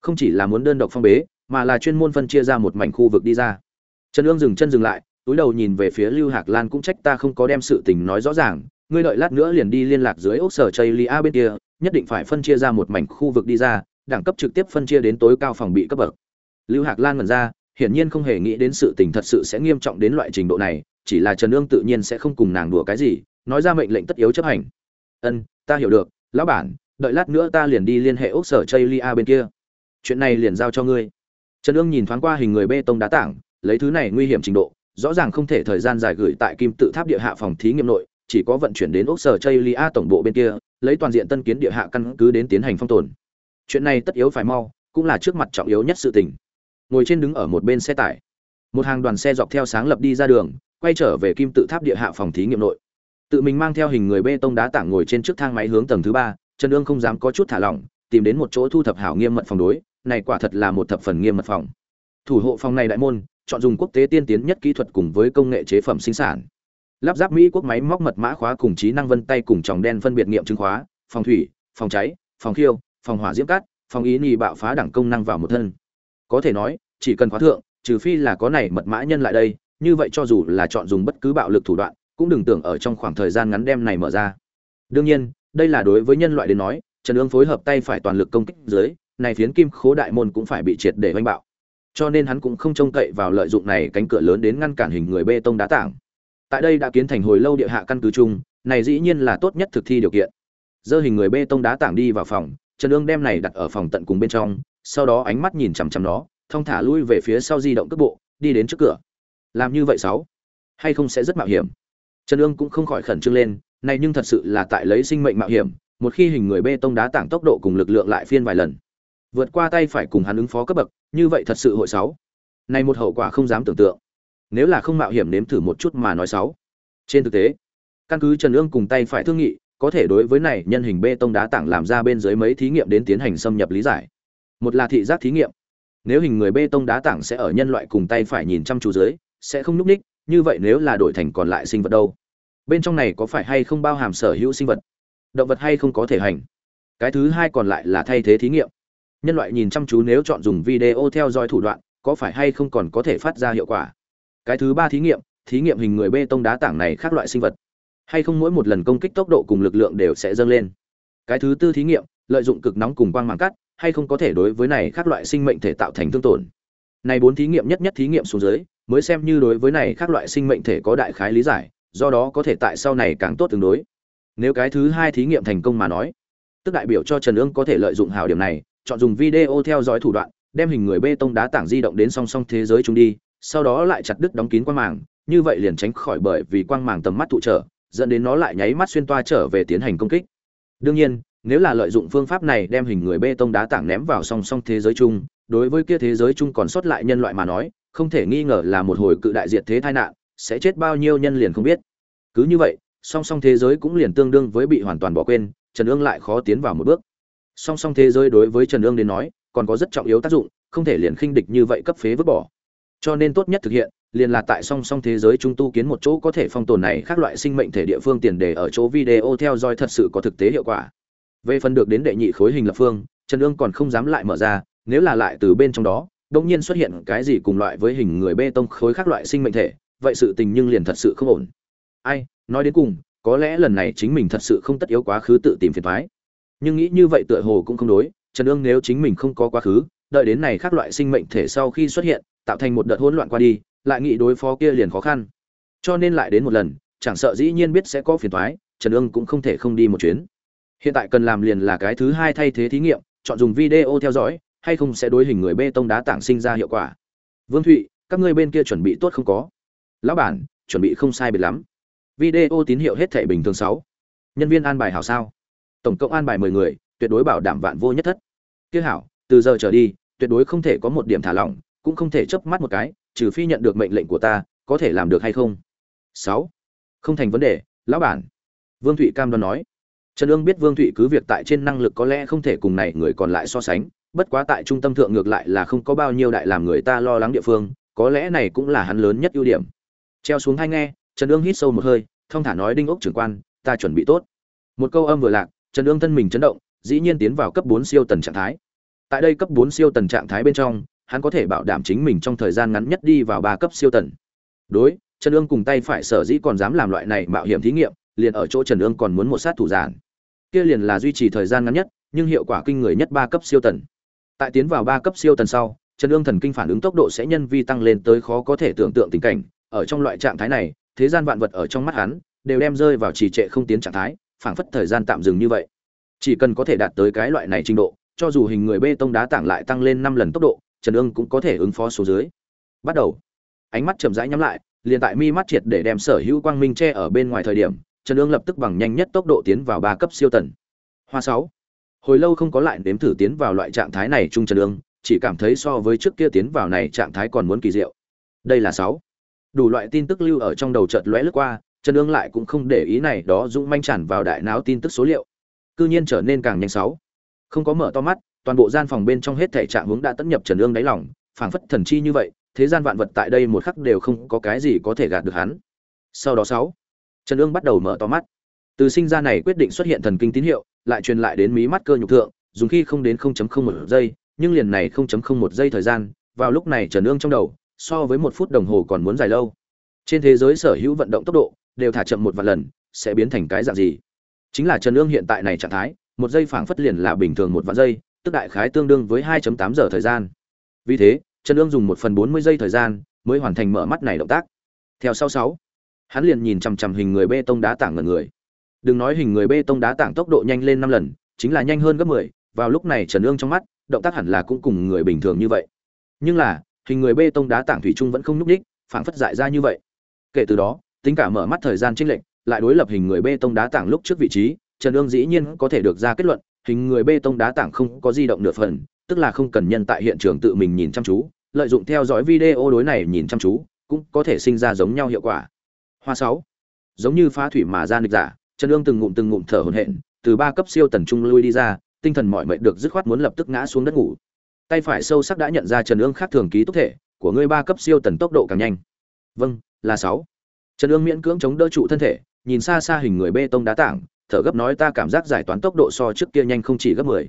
A: Không chỉ là muốn đơn độc phong bế, mà là chuyên môn phân chia ra một mảnh khu vực đi ra. Trần ương dừng chân dừng lại, túi đầu nhìn về phía lưu hạc lan cũng trách ta không có đem sự tình nói rõ ràng. Ngươi đợi lát nữa liền đi liên lạc dưới ốc sở chây lia bên kia, nhất định phải phân chia ra một mảnh khu vực đi ra, đẳng cấp trực tiếp phân chia đến tối cao phòng bị cấp bậc lưu hạc lan ngẩn ra, hiển nhiên không hề nghĩ đến sự tình thật sự sẽ nghiêm trọng đến loại trình độ này, chỉ là trần ương tự nhiên sẽ không cùng nàng đùa cái gì, nói ra mệnh lệnh tất yếu chấp hành. Ân, ta hiểu được, lão bản, đợi lát nữa ta liền đi liên hệ ốc sở chây lia bên kia. Chuyện này liền giao cho ngươi. Trần ương nhìn thoáng qua hình người bê tông đá tảng, lấy thứ này nguy hiểm trình độ, rõ ràng không thể thời gian dài gửi tại kim tự tháp địa hạ phòng thí nghiệm nội, chỉ có vận chuyển đến ốc sở chây lia tổng bộ bên kia, lấy toàn diện tân kiến địa hạ căn cứ đến tiến hành phong tồn. Chuyện này tất yếu phải mau, cũng là trước mặt trọng yếu nhất sự tình ngồi trên đứng ở một bên xe tải. Một hàng đoàn xe dọc theo sáng lập đi ra đường, quay trở về kim tự tháp địa hạ phòng thí nghiệm nội. Tự mình mang theo hình người bê tông đá tảng ngồi trên chiếc thang máy hướng tầng thứ ba, trần ương không dám có chút thả lỏng, tìm đến một chỗ thu thập hảo nghiêm mật phòng đối, này quả thật là một thập phần nghiêm mật phòng. Thủ hộ phòng này đại môn, chọn dùng quốc tế tiên tiến nhất kỹ thuật cùng với công nghệ chế phẩm sinh sản. Lắp ráp mỹ quốc máy móc mật mã khóa cùng trí năng vân tay cùng tròng đen phân biệt nghiệm chứng khóa, phòng thủy, phòng cháy, phòng khiêu, phòng hỏa diễm cát, phòng ý nhì bạo phá đẳng công năng vào một thân có thể nói, chỉ cần khóa thượng, trừ phi là có này mật mã nhân lại đây, như vậy cho dù là chọn dùng bất cứ bạo lực thủ đoạn, cũng đừng tưởng ở trong khoảng thời gian ngắn đem này mở ra. Đương nhiên, đây là đối với nhân loại đến nói, trần ương phối hợp tay phải toàn lực công kích dưới, này phiến kim khố đại môn cũng phải bị triệt để oanh bạo. Cho nên hắn cũng không trông cậy vào lợi dụng này cánh cửa lớn đến ngăn cản hình người bê tông đá tảng. Tại đây đã kiến thành hồi lâu địa hạ căn cứ chung, này dĩ nhiên là tốt nhất thực thi điều kiện. Dơ hình người bê tông đá tảng đi vào phòng, trần ương đem này đặt ở phòng tận cùng bên trong sau đó ánh mắt nhìn chằm chằm nó, thong thả lui về phía sau di động cước bộ, đi đến trước cửa. Làm như vậy sáu, hay không sẽ rất mạo hiểm? Trần ương cũng không khỏi khẩn trương lên, này nhưng thật sự là tại lấy sinh mệnh mạo hiểm, một khi hình người bê tông đá tảng tốc độ cùng lực lượng lại phiên vài lần, vượt qua tay phải cùng hắn ứng phó cấp bậc, như vậy thật sự hội sáu. Này một hậu quả không dám tưởng tượng. Nếu là không mạo hiểm nếm thử một chút mà nói sáu. Trên thực tế, căn cứ trần ương cùng tay phải thương nghị, có thể đối với này nhân hình bê tông đá tảng làm ra bên dưới mấy thí nghiệm đến tiến hành xâm nhập lý giải một là thị giác thí nghiệm. Nếu hình người bê tông đá tảng sẽ ở nhân loại cùng tay phải nhìn chăm chú dưới, sẽ không núp ních, như vậy nếu là đổi thành còn lại sinh vật đâu? Bên trong này có phải hay không bao hàm sở hữu sinh vật? Động vật hay không có thể hành? Cái thứ hai còn lại là thay thế thí nghiệm. Nhân loại nhìn chăm chú nếu chọn dùng video theo dõi thủ đoạn, có phải hay không còn có thể phát ra hiệu quả? Cái thứ ba thí nghiệm thí nghiệm hình người bê tông đá tảng này khác loại sinh vật. Hay không mỗi một lần công kích tốc độ cùng lực lượng đều sẽ dâng lên? Cái thứ tư thí nghiệm, lợi dụng cực nóng cùng quang mạng cắt hay không có thể đối với này các loại sinh mệnh thể tạo thành thương tổn. Này bốn thí nghiệm nhất nhất thí nghiệm xuống dưới, mới xem như đối với này các loại sinh mệnh thể có đại khái lý giải, do đó có thể tại sau này càng tốt tương đối. Nếu cái thứ hai thí nghiệm thành công mà nói, tức đại biểu cho trần ương có thể lợi dụng hào điểm này, chọn dùng video theo dõi thủ đoạn, đem hình người bê tông đá tảng di động đến song song thế giới chúng đi, sau đó lại chặt đứt đóng kín quang màng, như vậy liền tránh khỏi bởi vì quang màng tầm mắt thụ trở, dẫn đến nó lại nháy mắt xuyên toa trở về tiến hành công kích. Đương nhiên nếu là lợi dụng phương pháp này đem hình người bê tông đá tảng ném vào song song thế giới chung, đối với kia thế giới chung còn sót lại nhân loại mà nói, không thể nghi ngờ là một hồi cự đại diệt thế tai nạn, sẽ chết bao nhiêu nhân liền không biết. Cứ như vậy, song song thế giới cũng liền tương đương với bị hoàn toàn bỏ quên, trần ương lại khó tiến vào một bước. Song song thế giới đối với trần ương đến nói, còn có rất trọng yếu tác dụng, không thể liền khinh địch như vậy cấp phế vứt bỏ. Cho nên tốt nhất thực hiện, liền là tại song song thế giới chúng tu kiến một chỗ có thể phong tồn này khác loại sinh mệnh thể địa phương tiền đề ở chỗ video theo dõi thật sự có thực tế hiệu quả về phần được đến đệ nhị khối hình lập phương, trần ương còn không dám lại mở ra, nếu là lại từ bên trong đó đông nhiên xuất hiện cái gì cùng loại với hình người bê tông khối khác loại sinh mệnh thể, vậy sự tình nhưng liền thật sự không ổn. Ai, nói đến cùng, có lẽ lần này chính mình thật sự không tất yếu quá khứ tự tìm phiền thoái nhưng nghĩ như vậy tựa hồ cũng không đối, trần ương nếu chính mình không có quá khứ, đợi đến này khác loại sinh mệnh thể sau khi xuất hiện, tạo thành một đợt hỗn loạn qua đi, lại nghĩ đối phó kia liền khó khăn. Cho nên lại đến một lần, chẳng sợ dĩ nhiên biết sẽ có phiền thoái trần ương cũng không thể không đi một chuyến hiện tại cần làm liền là cái thứ hai thay thế thí nghiệm, chọn dùng video theo dõi, hay không sẽ đối hình người bê tông đá tảng sinh ra hiệu quả. Vương thụy, các ngươi bên kia chuẩn bị tốt không có? Lão bản, chuẩn bị không sai biệt lắm. Video tín hiệu hết thể bình thường sáu. Nhân viên an bài hảo sao? Tổng cộng an bài mười người, tuyệt đối bảo đảm vạn vô nhất thất. Kia hảo, từ giờ trở đi, tuyệt đối không thể có một điểm thả lỏng, cũng không thể chớp mắt một cái, trừ phi nhận được mệnh lệnh của ta, có thể làm được hay không? Sáu. Không thành vấn đề, lão bản. Vương thụy cam đoan nói trần Dương biết vương thụy cứ việc tại trên năng lực có lẽ không thể cùng này người còn lại so sánh, bất quá tại trung tâm thượng ngược lại là không có bao nhiêu đại làm người ta lo lắng địa phương, có lẽ này cũng là hắn lớn nhất ưu điểm. Treo xuống hai nghe, trần Dương hít sâu một hơi, thông thả nói, đinh ốc trưởng quan, ta chuẩn bị tốt. Một câu âm vừa lạc, trần Dương thân mình chấn động, dĩ nhiên tiến vào cấp bốn siêu tần trạng thái. Tại đây cấp bốn siêu tần trạng thái bên trong, hắn có thể bảo đảm chính mình trong thời gian ngắn nhất đi vào ba cấp siêu tần. Đối, trần Dương cùng tay phải sở dĩ còn dám làm loại này mạo hiểm thí nghiệm, liền ở chỗ trần Dương còn muốn một sát thủ giản kia liền là duy trì thời gian ngắn nhất, nhưng hiệu quả kinh người nhất ba cấp siêu tần. Tại tiến vào ba cấp siêu tần sau, trần ương thần kinh phản ứng tốc độ sẽ nhân vi tăng lên tới khó có thể tưởng tượng tình cảnh. Ở trong loại trạng thái này, thế gian vạn vật ở trong mắt hắn đều đem rơi vào trì trệ không tiến trạng thái, phảng phất thời gian tạm dừng như vậy. Chỉ cần có thể đạt tới cái loại này trình độ, cho dù hình người bê tông đá tảng lại tăng lên năm lần tốc độ, trần ương cũng có thể ứng phó số dưới. Bắt đầu. Ánh mắt chậm rãi nhắm lại, liền tại mi mắt triệt để đem sở hữu quang minh che ở bên ngoài thời điểm trần Dương lập tức bằng nhanh nhất tốc độ tiến vào ba cấp siêu tần. Hoa sáu. Hồi lâu không có lại nếm thử tiến vào loại trạng thái này trung trần Dương, chỉ cảm thấy so với trước kia tiến vào này trạng thái còn muốn kỳ diệu. Đây là sáu. Đủ loại tin tức lưu ở trong đầu chợt lóe lướt qua trần Dương lại cũng không để ý này đó dũng manh tràn vào đại não tin tức số liệu. Cư nhiên trở nên càng nhanh sáu. Không có mở to mắt toàn bộ gian phòng bên trong hết thảy trạng hướng đã tấn nhập trần Dương đáy lòng phảng phất thần chi như vậy thế gian vạn vật tại đây một khắc đều không có cái gì có thể gạt được hắn. Sau đó sáu trần ương bắt đầu mở to mắt. Từ sinh ra này quyết định xuất hiện thần kinh tín hiệu, lại truyền lại đến mí mắt cơ nhục thượng, dùng khi không đến 0.01 giây, nhưng liền này 0.01 giây thời gian, vào lúc này trần ương trong đầu, so với một phút đồng hồ còn muốn dài lâu. Trên thế giới sở hữu vận động tốc độ, đều thả chậm một vài lần, sẽ biến thành cái dạng gì? Chính là trần ương hiện tại này trạng thái, một giây phảng phất liền là bình thường một vạn giây, tức đại khái tương đương với 2.8 giờ thời gian. Vì thế, trần ương dùng một phần 40 giây thời gian, mới hoàn thành mở mắt này động tác. Theo sau sáu hắn liền nhìn chằm chằm hình người bê tông đá tảng ngần người. Đừng nói hình người bê tông đá tảng tốc độ nhanh lên năm lần chính là nhanh hơn gấp 10, vào lúc này trần ương trong mắt động tác hẳn là cũng cùng người bình thường như vậy. Nhưng là hình người bê tông đá tảng thủy chung vẫn không nhúc ních phảng phất dại ra như vậy. Kể từ đó tính cả mở mắt thời gian chênh lệch lại đối lập hình người bê tông đá tảng lúc trước vị trí trần ương dĩ nhiên có thể được ra kết luận hình người bê tông đá tảng không có di động nửa phần tức là không cần nhân tại hiện trường tự mình nhìn chăm chú lợi dụng theo dõi video đối này nhìn chăm chú cũng có thể sinh ra giống nhau hiệu quả hoa sáu. Giống như phá thủy mà ra nghịch giả, trần ương từng ngụm từng ngụm thở hổn hển, từ ba cấp siêu tần trung lui đi ra, tinh thần mọi mệnh được dứt khoát muốn lập tức ngã xuống đất ngủ. Tay phải sâu sắc đã nhận ra trần ương khác thường ký túc thể, của ngươi ba cấp siêu tần tốc độ càng nhanh. Vâng là sáu. Trần ương miễn cưỡng chống đỡ trụ thân thể, nhìn xa xa hình người bê tông đá tảng, thở gấp nói ta cảm giác giải toán tốc độ so trước kia nhanh không chỉ gấp mười.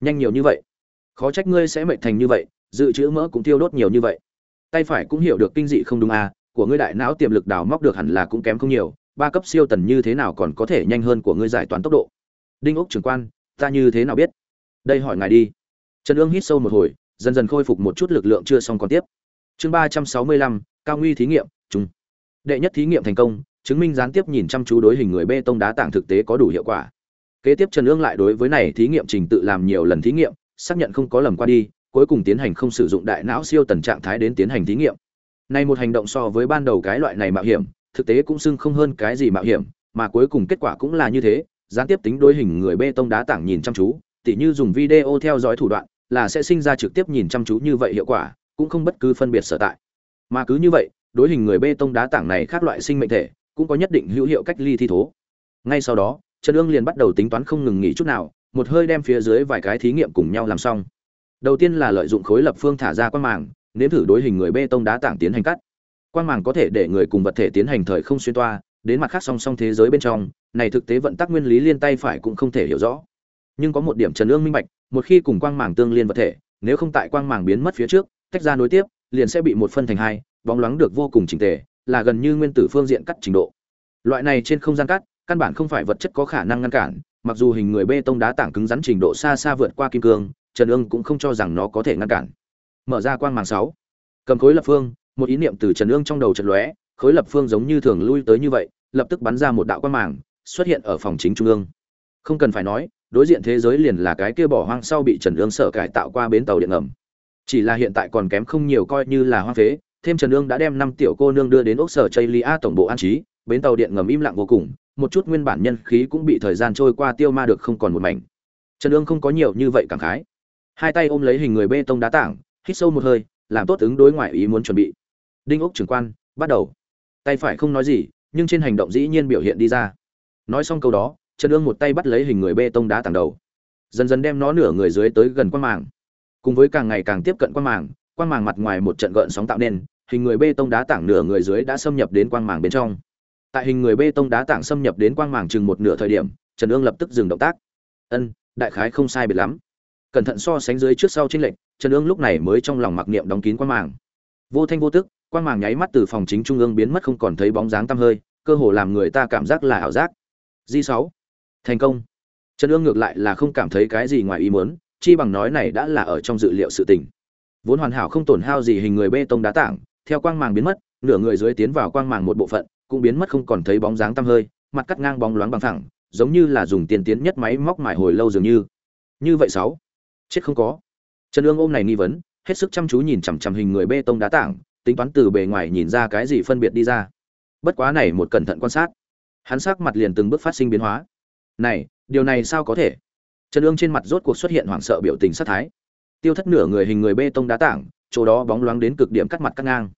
A: Nhanh nhiều như vậy. Khó trách ngươi sẽ mệnh thành như vậy, dự trữ mỡ cũng tiêu đốt nhiều như vậy. Tay phải cũng hiểu được kinh dị không đúng à của ngươi đại não tiềm lực đào móc được hẳn là cũng kém không nhiều, ba cấp siêu tần như thế nào còn có thể nhanh hơn của ngươi giải toán tốc độ? Đinh ốc trưởng quan, ta như thế nào biết? Đây hỏi ngài đi. Trần ương hít sâu một hồi, dần dần khôi phục một chút lực lượng chưa xong còn tiếp. Chương ba trăm sáu mươi lăm, cao nguy thí nghiệm chúng đệ nhất thí nghiệm thành công, chứng minh gián tiếp nhìn chăm chú đối hình người bê tông đá tảng thực tế có đủ hiệu quả. Kế tiếp trần ương lại đối với này thí nghiệm trình tự làm nhiều lần thí nghiệm, xác nhận không có lầm qua đi, cuối cùng tiến hành không sử dụng đại não siêu tần trạng thái đến tiến hành thí nghiệm này một hành động so với ban đầu cái loại này mạo hiểm, thực tế cũng xưng không hơn cái gì mạo hiểm, mà cuối cùng kết quả cũng là như thế. Gián tiếp tính đối hình người bê tông đá tảng nhìn chăm chú, tỉ như dùng video theo dõi thủ đoạn là sẽ sinh ra trực tiếp nhìn chăm chú như vậy hiệu quả, cũng không bất cứ phân biệt sở tại. Mà cứ như vậy, đối hình người bê tông đá tảng này khác loại sinh mệnh thể, cũng có nhất định hữu hiệu cách ly thi thố. Ngay sau đó, trần Dương liền bắt đầu tính toán không ngừng nghỉ chút nào, một hơi đem phía dưới vài cái thí nghiệm cùng nhau làm xong. Đầu tiên là lợi dụng khối lập phương thả ra quang màng nếm thử đối hình người bê tông đá tảng tiến hành cắt. Quang màng có thể để người cùng vật thể tiến hành thời không xuyên toa, đến mặt khác song song thế giới bên trong, này thực tế vận tắc nguyên lý liên tay phải cũng không thể hiểu rõ. Nhưng có một điểm trần ương minh bạch, một khi cùng quang màng tương liên vật thể, nếu không tại quang màng biến mất phía trước, tách ra nối tiếp, liền sẽ bị một phân thành hai, bóng loáng được vô cùng chỉnh tề, là gần như nguyên tử phương diện cắt trình độ. Loại này trên không gian cắt, căn bản không phải vật chất có khả năng ngăn cản, mặc dù hình người bê tông đá tảng cứng rắn trình độ xa xa vượt qua kim cương, trần ương cũng không cho rằng nó có thể ngăn cản mở ra quang màng sáu. Cầm khối lập phương, một ý niệm từ trần ương trong đầu trần lóe, khối lập phương giống như thường lui tới như vậy, lập tức bắn ra một đạo quang màng, xuất hiện ở phòng chính trung ương. Không cần phải nói, đối diện thế giới liền là cái kia bỏ hoang sau bị trần ương sở cải tạo qua bến tàu điện ngầm. Chỉ là hiện tại còn kém không nhiều coi như là hoang phế, thêm trần ương đã đem năm tiểu cô nương đưa đến ốc sở chây lia tổng bộ an trí, bến tàu điện ngầm im lặng vô cùng, một chút nguyên bản nhân khí cũng bị thời gian trôi qua tiêu ma được không còn một mảnh. Trần ương không có nhiều như vậy cảm khái. Hai tay ôm lấy hình người bê tông đá tảng hít sâu một hơi, làm tốt ứng đối ngoại ý muốn chuẩn bị. Đinh ốc trưởng quan, bắt đầu. Tay phải không nói gì, nhưng trên hành động dĩ nhiên biểu hiện đi ra. Nói xong câu đó, trần ương một tay bắt lấy hình người bê tông đá tảng đầu. Dần dần đem nó nửa người dưới tới gần quan màng. Cùng với càng ngày càng tiếp cận quan màng quan màng mặt ngoài một trận gợn sóng tạo nên, hình người bê tông đá tảng nửa người dưới đã xâm nhập đến quan màng bên trong. Tại hình người bê tông đá tảng xâm nhập đến quan màng chừng một nửa thời điểm, trần ương lập tức dừng động tác. Ân, đại khái không sai biệt lắm. Cẩn thận so sánh dưới trước sau trên lệnh trần ương lúc này mới trong lòng mặc niệm đóng kín quang màng. Vô thanh vô tức quang màng nháy mắt từ phòng chính trung ương biến mất không còn thấy bóng dáng tăm hơi, cơ hồ làm người ta cảm giác là ảo giác. Di sáu. Thành công. Trần ương ngược lại là không cảm thấy cái gì ngoài ý muốn, chi bằng nói này đã là ở trong dự liệu sự tình. Vốn hoàn hảo không tổn hao gì hình người bê tông đá tảng, theo quang màng biến mất, nửa người dưới tiến vào quang màng một bộ phận, cũng biến mất không còn thấy bóng dáng tăm hơi, mặt cắt ngang bóng loáng bằng thẳng giống như là dùng tiền tiến nhất máy móc mài hồi lâu dường như. Như vậy sáu. Chết không có trần ương ôm này nghi vấn, hết sức chăm chú nhìn chằm chằm hình người bê tông đá tảng, tính toán từ bề ngoài nhìn ra cái gì phân biệt đi ra. Bất quá này một cẩn thận quan sát, hắn sắc mặt liền từng bước phát sinh biến hóa. Này, điều này sao có thể? Trần ương trên mặt rốt cuộc xuất hiện hoảng sợ biểu tình sát thái. Tiêu thất nửa người hình người bê tông đá tảng, chỗ đó bóng loáng đến cực điểm cắt mặt cắt ngang.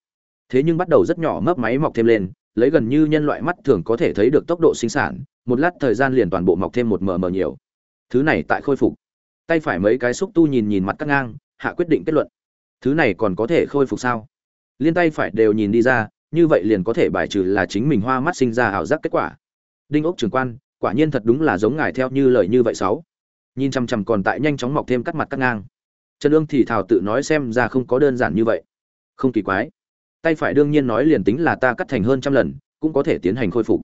A: Thế nhưng bắt đầu rất nhỏ mấp máy mọc thêm lên, lấy gần như nhân loại mắt thường có thể thấy được tốc độ sinh sản, một lát thời gian liền toàn bộ mọc thêm một mờ mờ nhiều. Thứ này tại khôi phục tay phải mấy cái xúc tu nhìn nhìn mặt cắt ngang, hạ quyết định kết luận. Thứ này còn có thể khôi phục sao? Liên tay phải đều nhìn đi ra, như vậy liền có thể bài trừ là chính mình hoa mắt sinh ra ảo giác kết quả. Đinh ốc trường quan, quả nhiên thật đúng là giống ngài theo như lời như vậy sáu. Nhìn chằm chằm còn tại nhanh chóng mọc thêm cắt mặt cắt ngang. Trần ương thì thảo tự nói xem ra không có đơn giản như vậy. Không kỳ quái. Tay phải đương nhiên nói liền tính là ta cắt thành hơn trăm lần, cũng có thể tiến hành khôi phục.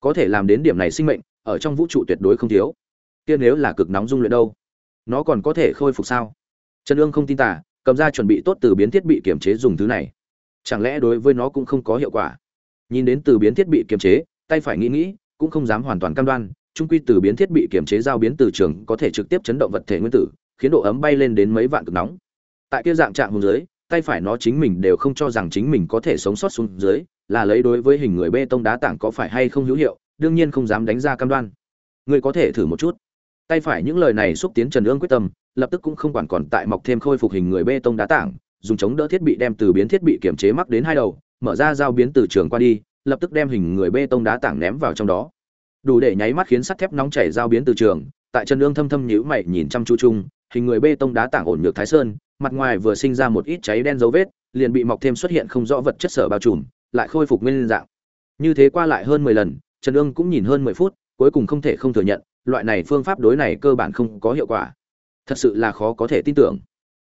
A: Có thể làm đến điểm này sinh mệnh, ở trong vũ trụ tuyệt đối không thiếu. Kia nếu là cực nóng dung luyện đâu? Nó còn có thể khôi phục sao? Trần ương không tin tả, cầm ra chuẩn bị tốt từ biến thiết bị kiểm chế dùng thứ này. Chẳng lẽ đối với nó cũng không có hiệu quả? Nhìn đến từ biến thiết bị kiểm chế, tay phải nghĩ nghĩ, cũng không dám hoàn toàn cam đoan trung quy từ biến thiết bị kiểm chế giao biến từ trường có thể trực tiếp chấn động vật thể nguyên tử, khiến độ ấm bay lên đến mấy vạn cực nóng. Tại kia dạng trạng hùng dưới, tay phải nó chính mình đều không cho rằng chính mình có thể sống sót xuống dưới, là lấy đối với hình người bê tông đá tảng có phải hay không hữu hiệu, đương nhiên không dám đánh ra cam đoan. Người có thể thử một chút tay phải những lời này xúc tiến trần ương quyết tâm, lập tức cũng không quản còn tại mọc thêm khôi phục hình người bê tông đá tảng, dùng chống đỡ thiết bị đem từ biến thiết bị kiểm chế mắc đến hai đầu, mở ra dao biến từ trường qua đi, lập tức đem hình người bê tông đá tảng ném vào trong đó. Đủ để nháy mắt khiến sắt thép nóng chảy dao biến từ trường, tại chân ương thâm thâm nhữ mày nhìn chăm chú chung, hình người bê tông đá tảng ổn nhược thái sơn, mặt ngoài vừa sinh ra một ít cháy đen dấu vết, liền bị mọc thêm xuất hiện không rõ vật chất sở bao trùm, lại khôi phục nguyên dạng. Như thế qua lại hơn mười lần, trần ương cũng nhìn hơn mười phút, cuối cùng không thể không thừa nhận loại này phương pháp đối này cơ bản không có hiệu quả. Thật sự là khó có thể tin tưởng.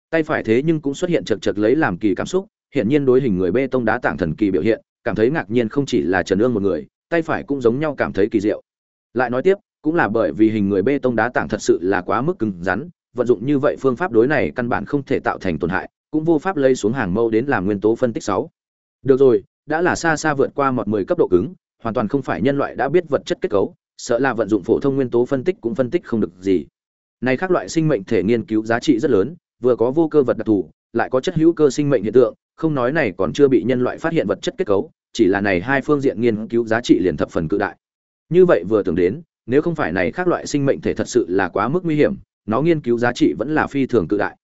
A: Tay phải thế nhưng cũng xuất hiện chật chật lấy làm kỳ cảm xúc hiện nhiên đối hình người bê tông đá tảng thần kỳ biểu hiện, cảm thấy ngạc nhiên không chỉ là trần ương một người, tay phải cũng giống nhau cảm thấy kỳ diệu. Lại nói tiếp, cũng là bởi vì hình người bê tông đá tảng thật sự là quá mức cứng rắn, vận dụng như vậy phương pháp đối này căn bản không thể tạo thành tổn hại, cũng vô pháp lây xuống hàng mâu đến làm nguyên tố phân tích sáu. Được rồi, đã là xa xa vượt qua một mười cấp độ cứng, hoàn toàn không phải nhân loại đã biết vật chất kết cấu sợ là vận dụng phổ thông nguyên tố phân tích cũng phân tích không được gì. Này các loại sinh mệnh thể nghiên cứu giá trị rất lớn, vừa có vô cơ vật đặc thù, lại có chất hữu cơ sinh mệnh hiện tượng, không nói này còn chưa bị nhân loại phát hiện vật chất kết cấu, chỉ là này hai phương diện nghiên cứu giá trị liền thập phần cự đại. Như vậy vừa tưởng đến, nếu không phải này các loại sinh mệnh thể thật sự là quá mức nguy hiểm, nó nghiên cứu giá trị vẫn là phi thường cự đại.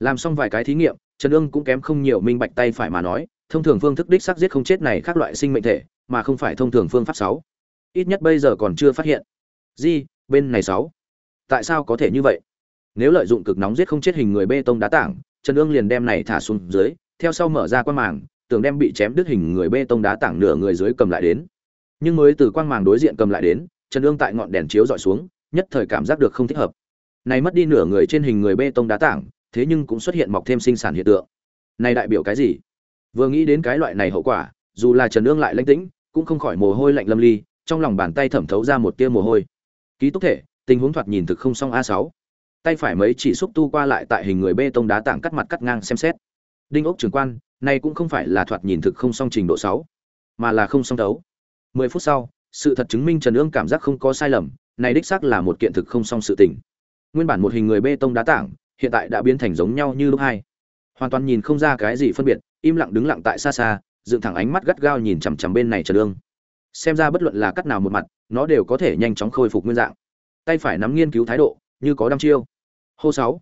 A: Làm xong vài cái thí nghiệm, trần Dương cũng kém không nhiều minh bạch tay phải mà nói, thông thường phương thức đích xác giết không chết này các loại sinh mệnh thể, mà không phải thông thường phương pháp 6 ít nhất bây giờ còn chưa phát hiện. Di, bên này sáu. Tại sao có thể như vậy? Nếu lợi dụng cực nóng giết không chết hình người bê tông đá tảng, trần ương liền đem này thả xuống dưới, theo sau mở ra quan màng tường đem bị chém đứt hình người bê tông đá tảng nửa người dưới cầm lại đến. Nhưng mới từ quan màng đối diện cầm lại đến, trần ương tại ngọn đèn chiếu dọi xuống, nhất thời cảm giác được không thích hợp. Này mất đi nửa người trên hình người bê tông đá tảng, thế nhưng cũng xuất hiện mọc thêm sinh sản hiện tượng. Này đại biểu cái gì? Vừa nghĩ đến cái loại này hậu quả, dù là trần ương lại lãnh tĩnh, cũng không khỏi mồ hôi lạnh lâm ly trong lòng bàn tay thẩm thấu ra một tia mồ hôi. Ký túc thể, tình huống thoạt nhìn thực không xong a sáu. Tay phải mấy chỉ xúc tu qua lại tại hình người bê tông đá tảng cắt mặt cắt ngang xem xét. Đinh ốc trường quan, này cũng không phải là thoạt nhìn thực không xong trình độ sáu, mà là không song đấu. Mười phút sau, sự thật chứng minh trần ương cảm giác không có sai lầm, này đích xác là một kiện thực không song sự tình. Nguyên bản một hình người bê tông đá tảng, hiện tại đã biến thành giống nhau như lúc hai. Hoàn toàn nhìn không ra cái gì phân biệt, im lặng đứng lặng tại xa xa, dựng thẳng ánh mắt gắt gao nhìn chằm chằm bên này trần ương xem ra bất luận là cắt nào một mặt, nó đều có thể nhanh chóng khôi phục nguyên dạng. Tay phải nắm nghiên cứu thái độ, như có đăm chiêu. Hô sáu.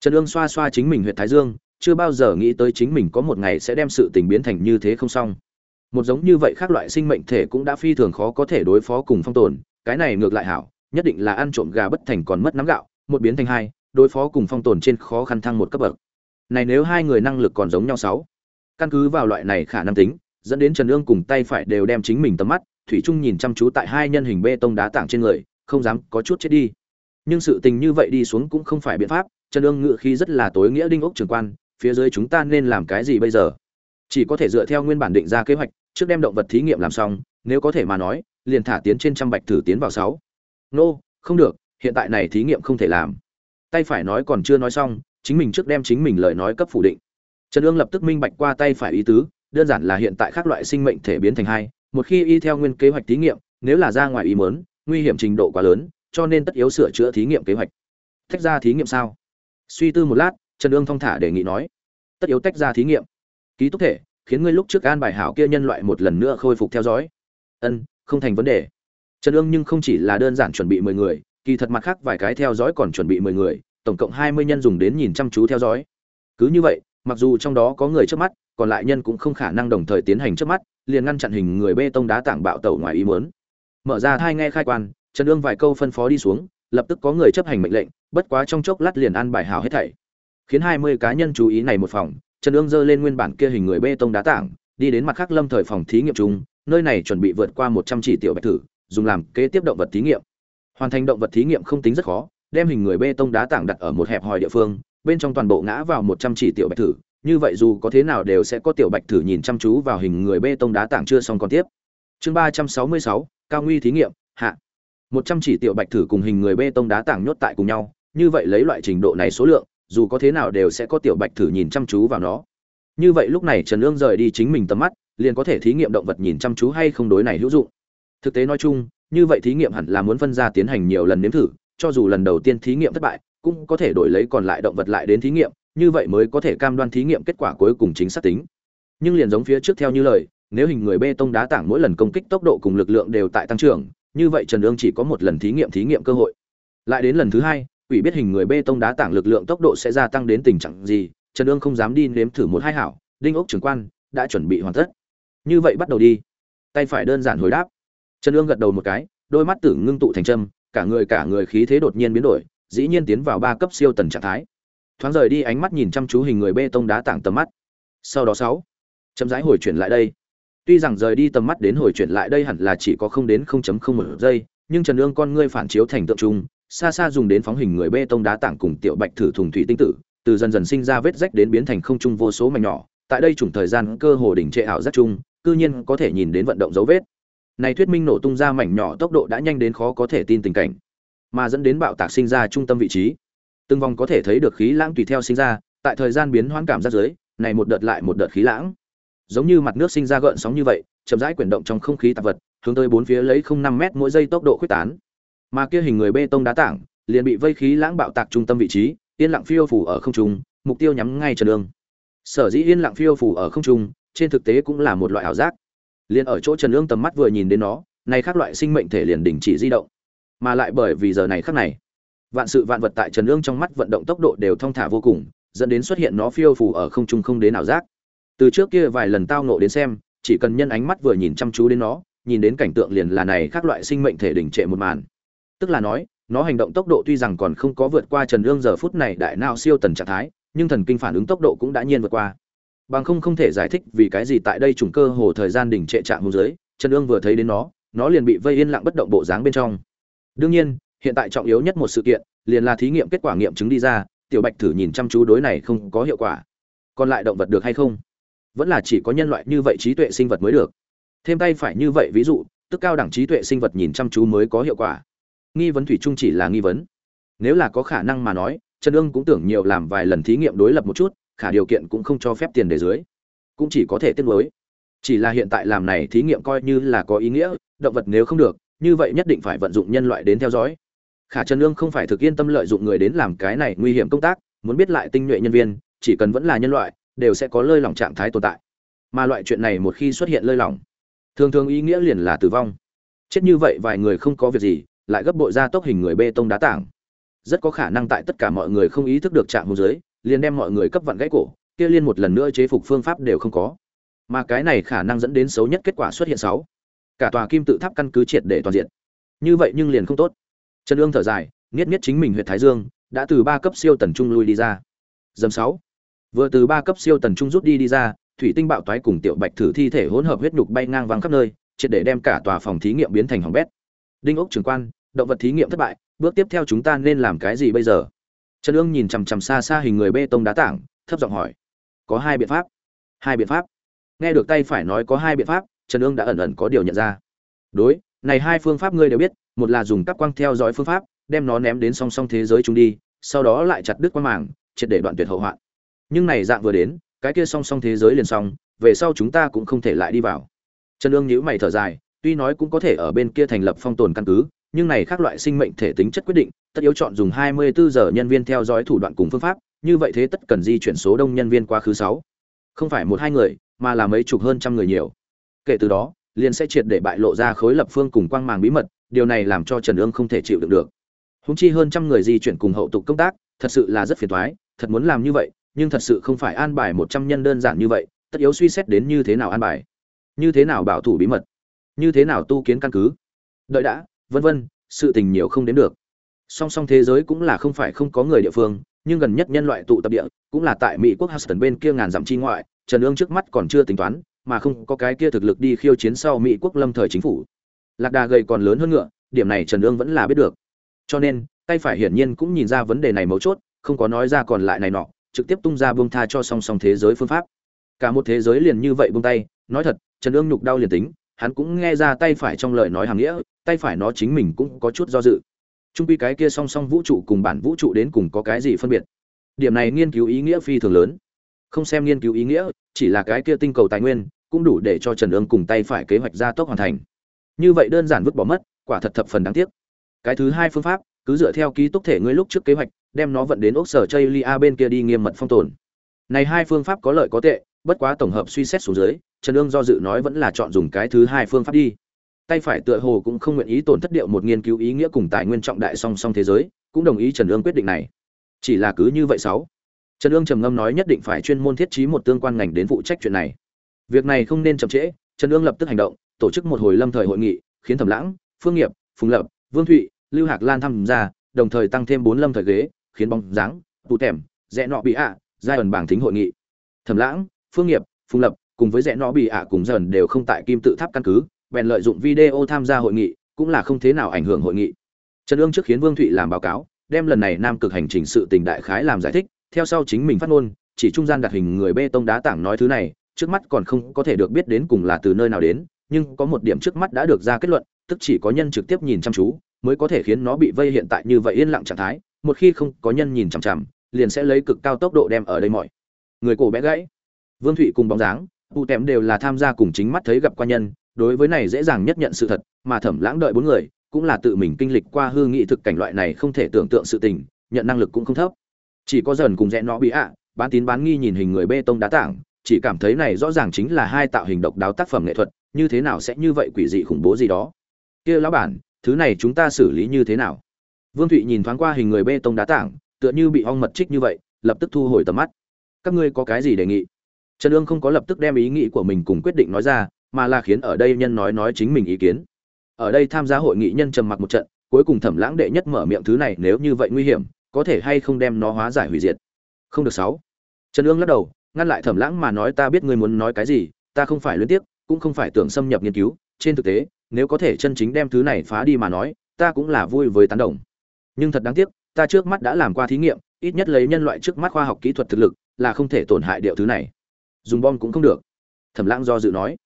A: Trần ương xoa xoa chính mình huyện thái dương, chưa bao giờ nghĩ tới chính mình có một ngày sẽ đem sự tình biến thành như thế không xong. Một giống như vậy khác loại sinh mệnh thể cũng đã phi thường khó có thể đối phó cùng phong tồn, cái này ngược lại hảo, nhất định là ăn trộm gà bất thành còn mất nắm gạo, một biến thành hai, đối phó cùng phong tồn trên khó khăn thăng một cấp bậc. Này nếu hai người năng lực còn giống nhau sáu, căn cứ vào loại này khả năng tính dẫn đến trần Nương cùng tay phải đều đem chính mình tầm mắt, thủy trung nhìn chăm chú tại hai nhân hình bê tông đá tảng trên người, không dám có chút chết đi. Nhưng sự tình như vậy đi xuống cũng không phải biện pháp, trần Nương ngựa khí rất là tối nghĩa đinh ốc trường quan, phía dưới chúng ta nên làm cái gì bây giờ? Chỉ có thể dựa theo nguyên bản định ra kế hoạch, trước đem động vật thí nghiệm làm xong, nếu có thể mà nói, liền thả tiến trên trăm bạch thử tiến vào sáu. Nô, không được, hiện tại này thí nghiệm không thể làm. Tay phải nói còn chưa nói xong, chính mình trước đem chính mình lời nói cấp phủ định. Trần ương lập tức minh bạch qua tay phải ý tứ đơn giản là hiện tại các loại sinh mệnh thể biến thành hai, một khi y theo nguyên kế hoạch thí nghiệm, nếu là ra ngoài ý mớn nguy hiểm trình độ quá lớn, cho nên tất yếu sửa chữa thí nghiệm kế hoạch. Tách ra thí nghiệm sao? Suy tư một lát, trần ương thong thả đề nghị nói. Tất yếu tách ra thí nghiệm. Ký túc thể, khiến ngươi lúc trước an bài hảo kia nhân loại một lần nữa khôi phục theo dõi. Ân, không thành vấn đề. Trần ương nhưng không chỉ là đơn giản chuẩn bị mười người, kỳ thật mặt khác vài cái theo dõi còn chuẩn bị mười người, tổng cộng hai mươi nhân dùng đến nhìn chăm chú theo dõi. Cứ như vậy, mặc dù trong đó có người trước mắt còn lại nhân cũng không khả năng đồng thời tiến hành trước mắt, liền ngăn chặn hình người bê tông đá tảng bạo tẩu ngoài ý muốn. Mở ra thai nghe khai quan, trần ương vài câu phân phó đi xuống, lập tức có người chấp hành mệnh lệnh, bất quá trong chốc lát liền ăn bài hào hết thảy. Khiến hai mươi cá nhân chú ý này một phòng, trần ương giơ lên nguyên bản kia hình người bê tông đá tảng, đi đến mặt khác lâm thời phòng thí nghiệm chung, nơi này chuẩn bị vượt qua một trăm chỉ tiểu bạch thử, dùng làm kế tiếp động vật thí nghiệm. Hoàn thành động vật thí nghiệm không tính rất khó, đem hình người bê tông đá tảng đặt ở một hẹp hòi địa phương, bên trong toàn bộ ngã vào một trăm chỉ tiểu bạch thử như vậy dù có thế nào đều sẽ có tiểu bạch thử nhìn chăm chú vào hình người bê tông đá tảng chưa xong còn tiếp. Chương ba trăm sáu mươi sáu, cao nguy thí nghiệm, hạ. Một trăm chỉ tiểu bạch thử cùng hình người bê tông đá tảng nhốt tại cùng nhau, như vậy lấy loại trình độ này số lượng, dù có thế nào đều sẽ có tiểu bạch thử nhìn chăm chú vào nó. Như vậy lúc này trần ương rời đi chính mình tầm mắt, liền có thể thí nghiệm động vật nhìn chăm chú hay không đối này hữu dụng. Thực tế nói chung, như vậy thí nghiệm hẳn là muốn phân ra tiến hành nhiều lần nếm thử, cho dù lần đầu tiên thí nghiệm thất bại, cũng có thể đổi lấy còn lại động vật lại đến thí nghiệm như vậy mới có thể cam đoan thí nghiệm kết quả cuối cùng chính xác tính. Nhưng liền giống phía trước theo như lời, nếu hình người bê tông đá tảng mỗi lần công kích tốc độ cùng lực lượng đều tại tăng trưởng, như vậy trần ương chỉ có một lần thí nghiệm thí nghiệm cơ hội. Lại đến lần thứ hai, quỷ biết hình người bê tông đá tảng lực lượng tốc độ sẽ gia tăng đến tình trạng gì, trần ương không dám đi nếm thử một hai hảo, đinh ốc trưởng quan đã chuẩn bị hoàn tất. Như vậy bắt đầu đi. Tay phải đơn giản hồi đáp. Trần ương gật đầu một cái, đôi mắt tử ngưng tụ thành trâm, cả người cả người khí thế đột nhiên biến đổi, dĩ nhiên tiến vào ba cấp siêu tần trạng thái thoáng rời đi ánh mắt nhìn chăm chú hình người bê tông đá tảng tầm mắt. Sau đó sáu, chậm rãi hồi chuyển lại đây. Tuy rằng rời đi tầm mắt đến hồi chuyển lại đây hẳn là chỉ có không đến 0.01 giây, nhưng trần ương con ngươi phản chiếu thành tượng trung xa xa dùng đến phóng hình người bê tông đá tảng cùng tiểu bạch thử thùng thủy tinh tử, từ dần dần sinh ra vết rách đến biến thành không trung vô số mảnh nhỏ. Tại đây chủng thời gian cơ hồ đỉnh trệ ảo rất chung, cư nhiên có thể nhìn đến vận động dấu vết. Này thuyết minh nổ tung ra mảnh nhỏ tốc độ đã nhanh đến khó có thể tin tình cảnh, mà dẫn đến bạo tạc sinh ra trung tâm vị trí từng vòng có thể thấy được khí lãng tùy theo sinh ra, tại thời gian biến hoán cảm giác dưới, này một đợt lại một đợt khí lãng. Giống như mặt nước sinh ra gợn sóng như vậy, chậm rãi chuyển động trong không khí tạp vật, hướng tới bốn phía lấy không năm mét mỗi giây tốc độ khuếch tán. Mà kia hình người bê tông đá tảng, liền bị vây khí lãng bạo tạc trung tâm vị trí, yên lặng phiêu phủ ở không trung, mục tiêu nhắm ngay trần đường sở dĩ yên lặng phiêu phủ ở không trung, trên thực tế cũng là một loại ảo giác. Liền ở chỗ trần ương tầm mắt vừa nhìn đến nó, này khác loại sinh mệnh thể liền đình chỉ di động. Mà lại bởi vì giờ này khác này vạn sự vạn vật tại trần ương trong mắt vận động tốc độ đều thong thả vô cùng dẫn đến xuất hiện nó phiêu phù ở không trung không đến nào giác. Từ trước kia vài lần tao nộ đến xem chỉ cần nhân ánh mắt vừa nhìn chăm chú đến nó nhìn đến cảnh tượng liền là này các loại sinh mệnh thể đình trệ một màn. Tức là nói nó hành động tốc độ tuy rằng còn không có vượt qua trần ương giờ phút này đại nao siêu tần trạng thái nhưng thần kinh phản ứng tốc độ cũng đã nhiên vượt qua. Bằng không không thể giải thích vì cái gì tại đây trùng cơ hồ thời gian đỉnh trệ trạng hôn dưới, trần ương vừa thấy đến nó nó liền bị vây yên lặng bất động bộ dáng bên trong. Đương nhiên hiện tại trọng yếu nhất một sự kiện, liền là thí nghiệm kết quả nghiệm chứng đi ra, tiểu bạch thử nhìn chăm chú đối này không có hiệu quả. Còn lại động vật được hay không? Vẫn là chỉ có nhân loại như vậy trí tuệ sinh vật mới được. Thêm tay phải như vậy ví dụ, tức cao đẳng trí tuệ sinh vật nhìn chăm chú mới có hiệu quả. Nghi vấn thủy chung chỉ là nghi vấn. Nếu là có khả năng mà nói, trần ương cũng tưởng nhiều làm vài lần thí nghiệm đối lập một chút, khả điều kiện cũng không cho phép tiền để dưới. Cũng chỉ có thể tiết nối chỉ là hiện tại làm này thí nghiệm coi như là có ý nghĩa, động vật nếu không được, như vậy nhất định phải vận dụng nhân loại đến theo dõi khả trần lương không phải thực yên tâm lợi dụng người đến làm cái này nguy hiểm công tác muốn biết lại tinh nhuệ nhân viên chỉ cần vẫn là nhân loại đều sẽ có lơi lỏng trạng thái tồn tại. Mà loại chuyện này một khi xuất hiện lơi lỏng thường thường ý nghĩa liền là tử vong. Chết như vậy vài người không có việc gì lại gấp bội ra tốc hình người bê tông đá tảng. Rất có khả năng tại tất cả mọi người không ý thức được trạng hôn dưới, liền đem mọi người cấp vặn gãy cổ kia liên một lần nữa chế phục phương pháp đều không có. Mà cái này khả năng dẫn đến xấu nhất kết quả xuất hiện sáu. Cả tòa kim tự tháp căn cứ triệt để toàn diện. Như vậy nhưng liền không tốt trần Dương thở dài, niết niết chính mình huyệt thái dương, đã từ ba cấp siêu tần trung lui đi ra. Dầm sáu. Vừa từ ba cấp siêu tần trung rút đi đi ra, thủy tinh bạo toái cùng tiểu bạch thử thi thể hỗn hợp huyết nhục bay ngang vang khắp nơi, triệt để đem cả tòa phòng thí nghiệm biến thành hỏng bét. Đinh ốc trưởng quan, động vật thí nghiệm thất bại, bước tiếp theo chúng ta nên làm cái gì bây giờ? Trần Dương nhìn chằm chằm xa xa hình người bê tông đá tảng, thấp giọng hỏi. Có hai biện pháp. Hai biện pháp. Nghe được tay phải nói có hai biện pháp, trần Dương đã ẩn ẩn có điều nhận ra. Đối, này hai phương pháp ngươi đều biết một là dùng các quang theo dõi phương pháp, đem nó ném đến song song thế giới chúng đi, sau đó lại chặt đứt quang màng, triệt để đoạn tuyệt hậu hoạn. Nhưng này dạng vừa đến, cái kia song song thế giới liền xong, về sau chúng ta cũng không thể lại đi vào. Trần ương nhữ mày thở dài, tuy nói cũng có thể ở bên kia thành lập phong tồn căn cứ, nhưng này khác loại sinh mệnh thể tính chất quyết định, tất yếu chọn dùng 24 giờ nhân viên theo dõi thủ đoạn cùng phương pháp, như vậy thế tất cần di chuyển số đông nhân viên qua khứ 6. không phải một hai người, mà là mấy chục hơn trăm người nhiều. Kể từ đó, liền sẽ triệt để bại lộ ra khối lập phương cùng quang màng bí mật điều này làm cho trần ương không thể chịu đựng được. Húng chi hơn trăm người di chuyển cùng hậu tục công tác, thật sự là rất phiền toái, thật muốn làm như vậy, nhưng thật sự không phải an bài một trăm nhân đơn giản như vậy, tất yếu suy xét đến như thế nào an bài. Như thế nào bảo thủ bí mật? Như thế nào tu kiến căn cứ? Đợi đã, vân vân, sự tình nhiều không đến được. Song song thế giới cũng là không phải không có người địa phương, nhưng gần nhất nhân loại tụ tập địa, cũng là tại mỹ quốc Houston bên kia ngàn dặm chi ngoại, trần ương trước mắt còn chưa tính toán, mà không có cái kia thực lực đi khiêu chiến sau mỹ quốc lâm thời chính phủ lạc đà gầy còn lớn hơn ngựa, điểm này trần ương vẫn là biết được. Cho nên, tay phải hiển nhiên cũng nhìn ra vấn đề này mấu chốt, không có nói ra còn lại này nọ, trực tiếp tung ra buông tha cho song song thế giới phương pháp. Cả một thế giới liền như vậy buông tay, nói thật, trần ương nhục đau liền tính, hắn cũng nghe ra tay phải trong lời nói hàng nghĩa, tay phải nó chính mình cũng có chút do dự. Trung quy cái kia song song vũ trụ cùng bản vũ trụ đến cùng có cái gì phân biệt? Điểm này nghiên cứu ý nghĩa phi thường lớn. Không xem nghiên cứu ý nghĩa, chỉ là cái kia tinh cầu tài nguyên, cũng đủ để cho trần ương cùng tay phải kế hoạch gia tốc hoàn thành như vậy đơn giản vứt bỏ mất, quả thật thập phần đáng tiếc. Cái thứ hai phương pháp, cứ dựa theo ký túc thể ngươi lúc trước kế hoạch, đem nó vận đến ốc sở chây lia bên kia đi nghiêm mật phong tồn. Này hai phương pháp có lợi có tệ, bất quá tổng hợp suy xét xuống dưới, trần ương do dự nói vẫn là chọn dùng cái thứ hai phương pháp đi. Tay phải tựa hồ cũng không nguyện ý tổn thất điệu một nghiên cứu ý nghĩa cùng tài nguyên trọng đại song song thế giới, cũng đồng ý trần ương quyết định này. Chỉ là cứ như vậy sáu. Trần ương trầm ngâm nói nhất định phải chuyên môn thiết trí một tương quan ngành đến phụ trách chuyện này. Việc này không nên chậm trễ, trần ương lập tức hành động tổ chức một hồi lâm thời hội nghị, khiến thẩm lãng, phương nghiệp, phùng lập, vương thụy, lưu hạc lan tham gia, đồng thời tăng thêm bốn lâm thời ghế, khiến bóng dáng, tụ tèm, rẽ nọ bị ạ, giai ẩn bảng thính hội nghị. Thẩm lãng, phương nghiệp, phùng lập cùng với rẽ nọ bị ạ cùng dần đều không tại kim tự tháp căn cứ, bèn lợi dụng video tham gia hội nghị, cũng là không thế nào ảnh hưởng hội nghị. Trần ương trước khiến vương thụy làm báo cáo, đem lần này nam cực hành trình sự tình đại khái làm giải thích, theo sau chính mình phát ngôn, chỉ trung gian đặt hình người bê tông đá tảng nói thứ này, trước mắt còn không có thể được biết đến cùng là từ nơi nào đến nhưng có một điểm trước mắt đã được ra kết luận, tức chỉ có nhân trực tiếp nhìn chăm chú, mới có thể khiến nó bị vây hiện tại như vậy yên lặng trạng thái, một khi không có nhân nhìn chằm chằm, liền sẽ lấy cực cao tốc độ đem ở đây mọi người cổ bé gãy. Vương thụy cùng bóng dáng tụ tèm đều là tham gia cùng chính mắt thấy gặp qua nhân, đối với này dễ dàng nhất nhận sự thật, mà thẩm lãng đợi bốn người, cũng là tự mình kinh lịch qua hư nghị thực cảnh loại này không thể tưởng tượng sự tình, nhận năng lực cũng không thấp. Chỉ có dần cùng rẽ nó bị ạ, bán tín bán nghi nhìn hình người bê tông đá tảng, chỉ cảm thấy này rõ ràng chính là hai tạo hình độc đáo tác phẩm nghệ thuật như thế nào sẽ như vậy quỷ dị khủng bố gì đó? Kia lão bản, thứ này chúng ta xử lý như thế nào? Vương thụy nhìn thoáng qua hình người bê tông đá tảng, tựa như bị ong mật trích như vậy, lập tức thu hồi tầm mắt. Các ngươi có cái gì đề nghị? Trần ương không có lập tức đem ý nghĩ của mình cùng quyết định nói ra, mà là khiến ở đây nhân nói nói chính mình ý kiến. Ở đây tham gia hội nghị nhân trầm mặc một trận, cuối cùng thẩm lãng đệ nhất mở miệng thứ này nếu như vậy nguy hiểm, có thể hay không đem nó hóa giải hủy diệt? Không được sáu. Trần ương lắc đầu, ngăn lại thẩm lãng mà nói ta biết ngươi muốn nói cái gì, ta không phải luyến tiếc cũng không phải tưởng xâm nhập nghiên cứu, trên thực tế, nếu có thể chân chính đem thứ này phá đi mà nói, ta cũng là vui với tán đồng. Nhưng thật đáng tiếc, ta trước mắt đã làm qua thí nghiệm, ít nhất lấy nhân loại trước mắt khoa học kỹ thuật thực lực, là không thể tổn hại điệu thứ này. Dùng bom cũng không được. Thẩm lãng do dự nói.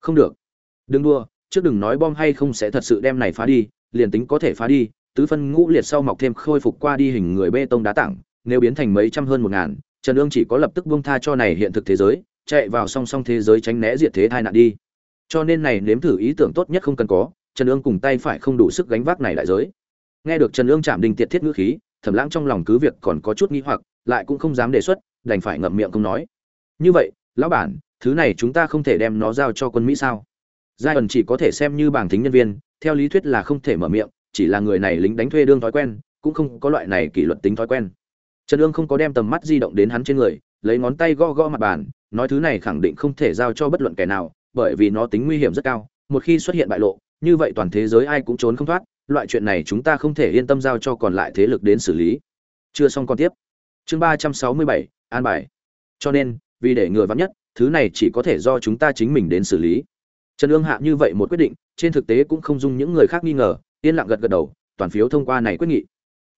A: Không được. Đừng đua trước đừng nói bom hay không sẽ thật sự đem này phá đi, liền tính có thể phá đi, tứ phân ngũ liệt sau mọc thêm khôi phục qua đi hình người bê tông đá tảng, nếu biến thành mấy trăm hơn một ngàn, trần ương chỉ có lập tức buông tha cho này hiện thực thế giới chạy vào song song thế giới tránh né diệt thế tai nạn đi. Cho nên này nếm thử ý tưởng tốt nhất không cần có, trần ương cùng tay phải không đủ sức gánh vác này đại giới. Nghe được trần ương chạm đình tiệt thiết ngữ khí, thẩm lãng trong lòng cứ việc còn có chút nghi hoặc, lại cũng không dám đề xuất, đành phải ngậm miệng không nói. Như vậy, lão bản, thứ này chúng ta không thể đem nó giao cho quân mỹ sao? Giai ẩn chỉ có thể xem như bảng tính nhân viên, theo lý thuyết là không thể mở miệng, chỉ là người này lính đánh thuê đương thói quen, cũng không có loại này kỷ luật tính thói quen. Trần ương không có đem tầm mắt di động đến hắn trên người, lấy ngón tay gõ gõ mặt bàn nói thứ này khẳng định không thể giao cho bất luận kẻ nào, bởi vì nó tính nguy hiểm rất cao, một khi xuất hiện bại lộ, như vậy toàn thế giới ai cũng trốn không thoát, loại chuyện này chúng ta không thể yên tâm giao cho còn lại thế lực đến xử lý. Chưa xong còn tiếp. Chương ba trăm sáu mươi bảy, an bài. Cho nên, vì để ngừa vắng nhất, thứ này chỉ có thể do chúng ta chính mình đến xử lý. Trần ương hạ như vậy một quyết định, trên thực tế cũng không dung những người khác nghi ngờ, yên lặng gật gật đầu, toàn phiếu thông qua này quyết nghị.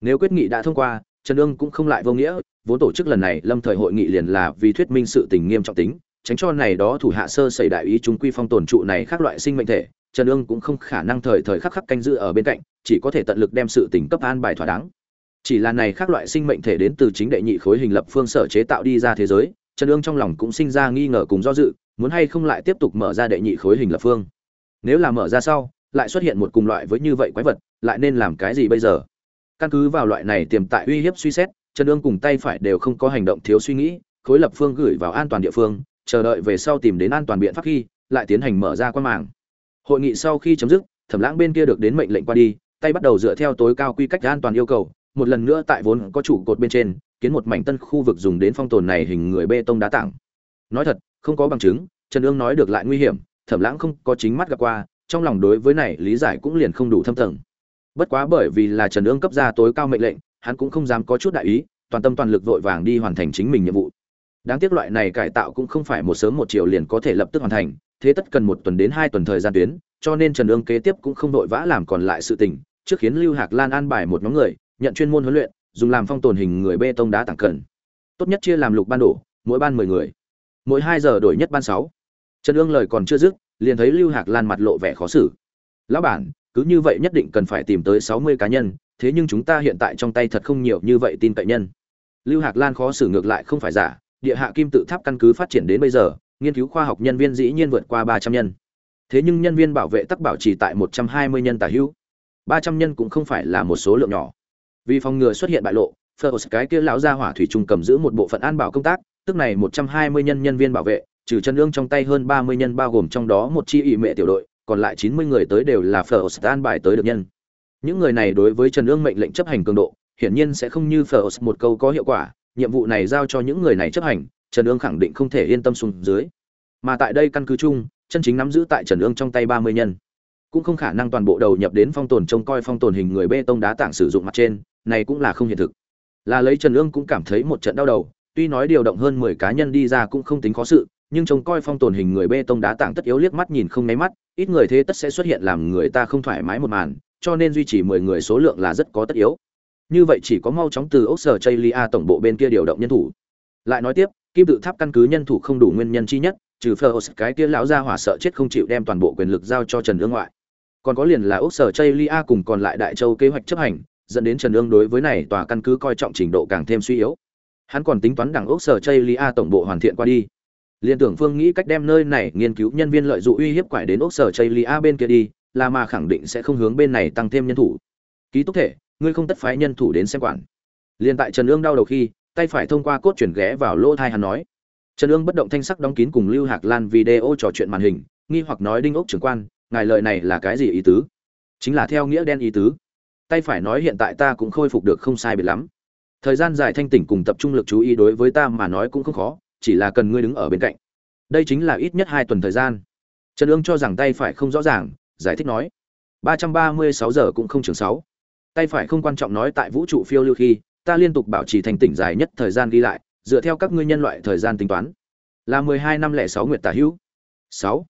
A: Nếu quyết nghị đã thông qua trần Dương cũng không lại vô nghĩa, vốn tổ chức lần này, lâm thời hội nghị liền là vì thuyết minh sự tình nghiêm trọng tính, tránh cho này đó thủ hạ sơ xảy đại ý chúng quy phong tồn trụ này khác loại sinh mệnh thể, trần Dương cũng không khả năng thời thời khắc khắc canh giữ ở bên cạnh, chỉ có thể tận lực đem sự tình cấp an bài thỏa đáng. Chỉ là này khác loại sinh mệnh thể đến từ chính đệ nhị khối hình lập phương sở chế tạo đi ra thế giới, trần Dương trong lòng cũng sinh ra nghi ngờ cùng do dự, muốn hay không lại tiếp tục mở ra đệ nhị khối hình lập phương. Nếu là mở ra sau, lại xuất hiện một cùng loại với như vậy quái vật, lại nên làm cái gì bây giờ? Căn cứ vào loại này tiềm tại uy hiếp suy xét, trần ương cùng tay phải đều không có hành động thiếu suy nghĩ, khối lập phương gửi vào an toàn địa phương, chờ đợi về sau tìm đến an toàn biện pháp khi, lại tiến hành mở ra quan mạng. hội nghị sau khi chấm dứt, thẩm lãng bên kia được đến mệnh lệnh qua đi, tay bắt đầu dựa theo tối cao quy cách an toàn yêu cầu, một lần nữa tại vốn có trụ cột bên trên, kiến một mảnh tân khu vực dùng đến phong tồn này hình người bê tông đá tảng nói thật, không có bằng chứng, trần ương nói được lại nguy hiểm, thẩm lãng không có chính mắt gặp qua, trong lòng đối với này lý giải cũng liền không đủ thâm tầng bất quá bởi vì là trần ương cấp ra tối cao mệnh lệnh, hắn cũng không dám có chút đại ý, toàn tâm toàn lực vội vàng đi hoàn thành chính mình nhiệm vụ. Đáng tiếc loại này cải tạo cũng không phải một sớm một chiều liền có thể lập tức hoàn thành, thế tất cần một tuần đến hai tuần thời gian tuyến, cho nên trần ương kế tiếp cũng không vội vã làm còn lại sự tình, trước khiến lưu hạc lan an bài một nhóm người, nhận chuyên môn huấn luyện, dùng làm phong tồn hình người bê tông đá tảng cần tốt nhất chia làm lục ban đổ, mỗi ban mười người. Mỗi hai giờ đổi nhất ban sáu. Trần ương lời còn chưa dứt, liền thấy lưu hạc lan mặt lộ vẻ khó xử. Lão bản cứ như vậy nhất định cần phải tìm tới sáu mươi cá nhân thế nhưng chúng ta hiện tại trong tay thật không nhiều như vậy tin cậy nhân. Lưu hạc lan khó xử ngược lại không phải giả địa hạ kim tự tháp căn cứ phát triển đến bây giờ nghiên cứu khoa học nhân viên dĩ nhiên vượt qua ba trăm nhân. Thế nhưng nhân viên bảo vệ tắc bảo trì tại một trăm hai mươi nhân tả hữu. Ba trăm nhân cũng không phải là một số lượng nhỏ. Vì phòng ngừa xuất hiện bại lộ Phlos cái kia lão gia hỏa thủy trung cầm giữ một bộ phận an bảo công tác, tức này 120 nhân nhân viên bảo vệ, trừ chân lương trong tay hơn 30 nhân bao gồm trong đó một chi ủy mẹ tiểu đội, còn lại 90 người tới đều là Phlos an bài tới được nhân. Những người này đối với Trần Ương mệnh lệnh chấp hành cường độ, hiển nhiên sẽ không như Phlos một câu có hiệu quả, nhiệm vụ này giao cho những người này chấp hành, Trần Ương khẳng định không thể yên tâm xuống dưới. Mà tại đây căn cứ chung, chân chính nắm giữ tại Trần Ương trong tay 30 nhân, cũng không khả năng toàn bộ đầu nhập đến phong tồn trông coi phong tồn hình người bê tông đá tảng sử dụng mặt trên, này cũng là không hiện thực là lấy trần ương cũng cảm thấy một trận đau đầu tuy nói điều động hơn mười cá nhân đi ra cũng không tính khó sự nhưng trông coi phong tồn hình người bê tông đá tảng tất yếu liếc mắt nhìn không nháy mắt ít người thế tất sẽ xuất hiện làm người ta không thoải mái một màn cho nên duy trì mười người số lượng là rất có tất yếu như vậy chỉ có mau chóng từ Australia tổng bộ bên kia điều động nhân thủ lại nói tiếp kim tự tháp căn cứ nhân thủ không đủ nguyên nhân chi nhất trừ Phlos cái kia lão gia hỏa sợ chết không chịu đem toàn bộ quyền lực giao cho Trần Ương ngoại. Còn có liền là Australia cùng còn lại Đại Châu kế hoạch chấp hành, dẫn đến Trần Ương đối với này tòa căn cứ coi trọng trình độ càng thêm suy yếu. Hắn còn tính toán đẳng Australia tổng bộ hoàn thiện qua đi. Liên tưởng Phương nghĩ cách đem nơi này nghiên cứu nhân viên lợi dụng uy hiếp quải đến ốc sở Chaylia bên kia đi, là mà khẳng định sẽ không hướng bên này tăng thêm nhân thủ. Ký túc thể, ngươi không tất phái nhân thủ đến xem quản. Liên tại Trần Ương đau đầu khi, tay phải thông qua cốt chuyển ghé vào lỗ thai hắn nói. Trần Ương bất động thanh sắc đóng kín cùng Lưu Hạc Lan video trò chuyện màn hình, nghi hoặc nói đinh ốc trưởng quan, ngài lợi này là cái gì ý tứ? Chính là theo nghĩa đen ý tứ tay phải nói hiện tại ta cũng khôi phục được không sai biệt lắm thời gian dài thanh tỉnh cùng tập trung lực chú ý đối với ta mà nói cũng không khó chỉ là cần ngươi đứng ở bên cạnh. Đây chính là ít nhất hai tuần thời gian. Trần ương cho rằng tay phải không rõ ràng giải thích nói ba trăm ba mươi sáu giờ cũng không chừng sáu. Tay phải không quan trọng nói tại vũ trụ phiêu lưu khi ta liên tục bảo trì thành tỉnh dài nhất thời gian ghi lại dựa theo các ngươi nhân loại thời gian tính toán là mười hai năm lẻ sáu nguyệt tả hữu. Sáu.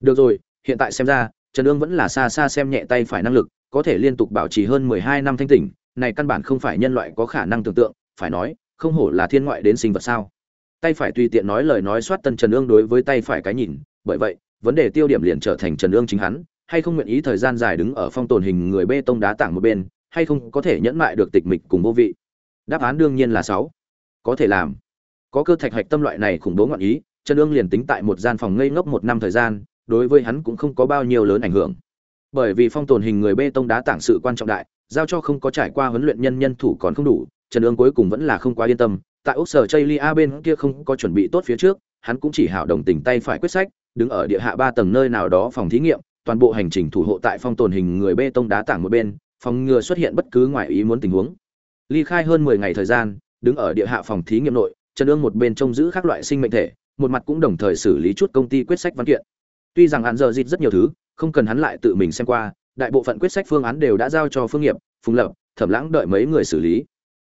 A: Được rồi hiện tại xem ra trần ương vẫn là xa xa xem nhẹ tay phải năng lực có thể liên tục bảo trì hơn 12 năm thanh tỉnh, này căn bản không phải nhân loại có khả năng tưởng tượng, phải nói, không hổ là thiên ngoại đến sinh vật sao? Tay phải tùy tiện nói lời nói soát Tân Trần Ương đối với tay phải cái nhìn, bởi vậy, vấn đề tiêu điểm liền trở thành Trần Ương chính hắn, hay không nguyện ý thời gian dài đứng ở phong tồn hình người bê tông đá tảng một bên, hay không có thể nhẫn mại được tịch mịch cùng vô vị. Đáp án đương nhiên là sáu, Có thể làm. Có cơ thạch hạch tâm loại này khủng bố ngọn ý, Trần Ương liền tính tại một gian phòng ngây ngốc một năm thời gian, đối với hắn cũng không có bao nhiêu lớn ảnh hưởng bởi vì phong tồn hình người bê tông đá tảng sự quan trọng đại giao cho không có trải qua huấn luyện nhân nhân thủ còn không đủ trần ương cuối cùng vẫn là không quá yên tâm tại ốc sở chây lia bên kia không có chuẩn bị tốt phía trước, hắn cũng chỉ hảo đồng tình tay phải quyết sách, đứng ở địa hạ ba tầng nơi nào đó phòng thí nghiệm, toàn bộ hành trình thủ hộ tại phong tồn hình người bê tông đá tảng một bên, phòng ngừa xuất hiện bất cứ ngoại ý muốn tình huống. Ly khai hơn mười ngày thời gian, đứng ở địa hạ phòng thí nghiệm nội, trần ương một bên trông giữ các loại sinh mệnh thể, một mặt cũng đồng thời xử lý chút công ty quyết sách văn kiện. Tuy rằng hắn giờ dịt rất nhiều thứ, không cần hắn lại tự mình xem qua, đại bộ phận quyết sách phương án đều đã giao cho phương nghiệp, phùng lập, thẩm lãng đợi mấy người xử lý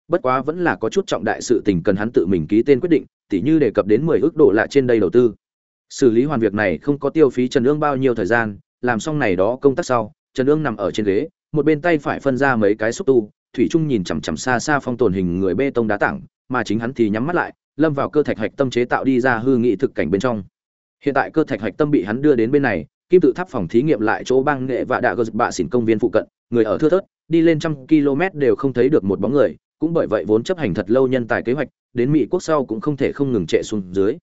A: bất quá vẫn là có chút trọng đại sự tình cần hắn tự mình ký tên quyết định, tỉ như đề cập đến mười ước độ lạ trên đây đầu tư. Xử lý hoàn việc này không có tiêu phí trần ương bao nhiêu thời gian, làm xong này đó công tác sau, trần ương nằm ở trên ghế, một bên tay phải phân ra mấy cái xúc tu, thủy trung nhìn chằm chằm xa xa phong tồn hình người bê tông đá tảng, mà chính hắn thì nhắm mắt lại, lâm vào cơ thạch hạch tâm chế tạo đi ra hư nghị thực cảnh bên trong. Hiện tại cơ thạch hạch tâm bị hắn đưa đến bên này, kim tự tháp phòng thí nghiệm lại chỗ bang nghệ và đạ gờ bạ xỉn công viên phụ cận, người ở thưa thớt, đi lên trăm km đều không thấy được một bóng người cũng bởi vậy vốn chấp hành thật lâu nhân tài kế hoạch, đến mỹ quốc sau cũng không thể không ngừng trệ xuống dưới.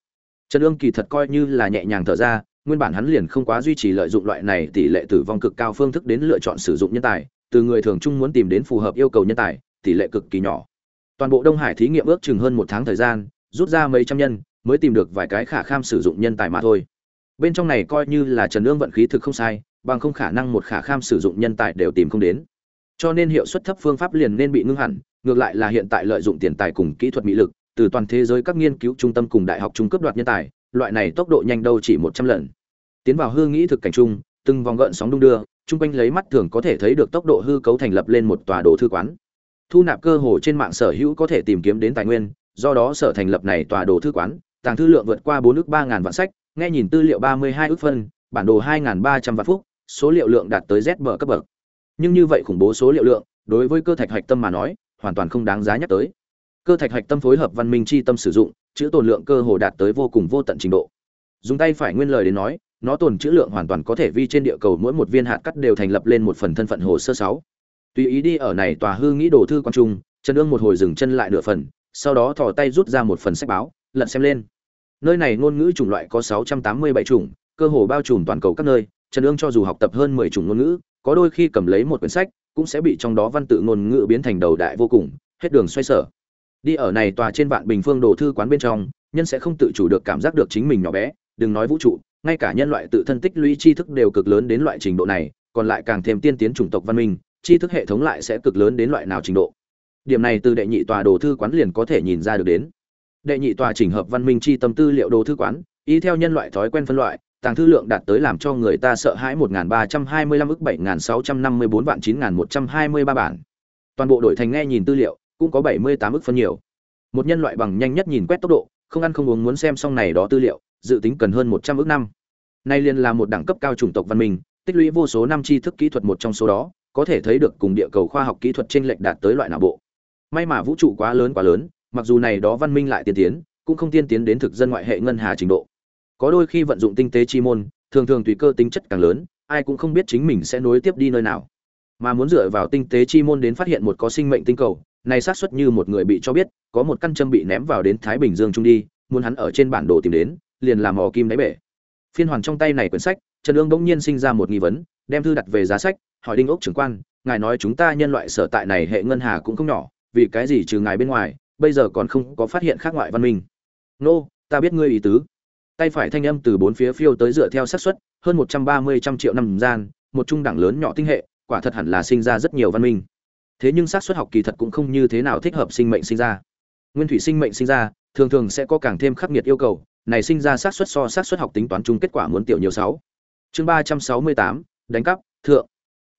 A: Trần ương kỳ thật coi như là nhẹ nhàng thở ra, nguyên bản hắn liền không quá duy trì lợi dụng loại này tỷ lệ tử vong cực cao phương thức đến lựa chọn sử dụng nhân tài, từ người thường chung muốn tìm đến phù hợp yêu cầu nhân tài, tỷ lệ cực kỳ nhỏ. Toàn bộ đông hải thí nghiệm ước chừng hơn một tháng thời gian, rút ra mấy trăm nhân, mới tìm được vài cái khả kham sử dụng nhân tài mà thôi. Bên trong này coi như là trần ương vận khí thực không sai, bằng không khả năng một khả kham sử dụng nhân tài đều tìm không đến. Cho nên hiệu suất thấp phương pháp liền nên bị ngưng hẳn ngược lại là hiện tại lợi dụng tiền tài cùng kỹ thuật mỹ lực, từ toàn thế giới các nghiên cứu trung tâm cùng đại học trung cấp đoạt nhân tài, loại này tốc độ nhanh đâu chỉ một trăm lần. Tiến vào hư nghĩ thực cảnh chung, từng vòng gợn sóng đung đưa, chung quanh lấy mắt thường có thể thấy được tốc độ hư cấu thành lập lên một tòa đồ thư quán. Thu nạp cơ hồ trên mạng sở hữu có thể tìm kiếm đến tài nguyên, do đó sở thành lập này tòa đồ thư quán, tàng thư lượng vượt qua bốn ước ba ngàn vạn sách, nghe nhìn tư liệu ba mươi hai ước phân, bản đồ hai ngàn ba trăm vạn phút, số liệu lượng đạt tới z bờ cấp bậc. Nhưng như vậy khủng bố số liệu lượng, đối với cơ thạch hạch tâm mà nói hoàn toàn không đáng giá nhắc tới. Cơ thạch hạch tâm phối hợp văn minh chi tâm sử dụng, chữ tồn lượng cơ hồ đạt tới vô cùng vô tận trình độ. Dùng tay phải nguyên lời đến nói, nó tồn chữ lượng hoàn toàn có thể vi trên địa cầu mỗi một viên hạt cắt đều thành lập lên một phần thân phận hồ sơ sáu. Tùy ý đi ở này tòa hư nghĩ đồ thư quan trung, trần ương một hồi dừng chân lại nửa phần, sau đó thò tay rút ra một phần sách báo, lật xem lên. Nơi này ngôn ngữ chủng loại có 687 chủng, cơ hồ bao trùm toàn cầu các nơi, trần ương cho dù học tập hơn 10 chủng ngôn ngữ, có đôi khi cầm lấy một quyển sách cũng sẽ bị trong đó văn tự ngôn ngữ biến thành đầu đại vô cùng, hết đường xoay sở. Đi ở này tòa trên vạn bình phương đồ thư quán bên trong, nhân sẽ không tự chủ được cảm giác được chính mình nhỏ bé, đừng nói vũ trụ, ngay cả nhân loại tự thân tích lũy tri thức đều cực lớn đến loại trình độ này, còn lại càng thêm tiên tiến chủng tộc văn minh, tri thức hệ thống lại sẽ cực lớn đến loại nào trình độ. Điểm này từ đệ nhị tòa đồ thư quán liền có thể nhìn ra được đến. Đệ nhị tòa chỉnh hợp văn minh chi tâm tư liệu đồ thư quán ý theo nhân loại thói quen phân loại tàng thư lượng đạt tới làm cho người ta sợ hãi 1325 ức 7654 vạn 9123 bản. Toàn bộ đội thành nghe nhìn tư liệu, cũng có 78 ức phân nhiều. Một nhân loại bằng nhanh nhất nhìn quét tốc độ, không ăn không uống muốn xem xong này đó tư liệu, dự tính cần hơn 100 ức năm. Nay liền là một đẳng cấp cao chủng tộc văn minh, tích lũy vô số năm tri thức kỹ thuật một trong số đó, có thể thấy được cùng địa cầu khoa học kỹ thuật chênh lệch đạt tới loại nào bộ. May mà vũ trụ quá lớn quá lớn, mặc dù này đó văn minh lại tiên tiến, cũng không tiên tiến đến thực dân ngoại hệ ngân hà trình độ có đôi khi vận dụng tinh tế chi môn, thường thường tùy cơ tính chất càng lớn, ai cũng không biết chính mình sẽ nối tiếp đi nơi nào. Mà muốn dựa vào tinh tế chi môn đến phát hiện một có sinh mệnh tinh cầu, này xác suất như một người bị cho biết, có một căn châm bị ném vào đến thái bình dương trung đi, muốn hắn ở trên bản đồ tìm đến, liền làm mò kim đáy bể. Phiên hoàn trong tay này quyển sách, trần ương bỗng nhiên sinh ra một nghi vấn, đem thư đặt về giá sách, hỏi đinh ốc trưởng quan, ngài nói chúng ta nhân loại sở tại này hệ ngân hà cũng không nhỏ, vì cái gì trừ ngài bên ngoài, bây giờ còn không có phát hiện khác ngoại văn minh? Nô, ta biết ngươi ý tứ tay phải thanh âm từ bốn phía phiêu tới dựa theo xác suất, hơn một trăm ba mươi trăm triệu năm gian, một trung đẳng lớn nhỏ tinh hệ, quả thật hẳn là sinh ra rất nhiều văn minh. Thế nhưng xác suất học kỳ thật cũng không như thế nào thích hợp sinh mệnh sinh ra. Nguyên thủy sinh mệnh sinh ra, thường thường sẽ có càng thêm khắc nghiệt yêu cầu, này sinh ra xác suất so xác suất học tính toán chung kết quả muốn tiểu nhiều sáu. Chương ba trăm sáu mươi tám, đánh cắp, thượng.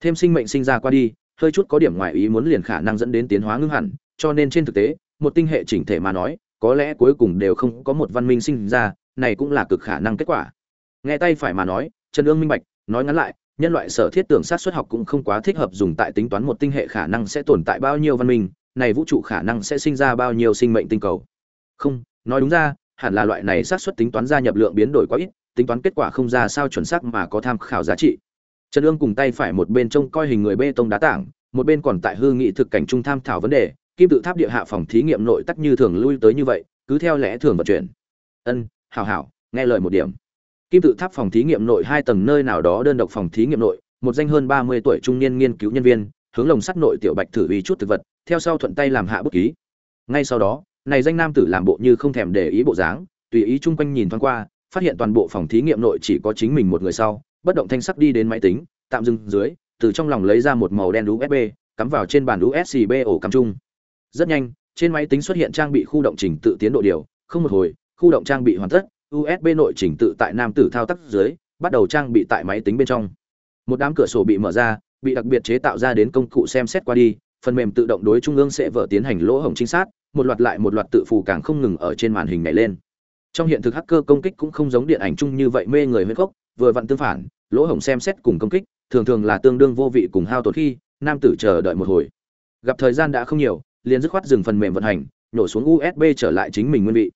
A: Thêm sinh mệnh sinh ra qua đi, hơi chút có điểm ngoại ý muốn liền khả năng dẫn đến tiến hóa ngưng hẳn, cho nên trên thực tế, một tinh hệ chỉnh thể mà nói, có lẽ cuối cùng đều không có một văn minh sinh ra này cũng là cực khả năng kết quả. Nghe tay phải mà nói, trần ương minh bạch, nói ngắn lại, nhân loại sở thiết tưởng sát xuất học cũng không quá thích hợp dùng tại tính toán một tinh hệ khả năng sẽ tồn tại bao nhiêu văn minh, này vũ trụ khả năng sẽ sinh ra bao nhiêu sinh mệnh tinh cầu. Không, nói đúng ra, hẳn là loại này xác suất tính toán gia nhập lượng biến đổi quá ít, tính toán kết quả không ra sao chuẩn xác mà có tham khảo giá trị. Trần ương cùng tay phải một bên trông coi hình người bê tông đá tảng, một bên còn tại hư nghị thực cảnh trung tham thảo vấn đề, kim tự tháp địa hạ phòng thí nghiệm nội tắc như thường lui tới như vậy, cứ theo lẽ thường vận chuyển. Ân hảo hảo, nghe lời một điểm. Kim tự tháp phòng thí nghiệm nội hai tầng nơi nào đó đơn độc phòng thí nghiệm nội, một danh hơn ba mươi tuổi trung niên nghiên cứu nhân viên, hướng lồng sắt nội tiểu bạch thử ý chút thực vật, theo sau thuận tay làm hạ bút ký. Ngay sau đó, này danh nam tử làm bộ như không thèm để ý bộ dáng, tùy ý chung quanh nhìn thoáng qua, phát hiện toàn bộ phòng thí nghiệm nội chỉ có chính mình một người sau, bất động thanh sắc đi đến máy tính, tạm dừng dưới, từ trong lòng lấy ra một màu đen usb cắm vào trên bàn usb ổ cắm chung. Rất nhanh, trên máy tính xuất hiện trang bị khu động trình tự tiến độ điều, không một hồi khu động trang bị hoàn tất usb nội chỉnh tự tại nam tử thao tác dưới, bắt đầu trang bị tại máy tính bên trong. Một đám cửa sổ bị mở ra, bị đặc biệt chế tạo ra đến công cụ xem xét qua đi, phần mềm tự động đối trung ương sẽ vỡ tiến hành lỗ hổng chính xác một loạt lại một loạt tự phù càng không ngừng ở trên màn hình này lên. Trong hiện thực hacker công kích cũng không giống điện ảnh chung như vậy mê người huyết gốc, vừa vặn tương phản, lỗ hổng xem xét cùng công kích, thường thường là tương đương vô vị cùng hao tổn khi, nam tử chờ đợi một hồi. Gặp thời gian đã không nhiều, liền dứt khoát dừng phần mềm vận hành, nổ xuống usb trở lại chính mình nguyên vị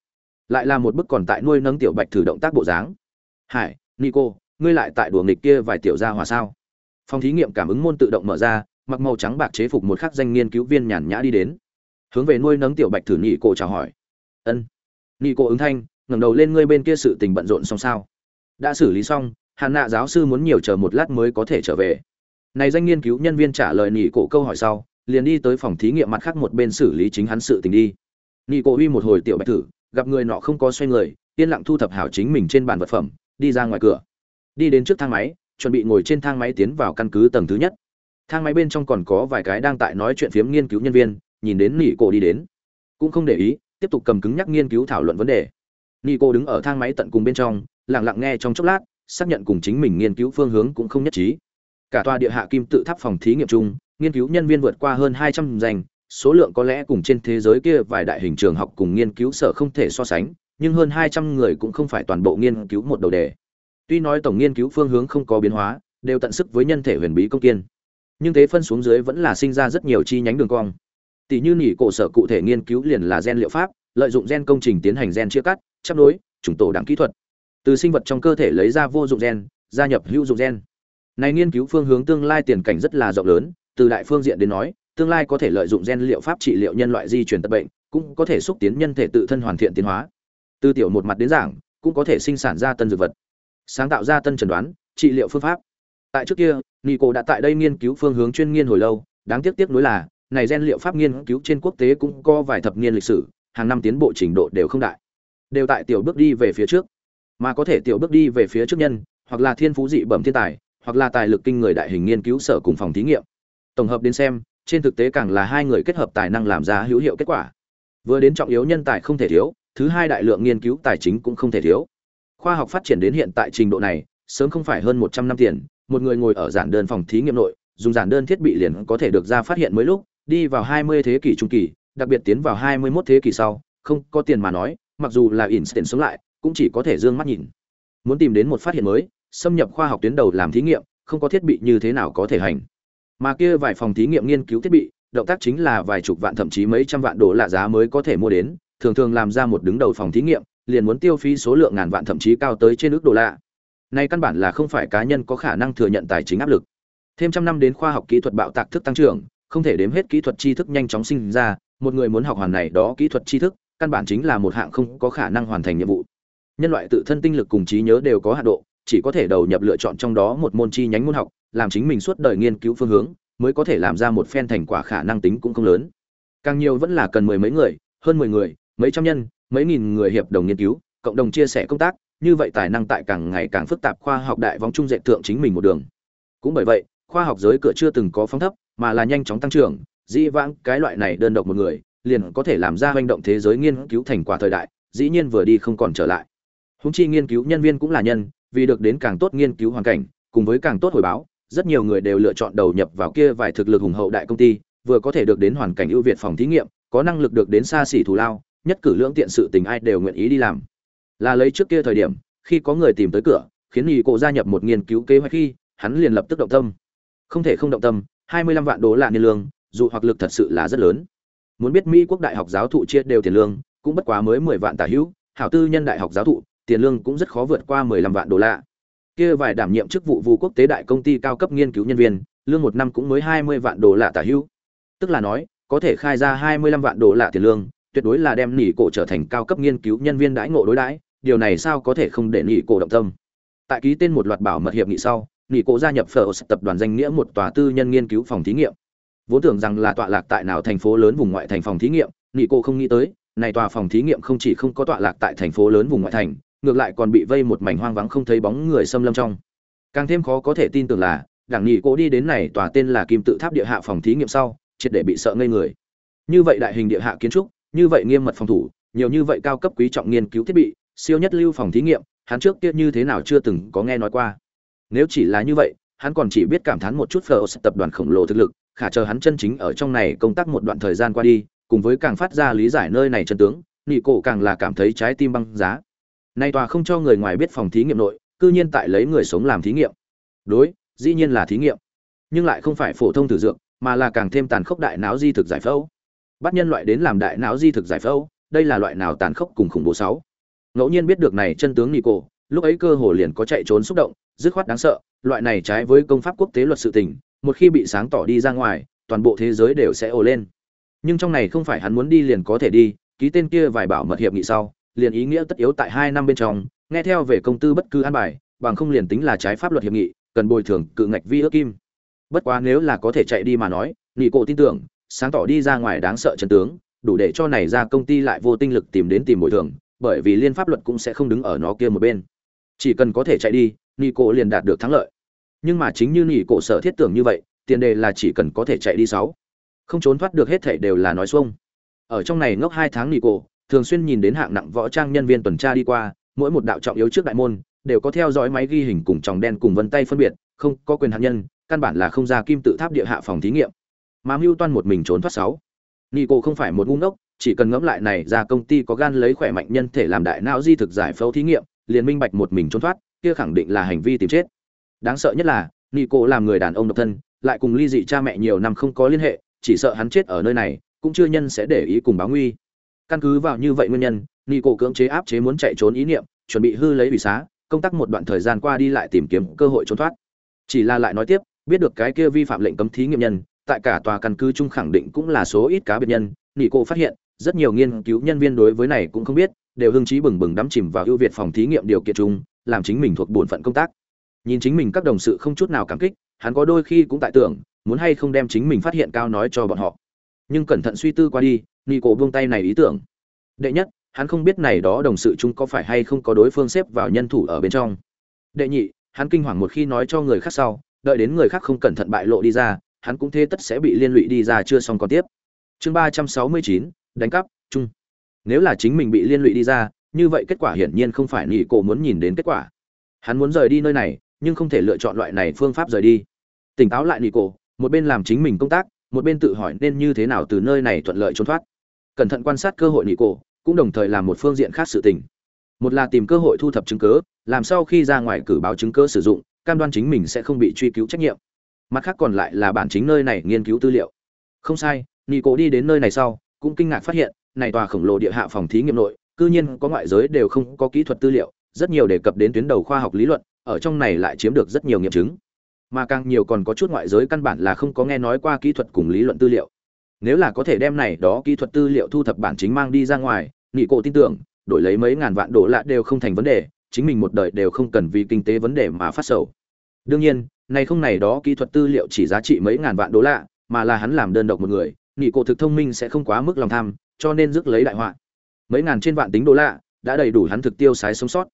A: lại là một bức còn tại nuôi nấng tiểu bạch thử động tác bộ dáng. Hải, nico, ngươi lại tại đùa nghịch kia vài tiểu gia hòa sao? Phòng thí nghiệm cảm ứng môn tự động mở ra, mặc màu trắng bạc chế phục một khắc danh nghiên cứu viên nhàn nhã đi đến. Hướng về nuôi nấng tiểu bạch thử nhị cổ chào hỏi. Ân. Nhị cổ ứng thanh, ngẩng đầu lên ngươi bên kia sự tình bận rộn xong sao? Đã xử lý xong, hàn nạ giáo sư muốn nhiều chờ một lát mới có thể trở về. Này danh nghiên cứu nhân viên trả lời nhị cổ câu hỏi sau, liền đi tới phòng thí nghiệm mặt khác một bên xử lý chính hắn sự tình đi. Nhị cổ uy một hồi tiểu bạch thử gặp người nọ không có xoay người, yên lặng thu thập hảo chính mình trên bàn vật phẩm, đi ra ngoài cửa. Đi đến trước thang máy, chuẩn bị ngồi trên thang máy tiến vào căn cứ tầng thứ nhất. Thang máy bên trong còn có vài cái đang tại nói chuyện phiếm nghiên cứu nhân viên, nhìn đến nỉ cổ đi đến. Cũng không để ý, tiếp tục cầm cứng nhắc nghiên cứu thảo luận vấn đề. Nỉ cổ đứng ở thang máy tận cùng bên trong, lặng lặng nghe trong chốc lát, xác nhận cùng chính mình nghiên cứu phương hướng cũng không nhất trí. Cả tòa địa hạ kim tự tháp phòng thí nghiệm chung, nghiên cứu nhân viên vượt qua hơn hai trăm danh số lượng có lẽ cùng trên thế giới kia vài đại hình trường học cùng nghiên cứu sở không thể so sánh, nhưng hơn hai trăm người cũng không phải toàn bộ nghiên cứu một đầu đề. Tuy nói tổng nghiên cứu phương hướng không có biến hóa, đều tận sức với nhân thể huyền bí công kiên. Nhưng thế phân xuống dưới vẫn là sinh ra rất nhiều chi nhánh đường cong. Tỷ như nỉ cổ sở cụ thể nghiên cứu liền là gen liệu pháp, lợi dụng gen công trình tiến hành gen chia cắt chấp nối, chủng tổ đẳng kỹ thuật. Từ sinh vật trong cơ thể lấy ra vô dụng gen, gia nhập hữu dụng gen. Này nghiên cứu phương hướng tương lai tiền cảnh rất là rộng lớn, từ đại phương diện đến nói tương lai có thể lợi dụng gen liệu pháp trị liệu nhân loại di truyền tật bệnh, cũng có thể xúc tiến nhân thể tự thân hoàn thiện tiến hóa. Từ tiểu một mặt đến giảng, cũng có thể sinh sản ra tân dược vật. Sáng tạo ra tân chẩn đoán, trị liệu phương pháp. Tại trước kia, nico đã tại đây nghiên cứu phương hướng chuyên nghiên hồi lâu, đáng tiếc tiếc nuối là, này gen liệu pháp nghiên cứu trên quốc tế cũng có vài thập niên lịch sử, hàng năm tiến bộ trình độ đều không đại. Đều tại tiểu bước đi về phía trước. Mà có thể tiểu bước đi về phía trước nhân, hoặc là thiên phú dị bẩm thiên tài, hoặc là tài lực kinh người đại hình nghiên cứu sở cùng phòng thí nghiệm. Tổng hợp đến xem trên thực tế càng là hai người kết hợp tài năng làm ra hữu hiệu kết quả. Vừa đến trọng yếu nhân tài không thể thiếu, thứ hai đại lượng nghiên cứu tài chính cũng không thể thiếu. Khoa học phát triển đến hiện tại trình độ này, sớm không phải hơn một trăm năm tiền, một người ngồi ở giản đơn phòng thí nghiệm nội, dùng giản đơn thiết bị liền có thể được ra phát hiện mới lúc, đi vào hai mươi thế kỷ trung kỳ, đặc biệt tiến vào hai mươi 21 thế kỷ sau, không có tiền mà nói, mặc dù là instant sống lại, cũng chỉ có thể dương mắt nhìn. Muốn tìm đến một phát hiện mới, xâm nhập khoa học tuyến đầu làm thí nghiệm, không có thiết bị như thế nào có thể hành mà kia vài phòng thí nghiệm nghiên cứu thiết bị, động tác chính là vài chục vạn thậm chí mấy trăm vạn đô la giá mới có thể mua đến, thường thường làm ra một đứng đầu phòng thí nghiệm, liền muốn tiêu phí số lượng ngàn vạn thậm chí cao tới trên ước đô la này căn bản là không phải cá nhân có khả năng thừa nhận tài chính áp lực. Thêm trăm năm đến khoa học kỹ thuật bạo tạc thức tăng trưởng, không thể đếm hết kỹ thuật tri thức nhanh chóng sinh ra, một người muốn học hoàn này đó kỹ thuật tri thức, căn bản chính là một hạng không có khả năng hoàn thành nhiệm vụ. Nhân loại tự thân tinh lực cùng trí nhớ đều có hạn độ chỉ có thể đầu nhập lựa chọn trong đó một môn chi nhánh môn học, làm chính mình suốt đời nghiên cứu phương hướng, mới có thể làm ra một phen thành quả khả năng tính cũng không lớn. Càng nhiều vẫn là cần mười mấy người, hơn mười người, mấy trăm nhân, mấy nghìn người hiệp đồng nghiên cứu, cộng đồng chia sẻ công tác, như vậy tài năng tại càng ngày càng phức tạp khoa học đại vong trung dệt thượng chính mình một đường. Cũng bởi vậy, khoa học giới cửa chưa từng có phóng thấp, mà là nhanh chóng tăng trưởng, dĩ vãng cái loại này đơn độc một người, liền có thể làm ra hành động thế giới nghiên cứu thành quả thời đại, dĩ nhiên vừa đi không còn trở lại. Húng chi nghiên cứu nhân viên cũng là nhân vì được đến càng tốt nghiên cứu hoàn cảnh, cùng với càng tốt hồi báo, rất nhiều người đều lựa chọn đầu nhập vào kia vài thực lực hùng hậu đại công ty, vừa có thể được đến hoàn cảnh ưu việt phòng thí nghiệm, có năng lực được đến xa xỉ thù lao, nhất cử lưỡng tiện sự tình ai đều nguyện ý đi làm. Là lấy trước kia thời điểm, khi có người tìm tới cửa, khiến nhị cổ gia nhập một nghiên cứu kế hoạch khi, hắn liền lập tức động tâm. Không thể không động tâm, hai mươi lăm vạn đô la niên lương, dù hoặc lực thật sự là rất lớn. Muốn biết mỹ quốc đại học giáo thụ chia đều tiền lương, cũng bất quá mới mười vạn tả hữu, hảo tư nhân đại học giáo thụ tiền lương cũng rất khó vượt qua mười lăm vạn đô la. Kia vài đảm nhiệm chức vụ vụ quốc tế đại công ty cao cấp nghiên cứu nhân viên, lương một năm cũng mới hai mươi vạn đô la tả hữu. Tức là nói, có thể khai ra hai mươi lăm vạn đô la tiền lương, tuyệt đối là đem nỉ cổ trở thành cao cấp nghiên cứu nhân viên đãi ngộ đối đãi, điều này sao có thể không để nỉ cổ động tâm? Tại ký tên một loạt bảo mật hiệp nghị sau, nỉ cổ gia nhập phở tập đoàn danh nghĩa một tòa tư nhân nghiên cứu phòng thí nghiệm. Vốn tưởng rằng là tọa lạc tại nào thành phố lớn vùng ngoại thành phòng thí nghiệm, nỉ cổ không nghĩ tới, này tòa phòng thí nghiệm không chỉ không có tọa lạc tại thành phố lớn vùng ngoại thành ngược lại còn bị vây một mảnh hoang vắng không thấy bóng người xâm lâm trong. Càng thêm khó có thể tin tưởng là, đảng nghị cố đi đến này tòa tên là kim tự tháp địa hạ phòng thí nghiệm sau, triệt để bị sợ ngây người. Như vậy đại hình địa hạ kiến trúc, như vậy nghiêm mật phòng thủ, nhiều như vậy cao cấp quý trọng nghiên cứu thiết bị, siêu nhất lưu phòng thí nghiệm, hắn trước kia như thế nào chưa từng có nghe nói qua. Nếu chỉ là như vậy, hắn còn chỉ biết cảm thán một chút phở tập đoàn khổng lồ thực lực, khả chờ hắn chân chính ở trong này công tác một đoạn thời gian qua đi, cùng với càng phát ra lý giải nơi này chân tướng nị cổ càng là cảm thấy trái tim băng giá nay tòa không cho người ngoài biết phòng thí nghiệm nội, cư nhiên tại lấy người sống làm thí nghiệm. Đối, dĩ nhiên là thí nghiệm. Nhưng lại không phải phổ thông thử dược, mà là càng thêm tàn khốc đại não di thực giải phẫu. Bắt nhân loại đến làm đại não di thực giải phẫu, đây là loại nào tàn khốc cùng khủng bố sáu? Ngẫu nhiên biết được này chân tướng nico, lúc ấy cơ hồ liền có chạy trốn xúc động, dứt khoát đáng sợ, loại này trái với công pháp quốc tế luật sự tình, một khi bị sáng tỏ đi ra ngoài, toàn bộ thế giới đều sẽ ồ lên. Nhưng trong này không phải hắn muốn đi liền có thể đi, ký tên kia vài bảo mật hiệp nghị sau liền ý nghĩa tất yếu tại hai năm bên trong, nghe theo về công tư bất cứ an bài, bằng không liền tính là trái pháp luật hiệp nghị, cần bồi thường cự ngạch vi ước kim. Bất quá nếu là có thể chạy đi mà nói, nghị cổ tin tưởng, sáng tỏ đi ra ngoài đáng sợ chân tướng, đủ để cho này ra công ty lại vô tinh lực tìm đến tìm bồi thường, bởi vì liên pháp luật cũng sẽ không đứng ở nó kia một bên. Chỉ cần có thể chạy đi, nghị cổ liền đạt được thắng lợi. Nhưng mà chính như nghị cổ sở thiết tưởng như vậy, tiền đề là chỉ cần có thể chạy đi sáu. Không trốn thoát được hết thảy đều là nói xuông. Ở trong này ngốc hai tháng nghị cổ thường xuyên nhìn đến hạng nặng võ trang nhân viên tuần tra đi qua, mỗi một đạo trọng yếu trước đại môn, đều có theo dõi máy ghi hình cùng tròng đen cùng vân tay phân biệt, không có quyền hạt nhân, căn bản là không ra kim tự tháp địa hạ phòng thí nghiệm. Mà mưu toan một mình trốn thoát sáu. Nico không phải một ngu ngốc, chỉ cần ngẫm lại này ra công ty có gan lấy khỏe mạnh nhân thể làm đại não di thực giải phẫu thí nghiệm, liền minh bạch một mình trốn thoát, kia khẳng định là hành vi tìm chết. Đáng sợ nhất là, nico làm người đàn ông độc thân, lại cùng ly dị cha mẹ nhiều năm không có liên hệ, chỉ sợ hắn chết ở nơi này, cũng chưa nhân sẽ để ý cùng báo nguy căn cứ vào như vậy nguyên nhân nico cưỡng chế áp chế muốn chạy trốn ý niệm, chuẩn bị hư lấy ủy xá, công tác một đoạn thời gian qua đi lại tìm kiếm cơ hội trốn thoát. Chỉ là lại nói tiếp, biết được cái kia vi phạm lệnh cấm thí nghiệm nhân, tại cả tòa căn cứ chung khẳng định cũng là số ít cá biệt nhân nghi cô phát hiện, rất nhiều nghiên cứu nhân viên đối với này cũng không biết, đều hưng trí bừng bừng đắm chìm vào ưu việt phòng thí nghiệm điều kiện chung, làm chính mình thuộc bổn phận công tác. Nhìn chính mình các đồng sự không chút nào cảm kích, hắn có đôi khi cũng tại tưởng, muốn hay không đem chính mình phát hiện cao nói cho bọn họ. Nhưng cẩn thận suy tư qua đi nghi cổ buông tay này ý tưởng. Đệ nhất, hắn không biết này đó đồng sự chúng có phải hay không có đối phương xếp vào nhân thủ ở bên trong. Đệ nhị, hắn kinh hoàng một khi nói cho người khác sau, đợi đến người khác không cẩn thận bại lộ đi ra, hắn cũng thế tất sẽ bị liên lụy đi ra chưa xong còn tiếp. Chương ba trăm sáu mươi chín, đánh cắp, chung. Nếu là chính mình bị liên lụy đi ra, như vậy kết quả hiển nhiên không phải nghỉ cổ muốn nhìn đến kết quả. Hắn muốn rời đi nơi này, nhưng không thể lựa chọn loại này phương pháp rời đi. Tỉnh táo lại nghỉ cổ một bên làm chính mình công tác, một bên tự hỏi nên như thế nào từ nơi này thuận lợi trốn thoát cẩn thận quan sát cơ hội nghỉ cổ, cũng đồng thời làm một phương diện khác sự tình. Một là tìm cơ hội thu thập chứng cứ, làm sau khi ra ngoài cử báo chứng cứ sử dụng, cam đoan chính mình sẽ không bị truy cứu trách nhiệm. Mặt khác còn lại là bản chính nơi này nghiên cứu tư liệu. Không sai nico đi đến nơi này sau, cũng kinh ngạc phát hiện, này tòa khổng lồ địa hạ phòng thí nghiệm nội, cư nhiên có ngoại giới đều không có kỹ thuật tư liệu, rất nhiều đề cập đến tuyến đầu khoa học lý luận, ở trong này lại chiếm được rất nhiều nghiệm chứng. Mà càng nhiều còn có chút ngoại giới căn bản là không có nghe nói qua kỹ thuật cùng lý luận tư liệu nếu là có thể đem này đó kỹ thuật tư liệu thu thập bản chính mang đi ra ngoài, nghị cổ tin tưởng, đổi lấy mấy ngàn vạn đô la đều không thành vấn đề, chính mình một đời đều không cần vì kinh tế vấn đề mà phát sầu. Đương nhiên, này không này đó kỹ thuật tư liệu chỉ giá trị mấy ngàn vạn đô la mà là hắn làm đơn độc một người, nghị cổ thực thông minh sẽ không quá mức lòng tham, cho nên rước lấy đại họa. Mấy ngàn trên vạn tính đô la đã đầy đủ hắn thực tiêu sái sống sót.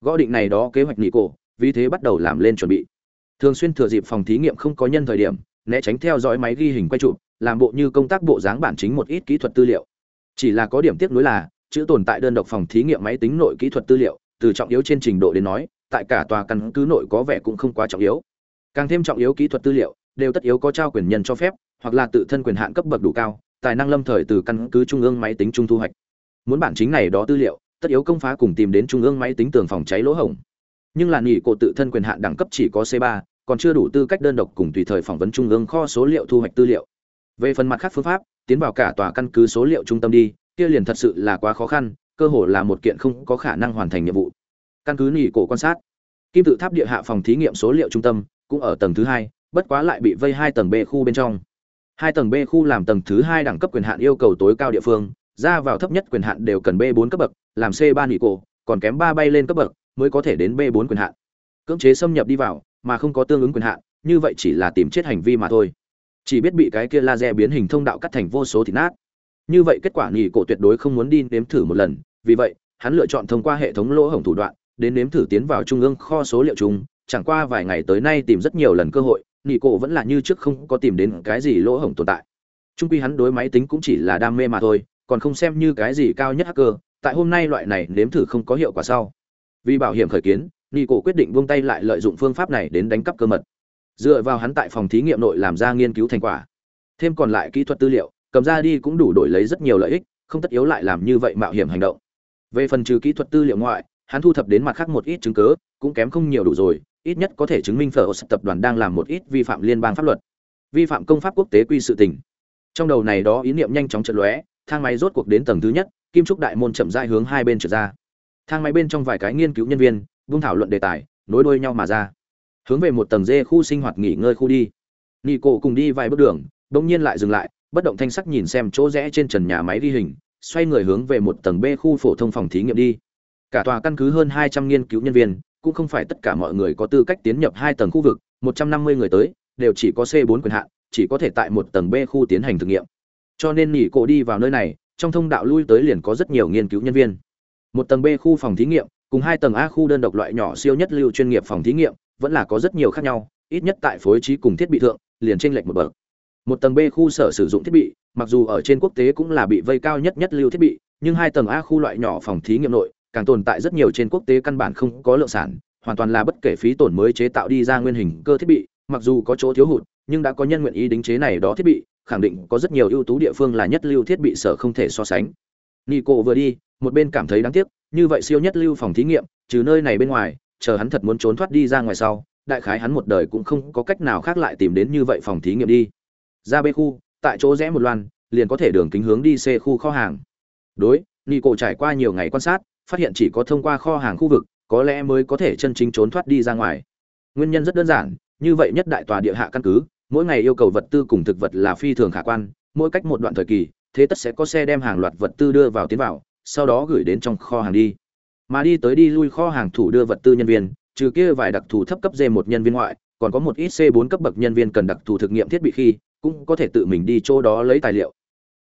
A: Gõ định này đó kế hoạch nghị cổ, vì thế bắt đầu làm lên chuẩn bị. Thường xuyên thừa dịp phòng thí nghiệm không có nhân thời điểm, né tránh theo dõi máy ghi hình quay chụp làm bộ như công tác bộ dáng bản chính một ít kỹ thuật tư liệu. Chỉ là có điểm tiếc nuối là, chữ tồn tại đơn độc phòng thí nghiệm máy tính nội kỹ thuật tư liệu, từ trọng yếu trên trình độ đến nói, tại cả tòa căn cứ nội có vẻ cũng không quá trọng yếu. Càng thêm trọng yếu kỹ thuật tư liệu, đều tất yếu có trao quyền nhân cho phép, hoặc là tự thân quyền hạn cấp bậc đủ cao, tài năng lâm thời từ căn cứ trung ương máy tính trung thu hoạch. Muốn bản chính này đó tư liệu, tất yếu công phá cùng tìm đến trung ương máy tính tường phòng cháy lỗ hổng. Nhưng là nghỉ cổ tự thân quyền hạn đẳng cấp chỉ có c 3 còn chưa đủ tư cách đơn độc cùng tùy thời phỏng vấn trung ương kho số liệu thu hoạch tư liệu về phần mặt khác phương pháp, tiến vào cả tòa căn cứ số liệu trung tâm đi, kia liền thật sự là quá khó khăn, cơ hồ là một kiện không có khả năng hoàn thành nhiệm vụ. Căn cứ nghỉ cổ quan sát, kim tự tháp địa hạ phòng thí nghiệm số liệu trung tâm, cũng ở tầng thứ hai, bất quá lại bị vây hai tầng b khu bên trong. Hai tầng b khu làm tầng thứ hai đẳng cấp quyền hạn yêu cầu tối cao địa phương, ra vào thấp nhất quyền hạn đều cần b bốn cấp bậc, làm c ba nghỉ cổ, còn kém ba bay lên cấp bậc, mới có thể đến b bốn quyền hạn. Cưỡng chế xâm nhập đi vào, mà không có tương ứng quyền hạn, như vậy chỉ là tìm chết hành vi mà thôi chỉ biết bị cái kia laser biến hình thông đạo cắt thành vô số thịt nát. Như vậy kết quả nghỉ cổ tuyệt đối không muốn đi nếm thử một lần, vì vậy, hắn lựa chọn thông qua hệ thống lỗ hổng thủ đoạn, đến nếm thử tiến vào trung ương kho số liệu chung, chẳng qua vài ngày tới nay tìm rất nhiều lần cơ hội nghỉ cổ vẫn là như trước không có tìm đến cái gì lỗ hổng tồn tại. Trung quy hắn đối máy tính cũng chỉ là đam mê mà thôi, còn không xem như cái gì cao nhất hacker, tại hôm nay loại này nếm thử không có hiệu quả sau. Vì bảo hiểm khởi kiến nghỉ cổ quyết định buông tay lại lợi dụng phương pháp này đến đánh cắp cơ mật dựa vào hắn tại phòng thí nghiệm nội làm ra nghiên cứu thành quả. Thêm còn lại kỹ thuật tư liệu, cầm ra đi cũng đủ đổi lấy rất nhiều lợi ích, không tất yếu lại làm như vậy mạo hiểm hành động. Về phần trừ kỹ thuật tư liệu ngoại, hắn thu thập đến mặt khác một ít chứng cứ, cũng kém không nhiều đủ rồi, ít nhất có thể chứng minh phở tập đoàn đang làm một ít vi phạm liên bang pháp luật, vi phạm công pháp quốc tế quy sự tình. Trong đầu này đó ý niệm nhanh chóng chợt lóe, thang máy rốt cuộc đến tầng thứ nhất, kim trúc đại môn chậm rãi hướng hai bên trở ra. Thang máy bên trong vài cái nghiên cứu nhân viên vung thảo luận đề tài, nối đuôi nhau mà ra hướng về một tầng dê khu sinh hoạt nghỉ ngơi khu đi. Nghi cổ cùng đi vài bước đường bỗng nhiên lại dừng lại, bất động thanh sắc nhìn xem chỗ rẽ trên trần nhà máy ghi hình, xoay người hướng về một tầng b khu phổ thông phòng thí nghiệm đi. Cả tòa căn cứ hơn hai trăm nghiên cứu nhân viên, cũng không phải tất cả mọi người có tư cách tiến nhập hai tầng khu vực, một trăm năm mươi người tới, đều chỉ có c bốn quyền hạn, chỉ có thể tại một tầng b khu tiến hành thực nghiệm. Cho nên nỉ cổ đi vào nơi này, trong thông đạo lui tới liền có rất nhiều nghiên cứu nhân viên. Một tầng b khu phòng thí nghiệm, cùng hai tầng a khu đơn độc loại nhỏ siêu nhất lưu chuyên nghiệp phòng thí nghiệm vẫn là có rất nhiều khác nhau, ít nhất tại phối trí cùng thiết bị thượng, liền chênh lệch một bậc. Một tầng b khu sở sử dụng thiết bị, mặc dù ở trên quốc tế cũng là bị vây cao nhất nhất lưu thiết bị, nhưng hai tầng a khu loại nhỏ phòng thí nghiệm nội, càng tồn tại rất nhiều trên quốc tế căn bản không có lượng sản, hoàn toàn là bất kể phí tổn mới chế tạo đi ra nguyên hình cơ thiết bị, mặc dù có chỗ thiếu hụt, nhưng đã có nhân nguyện ý đính chế này đó thiết bị, khẳng định có rất nhiều ưu tú địa phương là nhất lưu thiết bị sở không thể so sánh. Nico vừa đi, một bên cảm thấy đáng tiếc, như vậy siêu nhất lưu phòng thí nghiệm, trừ nơi này bên ngoài chờ hắn thật muốn trốn thoát đi ra ngoài sau, đại khái hắn một đời cũng không có cách nào khác lại tìm đến như vậy phòng thí nghiệm đi. Ra b khu, tại chỗ rẽ một loan, liền có thể đường kính hướng đi c khu kho hàng. Đối, nico trải qua nhiều ngày quan sát, phát hiện chỉ có thông qua kho hàng khu vực, có lẽ mới có thể chân chính trốn thoát đi ra ngoài. Nguyên nhân rất đơn giản, như vậy nhất đại tòa địa hạ căn cứ, mỗi ngày yêu cầu vật tư cùng thực vật là phi thường khả quan, mỗi cách một đoạn thời kỳ, thế tất sẽ có xe đem hàng loạt vật tư đưa vào tiến vào, sau đó gửi đến trong kho hàng đi mà đi tới đi lui kho hàng thủ đưa vật tư nhân viên trừ kia vài đặc thù thấp cấp d một nhân viên ngoại còn có một ít c bốn cấp bậc nhân viên cần đặc thù thực nghiệm thiết bị khi cũng có thể tự mình đi chỗ đó lấy tài liệu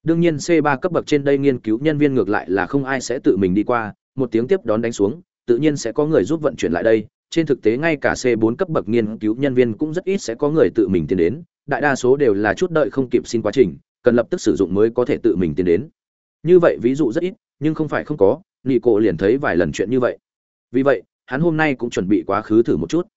A: đương nhiên c ba cấp bậc trên đây nghiên cứu nhân viên ngược lại là không ai sẽ tự mình đi qua một tiếng tiếp đón đánh xuống tự nhiên sẽ có người giúp vận chuyển lại đây trên thực tế ngay cả C bốn cấp bậc nghiên cứu nhân viên cũng rất ít sẽ có người tự mình tiến đến, đại đa số đều là chút đợi không kịp xin quá trình, cần lập tức sử dụng mới có thể tự mình tiến đến. Như vậy ví dụ rất ít, nhưng không phải không có, Nị Cổ liền thấy vài lần chuyện như vậy. Vì vậy, hắn hôm nay cũng chuẩn bị quá khứ thử một chút.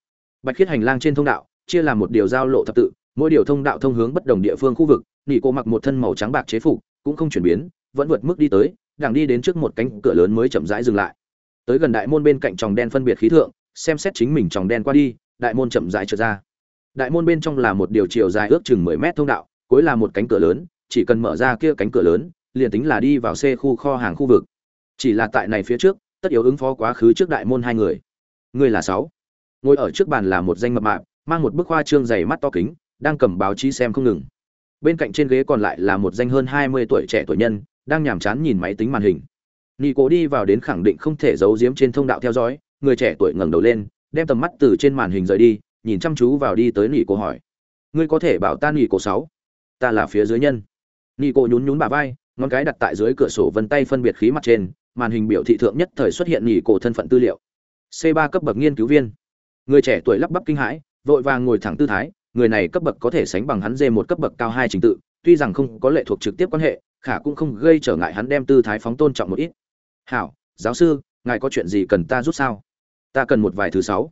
A: Bạch Khiết hành lang trên thông đạo, chia làm một điều giao lộ thập tự, mỗi điều thông đạo thông hướng bất đồng địa phương khu vực, Nị Cổ mặc một thân màu trắng bạc chế phục, cũng không chuyển biến, vẫn vượt mức đi tới, đằng đi đến trước một cánh cửa lớn mới chậm rãi dừng lại. Tới gần đại môn bên cạnh tròng đen phân biệt khí thượng, xem xét chính mình tròng đen qua đi đại môn chậm rãi trượt ra đại môn bên trong là một điều chiều dài ước chừng mười mét thông đạo cuối là một cánh cửa lớn chỉ cần mở ra kia cánh cửa lớn liền tính là đi vào xe khu kho hàng khu vực chỉ là tại này phía trước tất yếu ứng phó quá khứ trước đại môn hai người. Người là sáu. Ngồi ở trước bàn là một danh mập mạp mang một bức hoa trương dày mắt to kính đang cầm báo chí xem không ngừng. Bên cạnh trên ghế còn lại là một danh hơn hai mươi tuổi trẻ tuổi nhân đang nhàm chán nhìn máy tính màn hình. Nị Cố đi vào đến khẳng định không thể giấu giếm trên thông đạo theo dõi, người trẻ tuổi ngẩng đầu lên đem tầm mắt từ trên màn hình rời đi nhìn chăm chú vào đi tới nị cố hỏi. Ngươi có thể bảo ta nị cố sáu? Ta là phía dưới nhân. Nị cố nhún nhún bà vai ngón cái đặt tại dưới cửa sổ vân tay phân biệt khí mặt trên màn hình biểu thị thượng nhất thời xuất hiện nhỉ cổ thân phận tư liệu. C 3 cấp bậc nghiên cứu viên. Người trẻ tuổi lắp bắp kinh hãi, vội vàng ngồi thẳng tư thái, người này cấp bậc có thể sánh bằng hắn dê một cấp bậc cao hai trình tự, tuy rằng không có lệ thuộc trực tiếp quan hệ, khả cũng không gây trở ngại hắn đem tư thái phóng tôn trọng một ít. Hảo, giáo sư, ngài có chuyện gì cần ta giúp sao? Ta cần một vài thứ sáu.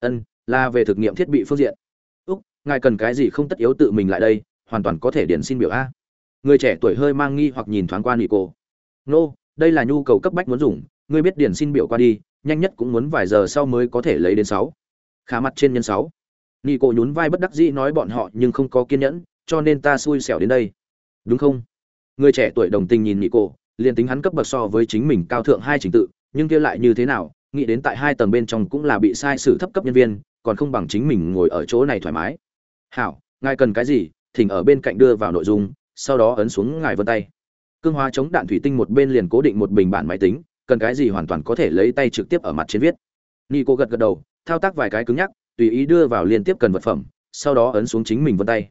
A: Ân, là về thực nghiệm thiết bị phương diện. Úc, ngài cần cái gì không tất yếu tự mình lại đây, hoàn toàn có thể điển xin biểu a. Người trẻ tuổi hơi mang nghi hoặc nhìn thoáng qua nị cổ. nô đây là nhu cầu cấp bách muốn dùng, ngươi biết điển xin biểu qua đi, nhanh nhất cũng muốn vài giờ sau mới có thể lấy đến sáu. Khá mặt trên nhân sáu. Nghi cô nhún vai bất đắc dĩ nói bọn họ nhưng không có kiên nhẫn, cho nên ta xui xẻo đến đây. Đúng không? Người trẻ tuổi đồng tình nhìn nghi cô liền tính hắn cấp bậc so với chính mình cao thượng hai trình tự, nhưng kia lại như thế nào, nghĩ đến tại hai tầng bên trong cũng là bị sai sự thấp cấp nhân viên, còn không bằng chính mình ngồi ở chỗ này thoải mái. Hảo, ngài cần cái gì, thỉnh ở bên cạnh đưa vào nội dung, sau đó ấn xuống ngài vân tay cương hóa chống đạn thủy tinh một bên liền cố định một bình bản máy tính, cần cái gì hoàn toàn có thể lấy tay trực tiếp ở mặt trên viết. Ni cô gật gật đầu, thao tác vài cái cứng nhắc, tùy ý đưa vào liên tiếp cần vật phẩm, sau đó ấn xuống chính mình vân tay.